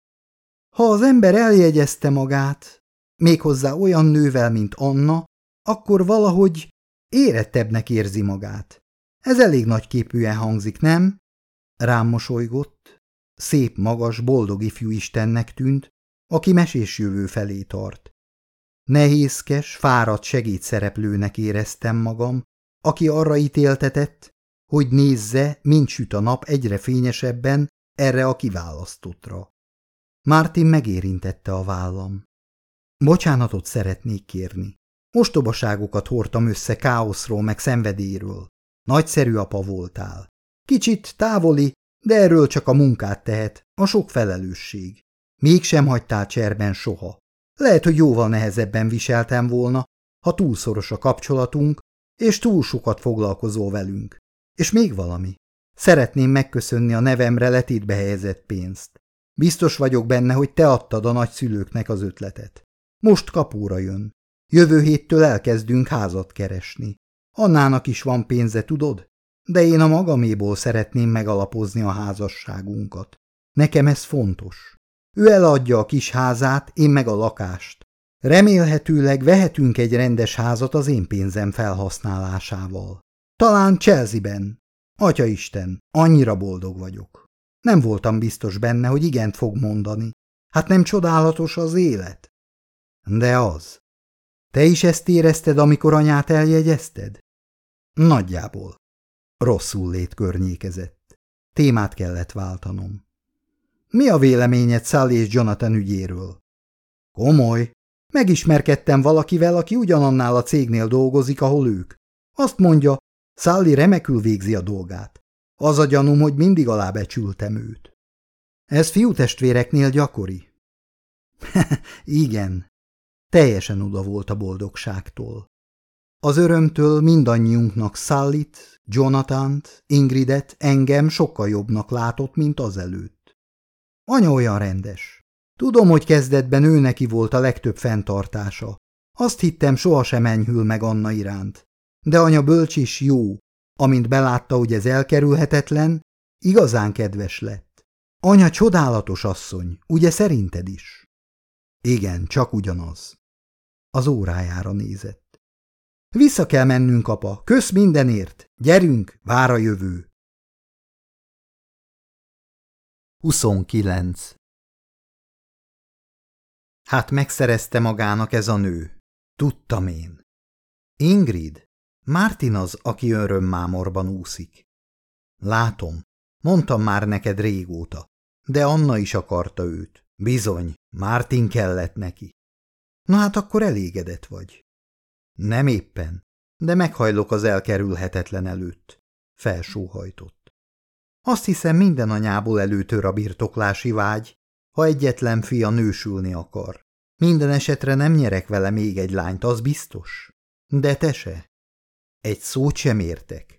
Ha az ember eljegyezte magát, méghozzá olyan nővel, mint Anna, akkor valahogy érettebbnek érzi magát. Ez elég nagyképűen hangzik, nem? Rám mosolygott. Szép, magas, boldog ifjú istennek tűnt, aki mesés jövő felé tart. Nehézkes, fáradt segédszereplőnek éreztem magam, aki arra ítéltetett, hogy nézze, mint süt a nap egyre fényesebben erre a kiválasztottra. Martin megérintette a vállam. Bocsánatot szeretnék kérni. Ostobaságokat hordtam össze káoszról meg szenvedélyről. Nagyszerű apa voltál. Kicsit távoli, de erről csak a munkát tehet, a sok felelősség. Mégsem hagytál cserben soha. Lehet, hogy jóval nehezebben viseltem volna, ha túl szoros a kapcsolatunk, és túl sokat foglalkozol velünk. És még valami. Szeretném megköszönni a nevemre letétbe helyezett pénzt. Biztos vagyok benne, hogy te adtad a nagyszülőknek az ötletet. Most kapóra jön. Jövő héttől elkezdünk házat keresni. Annának is van pénze, tudod? De én a magaméból szeretném megalapozni a házasságunkat. Nekem ez fontos. Ő eladja a kis házát, én meg a lakást. Remélhetőleg vehetünk egy rendes házat az én pénzem felhasználásával. Talán Chelsea-ben. Atyaisten, annyira boldog vagyok. Nem voltam biztos benne, hogy igent fog mondani. Hát nem csodálatos az élet? De az. Te is ezt érezted, amikor anyát eljegyezted? Nagyjából. Rosszul lét környékezett. Témát kellett váltanom. Mi a véleményed Sally és Jonathan ügyéről? Komoly. Megismerkedtem valakivel, aki ugyanannál a cégnél dolgozik, ahol ők. Azt mondja, Sally remekül végzi a dolgát. Az a gyanúm, hogy mindig alábecsültem őt. Ez fiútestvéreknél gyakori. Igen. Teljesen oda volt a boldogságtól. Az örömtől mindannyiunknak Sallit, Jonathant, Ingridet, engem sokkal jobbnak látott, mint azelőtt. Anya olyan rendes. Tudom, hogy kezdetben ő neki volt a legtöbb fenntartása. Azt hittem, sohasem enyhül meg Anna iránt. De anya bölcs is jó, amint belátta, hogy ez elkerülhetetlen, igazán kedves lett. Anya csodálatos asszony, ugye szerinted is? Igen, csak ugyanaz. Az órájára nézett. Vissza kell mennünk, apa, kösz mindenért, gyerünk, vár a jövő. 29. Hát megszerezte magának ez a nő. Tudtam én. Ingrid, Mártin az, aki örömmámorban úszik. Látom, mondtam már neked régóta, de Anna is akarta őt. Bizony, Mártin kellett neki. Na hát akkor elégedett vagy. Nem éppen, de meghajlok az elkerülhetetlen előtt. Felsóhajtott. Azt hiszem minden anyából előtör a birtoklási vágy, ha egyetlen fia nősülni akar. Minden esetre nem nyerek vele még egy lányt, az biztos. De te se. Egy szót sem értek.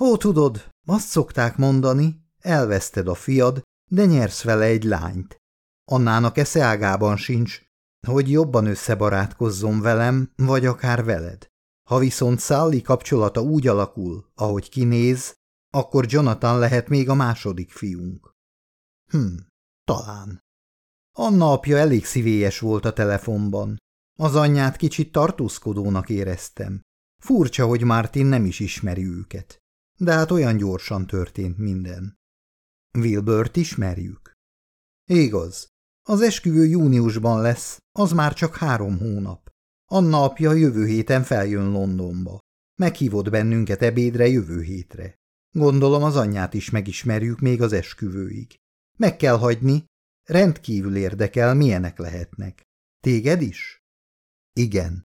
Ó, tudod, azt szokták mondani, elveszted a fiad, de nyersz vele egy lányt. Annának eszeágában sincs, hogy jobban összebarátkozzon velem, vagy akár veled. Ha viszont Sally kapcsolata úgy alakul, ahogy kinéz, akkor Jonathan lehet még a második fiunk. Hm, talán. Anna apja elég szívélyes volt a telefonban. Az anyját kicsit tartózkodónak éreztem. Furcsa, hogy Martin nem is ismeri őket. De hát olyan gyorsan történt minden. Wilbert ismerjük. Igaz. Az esküvő júniusban lesz, az már csak három hónap. Anna apja jövő héten feljön Londonba. Meghívott bennünket ebédre jövő hétre. Gondolom az anyját is megismerjük még az esküvőig. Meg kell hagyni, rendkívül érdekel, milyenek lehetnek. Téged is? Igen.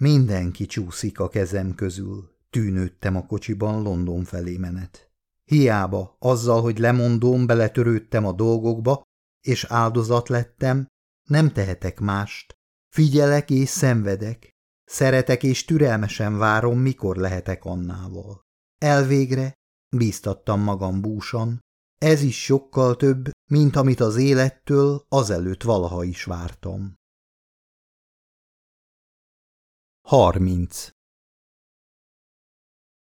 Mindenki csúszik a kezem közül. Tűnődtem a kocsiban London felé menet. Hiába, azzal, hogy lemondom, beletörődtem a dolgokba, és áldozat lettem, nem tehetek mást, Figyelek és szenvedek. Szeretek és türelmesen várom, mikor lehetek Annával. Elvégre, bíztattam magam búsan, ez is sokkal több, mint amit az élettől azelőtt valaha is vártam. 30.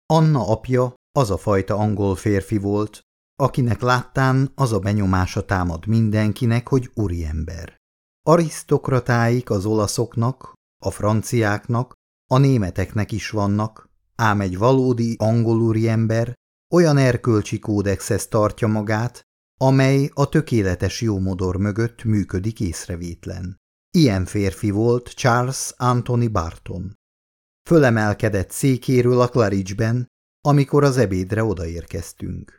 Anna apja az a fajta angol férfi volt, akinek láttán az a benyomása támad mindenkinek, hogy úriember. Arisztokratáik az olaszoknak, a franciáknak, a németeknek is vannak, ám egy valódi angol úriember olyan erkölcsi kódexhez tartja magát, amely a tökéletes jómodor mögött működik észrevétlen. Ilyen férfi volt Charles Anthony Barton. Fölemelkedett székéről a Claridge-ben, amikor az ebédre odaérkeztünk.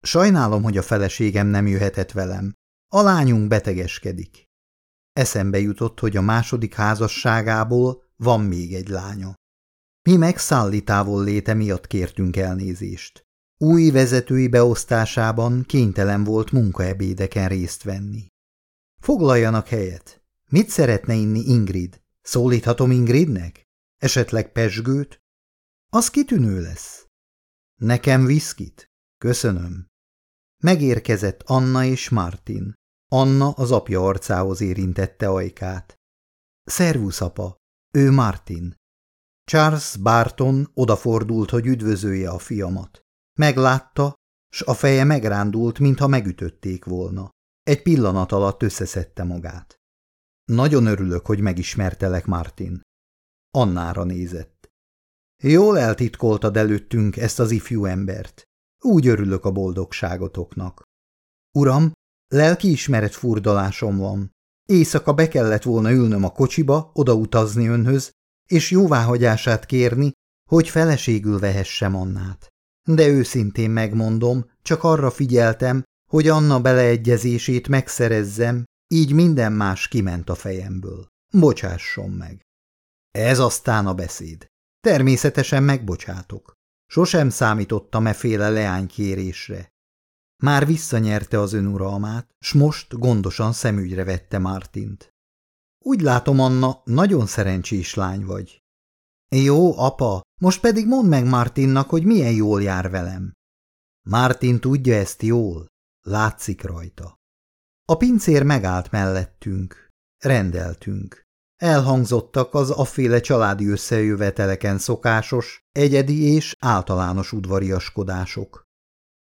Sajnálom, hogy a feleségem nem jöhetett velem. A lányunk betegeskedik. Eszembe jutott, hogy a második házasságából van még egy lánya. Mi meg Szalli távol léte miatt kértünk elnézést. Új vezetői beosztásában kénytelen volt munkaebédeken részt venni. Foglaljanak helyet. Mit szeretne inni Ingrid? Szólíthatom Ingridnek? Esetleg pesgőt? Az kitűnő lesz. Nekem viszkit? Köszönöm. Megérkezett Anna és Martin. Anna az apja arcához érintette ajkát. Szervusz, apa, ő Martin. Charles Barton odafordult, hogy üdvözölje a fiamat. Meglátta, s a feje megrándult, mintha megütötték volna. Egy pillanat alatt összeszedte magát. Nagyon örülök, hogy megismertelek, Martin. Annára nézett. Jól eltitkoltad előttünk ezt az ifjú embert. Úgy örülök a boldogságotoknak. Uram, lelkiismeret furdalásom van. Éjszaka be kellett volna ülnöm a kocsiba, odautazni önhöz, és jóváhagyását kérni, hogy feleségül vehessem Annát. De őszintén megmondom, csak arra figyeltem, hogy Anna beleegyezését megszerezzem, így minden más kiment a fejemből. Bocsásson meg. Ez aztán a beszéd. Természetesen megbocsátok. Sosem számítottam e féle leánykérésre. Már visszanyerte az önuralmát, s most gondosan szemügyre vette Mártint. Úgy látom, Anna, nagyon szerencsés lány vagy. Jó, apa, most pedig mondd meg Martinnak, hogy milyen jól jár velem. Martin tudja ezt jól, látszik rajta. A pincér megállt mellettünk, rendeltünk. Elhangzottak az afféle családi összejöveteleken szokásos, egyedi és általános udvariaskodások.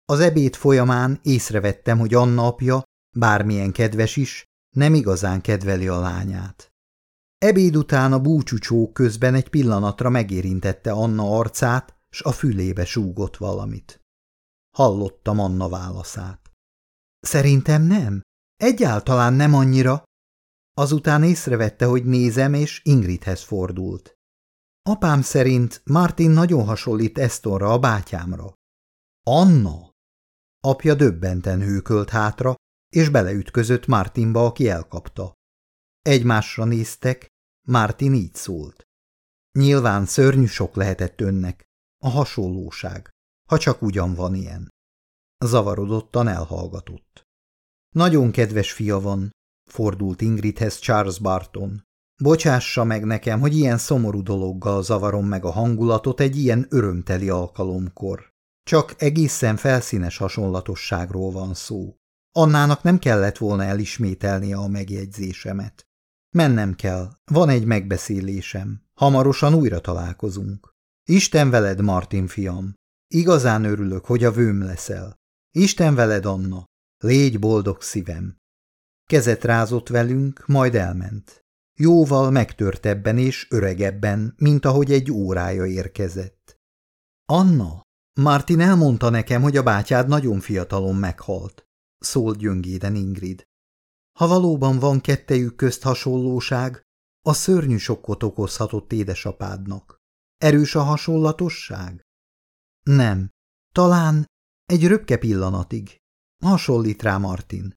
Az ebéd folyamán észrevettem, hogy Anna apja, bármilyen kedves is, nem igazán kedveli a lányát. Ebéd után a búcsúcsó közben egy pillanatra megérintette Anna arcát, s a fülébe súgott valamit. Hallottam Anna válaszát. Szerintem nem. Egyáltalán nem annyira. Azután észrevette, hogy nézem, és Ingridhez fordult. Apám szerint Martin nagyon hasonlít Estonra, a bátyámra. Anna! Apja döbbenten hőkölt hátra, és beleütközött Martinba, aki elkapta. Egymásra néztek, Martin így szólt. Nyilván szörnyű sok lehetett önnek, a hasonlóság, ha csak ugyan van ilyen. Zavarodottan elhallgatott. Nagyon kedves fia van, fordult Ingridhez Charles Barton. Bocsássa meg nekem, hogy ilyen szomorú dologgal zavarom meg a hangulatot egy ilyen örömteli alkalomkor. Csak egészen felszínes hasonlatosságról van szó. Annának nem kellett volna elismételnie a megjegyzésemet. Mennem kell, van egy megbeszélésem. Hamarosan újra találkozunk. Isten veled, Martin fiam. Igazán örülök, hogy a vőm leszel. Isten veled, Anna. Légy boldog szívem. Kezet rázott velünk, majd elment. Jóval megtörtebben és öregebben, mint ahogy egy órája érkezett. Anna, Martin elmondta nekem, hogy a bátyád nagyon fiatalon meghalt, szólt gyöngéden Ingrid. Ha valóban van kettejük közt hasonlóság, a szörnyű sokkot okozhatott édesapádnak. Erős a hasonlatosság? Nem. Talán egy röpke pillanatig. Hasonlít rá Martin.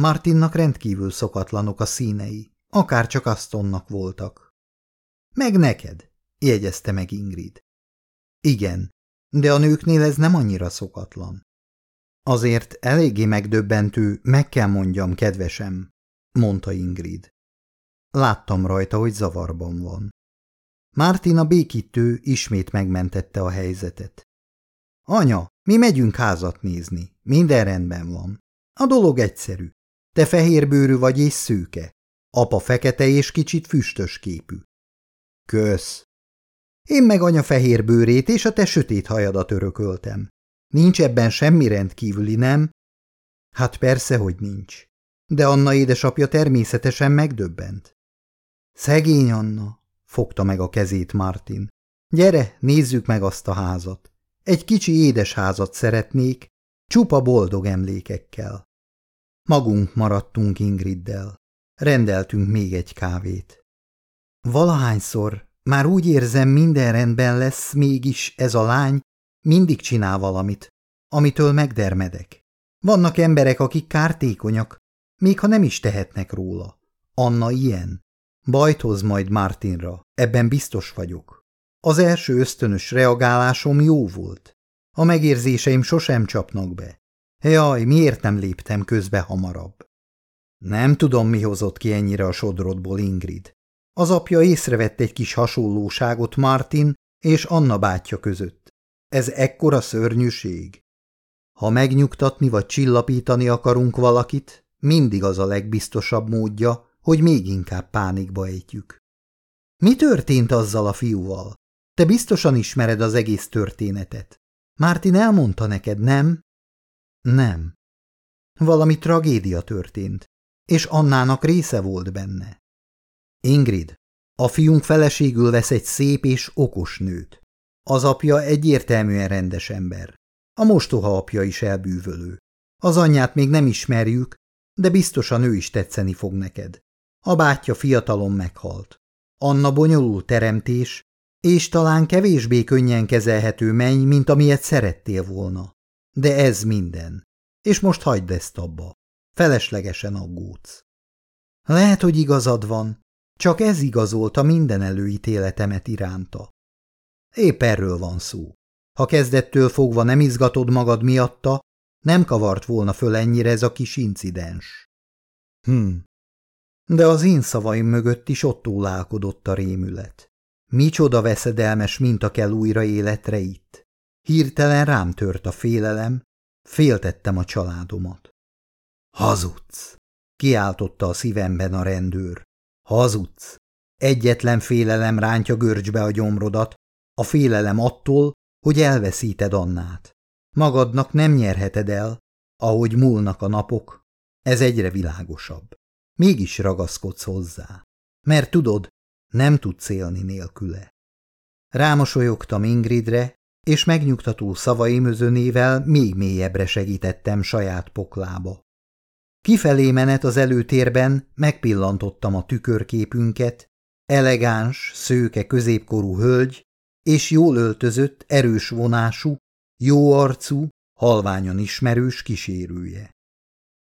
Martinnak rendkívül szokatlanok a színei, akár csak Astonnak voltak. Meg neked, jegyezte meg Ingrid. Igen, de a nőknél ez nem annyira szokatlan. Azért eléggé megdöbbentő, meg kell mondjam, kedvesem, mondta Ingrid. Láttam rajta, hogy zavarban van. Mártin a békítő ismét megmentette a helyzetet. Anya, mi megyünk házat nézni. Minden rendben van. A dolog egyszerű. Te fehérbőrű vagy és szőke. Apa fekete és kicsit füstös képű. Kösz. Én meg anya fehérbőrét és a te sötét hajadat örököltem. Nincs ebben semmi rendkívüli, nem? Hát persze, hogy nincs. De Anna édesapja természetesen megdöbbent. Szegény Anna, fogta meg a kezét Martin. Gyere, nézzük meg azt a házat. Egy kicsi édes házat szeretnék, csupa boldog emlékekkel. Magunk maradtunk Ingriddel. Rendeltünk még egy kávét. Valahányszor már úgy érzem, minden rendben lesz, mégis ez a lány mindig csinál valamit, amitől megdermedek. Vannak emberek, akik kártékonyak, még ha nem is tehetnek róla. Anna ilyen. Bajt hoz majd Martinra, ebben biztos vagyok. Az első ösztönös reagálásom jó volt. A megérzéseim sosem csapnak be. Jaj, miért nem léptem közbe hamarabb? Nem tudom, mi hozott ki ennyire a sodrodból Ingrid. Az apja észrevett egy kis hasonlóságot Martin és Anna bátyja között. Ez ekkora szörnyűség. Ha megnyugtatni vagy csillapítani akarunk valakit, mindig az a legbiztosabb módja, hogy még inkább pánikba ejtjük. Mi történt azzal a fiúval? Te biztosan ismered az egész történetet. Mártin elmondta neked, nem? Nem. Valami tragédia történt, és Annának része volt benne. Ingrid, a fiunk feleségül vesz egy szép és okos nőt. Az apja egyértelműen rendes ember. A mostoha apja is elbűvölő. Az anyját még nem ismerjük, de biztosan ő is tetszeni fog neked. A bátyja fiatalon meghalt. Anna bonyolult teremtés, és talán kevésbé könnyen kezelhető menny, mint amilyet szerettél volna. De ez minden. És most hagyd ezt abba. Feleslegesen aggódsz. Lehet, hogy igazad van, csak ez igazolta minden előítéletemet iránta. Épp erről van szó. Ha kezdettől fogva nem izgatod magad miatta, nem kavart volna föl ennyire ez a kis incidens. Hm. De az én szavaim mögött is ott ólálkodott a rémület. Micsoda veszedelmes minta kell újra életre itt. Hirtelen rám tört a félelem, féltettem a családomat. Hazudsz! kiáltotta a szívemben a rendőr. Hazudsz! Egyetlen félelem rántja görcsbe a gyomrodat, a félelem attól, hogy elveszíted Annát. Magadnak nem nyerheted el, ahogy múlnak a napok, ez egyre világosabb. Mégis ragaszkodsz hozzá, mert tudod, nem tudsz élni nélküle. Rámosolyogtam Ingridre, és megnyugtató szavaim özönével még mélyebbre segítettem saját poklába. Kifelé menet az előtérben megpillantottam a tükörképünket, elegáns, szőke középkorú hölgy, és jól öltözött, erős vonású, jó arcú, halványan ismerős kísérője.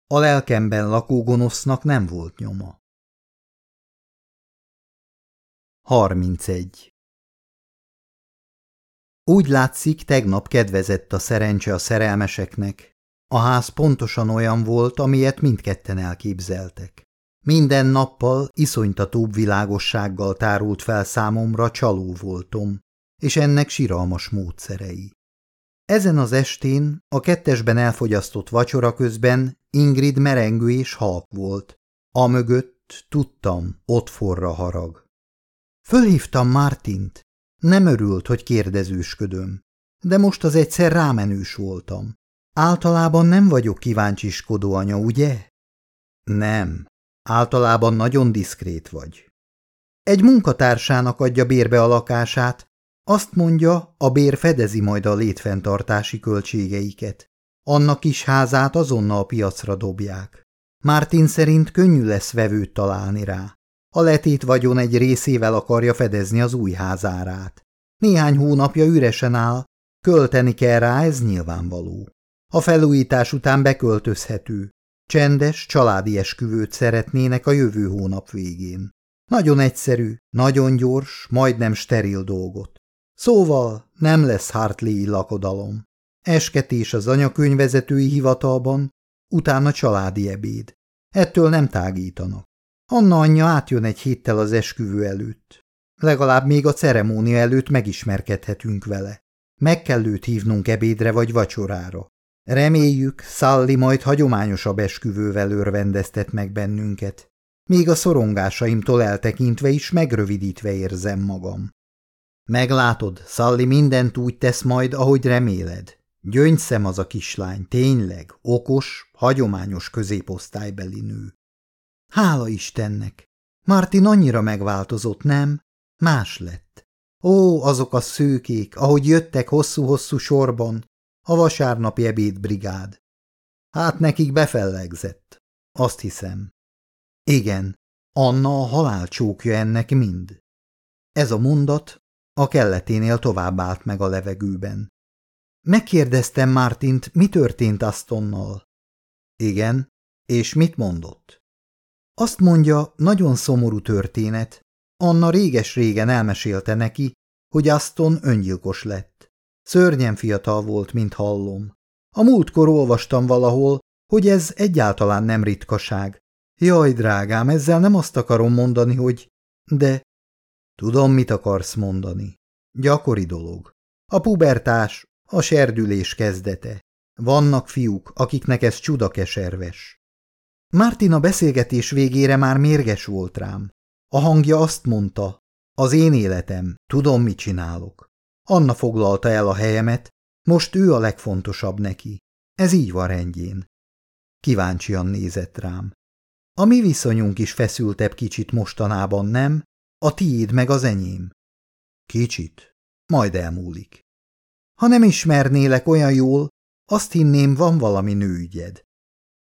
A lelkemben lakó gonosznak nem volt nyoma. 31. Úgy látszik, tegnap kedvezett a szerencse a szerelmeseknek. A ház pontosan olyan volt, amilyet mindketten elképzeltek. Minden nappal iszonytatóbb világossággal tárult fel számomra csaló voltom, és ennek siralmas módszerei. Ezen az estén, a kettesben elfogyasztott vacsora közben Ingrid merengő és halk volt. Amögött, tudtam, ott forra harag. Fölhívtam Mártint. Nem örült, hogy kérdezősködöm. De most az egyszer rámenős voltam. Általában nem vagyok kíváncsiskodó anya, ugye? Nem. Általában nagyon diszkrét vagy. Egy munkatársának adja bérbe a lakását, azt mondja, a bér fedezi majd a létfenntartási költségeiket. Annak is házát azonnal piacra dobják. Mártin szerint könnyű lesz vevőt találni rá. A letét vagyon egy részével akarja fedezni az új házárát. Néhány hónapja üresen áll, költeni kell rá, ez nyilvánvaló. A felújítás után beköltözhető. Csendes, családi esküvőt szeretnének a jövő hónap végén. Nagyon egyszerű, nagyon gyors, majdnem steril dolgot. Szóval nem lesz Hartley lakodalom. Esketés az anyakönyvezetői hivatalban, utána családi ebéd. Ettől nem tágítanak. Anna anyja átjön egy héttel az esküvő előtt. Legalább még a ceremónia előtt megismerkedhetünk vele. Meg kell őt hívnunk ebédre vagy vacsorára. Reméljük, Szalli majd hagyományosabb esküvővel örvendeztet meg bennünket. Még a szorongásaimtól eltekintve is megrövidítve érzem magam. Meglátod, Szalli mindent úgy tesz majd, ahogy reméled. Gyöngyszem az a kislány, tényleg, okos, hagyományos középosztálybeli nő. Hála Istennek! Martin annyira megváltozott, nem? Más lett. Ó, azok a szőkék, ahogy jöttek hosszú-hosszú sorban, a vasárnapi ebédbrigád. Hát nekik befellegzett. Azt hiszem. Igen, Anna a halál csókja ennek mind. Ez a mondat a kelleténél tovább állt meg a levegőben. Megkérdeztem Mártint, mi történt Astonnal. Igen, és mit mondott? Azt mondja, nagyon szomorú történet. Anna réges-régen elmesélte neki, hogy Aston öngyilkos lett. Szörnyen fiatal volt, mint hallom. A múltkor olvastam valahol, hogy ez egyáltalán nem ritkaság. Jaj, drágám, ezzel nem azt akarom mondani, hogy... De... Tudom, mit akarsz mondani. Gyakori dolog. A pubertás, a serdülés kezdete. Vannak fiúk, akiknek ez csudakeserves. Mártina beszélgetés végére már mérges volt rám. A hangja azt mondta, az én életem, tudom, mit csinálok. Anna foglalta el a helyemet, most ő a legfontosabb neki. Ez így van rendjén. Kíváncsian nézett rám. A mi viszonyunk is feszültebb kicsit mostanában, nem? A tiéd meg az enyém. Kicsit. Majd elmúlik. Ha nem ismernélek olyan jól, azt hinném, van valami nőügyed.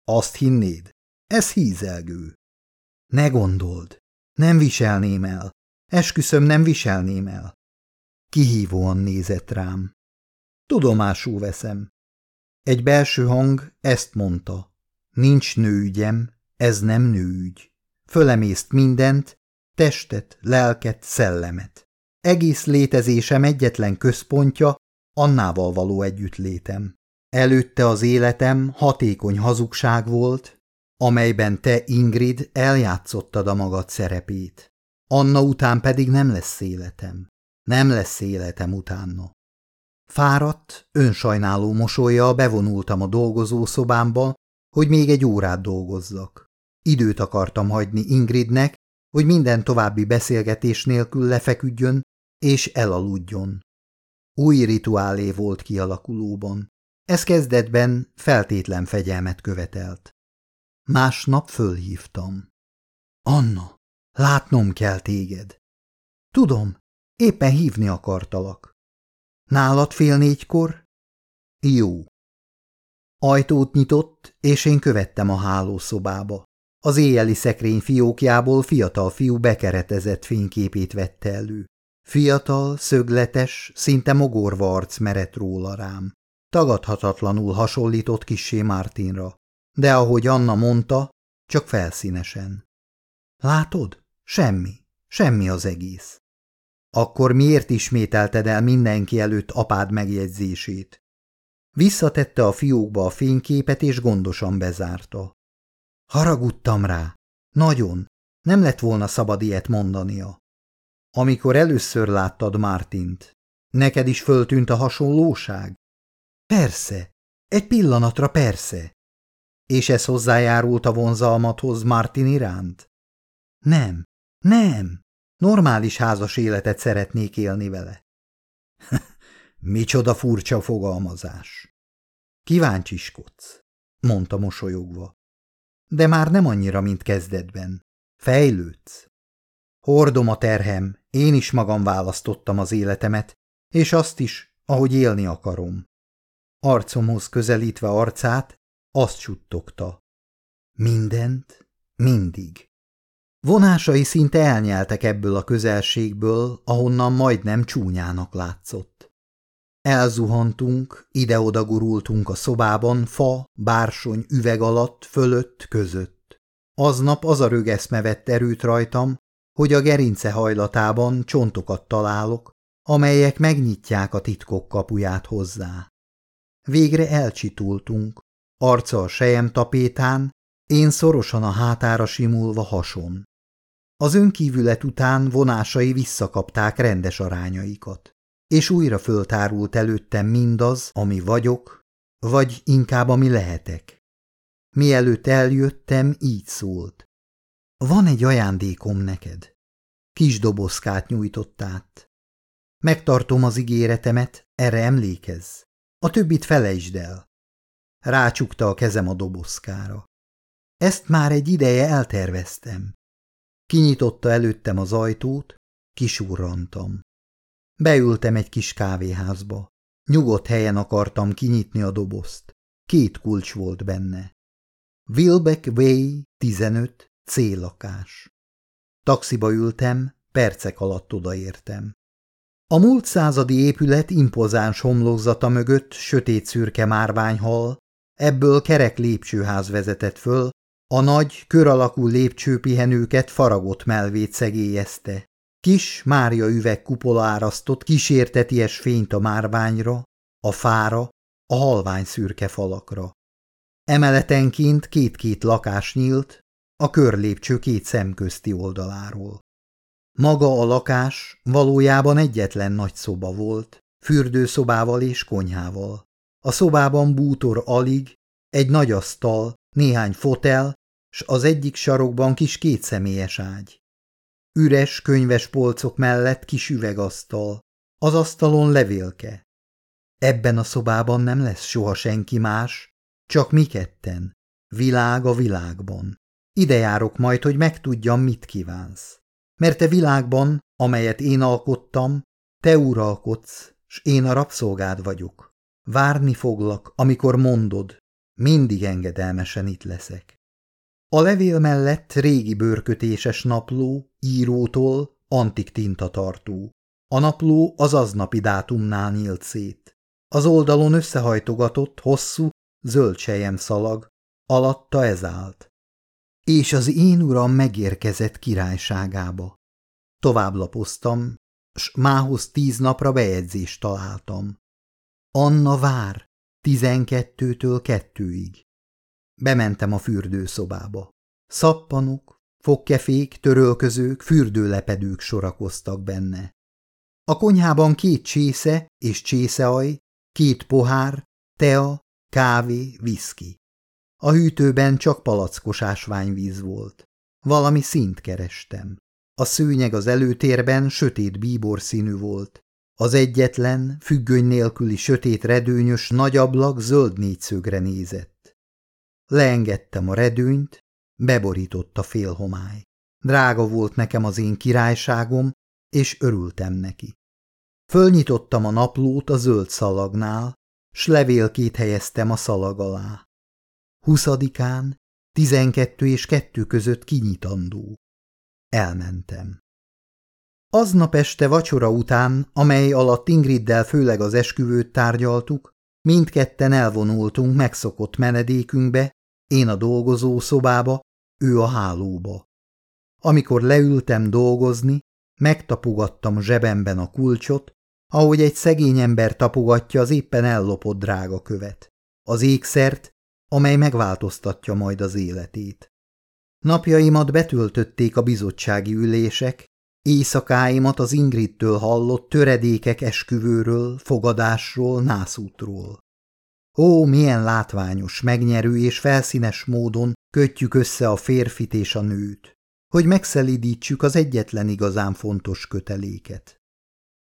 Azt hinnéd? Ez hízelgő. Ne gondold. Nem viselném el. Esküszöm, nem viselném el. Kihívóan nézett rám. Tudomásul veszem. Egy belső hang ezt mondta. Nincs nőügyem, ez nem nőügy. Fölemészt mindent, testet, lelket, szellemet. Egész létezésem egyetlen központja, Annával való együttlétem. Előtte az életem hatékony hazugság volt, amelyben te, Ingrid, eljátszottad a magad szerepét. Anna után pedig nem lesz életem. Nem lesz életem utána. Fáradt, önsajnáló mosolya bevonultam a dolgozószobámba, hogy még egy órát dolgozzak. Időt akartam hagyni Ingridnek, hogy minden további beszélgetés nélkül lefeküdjön és elaludjon. Új rituálé volt kialakulóban. Ez kezdetben feltétlen fegyelmet követelt. Másnap fölhívtam. Anna, látnom kell téged. Tudom, éppen hívni akartalak. Nálad fél négykor? Jó. Ajtót nyitott, és én követtem a hálószobába. Az éjjeli szekrény fiókjából fiatal fiú bekeretezett fényképét vette elő. Fiatal, szögletes, szinte mogorva arc merett róla rám. Tagadhatatlanul hasonlított kissé Mártinra, de ahogy Anna mondta, csak felszínesen. Látod? Semmi. Semmi az egész. Akkor miért ismételted el mindenki előtt apád megjegyzését? Visszatette a fiókba a fényképet, és gondosan bezárta. Haragudtam rá. Nagyon. Nem lett volna szabad ilyet mondania. Amikor először láttad Mártint, neked is föltűnt a hasonlóság? Persze, egy pillanatra persze. És ez hozzájárult a vonzalmathoz Martin iránt? Nem, nem, normális házas életet szeretnék élni vele. Micsoda furcsa fogalmazás. Kíváncsiskodsz, mondta mosolyogva. De már nem annyira, mint kezdetben. Fejlődsz. Hordom a terhem, én is magam választottam az életemet, és azt is, ahogy élni akarom. Arcomhoz közelítve arcát, azt suttogta. Mindent, mindig. Vonásai szinte elnyeltek ebből a közelségből, ahonnan majdnem csúnyának látszott. Elzuhantunk, ide-oda gurultunk a szobában, fa, bársony, üveg alatt, fölött, között. Aznap az a rögeszme vett erőt rajtam, hogy a gerince hajlatában csontokat találok, amelyek megnyitják a titkok kapuját hozzá. Végre elcsitultunk, arca a sejem tapétán, én szorosan a hátára simulva hason. Az önkívület után vonásai visszakapták rendes arányaikat, és újra föltárult előttem mindaz, ami vagyok, vagy inkább ami lehetek. Mielőtt eljöttem, így szólt. Van egy ajándékom neked. Kis dobozkát nyújtott át. Megtartom az ígéretemet, erre emlékezz. A többit felejtsd el. Rácsukta a kezem a dobozkára. Ezt már egy ideje elterveztem. Kinyitotta előttem az ajtót, kisurrantam. Beültem egy kis kávéházba. Nyugodt helyen akartam kinyitni a dobozt. Két kulcs volt benne. Wilbeck Way 15 C lakás. Taxiba ültem, percek alatt odaértem. A múlt századi épület impozáns homlokzata mögött sötét szürke márványhal, ebből kerek lépcsőház vezetett föl, a nagy, kör alakú lépcsőpihenőket faragott melvét szegélyezte. Kis Mária üveg kupola árasztott kísérteties fényt a márványra, a fára, a halvány szürke falakra. Emeletenként két-két lakás nyílt, a körlépcső két szemközti oldaláról. Maga a lakás valójában egyetlen nagy szoba volt, fürdőszobával és konyhával. A szobában bútor alig, egy nagy asztal, néhány fotel, s az egyik sarokban kis kétszemélyes ágy. Üres könyves polcok mellett kis üvegasztal, az asztalon levélke. Ebben a szobában nem lesz soha senki más, csak mi ketten, világ a világban. Ide járok majd, hogy megtudjam, mit kívánsz. Mert te világban, amelyet én alkottam, te uralkodsz, s én a rabszolgád vagyok. Várni foglak, amikor mondod, mindig engedelmesen itt leszek. A levél mellett régi bőrkötéses napló, írótól, antik tintatartó. A napló az aznapi dátumnál nyílt szét. Az oldalon összehajtogatott, hosszú, zöld szalag, alatta ez állt. És az én uram megérkezett királyságába. Tovább lapoztam, s mához tíz napra bejegyzést találtam. Anna vár, tizenkettőtől kettőig. Bementem a fürdőszobába. Szappanok, fogkefék, törölközők, fürdőlepedők sorakoztak benne. A konyhában két csésze és csészeaj, két pohár, tea, kávé, viszki. A hűtőben csak palackos ásványvíz volt. Valami szint kerestem. A szőnyeg az előtérben sötét bíbor színű volt. Az egyetlen, függöny nélküli sötét redőnyös nagy ablak zöld négyszögre nézett. Leengedtem a redőnyt, beborított a félhomály. Drága volt nekem az én királyságom, és örültem neki. Fölnyitottam a naplót a zöld szalagnál, s levélkét helyeztem a szalag alá. Huszadikán, tizenkettő és kettő között kinyitandó. Elmentem. Aznap este vacsora után, amely alatt Ingriddel főleg az esküvőt tárgyaltuk, mindketten elvonultunk megszokott menedékünkbe, én a dolgozó szobába, ő a hálóba. Amikor leültem dolgozni, megtapogattam zsebemben a kulcsot, ahogy egy szegény ember tapogatja az éppen ellopott drága követ. Az ékszert, amely megváltoztatja majd az életét. Napjaimat betöltötték a bizottsági ülések, éjszakáimat az Ingridtől hallott töredékek esküvőről, fogadásról, nászútról. Ó, milyen látványos, megnyerő és felszínes módon kötjük össze a férfit és a nőt, hogy megszelidítsük az egyetlen igazán fontos köteléket.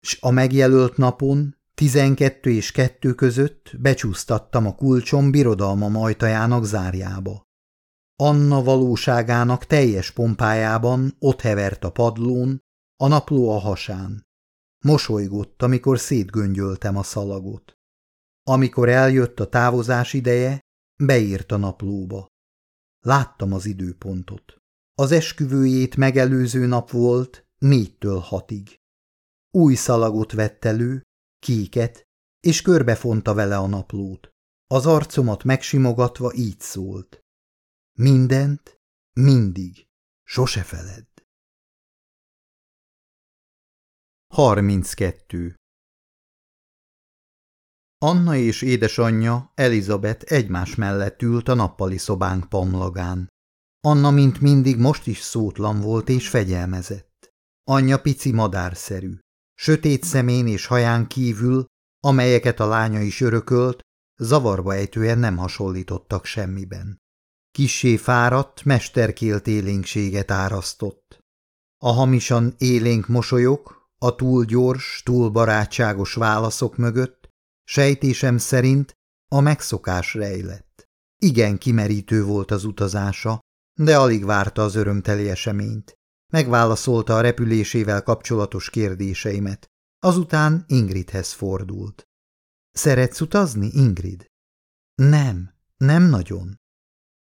S a megjelölt napon, tizenkettő és kettő között becsúsztattam a kulcsom birodalma ajtajának zárjába. Anna valóságának teljes pompájában ott hevert a padlón, a napló a hasán. Mosolygott, amikor szétgöngyöltem a szalagot. Amikor eljött a távozás ideje, beírt a naplóba. Láttam az időpontot. Az esküvőjét megelőző nap volt négytől hatig. Új szalagot vett elő, kéket, és körbefonta vele a naplót. Az arcomat megsimogatva így szólt. Mindent, mindig, sose feledd. 32. Anna és édesanyja, Elizabeth egymás mellett ült a nappali szobánk pamlagán. Anna, mint mindig, most is szótlan volt és fegyelmezett. Anyja pici madárszerű. Sötét szemén és haján kívül, amelyeket a lánya is örökölt, zavarba ejtően nem hasonlítottak semmiben. Kissé fáradt, mesterkélt élénkséget árasztott. A hamisan élénk mosolyok, a túl gyors, túl barátságos válaszok mögött, sejtésem szerint a megszokás rejlett. Igen kimerítő volt az utazása, de alig várta az örömteli eseményt. Megválaszolta a repülésével kapcsolatos kérdéseimet. Azután Ingridhez fordult. Szeretsz utazni, Ingrid? Nem, nem nagyon.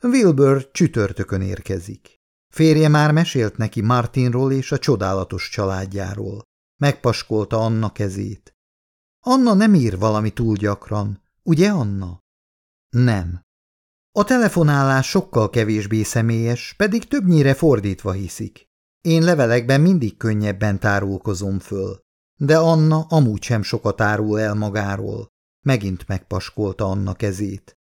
Wilbur csütörtökön érkezik. Férje már mesélt neki Martinról és a csodálatos családjáról. Megpaskolta Anna kezét. Anna nem ír valami túl gyakran, ugye Anna? Nem. A telefonálás sokkal kevésbé személyes, pedig többnyire fordítva hiszik. Én levelekben mindig könnyebben tárulkozom föl, de Anna amúgy sem sokat árul el magáról. Megint megpaskolta Anna kezét.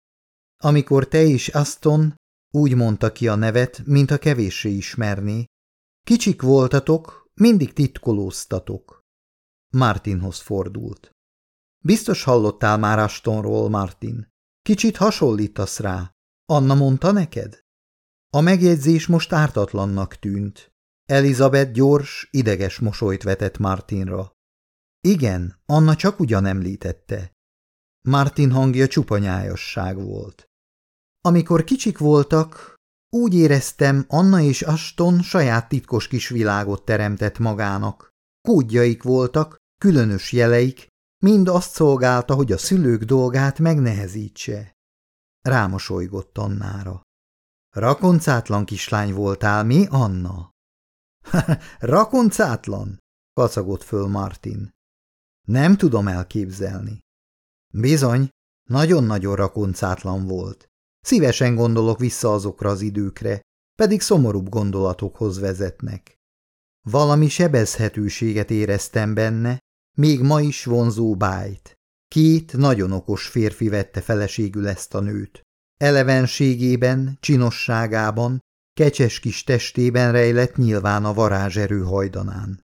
Amikor te is Aston, úgy mondta ki a nevet, mint a kevéssé ismerné. Kicsik voltatok, mindig titkolóztatok. Martinhoz fordult. Biztos hallottál már Astonról, Martin. Kicsit hasonlítasz rá. Anna mondta neked? A megjegyzés most ártatlannak tűnt. Elizabeth gyors, ideges mosolyt vetett Martinra. Igen, Anna csak ugyan említette. Martin hangja csupanyájasság volt. Amikor kicsik voltak, úgy éreztem, Anna és Aston saját titkos kis világot teremtett magának. Kódjaik voltak, különös jeleik, mind azt szolgálta, hogy a szülők dolgát megnehezítse. Rámosolygott Annára. Rakoncátlan kislány voltál, mi, Anna? Rakoncátlan? kacagott föl Martin. Nem tudom elképzelni. Bizony, nagyon-nagyon rakoncátlan volt. Szívesen gondolok vissza azokra az időkre, pedig szomorúbb gondolatokhoz vezetnek. Valami sebezhetőséget éreztem benne, még ma is vonzó bájt. Két nagyon okos férfi vette feleségül ezt a nőt. Elevenségében, csinosságában, kecses kis testében rejlett nyilván a varázserő hajdanán.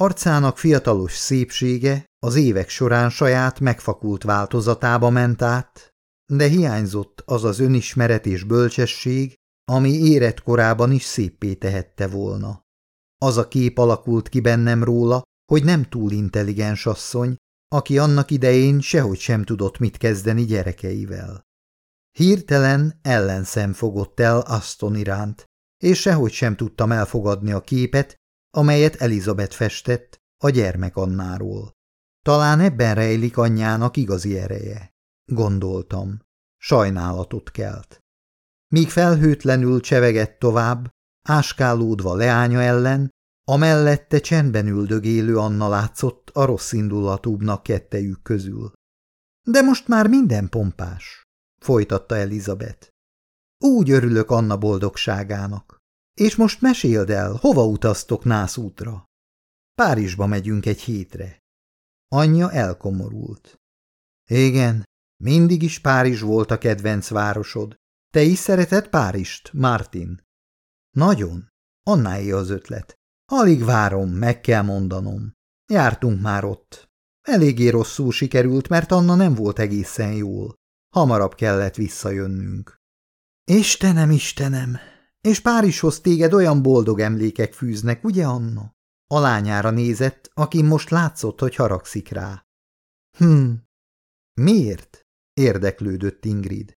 Arcának fiatalos szépsége az évek során saját megfakult változatába ment át, de hiányzott az az önismeret és bölcsesség, ami érett korában is szépé tehette volna. Az a kép alakult ki bennem róla, hogy nem túl intelligens asszony, aki annak idején sehogy sem tudott mit kezdeni gyerekeivel. Hirtelen ellenszem fogott el Aston iránt, és sehogy sem tudtam elfogadni a képet, amelyet Elizabeth festett a gyermek Annáról. Talán ebben rejlik anyjának igazi ereje, gondoltam. Sajnálatot kelt. Míg felhőtlenül csevegett tovább, áskálódva leánya ellen, amellette csendben üldögélő Anna látszott a rossz indulatúbbnak kettejük közül. De most már minden pompás, folytatta Elizabeth. Úgy örülök Anna boldogságának. És most meséld el, hova utaztok nászútra? Párizsba megyünk egy hétre. Anyja elkomorult. Igen, mindig is Párizs volt a kedvenc városod. Te is szereted Párizst, Martin? Nagyon. Annáé az ötlet. Alig várom, meg kell mondanom. Jártunk már ott. Eléggé rosszul sikerült, mert Anna nem volt egészen jól. Hamarabb kellett visszajönnünk. Istenem, Istenem! És Párizshoz téged olyan boldog emlékek fűznek, ugye, Anna? A lányára nézett, aki most látszott, hogy haragszik rá. Hm, miért? érdeklődött Ingrid.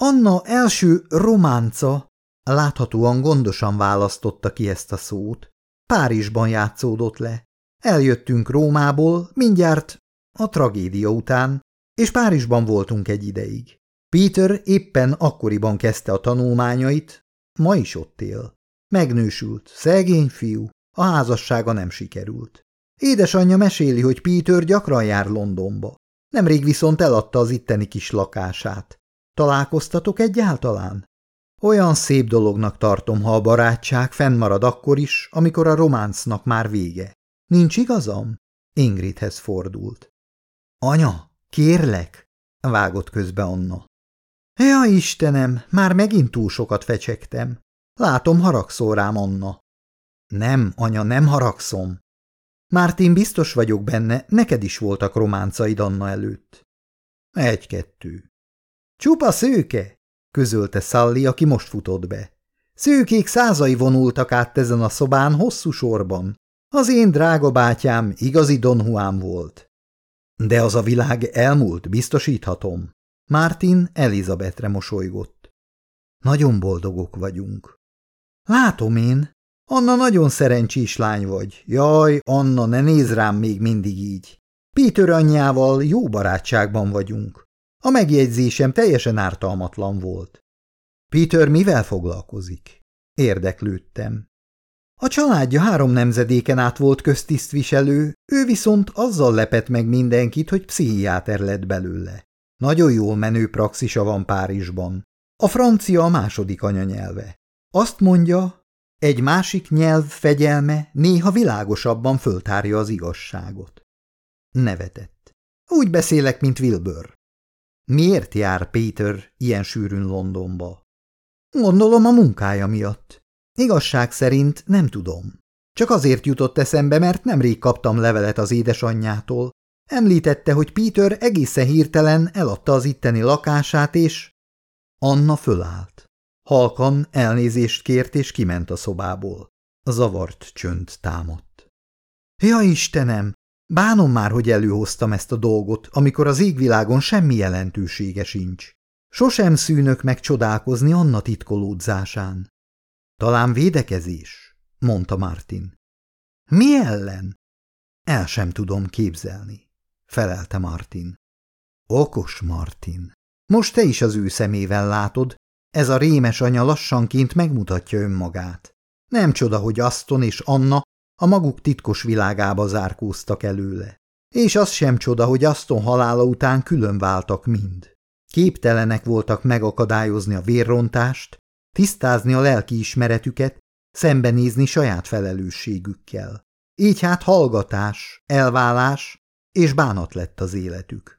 Anna első románca, láthatóan gondosan választotta ki ezt a szót. Párizsban játszódott le. Eljöttünk Rómából, mindjárt a tragédia után, és Párizsban voltunk egy ideig. Peter éppen akkoriban kezdte a tanulmányait, ma is ott él. Megnősült, szegény fiú, a házassága nem sikerült. Édesanyja meséli, hogy Peter gyakran jár Londonba. Nemrég viszont eladta az itteni kis lakását. Találkoztatok egyáltalán? Olyan szép dolognak tartom, ha a barátság fennmarad akkor is, amikor a románcnak már vége. Nincs igazam? Ingridhez fordult. Anya, Kérlek, vágott közbe Anna. Ja, Istenem, már megint túl sokat fecsegtem. Látom, haragszol rám, Anna. Nem, anya, nem haragszom. Mártin, biztos vagyok benne, neked is voltak románcaid Anna előtt. Egy-kettő. Csupa szőke, közölte Szalli, aki most futott be. Szőkék százai vonultak át ezen a szobán hosszú sorban. Az én drága bátyám igazi Don Juan volt. De az a világ elmúlt, biztosíthatom. Martin Elizabetre mosolygott. Nagyon boldogok vagyunk. Látom én. Anna nagyon szerencsés lány vagy. Jaj, Anna, ne néz rám még mindig így. Péter anyjával jó barátságban vagyunk. A megjegyzésem teljesen ártalmatlan volt. Peter mivel foglalkozik? Érdeklődtem. A családja három nemzedéken át volt köztisztviselő, ő viszont azzal lepett meg mindenkit, hogy pszichiáter lett belőle. Nagyon jól menő praxisa van Párizsban. A francia a második anyanyelve. Azt mondja, egy másik nyelv fegyelme néha világosabban föltárja az igazságot. Nevetett. Úgy beszélek, mint Wilbur. Miért jár Peter ilyen sűrűn Londonba? Gondolom a munkája miatt. Igazság szerint nem tudom. Csak azért jutott eszembe, mert nemrég kaptam levelet az édesanyjától. Említette, hogy Peter egészen hirtelen eladta az itteni lakását, és... Anna fölállt. Halkan elnézést kért, és kiment a szobából. Zavart csönd támadt. Ja, Istenem! Bánom már, hogy előhoztam ezt a dolgot, amikor az égvilágon semmi jelentősége sincs. Sosem szűnök meg csodálkozni Anna titkolódzásán. Talán védekezés, mondta Martin. Mi ellen? El sem tudom képzelni, felelte Martin. Okos Martin. Most te is az ő szemével látod, ez a rémes anya lassanként megmutatja önmagát. Nem csoda, hogy Aston és Anna a maguk titkos világába zárkóztak előle. És az sem csoda, hogy Aston halála után külön váltak mind. Képtelenek voltak megakadályozni a vérrontást, tisztázni a lelki ismeretüket, szembenézni saját felelősségükkel. Így hát hallgatás, elválás és bánat lett az életük.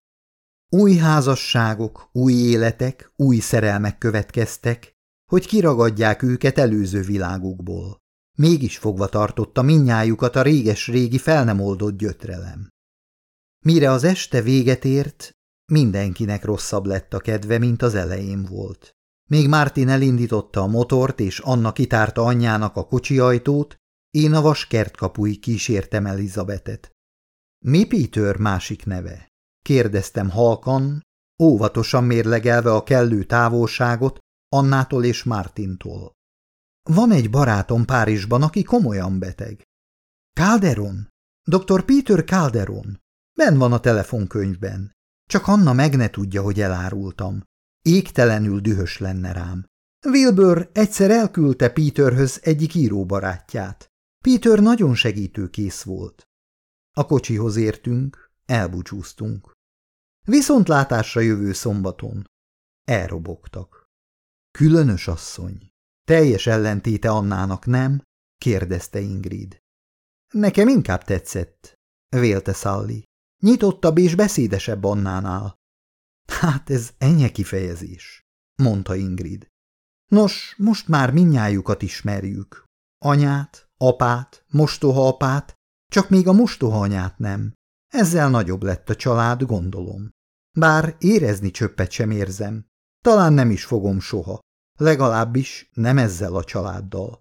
Új házasságok, új életek, új szerelmek következtek, hogy kiragadják őket előző világukból. Mégis fogva tartotta minnyájukat a réges-régi fel nem oldott gyötrelem. Mire az este véget ért, mindenkinek rosszabb lett a kedve, mint az elején volt. Még Martin elindította a motort, és Anna kitárta anyjának a kocsi ajtót, én a vas kertkapui kísértem Elizabetet. Mi Peter másik neve? Kérdeztem halkan, óvatosan mérlegelve a kellő távolságot Annától és Martintól. Van egy barátom Párizsban, aki komolyan beteg. Calderon? Dr. Peter Calderon. Ben van a telefonkönyvben. Csak Anna meg ne tudja, hogy elárultam. Égtelenül dühös lenne rám. Wilbur egyszer elküldte Peterhöz egyik íróbarátját. Peter nagyon segítőkész volt. A kocsihoz értünk, elbúcsúztunk. Viszontlátásra jövő szombaton. Elrobogtak. Különös asszony. Teljes ellentéte Annának, nem? kérdezte Ingrid. Nekem inkább tetszett, vélte Sally. Nyitottabb és beszédesebb Annánál. Hát ez ennyi kifejezés, mondta Ingrid. Nos, most már minnyájukat ismerjük. Anyát, apát, mostoha apát, csak még a mostoha anyát nem. Ezzel nagyobb lett a család, gondolom. Bár érezni csöppet sem érzem. Talán nem is fogom soha. Legalábbis nem ezzel a családdal.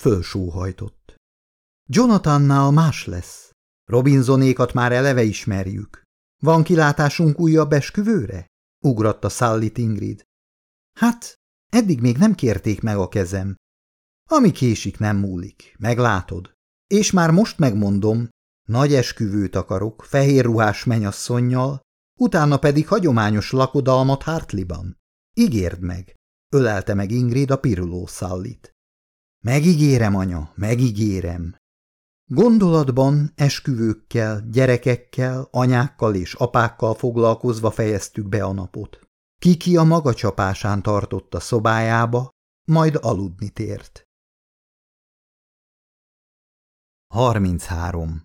Fölsóhajtott. Jonathannál más lesz. Robinsonékat már eleve ismerjük. Van kilátásunk újabb esküvőre? ugratta Sally Ingrid. Hát, eddig még nem kérték meg a kezem. Ami késik, nem múlik, meglátod. És már most megmondom, nagy esküvőt akarok, fehér ruhás menyasszonynal, utána pedig hagyományos lakodalmat Hartliban. Ígérd meg, ölelte meg Ingrid a piruló szallit. Megígérem, anya, megígérem. Gondolatban esküvőkkel, gyerekekkel, anyákkal és apákkal foglalkozva fejeztük be a napot. Kiki a maga csapásán tartott a szobájába, majd aludni tért. 33.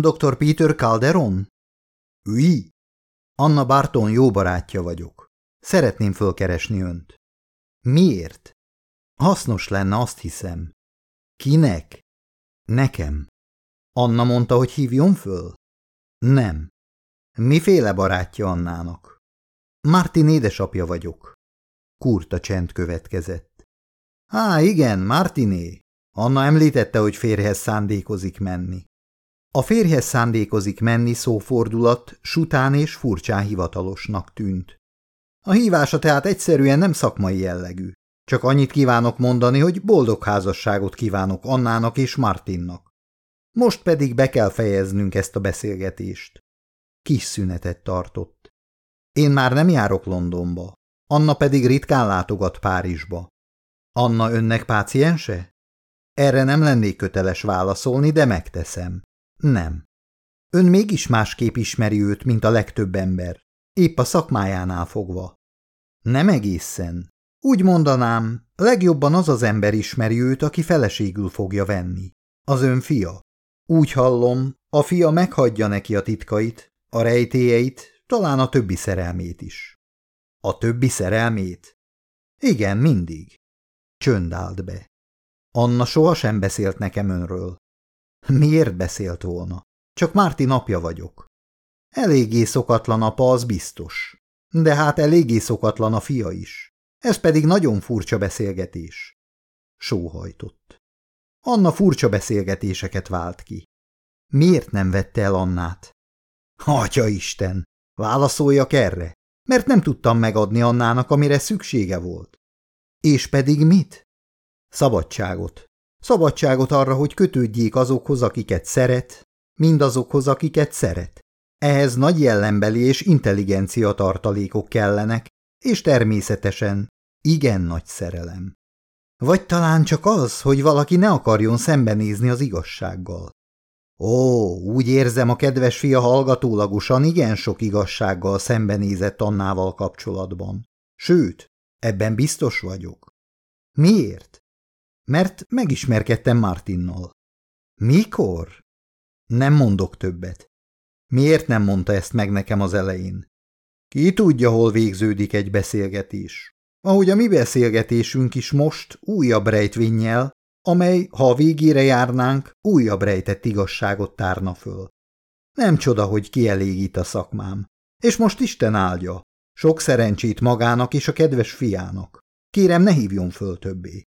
Dr. Peter Calderon? Ui! Anna Barton jó barátja vagyok. Szeretném fölkeresni önt. Miért? Hasznos lenne, azt hiszem. Kinek? Nekem. Anna mondta, hogy hívjon föl? Nem. Miféle barátja Annának? Martin édesapja vagyok. Kurta csend következett. Á, igen, Martiné. Anna említette, hogy férjhez szándékozik menni. A férjhez szándékozik menni szófordulat sután és furcsán hivatalosnak tűnt. A hívása tehát egyszerűen nem szakmai jellegű. Csak annyit kívánok mondani, hogy boldog házasságot kívánok Annának és Martinnak. Most pedig be kell fejeznünk ezt a beszélgetést. Kis szünetet tartott. Én már nem járok Londonba, Anna pedig ritkán látogat Párizsba. Anna önnek páciense? Erre nem lennék köteles válaszolni, de megteszem. Nem. Ön mégis másképp ismeri őt, mint a legtöbb ember, épp a szakmájánál fogva. Nem egészen. Úgy mondanám, legjobban az az ember ismeri őt, aki feleségül fogja venni. Az ön fia. Úgy hallom, a fia meghagyja neki a titkait, a rejtélyeit, talán a többi szerelmét is. A többi szerelmét? Igen, mindig. Csönd állt be. Anna sohasem beszélt nekem önről. Miért beszélt volna? Csak Márti napja vagyok. Eléggé szokatlan apa, az biztos. De hát eléggé szokatlan a fia is. Ez pedig nagyon furcsa beszélgetés. Sóhajtott. Anna furcsa beszélgetéseket vált ki. Miért nem vette el Annát? Atya Isten! Válaszoljak erre, mert nem tudtam megadni Annának, amire szüksége volt. És pedig mit? Szabadságot. Szabadságot arra, hogy kötődjék azokhoz, akiket szeret, mindazokhoz, akiket szeret. Ehhez nagy jellembeli és intelligencia tartalékok kellenek, és természetesen igen nagy szerelem. Vagy talán csak az, hogy valaki ne akarjon szembenézni az igazsággal. Ó, úgy érzem, a kedves fia hallgatólagosan igen sok igazsággal szembenézett Annával kapcsolatban. Sőt, ebben biztos vagyok. Miért? Mert megismerkedtem Martinnal. Mikor? Nem mondok többet. Miért nem mondta ezt meg nekem az elején? Ki tudja, hol végződik egy beszélgetés. Ahogy a mi beszélgetésünk is most újabb rejtvényel, amely, ha a végére járnánk, újabb rejtett igazságot tárna föl. Nem csoda, hogy kielégít a szakmám. És most Isten áldja. Sok szerencsét magának és a kedves fiának. Kérem, ne hívjon föl többé.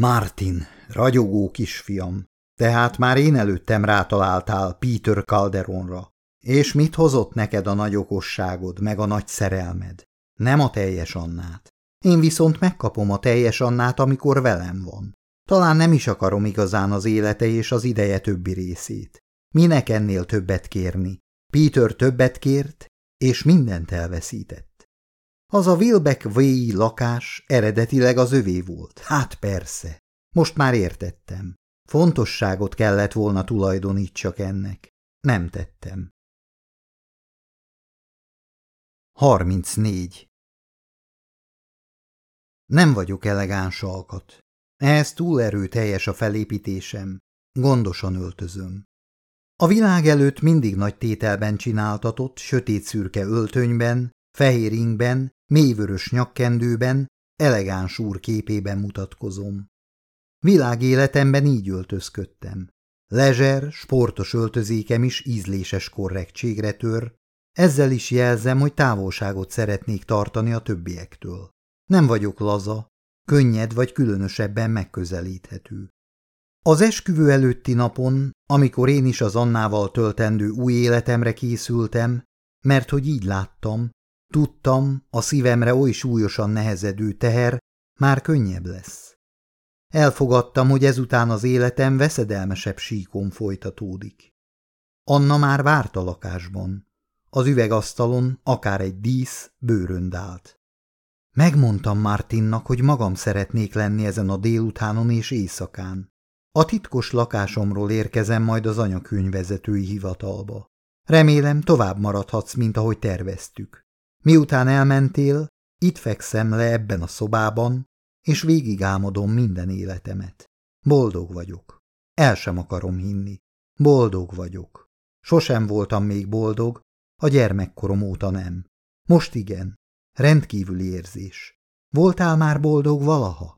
Martin, ragyogó kisfiam, tehát már én előttem rátaláltál Peter Calderonra. És mit hozott neked a nagy okosságod, meg a nagy szerelmed? Nem a teljes Annát. Én viszont megkapom a teljes Annát, amikor velem van. Talán nem is akarom igazán az élete és az ideje többi részét. Minek ennél többet kérni? Peter többet kért, és mindent elveszített. Az a Wilbeck V lakás eredetileg az övé volt. Hát persze. Most már értettem. Fontosságot kellett volna tulajdonítsak ennek. Nem tettem. 34. Nem vagyok elegáns alkat. Ehhez túl erőteljes a felépítésem. Gondosan öltözöm. A világ előtt mindig nagy tételben csináltatott, sötét-szürke öltönyben, fehér ingben, mélyvörös nyakkendőben, elegáns úr képében mutatkozom. Világéletemben így öltözködtem. Lezser, sportos öltözékem is ízléses korrektségre tör, ezzel is jelzem, hogy távolságot szeretnék tartani a többiektől. Nem vagyok laza, könnyed vagy különösebben megközelíthető. Az esküvő előtti napon, amikor én is az Annával töltendő új életemre készültem, mert hogy így láttam, tudtam, a szívemre oly súlyosan nehezedő teher már könnyebb lesz. Elfogadtam, hogy ezután az életem veszedelmesebb síkon folytatódik. Anna már várt a lakásban. Az üvegasztalon akár egy dísz bőrönd állt. Megmondtam Martinnak, hogy magam szeretnék lenni ezen a délutánon és éjszakán. A titkos lakásomról érkezem majd az anyakönyvvezetői hivatalba. Remélem tovább maradhatsz, mint ahogy terveztük. Miután elmentél, itt fekszem le ebben a szobában, és végig álmodom minden életemet. Boldog vagyok. El sem akarom hinni. Boldog vagyok. Sosem voltam még boldog, A gyermekkorom óta nem. Most igen. Rendkívüli érzés. Voltál már boldog valaha?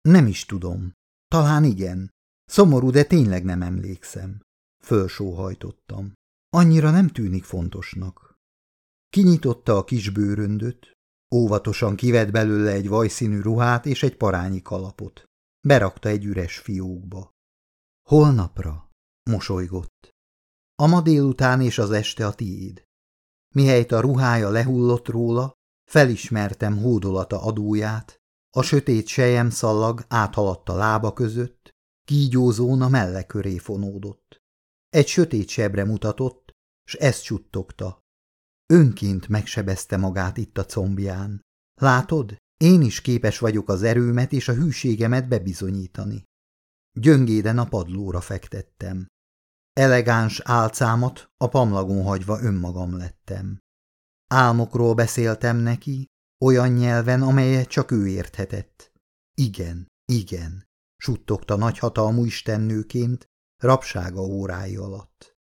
Nem is tudom. Talán igen. Szomorú, de tényleg nem emlékszem. Fölsóhajtottam. Annyira nem tűnik fontosnak. Kinyitotta a kis bőröndöt, óvatosan kivett belőle egy vajszínű ruhát és egy parányi kalapot. Berakta egy üres fiókba. Holnapra, mosolygott. A ma délután és az este a tiéd. Mihelyt a ruhája lehullott róla, felismertem hódolata adóját, a sötét sejem szallag áthaladt a lába között, kígyózón a melle köré fonódott. Egy sötét sebre mutatott, s ezt csuttogta. Önként megsebezte magát itt a combján. Látod, én is képes vagyok az erőmet és a hűségemet bebizonyítani. Gyöngéden a padlóra fektettem. Elegáns álcámat a pamlagon hagyva önmagam lettem. Álmokról beszéltem neki, olyan nyelven, amelyet csak ő érthetett. Igen, igen, suttogta nagyhatalmú istennőként, rabsága órái alatt.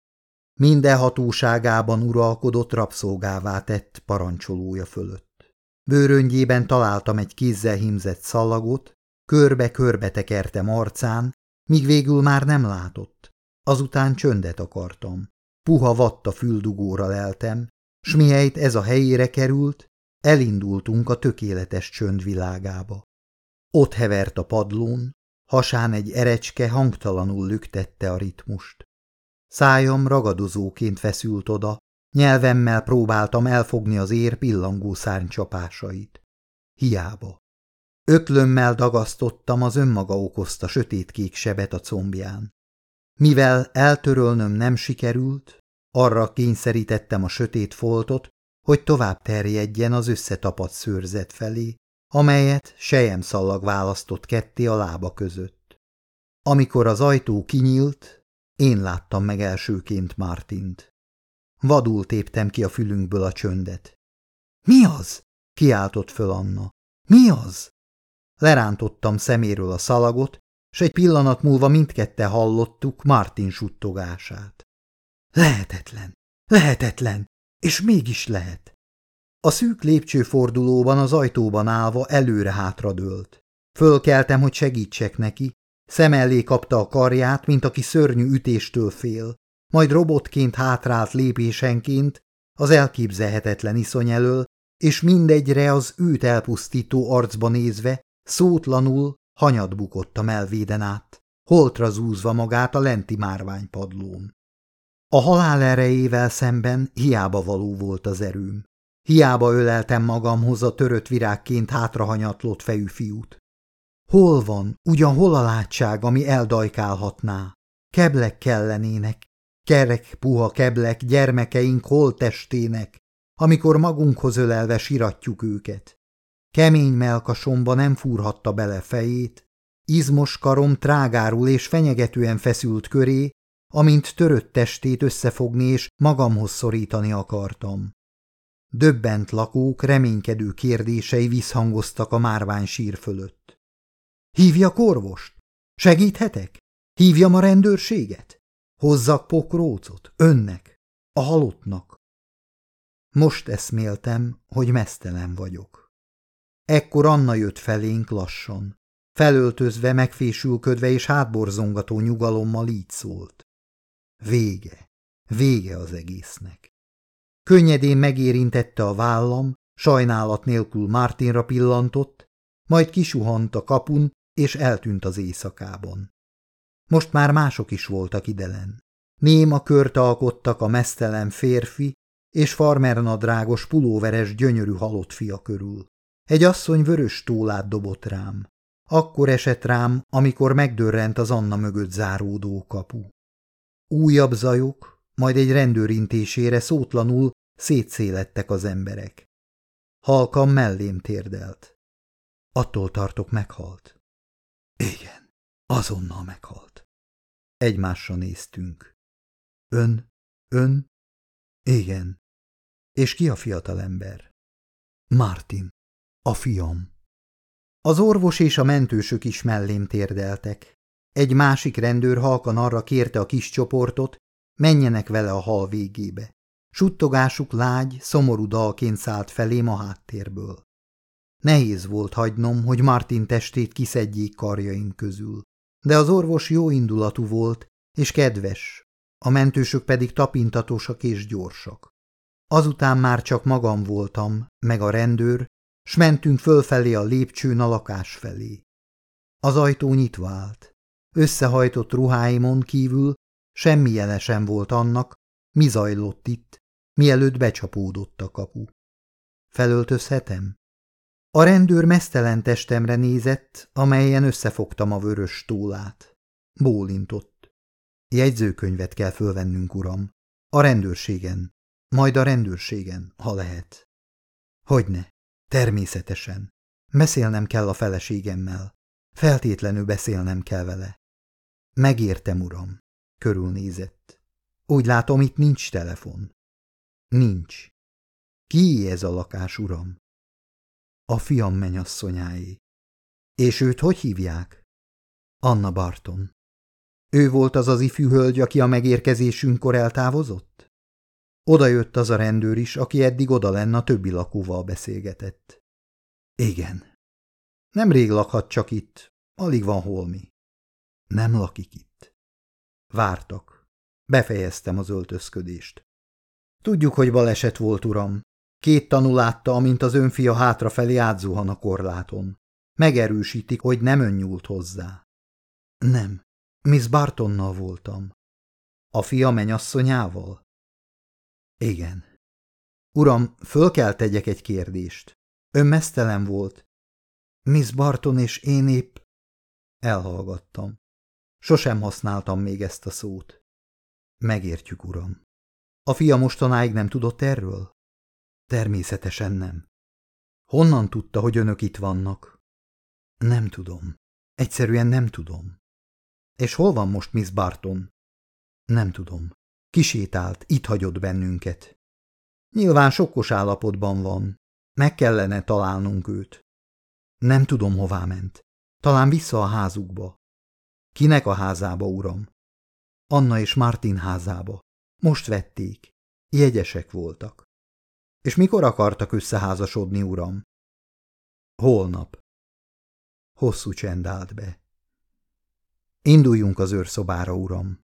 Minden hatóságában uralkodott rabszolgává tett parancsolója fölött. Bőröngyében találtam egy kézzel himzett szallagot, körbe-körbe tekertem arcán, míg végül már nem látott. Azután csöndet akartam. Puha vatta füldugóra leltem, s mihelyt ez a helyére került, elindultunk a tökéletes csöndvilágába. Ott hevert a padlón, hasán egy erecske hangtalanul lüktette a ritmust. Szájam ragadozóként feszült oda, nyelvemmel próbáltam elfogni az ér pillangó szárnycsapásait. Hiába. Öklömmel dagasztottam az önmaga okozta sötétkék sebet a combján. Mivel eltörölnöm nem sikerült, arra kényszerítettem a sötét foltot, hogy tovább terjedjen az összetapadt szőrzet felé, amelyet sejemszallag választott ketté a lába között. Amikor az ajtó kinyílt, én láttam meg elsőként Mártint. Vadul téptem ki a fülünkből a csöndet. – Mi az? – kiáltott föl Anna. – Mi az? Lerántottam szeméről a szalagot, s egy pillanat múlva mindkette hallottuk Martin suttogását. Lehetetlen, lehetetlen, és mégis lehet. A szűk lépcsőfordulóban az ajtóban állva előre-hátra dőlt. Fölkeltem, hogy segítsek neki, szem elé kapta a karját, mint aki szörnyű ütéstől fél, majd robotként hátrált lépésenként az elképzelhetetlen iszony elől, és mindegyre az őt elpusztító arcba nézve Szótlanul hanyat bukott a melvéden át, holtra zúzva magát a lenti márványpadlón. A halál erejével szemben hiába való volt az erőm. Hiába öleltem magamhoz a törött virágként hátrahanyatlott fejű fiút. Hol van, ugyan hol a látság, ami eldajkálhatná? Keblek kellenének, kerek puha keblek gyermekeink holtestének, amikor magunkhoz ölelve siratjuk őket. Kemény melkasomba nem fúrhatta bele fejét, izmos karom trágárul és fenyegetően feszült köré, amint törött testét összefogni és magamhoz szorítani akartam. Döbbent lakók reménykedő kérdései visszhangoztak a márvány sír fölött. Hívja korvost? Segíthetek? Hívjam a rendőrséget? Hozzak pokrócot? Önnek? A halottnak? Most eszméltem, hogy mesztelen vagyok. Ekkor Anna jött felénk lassan. Felöltözve, megfésülködve és hátborzongató nyugalommal így szólt. Vége, vége az egésznek. Könnyedén megérintette a vállam, sajnálat nélkül Mártinra pillantott, majd kisuhant a kapun, és eltűnt az éjszakában. Most már mások is voltak idelen. Néma kört alkottak a mesztelen férfi és farmernadrágos pulóveres gyönyörű halott fia körül. Egy asszony vörös tólát dobott rám. Akkor esett rám, amikor megdörrent az Anna mögött záródó kapu. Újabb zajok, majd egy rendőrintésére szótlanul szétszélettek az emberek. Halkan mellém térdelt. Attól tartok meghalt. Igen, azonnal meghalt. Egymásra néztünk. Ön, ön, igen. És ki a fiatalember? Martin. A fiam. Az orvos és a mentősök is mellém térdeltek. Egy másik rendőr halkan arra kérte a kis csoportot, menjenek vele a hal végébe. Suttogásuk lágy, szomorú dalként szállt felém a háttérből. Nehéz volt hagynom, hogy Martin testét kiszedjék karjaim közül. De az orvos jó indulatú volt, és kedves, a mentősök pedig tapintatosak és gyorsak. Azután már csak magam voltam, meg a rendőr, s mentünk fölfelé a lépcsőn a lakás felé. Az ajtó nyitva állt. Összehajtott ruháimon kívül semmi jele sem volt annak, mi zajlott itt, mielőtt becsapódott a kapu. Felöltözhetem? A rendőr mesztelen testemre nézett, amelyen összefogtam a vörös tólát. Bólintott. Jegyzőkönyvet kell fölvennünk, uram. A rendőrségen. Majd a rendőrségen, ha lehet. Hogyne? Természetesen. Beszélnem kell a feleségemmel. Feltétlenül beszélnem kell vele. Megértem, uram. Körülnézett. Úgy látom, itt nincs telefon. Nincs. Ki ez a lakás, uram? A fiam menyasszonyáé. És őt hogy hívják? Anna Barton. Ő volt az az ifjú hölgy, aki a megérkezésünkkor eltávozott? Oda jött az a rendőr is, aki eddig oda lenne a többi lakóval beszélgetett. Igen. Nemrég lakhat csak itt, alig van holmi. Nem lakik itt. Vártak. Befejeztem az öltözködést. Tudjuk, hogy baleset volt, uram. Két tanú látta, amint az önfia hátrafelé átzuhan a korláton. Megerősítik, hogy nem önnyúlt hozzá. Nem, Miss Bartonnal voltam. A fia menyasszonyával? Igen. Uram, föl kell tegyek egy kérdést. Ön mesztelen volt. Miss Barton és én épp... Elhallgattam. Sosem használtam még ezt a szót. Megértjük, uram. A fia mostanáig nem tudott erről? Természetesen nem. Honnan tudta, hogy önök itt vannak? Nem tudom. Egyszerűen nem tudom. És hol van most Miss Barton? Nem tudom. Kisétált, itt hagyott bennünket. Nyilván sokkos állapotban van. Meg kellene találnunk őt. Nem tudom, hová ment. Talán vissza a házukba. Kinek a házába, uram? Anna és Martin házába. Most vették. Jegyesek voltak. És mikor akartak összeházasodni, uram? Holnap. Hosszú csend állt be. Induljunk az őrszobára, uram.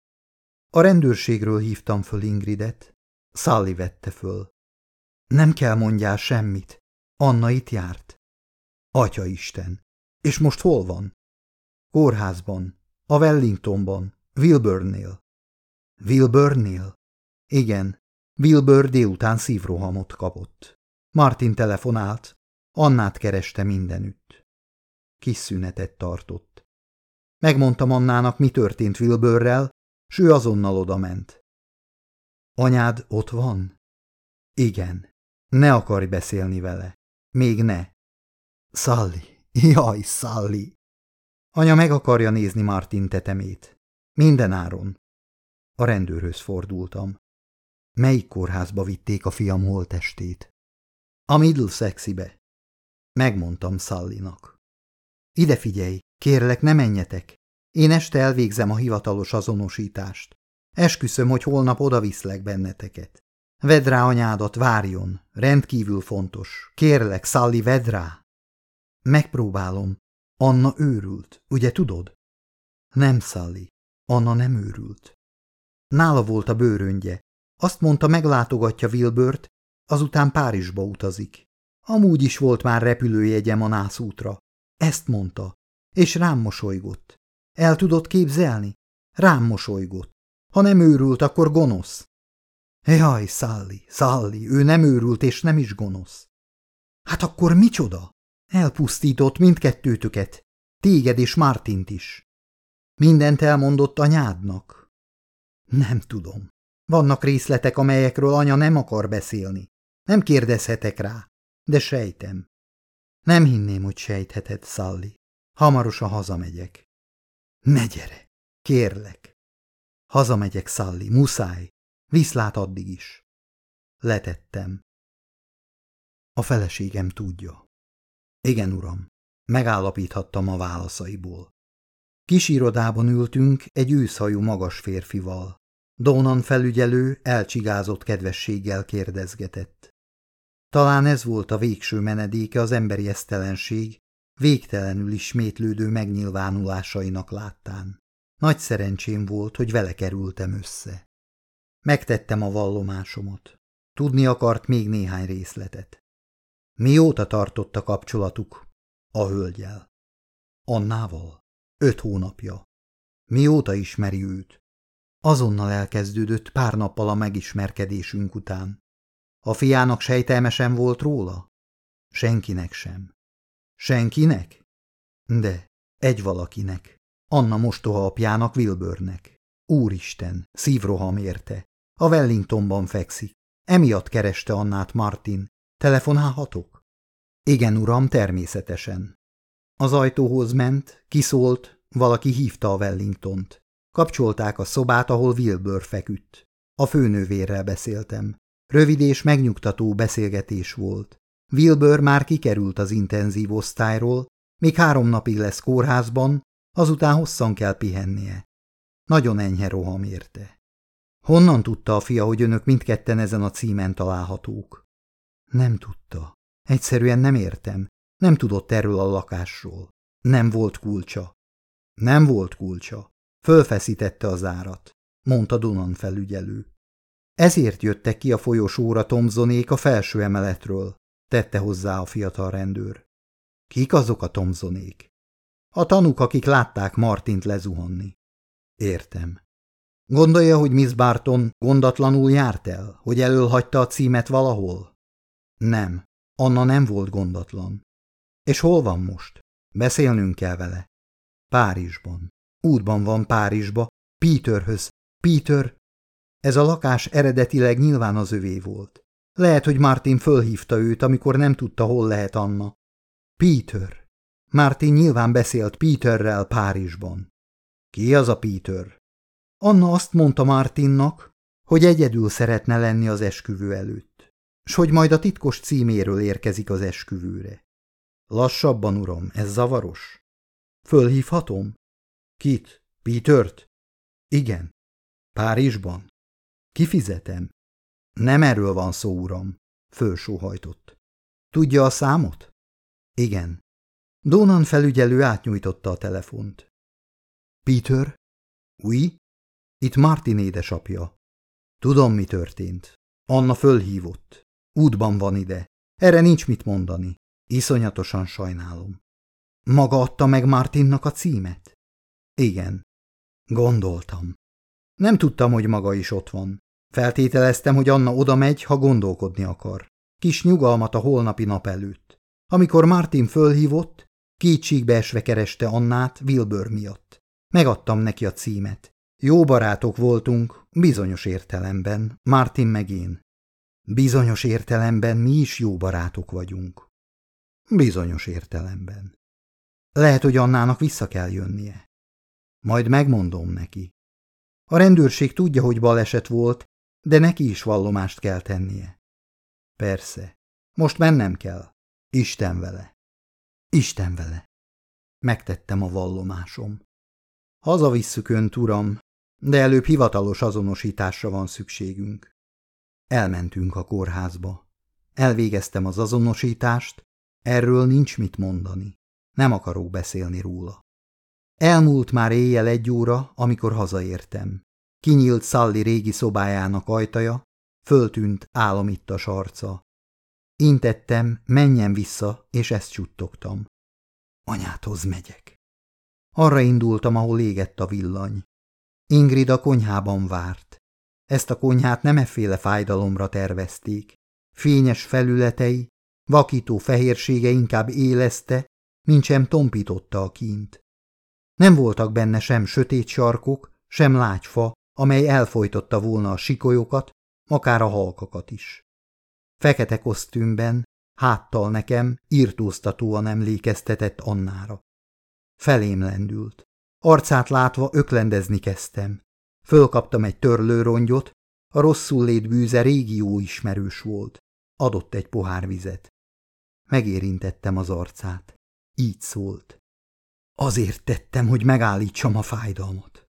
A rendőrségről hívtam föl Ingridet. Sally vette föl. Nem kell mondjál semmit. Anna itt járt. Atya Isten. És most hol van? Kórházban. A Wellingtonban. Wilburnnél. Wilburnnél? Igen. Wilbur délután szívrohamot kapott. Martin telefonált. Annát kereste mindenütt. Kis szünetet tartott. Megmondtam Annának, mi történt Wilburrel, s ő azonnal odament. Anyád ott van? Igen. Ne akarj beszélni vele. Még ne. Sally. Jaj, Sally. Anya meg akarja nézni Martin tetemét. Minden áron. A rendőrhöz fordultam. Melyik kórházba vitték a fiam holtestét? A Middlesexibe. Megmondtam Szallinak. Ide figyelj, kérlek, ne menjetek. Én este elvégzem a hivatalos azonosítást. Esküszöm, hogy holnap odaviszlek benneteket. Vedd rá anyádat, várjon. Rendkívül fontos. Kérlek, Szalli, vedd rá. Megpróbálom. Anna őrült, ugye tudod? Nem, Szalli. Anna nem őrült. Nála volt a bőröngye. Azt mondta, meglátogatja Wilbert, azután Párizsba utazik. Amúgy is volt már repülőjegyem a nászútra. Ezt mondta, és rám mosolygott. El tudott képzelni? Rám mosolygott. Ha nem őrült, akkor gonosz. Jaj, Szalli, Szalli, ő nem őrült és nem is gonosz. Hát akkor micsoda? Elpusztított mindkettőtöket, téged és Martint is. Mindent elmondott anyádnak? Nem tudom. Vannak részletek, amelyekről anya nem akar beszélni. Nem kérdezhetek rá, de sejtem. Nem hinném, hogy sejtheted, Szalli. Hamarosan hazamegyek. Ne gyere, kérlek. Hazamegyek, Szalli, muszáj. Viszlát addig is. Letettem. A feleségem tudja. Igen, uram, megállapíthattam a válaszaiból. Kis irodában ültünk egy őszhajú magas férfival. Dónan felügyelő elcsigázott kedvességgel kérdezgetett. Talán ez volt a végső menedéke az emberi esztelenség, végtelenül ismétlődő megnyilvánulásainak láttán. Nagy szerencsém volt, hogy vele kerültem össze. Megtettem a vallomásomat. Tudni akart még néhány részletet. Mióta tartott a kapcsolatuk? A hölgyel. Annával? Öt hónapja. Mióta ismeri őt? Azonnal elkezdődött pár nappal a megismerkedésünk után. A fiának sejtelmesen volt róla? Senkinek sem. Senkinek? De, egy valakinek. Anna mostoha apjának Wilburnek. Úristen, szívroham érte. A Wellingtonban fekszik. Emiatt kereste Annát Martin. Telefonálhatok? Igen, uram, természetesen. Az ajtóhoz ment, kiszólt, valaki hívta a Wellingtont. Kapcsolták a szobát, ahol Wilbur feküdt. A főnővérrel beszéltem. Rövid és megnyugtató beszélgetés volt. Wilbur már kikerült az intenzív osztályról, még három napig lesz kórházban, azután hosszan kell pihennie. Nagyon enyhe roham érte. Honnan tudta a fia, hogy önök mindketten ezen a címen találhatók? Nem tudta. Egyszerűen nem értem. Nem tudott erről a lakásról. Nem volt kulcsa. Nem volt kulcsa. Fölfeszítette az árat, mondta Dunan felügyelő. Ezért jöttek ki a folyosóra Tomzonék a felső emeletről, tette hozzá a fiatal rendőr. Kik azok a Tomzonék? A tanúk, akik látták Martint lezuhanni. Értem. Gondolja, hogy Miss Barton gondatlanul járt el, hogy elölhagyta a címet valahol? Nem, Anna nem volt gondatlan. És hol van most? Beszélnünk kell vele. Párizsban. Útban van Párizsba, Peterhöz. Peter... Ez a lakás eredetileg nyilván az övé volt. Lehet, hogy Martin fölhívta őt, amikor nem tudta, hol lehet Anna. Peter. Martin nyilván beszélt Peterrel Párizsban. Ki az a Peter? Anna azt mondta Martinnak, hogy egyedül szeretne lenni az esküvő előtt, s hogy majd a titkos címéről érkezik az esküvőre. Lassabban, uram, ez zavaros. Fölhívhatom? Kit? Petert? Igen. Párizsban? Kifizetem. Nem erről van szó, uram, fölsóhajtott. Tudja a számot? Igen. Dónan felügyelő átnyújtotta a telefont. Peter? Oui? Itt Martin édesapja. Tudom, mi történt. Anna fölhívott. Útban van ide. Erre nincs mit mondani. Iszonyatosan sajnálom. Maga adta meg Martinnak a címet? Igen. Gondoltam. Nem tudtam, hogy maga is ott van. Feltételeztem, hogy Anna oda megy, ha gondolkodni akar. Kis nyugalmat a holnapi nap előtt. Amikor Martin fölhívott, kétségbe esve kereste Annát Wilbur miatt. Megadtam neki a címet. Jó barátok voltunk, bizonyos értelemben, Martin meg én. Bizonyos értelemben mi is jó barátok vagyunk. Bizonyos értelemben. Lehet, hogy Annának vissza kell jönnie. Majd megmondom neki. A rendőrség tudja, hogy baleset volt, de neki is vallomást kell tennie. Persze. Most mennem kell. Isten vele. Isten vele. Megtettem a vallomásom. Hazavisszük önt, uram, de előbb hivatalos azonosításra van szükségünk. Elmentünk a kórházba. Elvégeztem az azonosítást, erről nincs mit mondani. Nem akarok beszélni róla. Elmúlt már éjjel egy óra, amikor hazaértem. Kinyílt Szalli régi szobájának ajtaja, föltűnt álomittas arca. Intettem, menjen vissza, és ezt csuttogtam. Anyáthoz megyek. Arra indultam, ahol égett a villany. Ingrid a konyhában várt. Ezt a konyhát nem efféle fájdalomra tervezték. Fényes felületei, vakító fehérsége inkább élezte, mint sem tompította a kint. Nem voltak benne sem sötét sarkok, sem lágyfa, amely elfolytotta volna a sikolyokat, akár a halkakat is. Fekete kosztümben, háttal nekem írtóztatóan emlékeztetett Annára. Felém lendült. Arcát látva öklendezni kezdtem. Fölkaptam egy törlőrongyot, a rosszul lét bűze régi jó ismerős volt. Adott egy pohár vizet. Megérintettem az arcát. Így szólt. Azért tettem, hogy megállítsam a fájdalmat.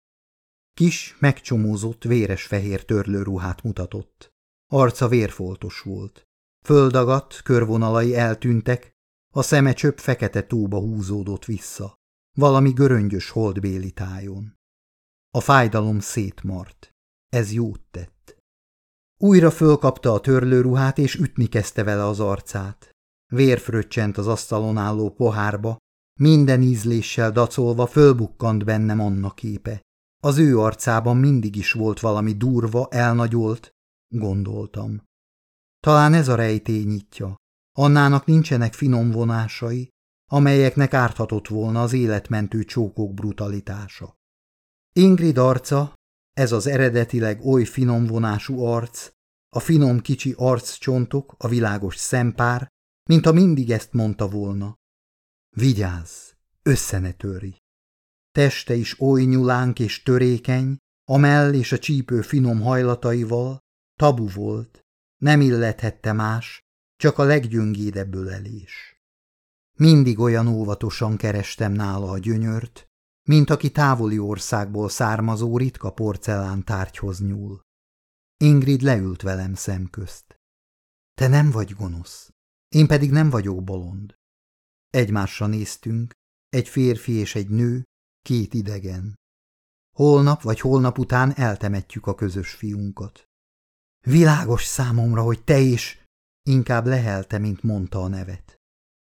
Kis, megcsomózott, véres fehér törlőruhát mutatott. Arca vérfoltos volt. Földagadt, körvonalai eltűntek, a szeme csöpp fekete tóba húzódott vissza, valami göröngyös holdbéli tájon. A fájdalom szétmart. Ez jót tett. Újra fölkapta a törlőruhát, és ütni kezdte vele az arcát. Vér fröccsent az asztalon álló pohárba, minden ízléssel dacolva fölbukkant bennem annak képe. Az ő arcában mindig is volt valami durva, elnagyolt, gondoltam. Talán ez a rejtély nyitja. Annának nincsenek finom vonásai, amelyeknek árthatott volna az életmentő csókok brutalitása. Ingrid arca, ez az eredetileg oly finom vonású arc, a finom kicsi arccsontok, a világos szempár, mint ha mindig ezt mondta volna. Vigyázz, össze ne törj. Teste is oly nyulánk és törékeny, a mell és a csípő finom hajlataival tabu volt, nem illethette más, csak a leggyöngédebb ölelés. Mindig olyan óvatosan kerestem nála a gyönyört, mint aki távoli országból származó ritka porcelán tárgyhoz nyúl. Ingrid leült velem szemközt. Te nem vagy gonosz, én pedig nem vagyok bolond. Egymásra néztünk, egy férfi és egy nő, két idegen. Holnap vagy holnap után eltemetjük a közös fiunkat. Világos számomra, hogy te is inkább lehelte, mint mondta a nevet.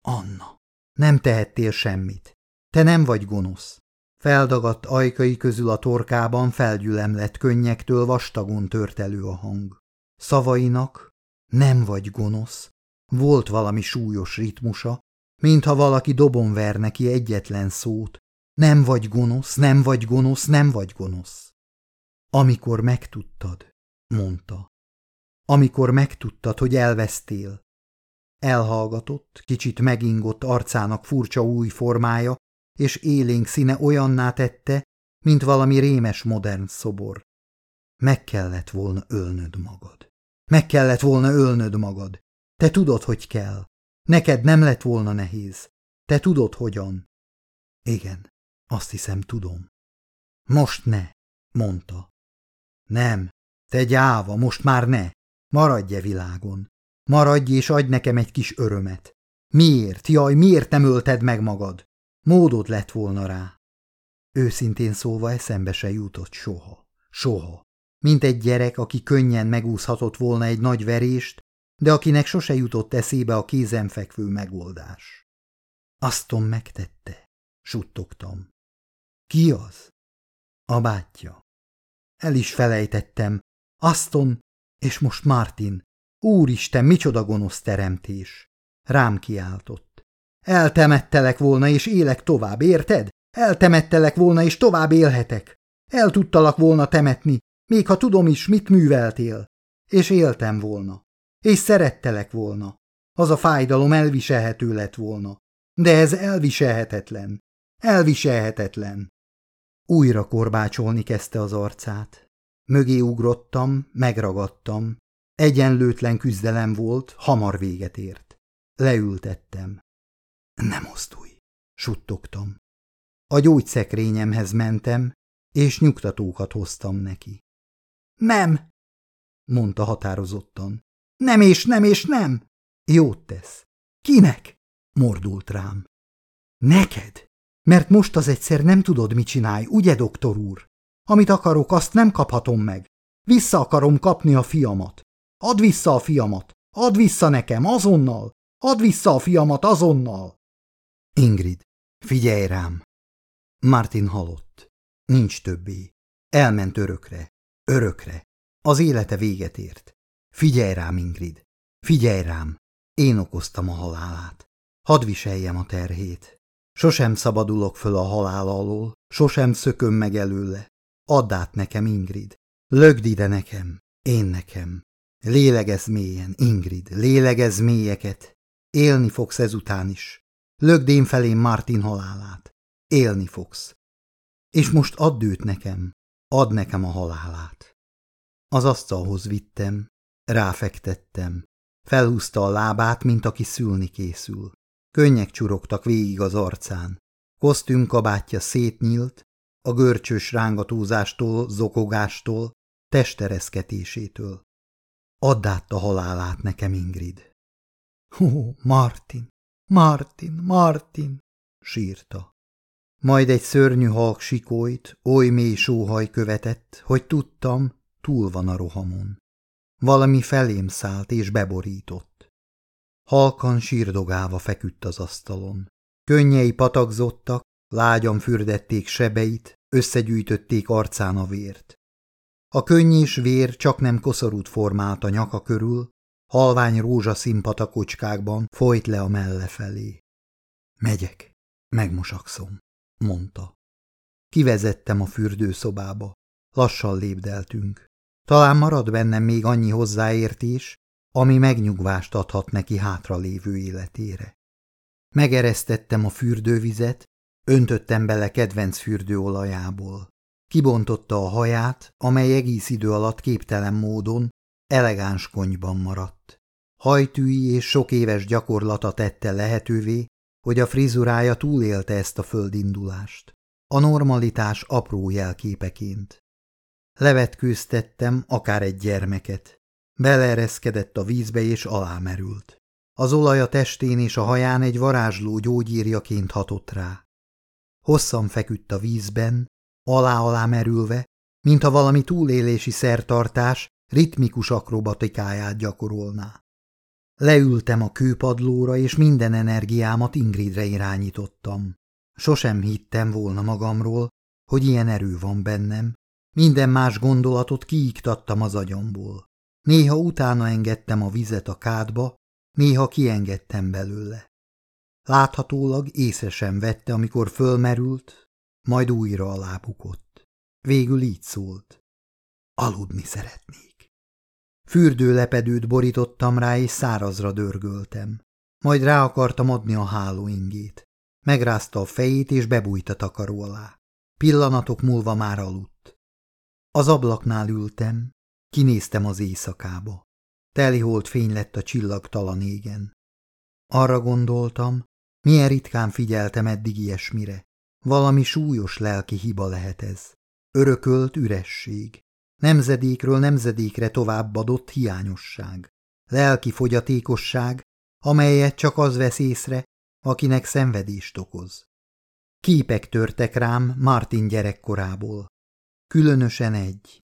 Anna, nem tehettél semmit. Te nem vagy gonosz. Feldagadt ajkai közül a torkában felgyülemlett könnyektől vastagon tört elő a hang. Szavainak nem vagy gonosz. Volt valami súlyos ritmusa, mintha valaki dobon ver neki egyetlen szót. Nem vagy gonosz, nem vagy gonosz, nem vagy gonosz. Amikor megtudtad, mondta. Amikor megtudtad, hogy elvesztél. Elhallgatott, kicsit megingott arcának furcsa új formája, és élénk színe olyanná tette, mint valami rémes modern szobor. Meg kellett volna ölnöd magad. Meg kellett volna ölnöd magad. Te tudod, hogy kell. Neked nem lett volna nehéz. Te tudod, hogyan. Igen, azt hiszem, tudom. Most ne, mondta. Nem, te gyáva, most már ne. Maradj e világon. Maradj és adj nekem egy kis örömet. Miért, jaj, miért nem ölted meg magad? Módod lett volna rá. Őszintén szólva eszembe se jutott soha. Soha. Mint egy gyerek, aki könnyen megúszhatott volna egy nagy verést, de akinek sose jutott eszébe a kézenfekvő megoldás. Azton megtette, suttogtam. Ki az? A bátyja. El is felejtettem. Aston és most Martin. Úristen, micsoda gonosz teremtés! Rám kiáltott. Eltemettelek volna, és élek tovább, érted? Eltemettelek volna, és tovább élhetek. El tudtalak volna temetni, még ha tudom is, mit műveltél. És éltem volna. És szerettelek volna. Az a fájdalom elviselhető lett volna. De ez elviselhetetlen. Elviselhetetlen. Újra korbácsolni kezdte az arcát. Mögé ugrottam, megragadtam. Egyenlőtlen küzdelem volt, hamar véget ért. Leültettem. Nem osztulj, suttogtam. A gyógyszekrényemhez mentem, és nyugtatókat hoztam neki. Nem, mondta határozottan. Nem és nem és nem. Jót tesz. Kinek? mordult rám. Neked? Mert most az egyszer nem tudod, mit csinálj, ugye, doktor úr? Amit akarok, azt nem kaphatom meg. Vissza akarom kapni a fiamat. Add vissza a fiamat. Add vissza nekem, azonnal. Add vissza a fiamat, azonnal. Ingrid, figyelj rám. Martin halott. Nincs többé. Elment örökre. Örökre. Az élete véget ért. Figyelj rám, Ingrid. Figyelj rám. Én okoztam a halálát. Hadd viseljem a terhét. Sosem szabadulok föl a halál alól, sosem szököm meg előle. Add át nekem, Ingrid. Lögd ide nekem, én nekem. Lélegez mélyen, Ingrid, lélegez mélyeket. Élni fogsz ezután is. Lögd én felém Martin halálát. Élni fogsz. És most add őt nekem. Add nekem a halálát. Az asztalhoz vittem, ráfektettem. Felhúzta a lábát, mint aki szülni készül. Könnyek csurogtak végig az arcán. Kosztümkabátja szétnyílt, a görcsös rángatózástól, zokogástól, testereszketésétől. Add át a halálát nekem, Ingrid. Hú, Martin, Martin, Martin, sírta. Majd egy szörnyű halk sikóit, oly mély sóhaj követett, hogy tudtam, túl van a rohamon. Valami felém szállt és beborított. Halkan sírdogálva feküdt az asztalon. Könnyei patakzottak, lágyan fürdették sebeit, összegyűjtötték arcán a vért. A könny és vér csak nem koszorút formált a nyaka körül, halvány rózsaszín patakocskákban folyt le a melle felé. Megyek, megmosakszom, mondta. Kivezettem a fürdőszobába. Lassan lépdeltünk. Talán marad bennem még annyi hozzáértés, ami megnyugvást adhat neki hátralévő életére. Megeresztettem a fürdővizet, öntöttem bele kedvenc fürdőolajából. Kibontotta a haját, amely egész idő alatt képtelen módon, elegáns konyban maradt. Hajtűi és sok éves gyakorlata tette lehetővé, hogy a frizurája túlélte ezt a földindulást. A normalitás apró jelképeként. Levetkőztettem akár egy gyermeket. Beleereszkedett a vízbe és alámerült. Az olaj a testén és a haján egy varázsló gyógyírjaként hatott rá. Hosszan feküdt a vízben, alá-alá merülve, mintha valami túlélési szertartás ritmikus akrobatikáját gyakorolná. Leültem a kőpadlóra, és minden energiámat Ingridre irányítottam. Sosem hittem volna magamról, hogy ilyen erő van bennem. Minden más gondolatot kiiktattam az agyamból. Néha utána engedtem a vizet a kádba, néha kiengedtem belőle. Láthatólag észre vette, amikor fölmerült, majd újra alábukott. Végül így szólt. Aludni szeretnék. Fürdőlepedőt borítottam rá, és szárazra dörgöltem. Majd rá akartam adni a hálóingét. Megrázta a fejét, és bebújt a takaró alá. Pillanatok múlva már aludt. Az ablaknál ültem, kinéztem az éjszakába. Teliholt fény lett a csillagtalan égen. Arra gondoltam, milyen ritkán figyeltem eddig ilyesmire. Valami súlyos lelki hiba lehet ez. Örökölt üresség. Nemzedékről nemzedékre továbbadott hiányosság. Lelki fogyatékosság, amelyet csak az vesz észre, akinek szenvedést okoz. Képek törtek rám Martin gyerekkorából. Különösen egy.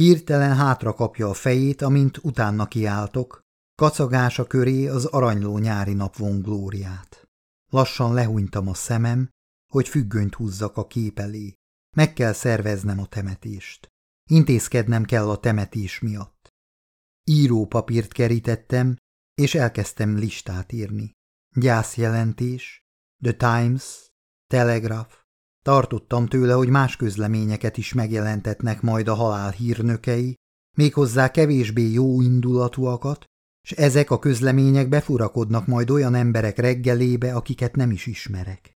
Hirtelen hátra kapja a fejét, amint utána kiáltok, kacagása köré az aranyló nyári nap von glóriát. Lassan lehúnytam a szemem, hogy függönyt húzzak a kép elé. Meg kell szerveznem a temetést. Intézkednem kell a temetés miatt. Írópapírt kerítettem, és elkezdtem listát írni. Gyászjelentés, The Times, Telegraph. Tartottam tőle, hogy más közleményeket is megjelentetnek majd a halál hírnökei, méghozzá kevésbé jó indulatúakat, s ezek a közlemények befurakodnak majd olyan emberek reggelébe, akiket nem is ismerek.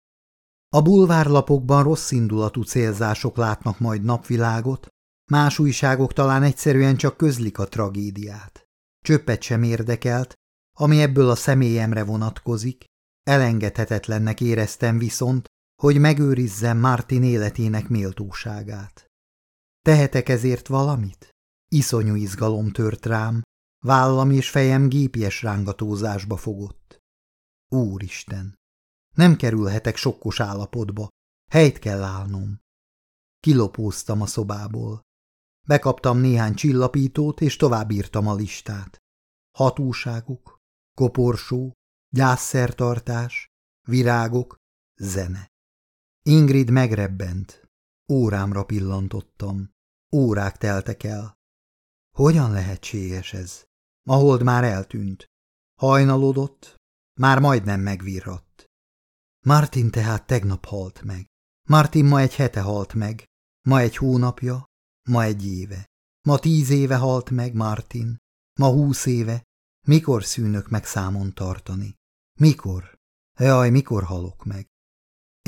A bulvárlapokban rossz indulatú célzások látnak majd napvilágot, más újságok talán egyszerűen csak közlik a tragédiát. Csöppet sem érdekelt, ami ebből a személyemre vonatkozik, elengedhetetlennek éreztem viszont, hogy megőrizzem Martin életének méltóságát. Tehetek ezért valamit? Iszonyú izgalom tört rám, vállam és fejem gépies rángatózásba fogott. Úristen! Nem kerülhetek sokkos állapotba. Helyt kell állnom. Kilopóztam a szobából. Bekaptam néhány csillapítót, és továbbírtam a listát. Hatóságok, koporsó, gyászszertartás, virágok, zene. Ingrid megrebbent. Órámra pillantottam. Órák teltek el. Hogyan lehetséges ez? A hold már eltűnt. Hajnalodott, már majdnem megvirratt. Martin tehát tegnap halt meg. Martin ma egy hete halt meg. Ma egy hónapja, ma egy éve. Ma tíz éve halt meg Martin. Ma húsz éve. Mikor szűnök meg számon tartani? Mikor? Jaj, mikor halok meg?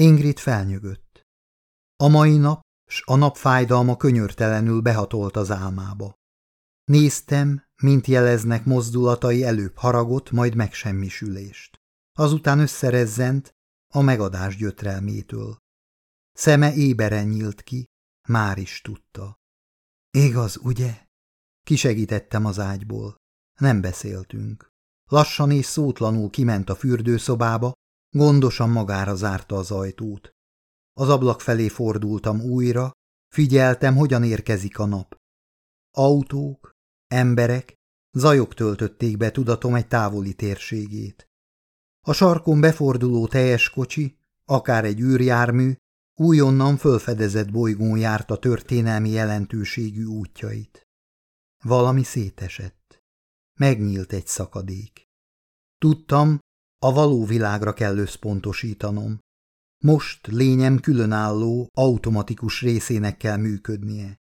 Ingrid felnyögött. A mai nap, s a nap fájdalma könyörtelenül behatolt az álmába. Néztem, mint jeleznek mozdulatai előbb haragot, majd megsemmisülést. Azután összerezzent, a megadás gyötrelmétől. Szeme éberen nyílt ki, már is tudta. Igaz, ugye? Kisegítettem az ágyból. Nem beszéltünk. Lassan és szótlanul kiment a fürdőszobába, gondosan magára zárta az ajtót. Az ablak felé fordultam újra, figyeltem, hogyan érkezik a nap. Autók, emberek, zajok töltötték be tudatom egy távoli térségét. A sarkon beforduló teljes kocsi, akár egy űrjármű, újonnan fölfedezett bolygón járta történelmi jelentőségű útjait. Valami szétesett. Megnyílt egy szakadék. Tudtam, a való világra kell összpontosítanom. Most lényem különálló, automatikus részének kell működnie.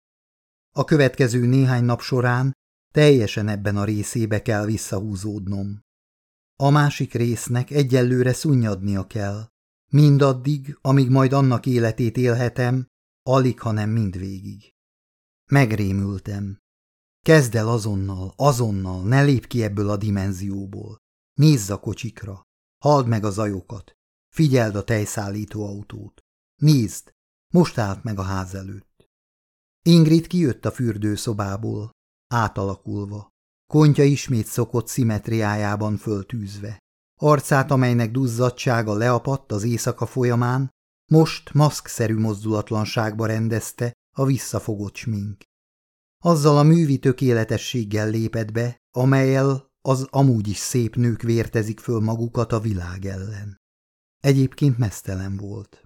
A következő néhány nap során teljesen ebben a részébe kell visszahúzódnom. A másik résznek egyelőre szunnyadnia kell, mindaddig, amíg majd annak életét élhetem, alig, hanem mindvégig. Megrémültem. Kezd el azonnal, azonnal, ne lép ki ebből a dimenzióból. Nézz a kocsikra, halld meg a zajokat, figyeld a tejszállító autót. Nézd, most állt meg a ház előtt. Ingrid kijött a fürdőszobából, átalakulva. Kontja ismét szokott szimetriájában föltűzve. Arcát, amelynek duzzadsága leapadt az éjszaka folyamán, most maszkszerű mozdulatlanságba rendezte a visszafogott smink. Azzal a művi tökéletességgel lépett be, amelyel az amúgy is szép nők vértezik föl magukat a világ ellen. Egyébként mesztelen volt.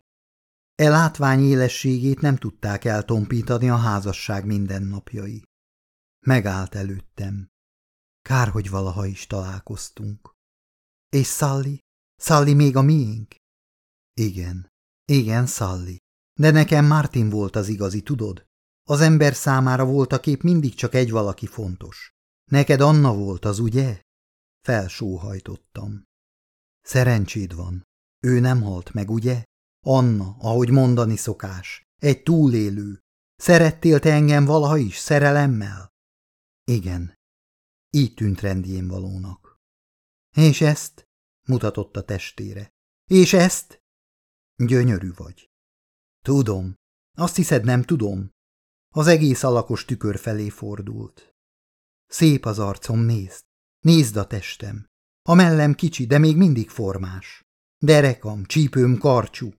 E látvány élességét nem tudták eltompítani a házasság mindennapjai. Megállt előttem. Kár, hogy valaha is találkoztunk. És Sally? Sally még a miénk? Igen, igen, Sally. De nekem Martin volt az igazi, tudod? Az ember számára volt a kép mindig csak egy valaki fontos. Neked Anna volt az, ugye? Felsóhajtottam. Szerencséd van. Ő nem halt meg, ugye? Anna, ahogy mondani szokás. Egy túlélő. Szerettél te engem valaha is, szerelemmel? Igen. Így tűnt rendjén valónak. És ezt? mutatott a testére. És ezt? Gyönyörű vagy. Tudom. Azt hiszed, nem tudom? Az egész alakos tükör felé fordult. Szép az arcom, nézd. Nézd a testem. A mellem kicsi, de még mindig formás. Derekam, csípőm karcsú.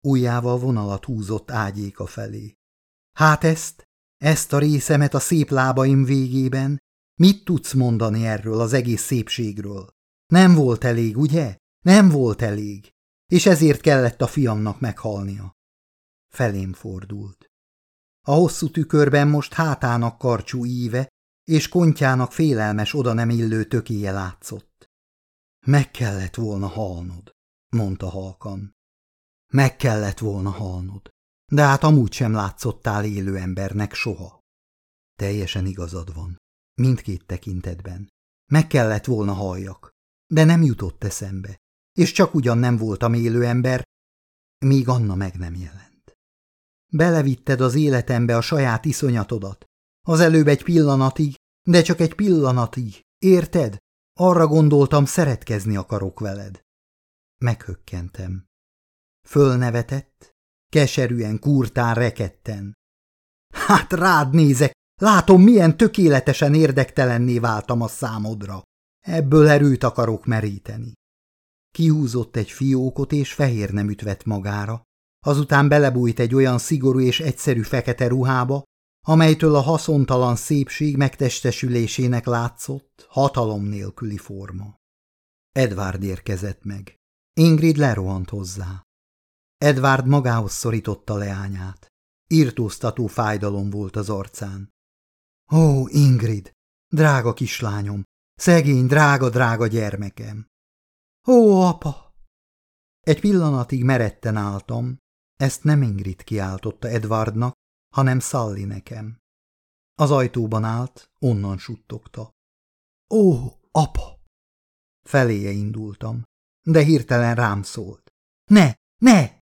Ujjával vonalat húzott ágyéka felé. Hát ezt, ezt a részemet a szép lábaim végében, mit tudsz mondani erről az egész szépségről? Nem volt elég, ugye? Nem volt elég, és ezért kellett a fiamnak meghalnia. Felém fordult. A hosszú tükörben most hátának karcsú íve és kontjának félelmes oda nem illő tökéje látszott. Meg kellett volna halnod, mondta halkan. Meg kellett volna halnod, de hát amúgy sem látszottál élő embernek soha. Teljesen igazad van, mindkét tekintetben. Meg kellett volna halljak, de nem jutott eszembe, és csak ugyan nem voltam élő ember, míg Anna meg nem jelent. Belevitted az életembe a saját iszonyatodat, az előbb egy pillanatig, de csak egy pillanatig, érted? Arra gondoltam, szeretkezni akarok veled. Meghökkentem. Fölnevetett, keserűen, kurtán, reketten. Hát rád nézek, látom, milyen tökéletesen érdektelenné váltam a számodra. Ebből erőt akarok meríteni. Kihúzott egy fiókot és fehér nem ütvett magára, azután belebújt egy olyan szigorú és egyszerű fekete ruhába, amelytől a haszontalan szépség megtestesülésének látszott, hatalom nélküli forma. Edward érkezett meg. Ingrid lerohant hozzá. Edward magához szorította leányát. Írtóztató fájdalom volt az arcán. Ó, Ingrid, drága kislányom, szegény, drága, drága gyermekem. Ó, apa! Egy pillanatig meretten álltam, ezt nem Ingrid kiáltotta Edwardnak, hanem Szalli nekem. Az ajtóban állt, onnan suttogta. Ó, apa! Feléje indultam, de hirtelen rám szólt. Ne, ne!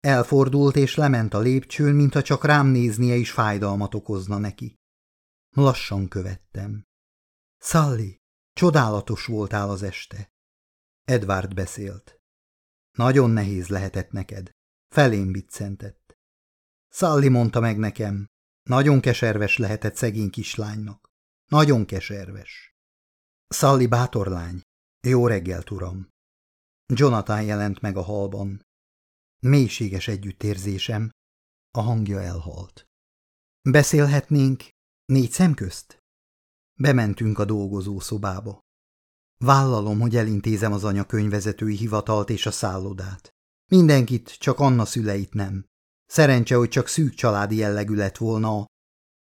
Elfordult és lement a lépcsőn, mintha csak rám néznie is fájdalmat okozna neki. Lassan követtem. Szalli, csodálatos voltál az este. Edward beszélt. Nagyon nehéz lehetett neked. Felém biccentett. Szalli mondta meg nekem, nagyon keserves lehetett szegény kislánynak. Nagyon keserves. Szalli bátorlány. Jó reggelt, uram. Jonathan jelent meg a halban. Mélységes együttérzésem. A hangja elhalt. Beszélhetnénk négy szem közt? Bementünk a dolgozó szobába. Vállalom, hogy elintézem az anyakönyvezetői hivatalt és a szállodát. Mindenkit, csak Anna szüleit nem. Szerencse, hogy csak szűk családi jellegű lett volna a...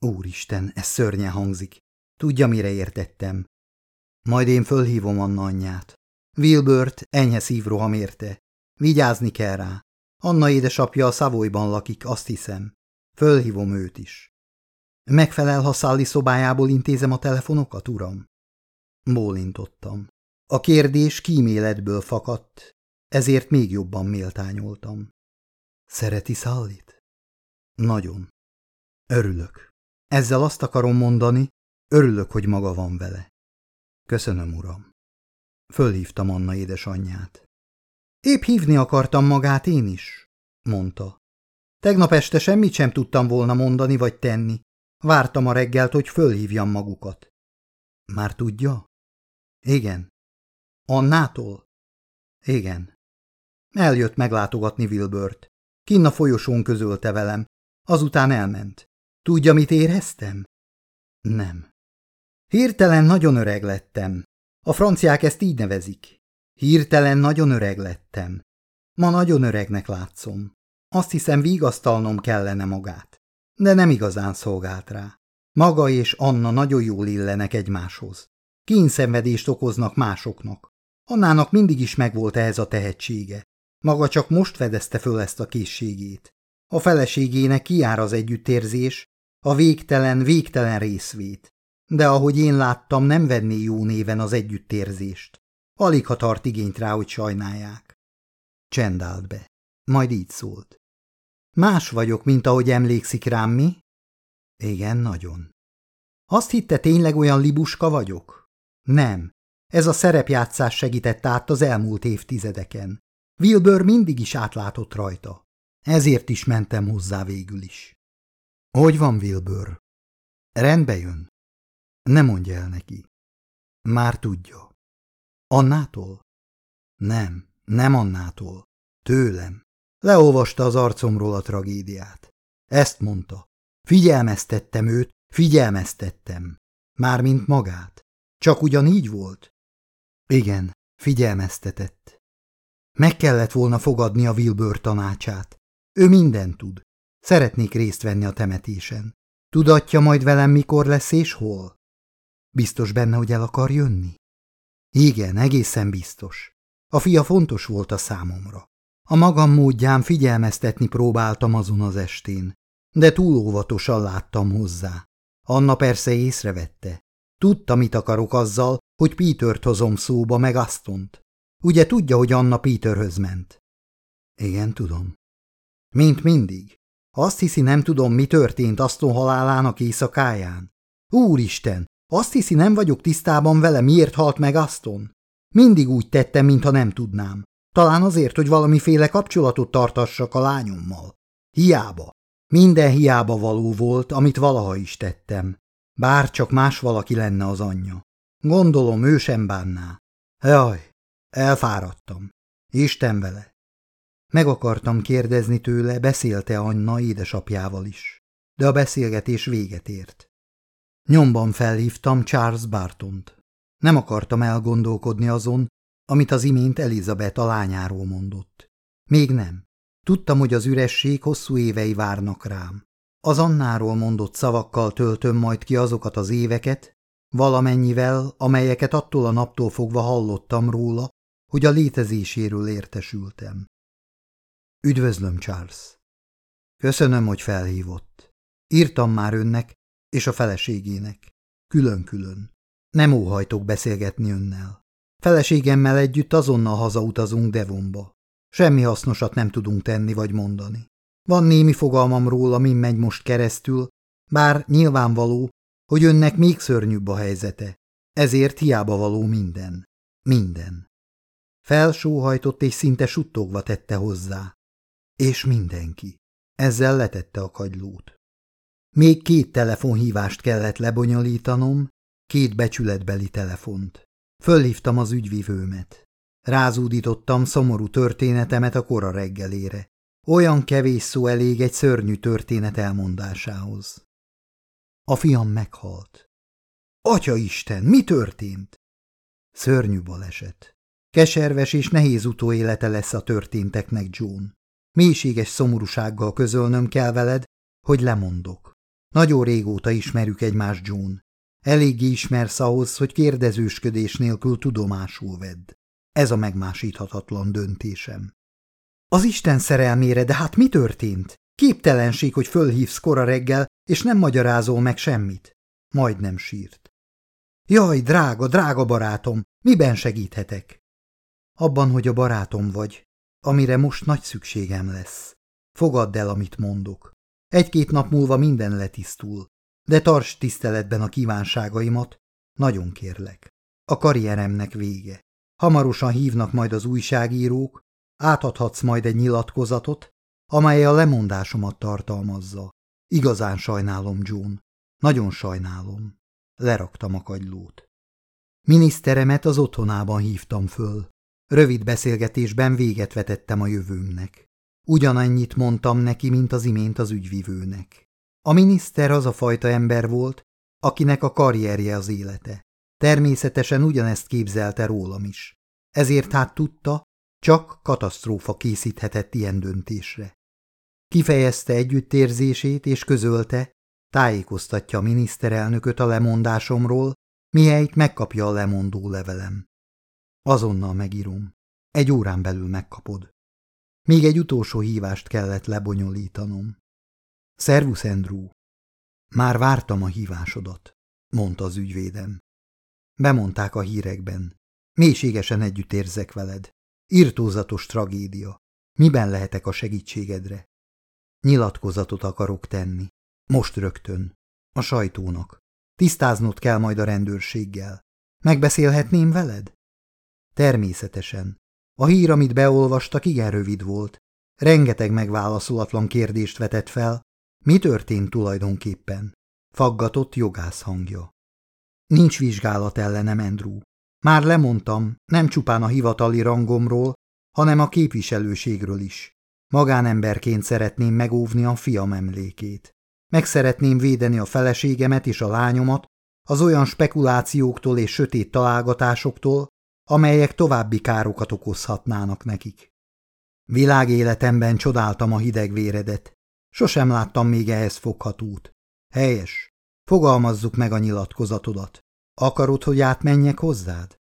Úristen, ez szörnyen hangzik. Tudja, mire értettem. Majd én fölhívom Anna anyját. Wilbert enyhe szívroham érte. Vigyázni kell rá. Anna édesapja a Szavolyban lakik, azt hiszem. Fölhívom őt is. Megfelel, ha Szálli szobájából intézem a telefonokat, uram? Bólintottam. A kérdés kíméletből fakadt, ezért még jobban méltányoltam. Szereti Szállit? Nagyon. Örülök. Ezzel azt akarom mondani, örülök, hogy maga van vele. Köszönöm, uram. Fölhívtam Anna édesanyját. Épp hívni akartam magát én is, mondta. Tegnap este semmit sem tudtam volna mondani vagy tenni. Vártam a reggelt, hogy fölhívjam magukat. Már tudja? Igen. Annától? Igen. Eljött meglátogatni Wilbert. Kinn a folyosón közölte velem. Azután elment. Tudja, mit éreztem? Nem. Hirtelen nagyon öreg lettem. A franciák ezt így nevezik. Hirtelen nagyon öreg lettem. Ma nagyon öregnek látszom. Azt hiszem, vigasztalnom kellene magát. De nem igazán szolgált rá. Maga és Anna nagyon jól illenek egymáshoz. Kényszenvedést okoznak másoknak. Annának mindig is megvolt ehhez a tehetsége. Maga csak most fedezte föl ezt a készségét. A feleségének kiár az együttérzés, a végtelen, végtelen részvét. De ahogy én láttam, nem venné jó néven az együttérzést. Alig ha tart igényt rá, hogy sajnálják. Csend állt be. Majd így szólt. Más vagyok, mint ahogy emlékszik rám, mi? Igen, nagyon. Azt hitte, tényleg olyan libuska vagyok? Nem. Ez a szerepjátszás segített át az elmúlt évtizedeken. Wilbur mindig is átlátott rajta. Ezért is mentem hozzá végül is. Hogy van Wilbur? Rendbe jön. Ne mondja el neki. Már tudja. Annától? Nem, nem Annától. Tőlem. Leolvasta az arcomról a tragédiát. Ezt mondta. Figyelmeztettem őt, figyelmeztettem. Mármint magát. Csak ugyanígy volt? Igen, figyelmeztetett. Meg kellett volna fogadni a Wilbur tanácsát. Ő mindent tud. Szeretnék részt venni a temetésen. Tudatja majd velem, mikor lesz és hol? Biztos benne, hogy el akar jönni? Igen, egészen biztos. A fia fontos volt a számomra. A magam módján figyelmeztetni próbáltam azon az estén, de túl óvatosan láttam hozzá. Anna persze észrevette. Tudta, mit akarok azzal, hogy Petert hozom szóba, meg Astont. Ugye tudja, hogy Anna Peterhöz ment? Igen, tudom. Mint mindig. Azt hiszi, nem tudom, mi történt Aston halálának éjszakáján? Úristen, azt hiszi, nem vagyok tisztában vele, miért halt meg Aston? Mindig úgy tettem, mintha nem tudnám. Talán azért, hogy valamiféle kapcsolatot tartassak a lányommal. Hiába. Minden hiába való volt, amit valaha is tettem. Bár csak más valaki lenne az anyja. Gondolom, ő sem bánná. Jaj, elfáradtam. Isten vele. Meg akartam kérdezni tőle, beszélte Anna édesapjával is. De a beszélgetés véget ért. Nyomban felhívtam Charles Bartont. Nem akartam elgondolkodni azon, amit az imént Elizabeth a lányáról mondott. Még nem. Tudtam, hogy az üresség hosszú évei várnak rám. Az Annáról mondott szavakkal töltöm majd ki azokat az éveket, valamennyivel, amelyeket attól a naptól fogva hallottam róla, hogy a létezéséről értesültem. Üdvözlöm, Charles. Köszönöm, hogy felhívott. Írtam már önnek és a feleségének. Külön-külön. Nem óhajtok beszélgetni önnel. Feleségemmel együtt azonnal hazautazunk Devonba. Semmi hasznosat nem tudunk tenni vagy mondani. Van némi fogalmam róla, min megy most keresztül, bár nyilvánvaló, hogy önnek még szörnyűbb a helyzete. Ezért hiába való minden. Minden. Felsóhajtott és szinte suttogva tette hozzá. És mindenki. Ezzel letette a kagylót. Még két telefonhívást kellett lebonyolítanom, két becsületbeli telefont. Fölhívtam az ügyvivőmet. Rázúdítottam szomorú történetemet a kora reggelére. Olyan kevés szó elég egy szörnyű történet elmondásához. A fiam meghalt. Atya Isten, mi történt? Szörnyű baleset. Keserves és nehéz utóélete lesz a történteknek, John. Mélységes szomorúsággal közölnöm kell veled, hogy lemondok. Nagyon régóta ismerjük egymást, John. Eléggé ismersz ahhoz, hogy kérdezősködés nélkül tudomásul vedd. Ez a megmásíthatatlan döntésem. Az Isten szerelmére, de hát mi történt? Képtelenség, hogy fölhívsz kora reggel, és nem magyarázol meg semmit. Majdnem sírt. Jaj, drága, drága barátom, miben segíthetek? Abban, hogy a barátom vagy, amire most nagy szükségem lesz. Fogadd el, amit mondok. Egy-két nap múlva minden letisztul, de tarts tiszteletben a kívánságaimat, nagyon kérlek. A karrieremnek vége. Hamarosan hívnak majd az újságírók, átadhatsz majd egy nyilatkozatot, amely a lemondásomat tartalmazza. Igazán sajnálom, John. Nagyon sajnálom. Leraktam a kagylót. Miniszteremet az otthonában hívtam föl. Rövid beszélgetésben véget vetettem a jövőmnek. Ugyanannyit mondtam neki, mint az imént az ügyvivőnek. A miniszter az a fajta ember volt, akinek a karrierje az élete. Természetesen ugyanezt képzelte rólam is. Ezért hát tudta, csak katasztrófa készíthetett ilyen döntésre. Kifejezte együttérzését és közölte, tájékoztatja a miniszterelnököt a lemondásomról, mihelyt megkapja a lemondó levelem. Azonnal megírom. Egy órán belül megkapod. Még egy utolsó hívást kellett lebonyolítanom. Szervusz, Andrew. Már vártam a hívásodat, mondta az ügyvédem. Bemondták a hírekben. Mélységesen együtt érzek veled. Irtózatos tragédia. Miben lehetek a segítségedre? Nyilatkozatot akarok tenni. Most rögtön. A sajtónak. Tisztáznod kell majd a rendőrséggel. Megbeszélhetném veled? Természetesen. A hír, amit beolvastak, igen rövid volt. Rengeteg megválaszolatlan kérdést vetett fel. Mi történt tulajdonképpen? Faggatott jogász hangja. Nincs vizsgálat ellenem, Andrew. Már lemondtam, nem csupán a hivatali rangomról, hanem a képviselőségről is. Magánemberként szeretném megóvni a fiam emlékét. Meg szeretném védeni a feleségemet és a lányomat az olyan spekulációktól és sötét találgatásoktól, amelyek további károkat okozhatnának nekik. Világéletemben csodáltam a hideg véredet. Sosem láttam még ehhez foghatót. Helyes. Fogalmazzuk meg a nyilatkozatodat. Akarod, hogy átmenjek hozzád?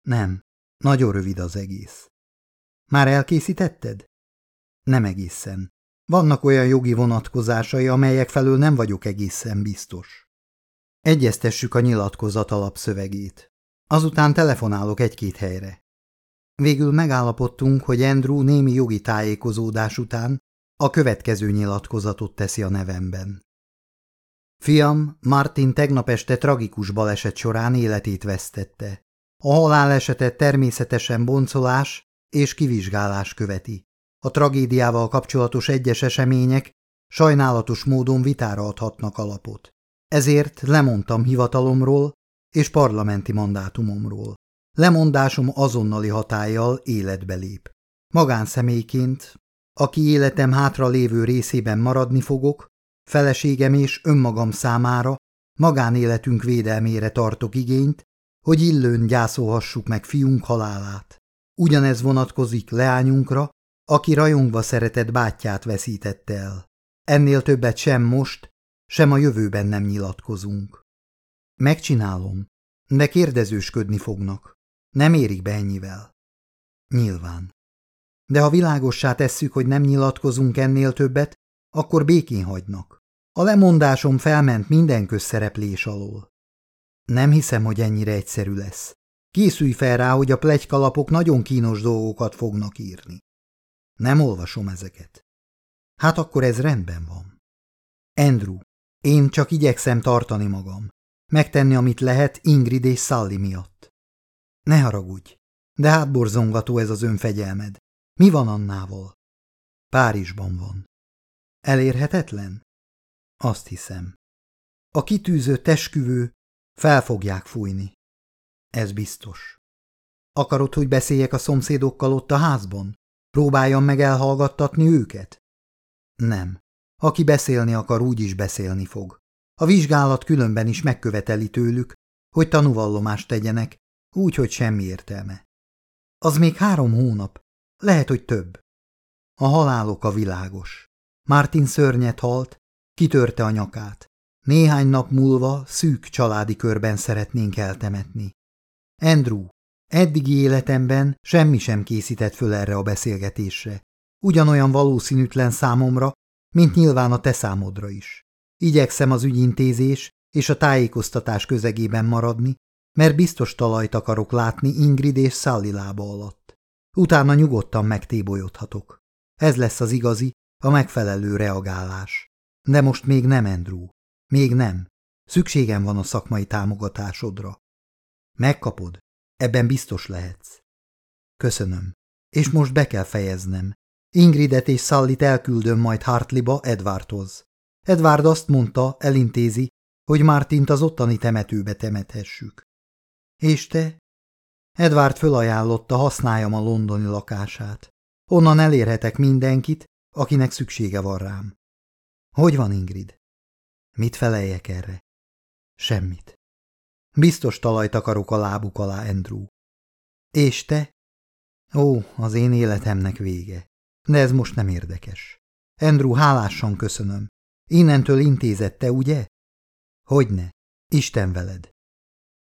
Nem. Nagyon rövid az egész. Már elkészítetted? Nem egészen. Vannak olyan jogi vonatkozásai, amelyek felől nem vagyok egészen biztos. Egyeztessük a nyilatkozat alapszövegét. Azután telefonálok egy-két helyre. Végül megállapodtunk, hogy Andrew némi jogi tájékozódás után a következő nyilatkozatot teszi a nevemben. Fiam, Martin tegnap este tragikus baleset során életét vesztette. A halálesetet természetesen boncolás és kivizsgálás követi. A tragédiával kapcsolatos egyes események sajnálatos módon vitára adhatnak alapot. Ezért lemondtam hivatalomról és parlamenti mandátumomról. Lemondásom azonnali hatállyal életbe lép. Magánszemélyként, aki életem hátra lévő részében maradni fogok, feleségem és önmagam számára magánéletünk védelmére tartok igényt, hogy illőn gyászolhassuk meg fiunk halálát. Ugyanez vonatkozik leányunkra, aki rajongva szeretett bátyját veszítette el. Ennél többet sem most, sem a jövőben nem nyilatkozunk. Megcsinálom, de kérdezősködni fognak. Nem érik be ennyivel. Nyilván. De ha világossá tesszük, hogy nem nyilatkozunk ennél többet, akkor békén hagynak. A lemondásom felment minden közszereplés alól. Nem hiszem, hogy ennyire egyszerű lesz. Készülj fel rá, hogy a plegykalapok nagyon kínos dolgokat fognak írni. Nem olvasom ezeket. Hát akkor ez rendben van. Andrew, én csak igyekszem tartani magam. Megtenni, amit lehet Ingrid és Sally miatt. Ne haragudj, de hát borzongató ez az önfegyelmed. Mi van Annával? Párizsban van. Elérhetetlen? Azt hiszem. A kitűzött esküvő fel fogják fújni. Ez biztos. Akarod, hogy beszéljek a szomszédokkal ott a házban? Próbáljam meg elhallgattatni őket? Nem. Aki beszélni akar, úgy is beszélni fog. A vizsgálat különben is megköveteli tőlük, hogy tanúvallomást tegyenek, úgy, hogy semmi értelme. Az még három hónap, lehet, hogy több. A halálok a világos. Martin szörnyet halt, kitörte a nyakát. Néhány nap múlva szűk családi körben szeretnénk eltemetni. Andrew, eddigi életemben semmi sem készített föl erre a beszélgetésre. Ugyanolyan valószínűtlen számomra, mint nyilván a te számodra is. Igyekszem az ügyintézés és a tájékoztatás közegében maradni, mert biztos talajt akarok látni Ingrid és Sally lába alatt. Utána nyugodtan megtébolyodhatok. Ez lesz az igazi, a megfelelő reagálás. De most még nem, Andrew. Még nem. Szükségem van a szakmai támogatásodra. Megkapod. Ebben biztos lehetsz. Köszönöm. És most be kell fejeznem. Ingridet és Sallit elküldöm majd Hartleyba Edwardhoz. Edward azt mondta, elintézi, hogy Martint az ottani temetőbe temethessük. És te? Edward fölajánlotta, használjam a londoni lakását. Onnan elérhetek mindenkit, akinek szüksége van rám. Hogy van Ingrid? Mit feleljek erre? Semmit. Biztos talajt akarok a lábuk alá, Andrew. És te? Ó, az én életemnek vége. De ez most nem érdekes. Andrew, hálásan köszönöm. Innentől intézette, ugye? Hogyne. Isten veled.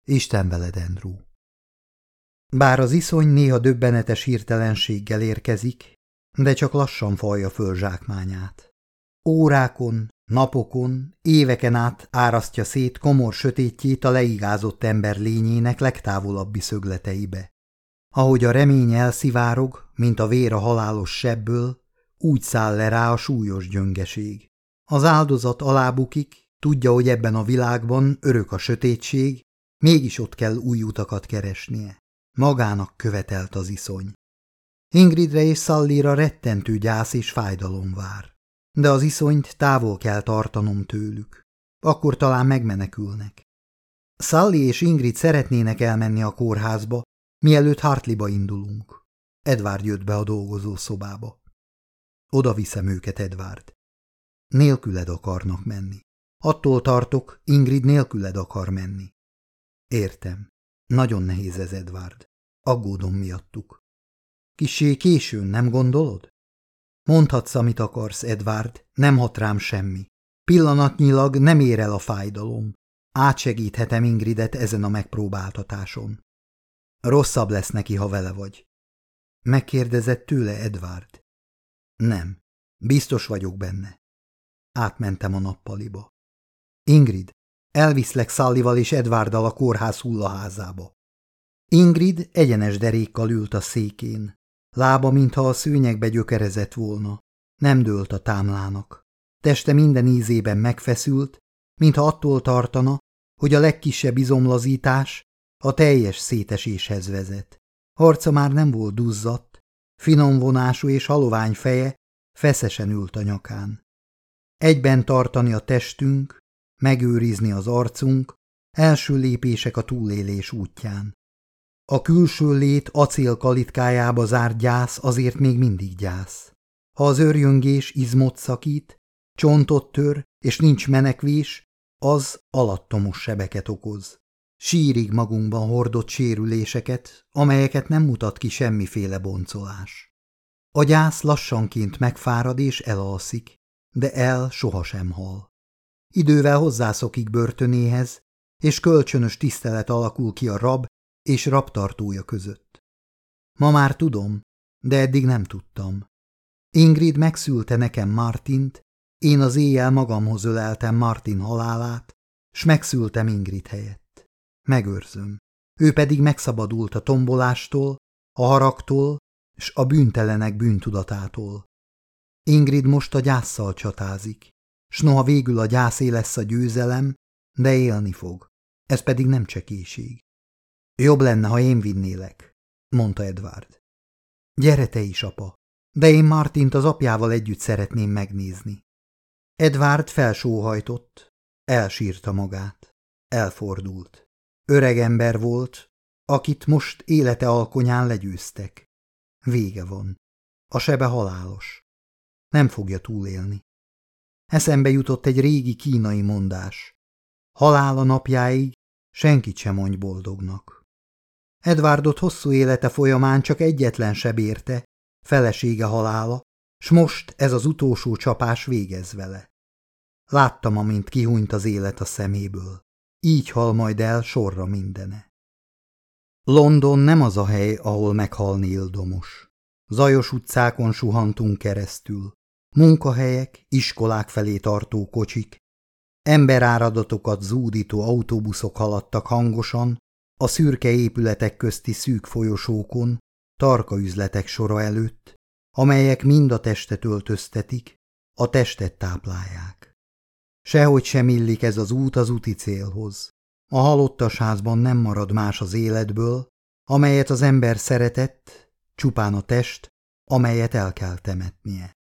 Isten veled, Andrew. Bár az iszony néha döbbenetes hirtelenséggel érkezik, de csak lassan falja föl zsákmányát. Órákon, napokon, éveken át árasztja szét komor sötétjét a leigázott ember lényének legtávolabbi szögleteibe. Ahogy a remény elszivárog, mint a vér a halálos sebből, úgy száll le rá a súlyos gyöngeség. Az áldozat alábukik, tudja, hogy ebben a világban örök a sötétség, mégis ott kell új utakat keresnie. Magának követelt az iszony. Ingridre és Szallira rettentő gyász és fájdalom vár. De az iszonyt távol kell tartanom tőlük. Akkor talán megmenekülnek. Sally és Ingrid szeretnének elmenni a kórházba, mielőtt Hartleyba indulunk. Edward jött be a dolgozó szobába. Oda viszem őket, Edward. Nélküled akarnak menni. Attól tartok, Ingrid nélküled akar menni. Értem. Nagyon nehéz ez, Edward. Aggódom miattuk. Kisé későn, nem gondolod? Mondhatsz, amit akarsz, Edward, nem hat rám semmi. Pillanatnyilag nem ér el a fájdalom. Átsegíthetem Ingridet ezen a megpróbáltatáson. Rosszabb lesz neki, ha vele vagy. Megkérdezett tőle Edward. Nem, biztos vagyok benne. Átmentem a nappaliba. Ingrid, elviszlek Szallival és Edwarddal a kórház hullaházába. Ingrid egyenes derékkal ült a székén. Lába, mintha a szőnyegbe gyökerezett volna. Nem dőlt a támlának. Teste minden ízében megfeszült, mintha attól tartana, hogy a legkisebb izomlazítás a teljes széteséshez vezet. Harca már nem volt duzzadt, finom vonású és halovány feje feszesen ült a nyakán. Egyben tartani a testünk, megőrizni az arcunk, első lépések a túlélés útján. A külső lét acél kalitkájába zárt gyász azért még mindig gyász. Ha az örjöngés izmot szakít, csontot tör, és nincs menekvés, az alattomos sebeket okoz. Sírig magunkban hordott sérüléseket, amelyeket nem mutat ki semmiféle boncolás. A gyász lassanként megfárad és elalszik, de el sohasem hal. Idővel hozzászokik börtönéhez, és kölcsönös tisztelet alakul ki a rab és rabtartója között. Ma már tudom, de eddig nem tudtam. Ingrid megszülte nekem Martint, én az éjjel magamhoz öleltem Martin halálát, s megszültem Ingrid helyett. Megőrzöm. Ő pedig megszabadult a tombolástól, a haragtól és a bűntelenek bűntudatától. Ingrid most a gyászsal csatázik, s noha végül a gyászé lesz a győzelem, de élni fog. Ez pedig nem csekéség. Jobb lenne, ha én vinnélek, mondta Edward. Gyere te is, apa. de én Martint az apjával együtt szeretném megnézni. Edward felsóhajtott, elsírta magát, elfordult. Öreg ember volt, akit most élete alkonyán legyőztek. Vége van. A sebe halálos. Nem fogja túlélni. Eszembe jutott egy régi kínai mondás. Halála napjáig senkit sem mondj boldognak. Edwardot hosszú élete folyamán csak egyetlen seb érte, felesége halála, s most ez az utolsó csapás végez vele. Láttam, amint kihúnyt az élet a szeméből. Így hal majd el sorra mindene. London nem az a hely, ahol meghalni ildomos. Zajos utcákon suhantunk keresztül. Munkahelyek, iskolák felé tartó kocsik, emberáradatokat zúdító autóbuszok haladtak hangosan, a szürke épületek közti szűk folyosókon, tarka üzletek sora előtt, amelyek mind a testet öltöztetik, a testet táplálják. Sehogy sem illik ez az út az úti célhoz. A halottas házban nem marad más az életből, amelyet az ember szeretett, csupán a test, amelyet el kell temetnie.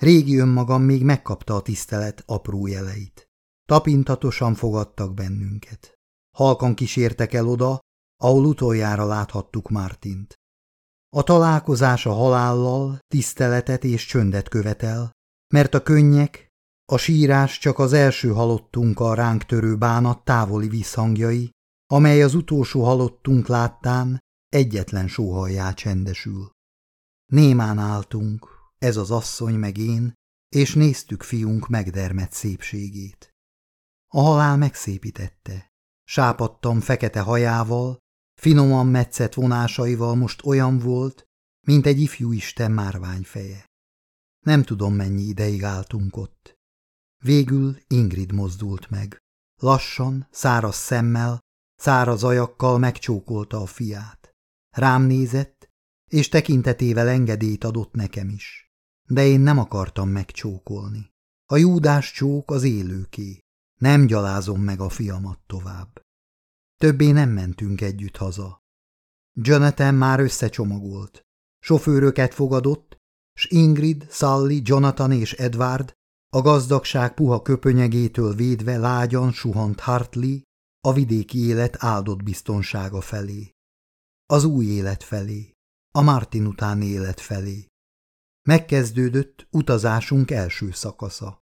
Régi önmagam még megkapta a tisztelet apró jeleit. Tapintatosan fogadtak bennünket. Halkan kísértek el oda, ahol utoljára láthattuk Mártint. A találkozás a halállal tiszteletet és csöndet követel, mert a könnyek, a sírás csak az első halottunkkal ránk törő bánat távoli visszhangjai, amely az utolsó halottunk láttán egyetlen sóhajjá csendesül. Némán álltunk, ez az asszony meg én, és néztük fiunk megdermet szépségét. A halál megszépítette. Sápadtam fekete hajával, finoman metszett vonásaival most olyan volt, mint egy ifjú isten márványfeje. Nem tudom, mennyi ideig álltunk ott. Végül Ingrid mozdult meg. Lassan, száraz szemmel, száraz ajakkal megcsókolta a fiát. Rám nézett, és tekintetével engedélyt adott nekem is. De én nem akartam megcsókolni. A júdás csók az élőké. Nem gyalázom meg a fiamat tovább. Többé nem mentünk együtt haza. Jonathan már összecsomagolt. Sofőröket fogadott, s Ingrid, Sally, Jonathan és Edward a gazdagság puha köpönyegétől védve lágyan suhant Hartley a vidéki élet áldott biztonsága felé. Az új élet felé, a Martin utáni élet felé. Megkezdődött utazásunk első szakasza.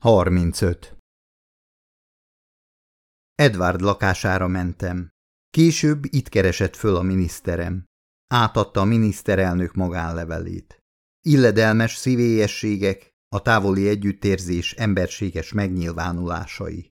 35. Edward lakására mentem. Később itt keresett föl a miniszterem. Átadta a miniszterelnök magánlevelét. Illedelmes szívélyességek, a távoli együttérzés emberséges megnyilvánulásai.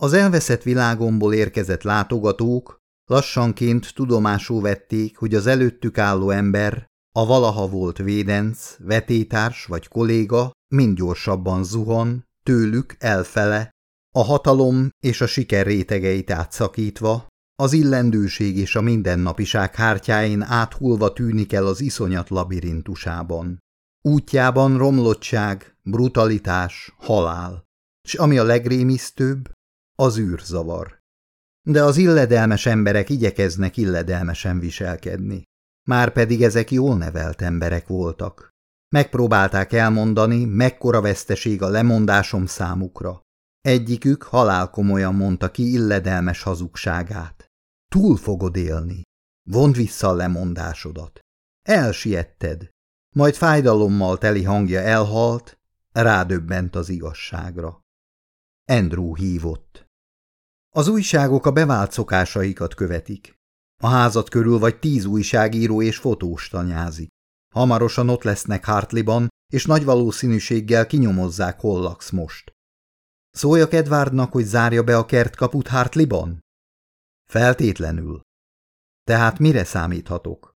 Az elveszett világomból érkezett látogatók lassanként tudomásul vették, hogy az előttük álló ember, a valaha volt védenc, vetétárs vagy kolléga mind gyorsabban zuhan, tőlük elfele, a hatalom és a siker rétegeit átszakítva, az illendőség és a mindennapiság hártyáin áthullva tűnik el az iszonyat labirintusában. Útjában romlottság, brutalitás, halál, és ami a legrémisztőbb, az űrzavar. De az illedelmes emberek igyekeznek illedelmesen viselkedni. Márpedig ezek jól nevelt emberek voltak. Megpróbálták elmondani, mekkora veszteség a lemondásom számukra. Egyikük halál komolyan mondta ki illedelmes hazugságát. Túl fogod élni. Vond vissza a lemondásodat. Elsietted. Majd fájdalommal teli hangja elhalt, rádöbbent az igazságra. Andrew hívott. Az újságok a bevált szokásaikat követik. A házat körül vagy tíz újságíró és fotós tanyázik. Hamarosan ott lesznek Hartleyban, és nagy valószínűséggel kinyomozzák, hol laksz most. Szóljak Edwardnak, hogy zárja be a kertkaput Hartleyban? Feltétlenül. Tehát mire számíthatok?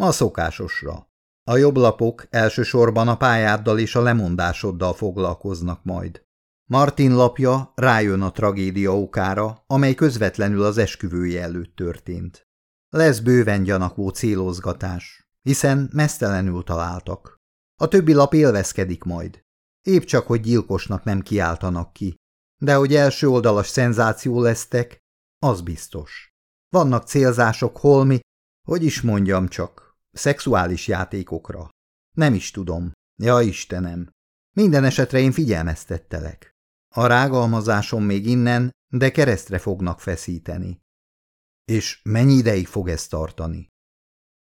A szokásosra. A jobb lapok elsősorban a pályáddal és a lemondásoddal foglalkoznak majd. Martin lapja rájön a tragédia okára, amely közvetlenül az esküvője előtt történt. Lesz bőven gyanakvó célozgatás, hiszen mesztelenül találtak. A többi lap élvezkedik majd. Épp csak, hogy gyilkosnak nem kiáltanak ki. De hogy első oldalas szenzáció lesztek, az biztos. Vannak célzások holmi, Hogy is mondjam csak, szexuális játékokra. Nem is tudom. Ja, Istenem. Minden esetre én figyelmeztettelek. A rágalmazásom még innen, de keresztre fognak feszíteni. És mennyi ideig fog ez tartani?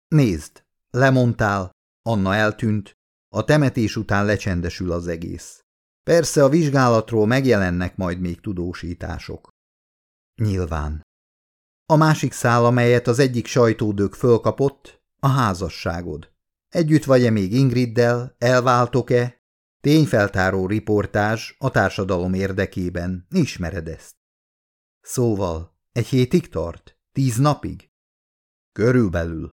Nézd, lemondtál, Anna eltűnt, a temetés után lecsendesül az egész. Persze a vizsgálatról megjelennek majd még tudósítások. Nyilván. A másik szál, amelyet az egyik sajtódők fölkapott, a házasságod. Együtt vagy-e még Ingriddel, elváltok-e? Tényfeltáró riportás a társadalom érdekében, ismered ezt. Szóval, egy hétig tart? Tíz napig? Körülbelül.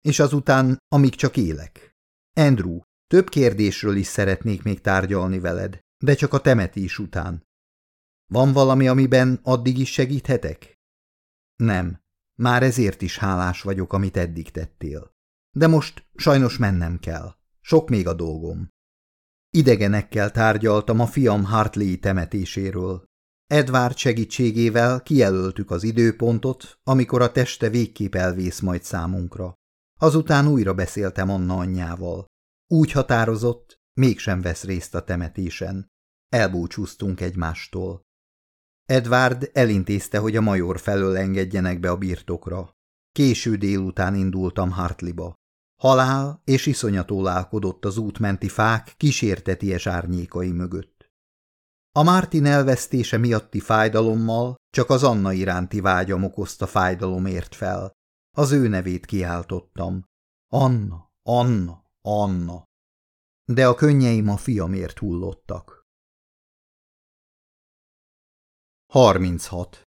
És azután, amíg csak élek. Andrew, több kérdésről is szeretnék még tárgyalni veled, de csak a temetés után. Van valami, amiben addig is segíthetek? Nem. Már ezért is hálás vagyok, amit eddig tettél. De most sajnos mennem kell. Sok még a dolgom. Idegenekkel tárgyaltam a fiam Hartley temetéséről. Edward segítségével kijelöltük az időpontot, amikor a teste végképp elvész majd számunkra. Azután újra beszéltem Anna anyjával. Úgy határozott, mégsem vesz részt a temetésen. Elbúcsúztunk egymástól. Edward elintézte, hogy a major felől engedjenek be a birtokra. Késő délután indultam Hartliba. Halál és iszonyat ólálkodott az útmenti fák kísérteties árnyékai mögött. A Martin elvesztése miatti fájdalommal csak az Anna iránti vágyam okozta fájdalomért fel. Az ő nevét kiáltottam. Anna, Anna, Anna. De a könnyeim a fiamért hullottak. 36.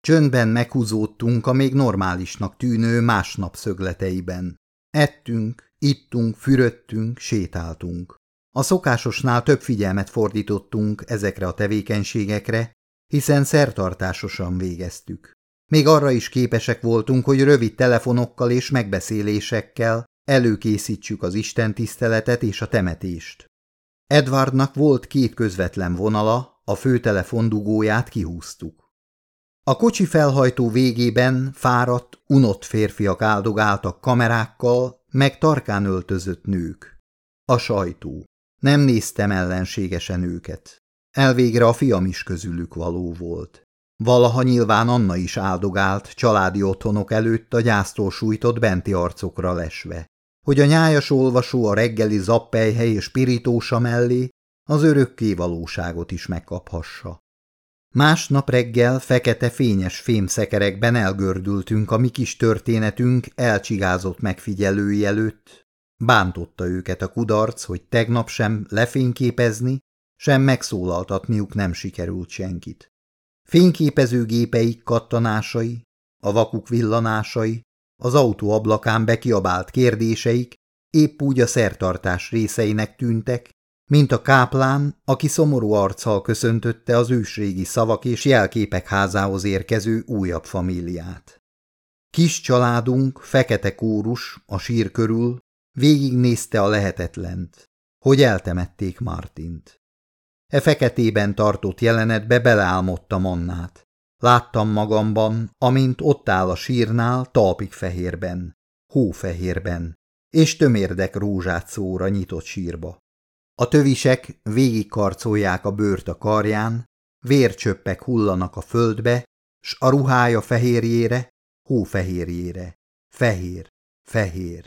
Csöndben meghúzódtunk a még normálisnak tűnő másnap szögleteiben. Ettünk, ittunk, fürödtünk, sétáltunk. A szokásosnál több figyelmet fordítottunk ezekre a tevékenységekre, hiszen szertartásosan végeztük. Még arra is képesek voltunk, hogy rövid telefonokkal és megbeszélésekkel előkészítsük az istentiszteletet és a temetést. Edwardnak volt két közvetlen vonala, a főtelefon dugóját kihúztuk. A kocsi felhajtó végében fáradt, unott férfiak áldogáltak kamerákkal, meg tarkán öltözött nők. A sajtó. Nem néztem ellenségesen őket. Elvégre a fiam is közülük való volt. Valaha nyilván Anna is áldogált családi otthonok előtt a gyásztól sújtott benti arcokra lesve, hogy a nyájas olvasó a reggeli zappelyhely és spirítósa mellé az örökké valóságot is megkaphassa. Másnap reggel fekete fényes fémszekerekben elgördültünk a mi kis történetünk elcsigázott megfigyelői előtt. Bántotta őket a kudarc, hogy tegnap sem lefényképezni, sem megszólaltatniuk nem sikerült senkit. Fényképezőgépeik kattanásai, a vakuk villanásai, az autó ablakán bekiabált kérdéseik épp úgy a szertartás részeinek tűntek, mint a káplán, aki szomorú arccal köszöntötte az ősrégi szavak és jelképek házához érkező újabb famíliát. Kis családunk, fekete kórus, a sír körül, végignézte a lehetetlent, hogy eltemették Martint. E feketében tartott jelenetbe beleálmodtam Annát. Láttam magamban, amint ott áll a sírnál talpig fehérben, hófehérben, és tömérdek rózsát szóra nyitott sírba. A tövisek végigkarcolják a bőrt a karján, vércsöppek hullanak a földbe, s a ruhája fehérjére, hófehérjére. Fehér, fehér.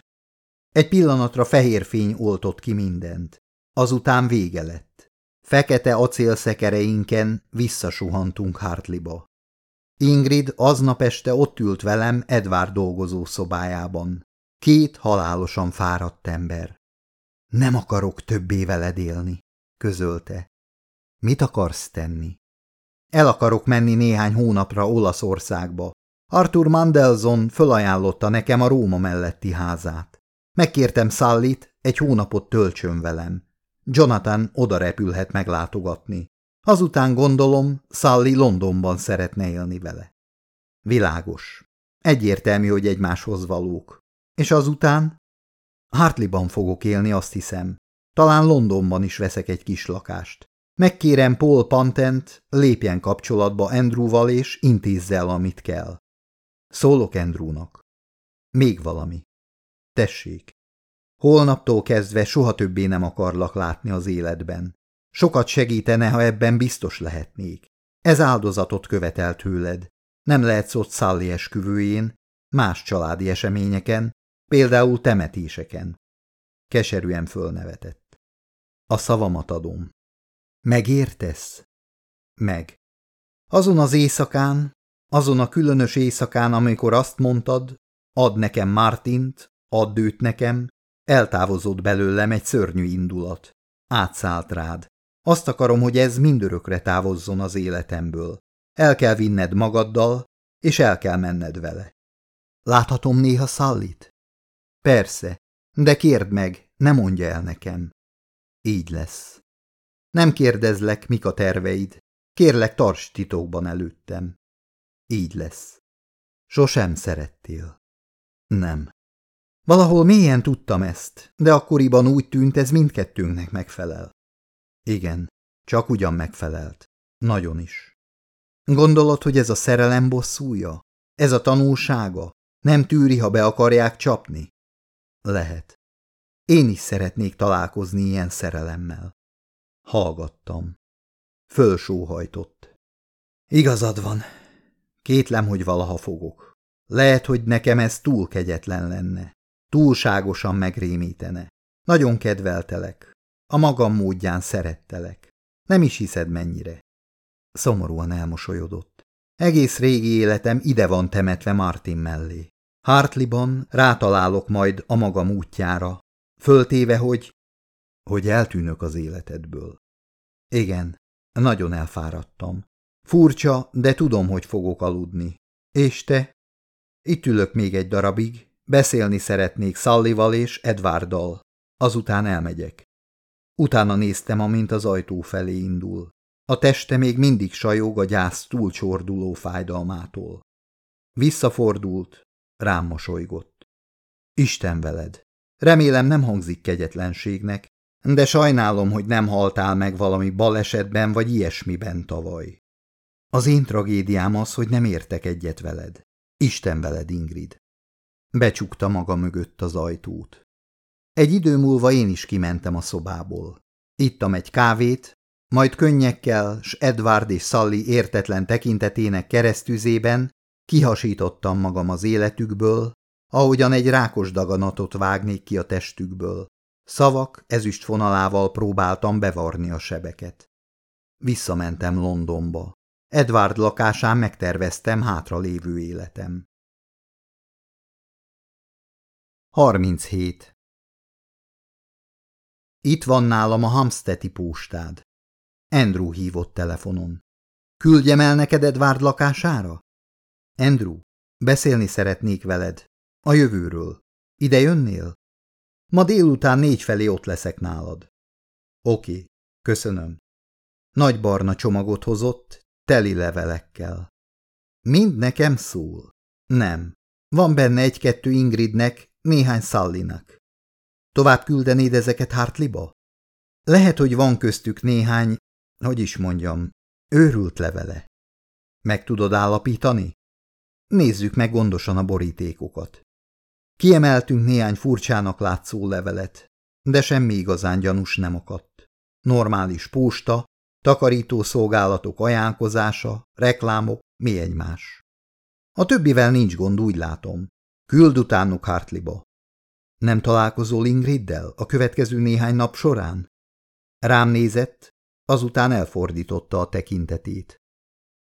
Egy pillanatra fehér fény oltott ki mindent. Azután vége lett. Fekete acélszekereinken visszasuhantunk Hartliba. Ingrid aznap este ott ült velem Edvard dolgozó szobájában. Két halálosan fáradt ember. Nem akarok többé veled élni, közölte. Mit akarsz tenni? El akarok menni néhány hónapra Olaszországba. Arthur Mandelson fölajánlotta nekem a Róma melletti házát. Megkértem Sallit, egy hónapot töltsön velem. Jonathan oda repülhet meglátogatni. Azután gondolom, Sally Londonban szeretne élni vele. Világos. Egyértelmű, hogy egymáshoz valók. És azután Hartleyban fogok élni, azt hiszem. Talán Londonban is veszek egy kis lakást. Megkérem Paul Pantent, lépjen kapcsolatba Andrewval és intézze el, amit kell. Szólok Andrewnak. Még valami. Tessék. Holnaptól kezdve soha többé nem akarlak látni az életben. Sokat segítene, ha ebben biztos lehetnék. Ez áldozatot követel tőled. Nem lehetsz ott Szalli esküvőjén, más családi eseményeken, például temetéseken. Keserűen fölnevetett. A szavamat adom. Megértesz? Meg. Azon az éjszakán, azon a különös éjszakán, amikor azt mondtad, add nekem Mártint, add őt nekem, eltávozott belőlem egy szörnyű indulat. Átszállt rád. Azt akarom, hogy ez mindörökre távozzon az életemből. El kell vinned magaddal, és el kell menned vele. Láthatom néha Szallit? Persze, de kérd meg, ne mondja el nekem. Így lesz. Nem kérdezlek, mik a terveid. Kérlek, tarts titokban előttem. Így lesz. Sosem szerettél. Nem. Valahol mélyen tudtam ezt, de akkoriban úgy tűnt, ez mindkettőnknek megfelel. Igen, csak ugyan megfelelt. Nagyon is. Gondolod, hogy ez a szerelem bosszúja? Ez a tanulsága? Nem tűri, ha be akarják csapni? Lehet. Én is szeretnék találkozni ilyen szerelemmel. Hallgattam. Fölsóhajtott. Igazad van. Kétlem, hogy valaha fogok. Lehet, hogy nekem ez túl kegyetlen lenne. Túlságosan megrémítene. Nagyon kedveltelek. A magam módján szerettelek. Nem is hiszed mennyire. Szomorúan elmosolyodott. Egész régi életem ide van temetve Martin mellé. Hartliban rátalálok majd a magam útjára, föltéve, hogy... hogy eltűnök az életedből. Igen, nagyon elfáradtam. Furcsa, de tudom, hogy fogok aludni. És te? Itt ülök még egy darabig, beszélni szeretnék Szallival és Edvarddal. Azután elmegyek. Utána néztem, amint az ajtó felé indul. A teste még mindig sajog a gyász túlcsorduló fájdalmától. Visszafordult, rám mosolygott. Isten veled! Remélem nem hangzik kegyetlenségnek, de sajnálom, hogy nem haltál meg valami balesetben vagy ilyesmiben tavaly. Az én tragédiám az, hogy nem értek egyet veled. Isten veled, Ingrid. Becsukta maga mögött az ajtót. Egy idő múlva én is kimentem a szobából. Ittam egy kávét, majd könnyekkel s Edward és Sally értetlen tekintetének keresztüzében kihasítottam magam az életükből, ahogyan egy rákos daganatot vágnék ki a testükből. Szavak ezüst fonalával próbáltam bevarni a sebeket. Visszamentem Londonba. Edward lakásán megterveztem hátra lévő életem. 37. Itt van nálam a Hamsteti postád. Andrew hívott telefonon. Küldjem el neked Edward lakására? Andrew, beszélni szeretnék veled. A jövőről. Ide jönnél? Ma délután négy felé ott leszek nálad. Oké, köszönöm. Nagy barna csomagot hozott, teli levelekkel. Mind nekem szól. Nem. Van benne egy-kettő Ingridnek, néhány Szallinak. Tovább küldenéd ezeket Hartliba? Lehet, hogy van köztük néhány, hogy is mondjam, őrült levele. Meg tudod állapítani? Nézzük meg gondosan a borítékokat. Kiemeltünk néhány furcsának látszó levelet, de semmi igazán gyanús nem akadt. Normális posta, takarítószolgálatok ajánlkozása, reklámok, mi egymás. A többivel nincs gond, úgy látom. Küld utánuk Hartliba. Nem találkozol Ingriddel a következő néhány nap során? Rám nézett, azután elfordította a tekintetét.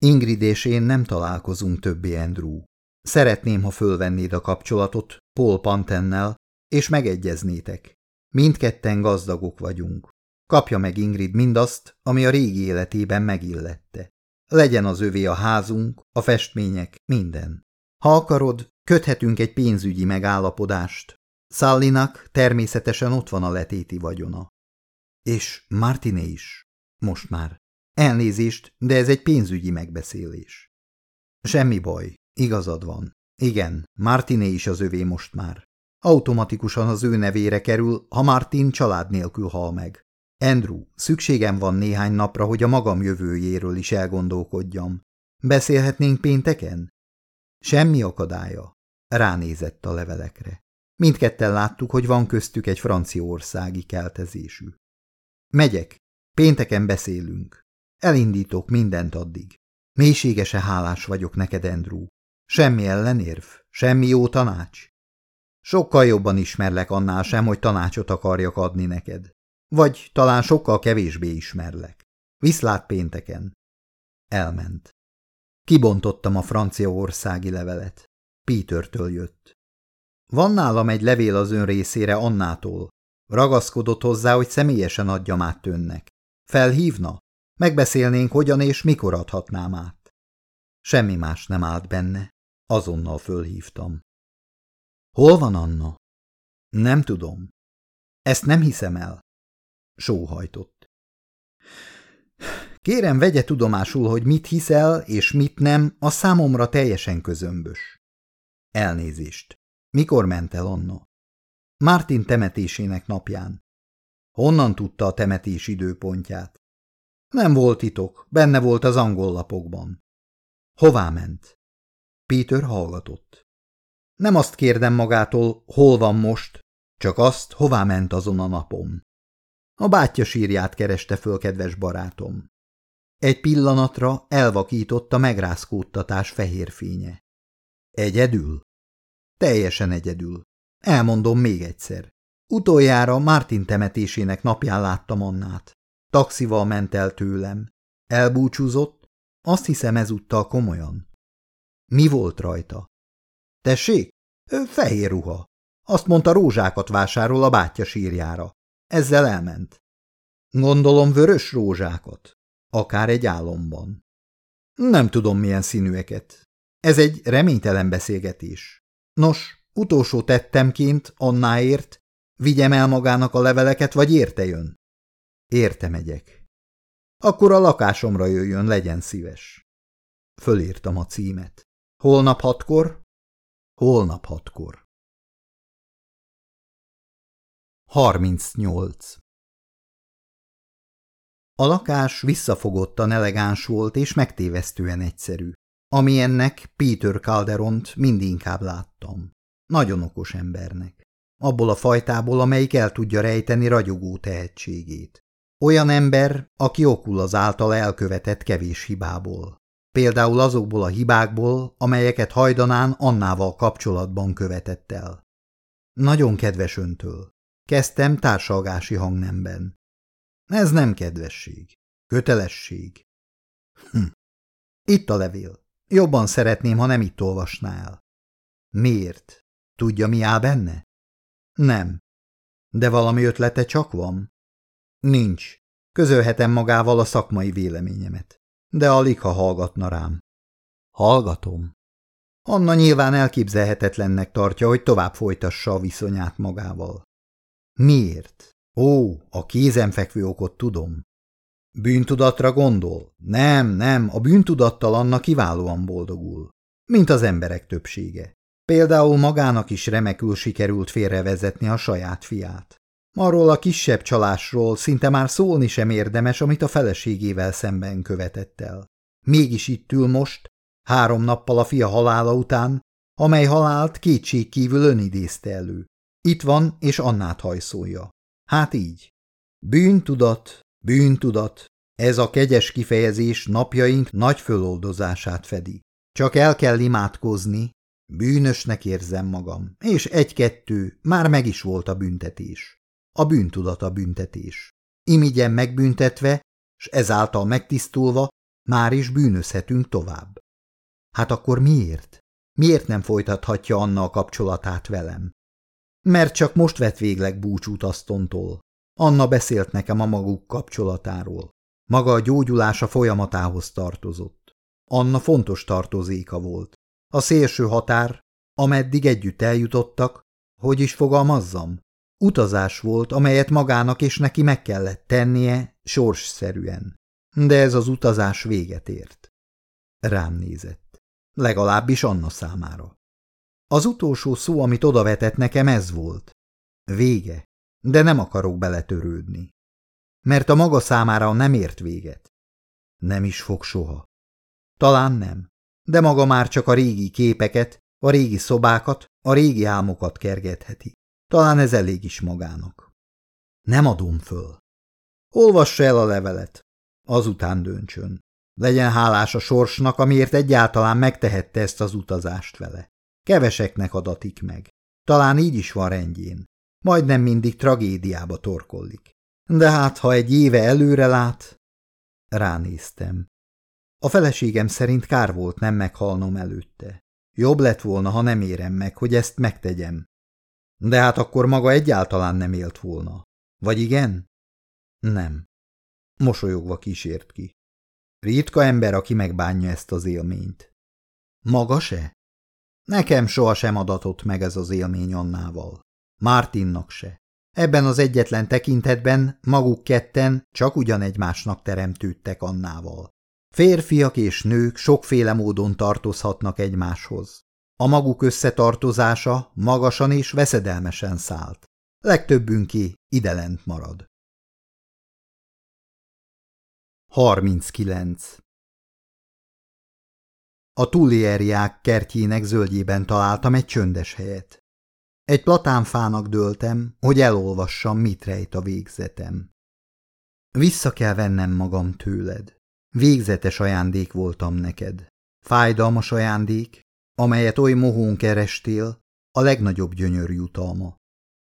Ingrid és én nem találkozunk többé, Andrew. Szeretném, ha fölvennéd a kapcsolatot Paul Pantennel, és megegyeznétek. Mindketten gazdagok vagyunk. Kapja meg Ingrid mindazt, ami a régi életében megillette. Legyen az övé a házunk, a festmények, minden. Ha akarod, köthetünk egy pénzügyi megállapodást. Szallinak természetesen ott van a letéti vagyona. És Martiné is. Most már. Elnézést, de ez egy pénzügyi megbeszélés. Semmi baj, igazad van. Igen, Martiné is az övé most már. Automatikusan az ő nevére kerül, ha Martin család nélkül hal meg. Andrew, szükségem van néhány napra, hogy a magam jövőjéről is elgondolkodjam. Beszélhetnénk pénteken? Semmi akadálya. Ránézett a levelekre. Mindketten láttuk, hogy van köztük egy franciaországi keltezésű. Megyek. Pénteken beszélünk. Elindítok mindent addig. Mélységese hálás vagyok neked, Andrew. Semmi ellenérv, semmi jó tanács. Sokkal jobban ismerlek annál sem, hogy tanácsot akarjak adni neked. Vagy talán sokkal kevésbé ismerlek. Viszlát pénteken. Elment. Kibontottam a franciaországi levelet. Petertől jött. Van nálam egy levél az ön részére Annától. Ragaszkodott hozzá, hogy személyesen adjam át önnek. Felhívna? Megbeszélnénk, hogyan és mikor adhatnám át. Semmi más nem állt benne. Azonnal fölhívtam. Hol van Anna? Nem tudom. Ezt nem hiszem el. Sóhajtott. Kérem, vegye tudomásul, hogy mit hiszel és mit nem, a számomra teljesen közömbös. Elnézést. Mikor ment el Anna? Martin temetésének napján. Honnan tudta a temetés időpontját? Nem volt titok, benne volt az angol lapokban. Hová ment? Peter hallgatott. Nem azt kérdem magától, hol van most, csak azt, hová ment azon a napon. A bátyja sírját kereste föl, kedves barátom. Egy pillanatra elvakított a megrázkódtatás fehér fénye. Egyedül? Teljesen egyedül. Elmondom még egyszer. Utoljára Martin temetésének napján láttam Annát. Taxival ment el tőlem. Elbúcsúzott, azt hiszem ezúttal komolyan. Mi volt rajta? Tessék? Fehér ruha. Azt mondta, rózsákat vásárol a bátyja sírjára. Ezzel elment. Gondolom vörös rózsákat. Akár egy álomban. Nem tudom, milyen színűeket. Ez egy reménytelen beszélgetés. Nos, utolsó tettemként Annáért vigyem el magának a leveleket, vagy érte jön? Érte megyek. Akkor a lakásomra jöjjön, legyen szíves. Fölírtam a címet. Holnap hatkor? Holnap hatkor. 38. A lakás visszafogottan elegáns volt és megtévesztően egyszerű. Ami ennek Peter Calderont mindinkább láttam. Nagyon okos embernek. Abból a fajtából, amelyik el tudja rejteni ragyogó tehetségét. Olyan ember, aki okul az által elkövetett kevés hibából. Például azokból a hibákból, amelyeket hajdanán Annával kapcsolatban követett el. Nagyon kedves öntől. Kezdtem társalgási hangnemben. Ez nem kedvesség. Kötelesség. Hm. Itt a levél. Jobban szeretném, ha nem itt olvasná el. Miért? Tudja, mi áll benne? Nem. De valami ötlete csak van? Nincs. Közölhetem magával a szakmai véleményemet. De alig, ha hallgatna rám. Hallgatom. Anna nyilván elképzelhetetlennek tartja, hogy tovább folytassa a viszonyát magával. Miért? Ó, a kézenfekvő okot tudom. Bűntudatra gondol? Nem, nem, a bűntudattal Anna kiválóan boldogul. Mint az emberek többsége. Például magának is remekül sikerült félrevezetni a saját fiát. Arról a kisebb csalásról szinte már szólni sem érdemes, amit a feleségével szemben követett el. Mégis itt ül most, három nappal a fia halála után, amely halált kétségkívül önidézte elő. Itt van, és Annát hajszolja. Hát így. Bűntudat, bűntudat, ez a kegyes kifejezés napjaink nagy föloldozását fedi. Csak el kell imádkozni, bűnösnek érzem magam, és egy-kettő, már meg is volt a büntetés. A bűntudat a büntetés. Imigyen megbüntetve, s ezáltal megtisztulva, már is bűnözhetünk tovább. Hát akkor miért? Miért nem folytathatja Anna a kapcsolatát velem? Mert csak most vett végleg búcsút Asztontól. Anna beszélt nekem a maguk kapcsolatáról. Maga a gyógyulása folyamatához tartozott. Anna fontos tartozéka volt. A szélső határ, ameddig együtt eljutottak, hogy is fogalmazzam, utazás volt, amelyet magának és neki meg kellett tennie sorsszerűen. De ez az utazás véget ért. Rám nézett. Legalábbis Anna számára. Az utolsó szó, amit odavetett nekem, ez volt. Vége, de nem akarok beletörődni. Mert a maga számára nem ért véget. Nem is fog soha. Talán nem. de maga már csak a régi képeket, a régi szobákat, a régi álmokat kergetheti. Talán ez elég is magának. Nem adom föl. Olvassa el a levelet, azután döntsön. Legyen hálás a sorsnak, amiért egyáltalán megtehette ezt az utazást vele. Keveseknek adatik meg. Talán így is van rendjén. Majdnem mindig tragédiába torkollik. De hát, ha egy éve előre lát... Ránéztem. A feleségem szerint kár volt nem meghalnom előtte. Jobb lett volna, ha nem érem meg, hogy ezt megtegyem. De hát akkor maga egyáltalán nem élt volna. Vagy igen? Nem. Mosolyogva kísért ki. Ritka ember, aki megbánja ezt az élményt. Maga se? Nekem sohasem adatott meg ez az élmény Annával. Mártinnak se. Ebben az egyetlen tekintetben maguk ketten csak ugyan egymásnak teremtődtek Annával. Férfiak és nők sokféle módon tartozhatnak egymáshoz. A maguk összetartozása magasan és veszedelmesen szállt. Legtöbbünké idelent marad. 39. A tulieriák kertjének zöldjében találtam egy csöndes helyet. Egy platánfának dőltem, hogy elolvassam, mit rejt a végzetem. Vissza kell vennem magam tőled. Végzetes ajándék voltam neked. Fájdalmas ajándék, amelyet oly mohón kerestél, a legnagyobb gyönyör jutalma.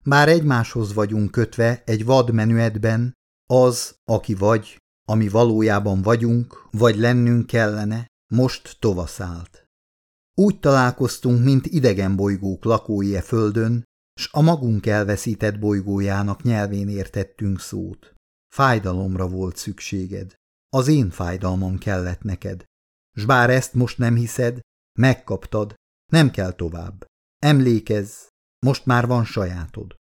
Bár egymáshoz vagyunk kötve egy vad menüetben, az, aki vagy, ami valójában vagyunk, vagy lennünk kellene, most tovaszált. Úgy találkoztunk, mint idegen bolygók lakói e földön, s a magunk elveszített bolygójának nyelvén értettünk szót. Fájdalomra volt szükséged. Az én fájdalmam kellett neked. S bár ezt most nem hiszed, megkaptad, nem kell tovább. Emlékezz, most már van sajátod.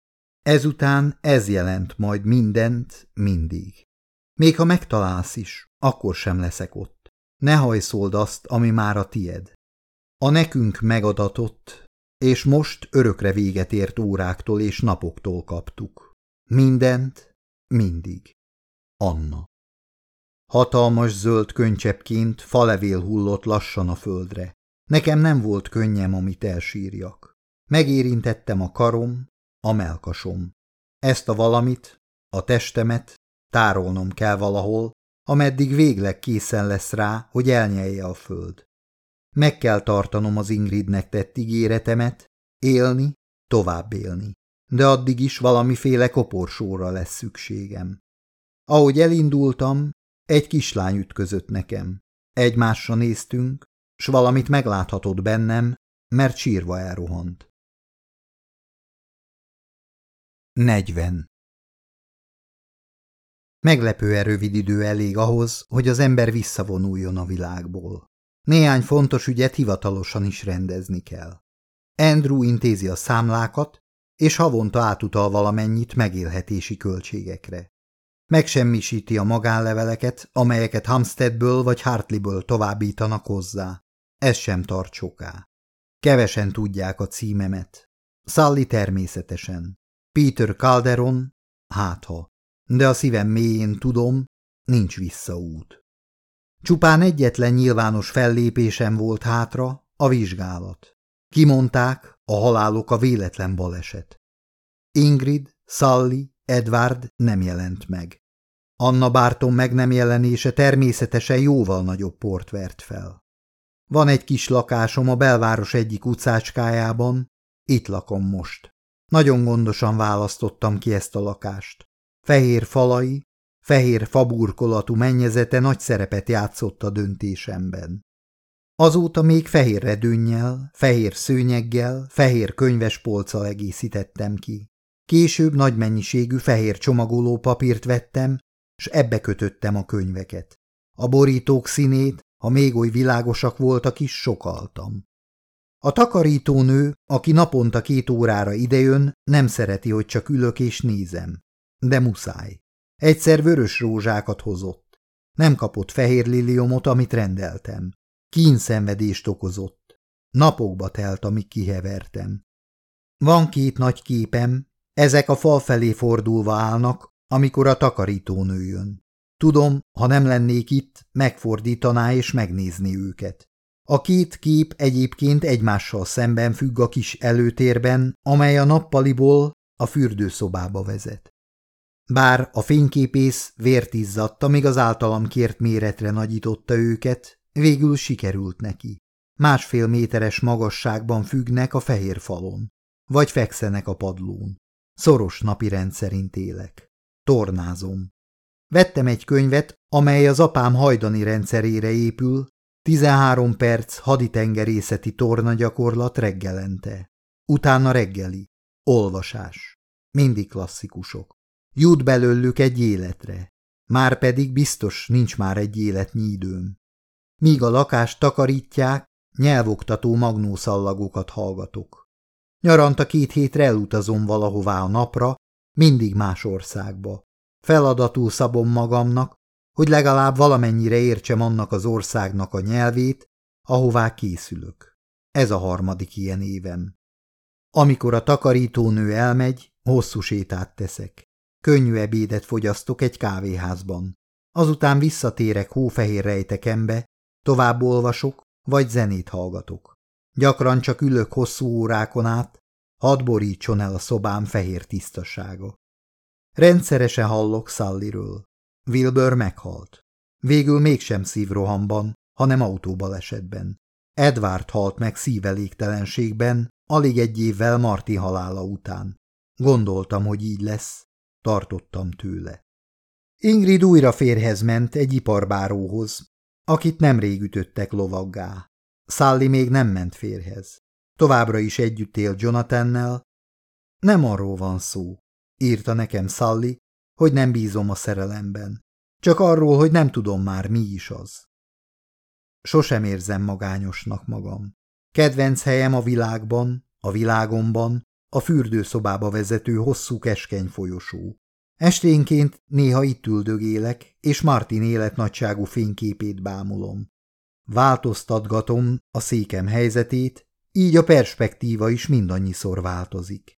Ezután ez jelent majd mindent, mindig. Még ha megtalálsz is, akkor sem leszek ott. Ne hajszold azt, ami már a tied. A nekünk megadatott, és most örökre véget ért óráktól és napoktól kaptuk. Mindent, mindig. Anna. Hatalmas zöld könycseppként falevél hullott lassan a földre. Nekem nem volt könnyem, amit elsírjak. Megérintettem a karom, a melkasom. Ezt a valamit, a testemet tárolnom kell valahol, ameddig végleg készen lesz rá, hogy elnyelje a föld. Meg kell tartanom az Ingridnek tett ígéretemet, élni, tovább élni, de addig is valamiféle koporsóra lesz szükségem. Ahogy elindultam, egy kislány ütközött nekem. Egymásra néztünk, s valamit megláthatott bennem, mert sírva elrohant. 40. Meglepően rövid idő elég ahhoz, hogy az ember visszavonuljon a világból. Néhány fontos ügyet hivatalosan is rendezni kell. Andrew intézi a számlákat, és havonta átutal valamennyit megélhetési költségekre. Megsemmisíti a magánleveleket, amelyeket Hampsteadből vagy Hartleyből továbbítanak hozzá. Ez sem tart soká. Kevesen tudják a címemet. Sally természetesen. Peter Calderon, hátha. De a szívem mélyén tudom, nincs visszaút. Csupán egyetlen nyilvános fellépésem volt hátra, a vizsgálat. Kimondták, a halálok a véletlen baleset. Ingrid, Sally, Edward nem jelent meg. Anna Bárton meg nem jelenése természetesen jóval nagyobb port vert fel. Van egy kis lakásom a belváros egyik utcácskájában, itt lakom most. Nagyon gondosan választottam ki ezt a lakást. Fehér falai, fehér faburkolatú mennyezete nagy szerepet játszott a döntésemben. Azóta még fehér redőnnyel, fehér szőnyeggel, fehér könyvespolccal egészítettem ki. Később nagy mennyiségű fehér csomagoló papírt vettem, s ebbe kötöttem a könyveket. A borítók színét, ha még oly világosak voltak is, sokaltam. A takarítónő, aki naponta két órára idejön, nem szereti, hogy csak ülök és nézem. De muszáj. Egyszer vörös rózsákat hozott. Nem kapott fehér liliomot, amit rendeltem. Kínszenvedést okozott. Napokba telt, amíg kihevertem. Van két nagy képem, ezek a fal felé fordulva állnak, amikor a takarítónő jön. Tudom, ha nem lennék itt, megfordítaná és megnézni őket. A két kép egyébként egymással szemben függ a kis előtérben, amely a nappaliból a fürdőszobába vezet. Bár a fényképész vért izzadta, míg az általam kért méretre nagyította őket, végül sikerült neki. Másfél méteres magasságban függnek a fehér falon, vagy fekszenek a padlón. Szoros napi rendszerint élek. Tornázom. Vettem egy könyvet, amely az apám hajdani rendszerére épül, 13 perc haditengerészeti tornagyakorlat reggelente. Utána reggeli. Olvasás. Mindig klasszikusok. Jut belőlük egy életre. Már pedig biztos nincs már egy életnyi időm. Míg a lakást takarítják, nyelvoktató magnószallagokat hallgatok. Nyaranta két hétre elutazom valahová a napra, mindig más országba. Feladatul szabom magamnak, hogy legalább valamennyire értsem annak az országnak a nyelvét, ahová készülök. Ez a harmadik ilyen évem. Amikor a takarítónő elmegy, hosszú sétát teszek. Könnyű ebédet fogyasztok egy kávéházban. Azután visszatérek hófehér rejtekembe, tovább olvasok, vagy zenét hallgatok. Gyakran csak ülök hosszú órákon át, hadd borítson el a szobám fehér tisztasága. Rendszeresen hallok Sallyről. Wilbur meghalt. Végül mégsem szívrohamban, hanem autóbalesetben. Edward halt meg szívelégtelenségben, alig egy évvel Marti halála után. Gondoltam, hogy így lesz, tartottam tőle. Ingrid újra férhez ment egy iparbáróhoz, akit nemrég ütöttek lovaggá. Sally még nem ment férhez. Továbbra is együtt él Jonathannel. Nem arról van szó, írta nekem Sally, hogy nem bízom a szerelemben. Csak arról, hogy nem tudom már, mi is az. Sosem érzem magányosnak magam. Kedvenc helyem a világban, a világomban, a fürdőszobába vezető hosszú keskeny folyosó. Esténként néha itt üldögélek, és Martin életnagyságú fényképét bámulom. Változtatgatom a székem helyzetét, így a perspektíva is mindannyiszor változik.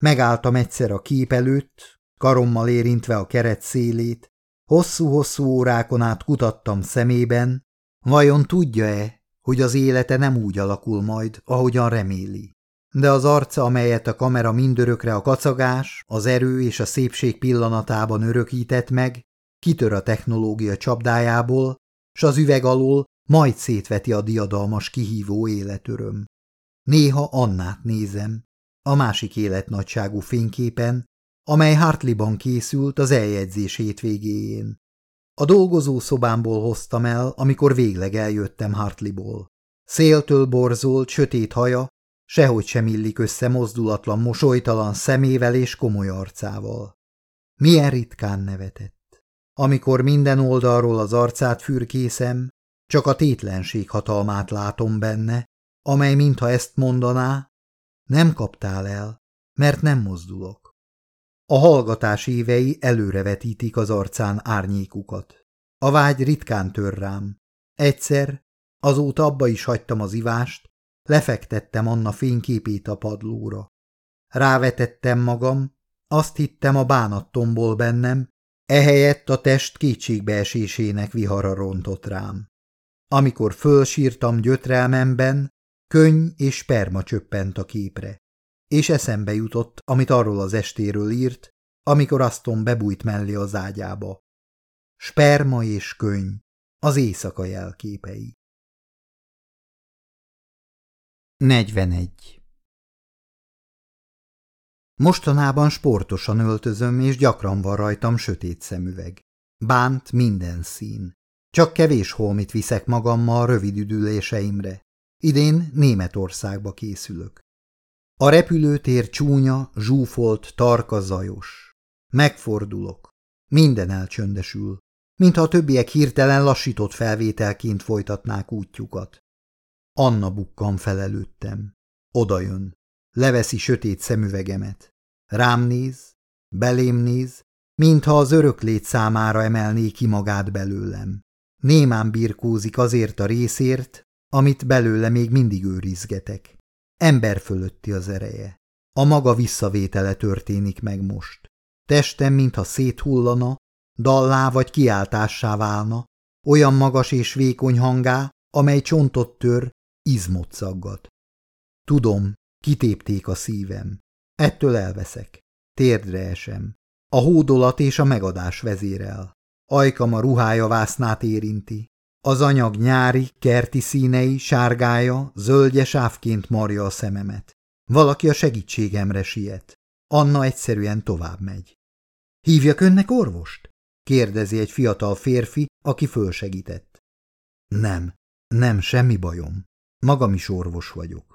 Megálltam egyszer a kép előtt, karommal érintve a keret szélét, hosszú-hosszú órákon át kutattam szemében, vajon tudja-e, hogy az élete nem úgy alakul majd, ahogyan reméli. De az arca, amelyet a kamera mindörökre a kacagás, az erő és a szépség pillanatában örökített meg, kitör a technológia csapdájából, s az üveg alól majd szétveti a diadalmas kihívó életöröm. Néha Annát nézem, a másik életnagyságú fényképen, amely Hartleyban készült az eljegyzés hétvégéjén. A dolgozó szobámból hoztam el, amikor végleg eljöttem Hartleyból. Széltől borzolt, sötét haja, sehogy sem illik össze mozdulatlan, mosolytalan szemével és komoly arcával. Milyen ritkán nevetett. Amikor minden oldalról az arcát fürkészem, csak a tétlenség hatalmát látom benne, amely mintha ezt mondaná, nem kaptál el, mert nem mozdulok. A hallgatás évei előrevetítik az arcán árnyékukat. A vágy ritkán tör rám. Egyszer, azóta abba is hagytam az ivást, lefektettem Anna fényképét a padlóra. Rávetettem magam, azt hittem a bánat tombol bennem, ehelyett a test kétségbeesésének vihara rontott rám. Amikor fölsírtam gyötrelmemben, Könny és sperma csöppent a képre, és eszembe jutott, amit arról az estéről írt, amikor Aston bebújt mellé az ágyába. Sperma és könny, az éjszaka jelképei. 41. Mostanában sportosan öltözöm, és gyakran van rajtam sötét szemüveg. Bánt minden szín. Csak kevés holmit viszek magammal rövid üdüléseimre. Idén Németországba készülök. A repülőtér csúnya, zsúfolt, tarka zajos. Megfordulok. Minden elcsöndesül, mintha a többiek hirtelen lassított felvételként folytatnák útjukat. Anna bukkan fel előttem. Oda jön. Leveszi sötét szemüvegemet. Rám néz, belém néz, mintha az öröklét számára emelné ki magát belőlem. Némán birkózik azért a részért, amit belőle még mindig őrizgetek. Ember fölötti az ereje. A maga visszavétele történik meg most. Testem, mintha széthullana, dallá vagy kiáltássá válna, olyan magas és vékony hangá, amely csontot tör, izmot szaggat. Tudom, kitépték a szívem. Ettől elveszek. Térdre esem. A hódolat és a megadás vezérel. Ajkam a ruhája vásznát érinti. Az anyag nyári, kerti színei, sárgája, zöldje sávként marja a szememet. Valaki a segítségemre siet. Anna egyszerűen tovább megy. Hívjak önnek orvost? kérdezi egy fiatal férfi, aki fölsegített. Nem, nem, semmi bajom. Magam is orvos vagyok.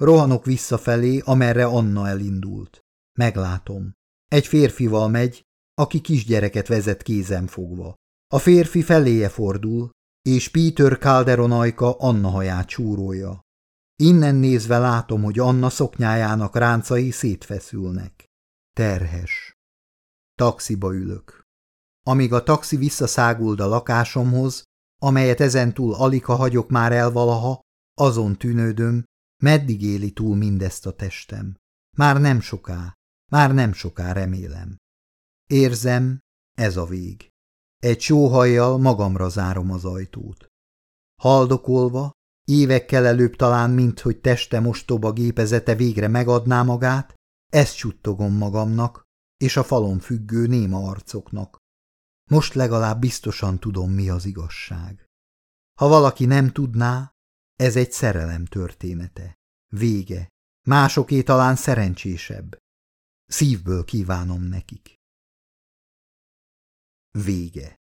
Rohanok visszafelé, amerre Anna elindult. Meglátom. Egy férfival megy, aki kisgyereket vezet kézen fogva. A férfi feléje fordul, és Peter Calderon ajka Anna haját csúrolja. Innen nézve látom, hogy Anna szoknyájának ráncai szétfeszülnek. Terhes. Taxiba ülök. Amíg a taxi visszaszáguld a lakásomhoz, amelyet ezentúl alig ha hagyok már el valaha, azon tűnődöm, meddig éli túl mindezt a testem. Már nem soká, már nem soká remélem. Érzem, ez a vég. Egy sóhajjal magamra zárom az ajtót. Haldokolva, évekkel előbb talán, mint hogy testem ostoba gépezete végre megadná magát, ezt csuttogom magamnak, és a falon függő néma arcoknak. Most legalább biztosan tudom, mi az igazság. Ha valaki nem tudná, ez egy szerelem története. Vége. Másoké talán szerencsésebb. Szívből kívánom nekik. Vége.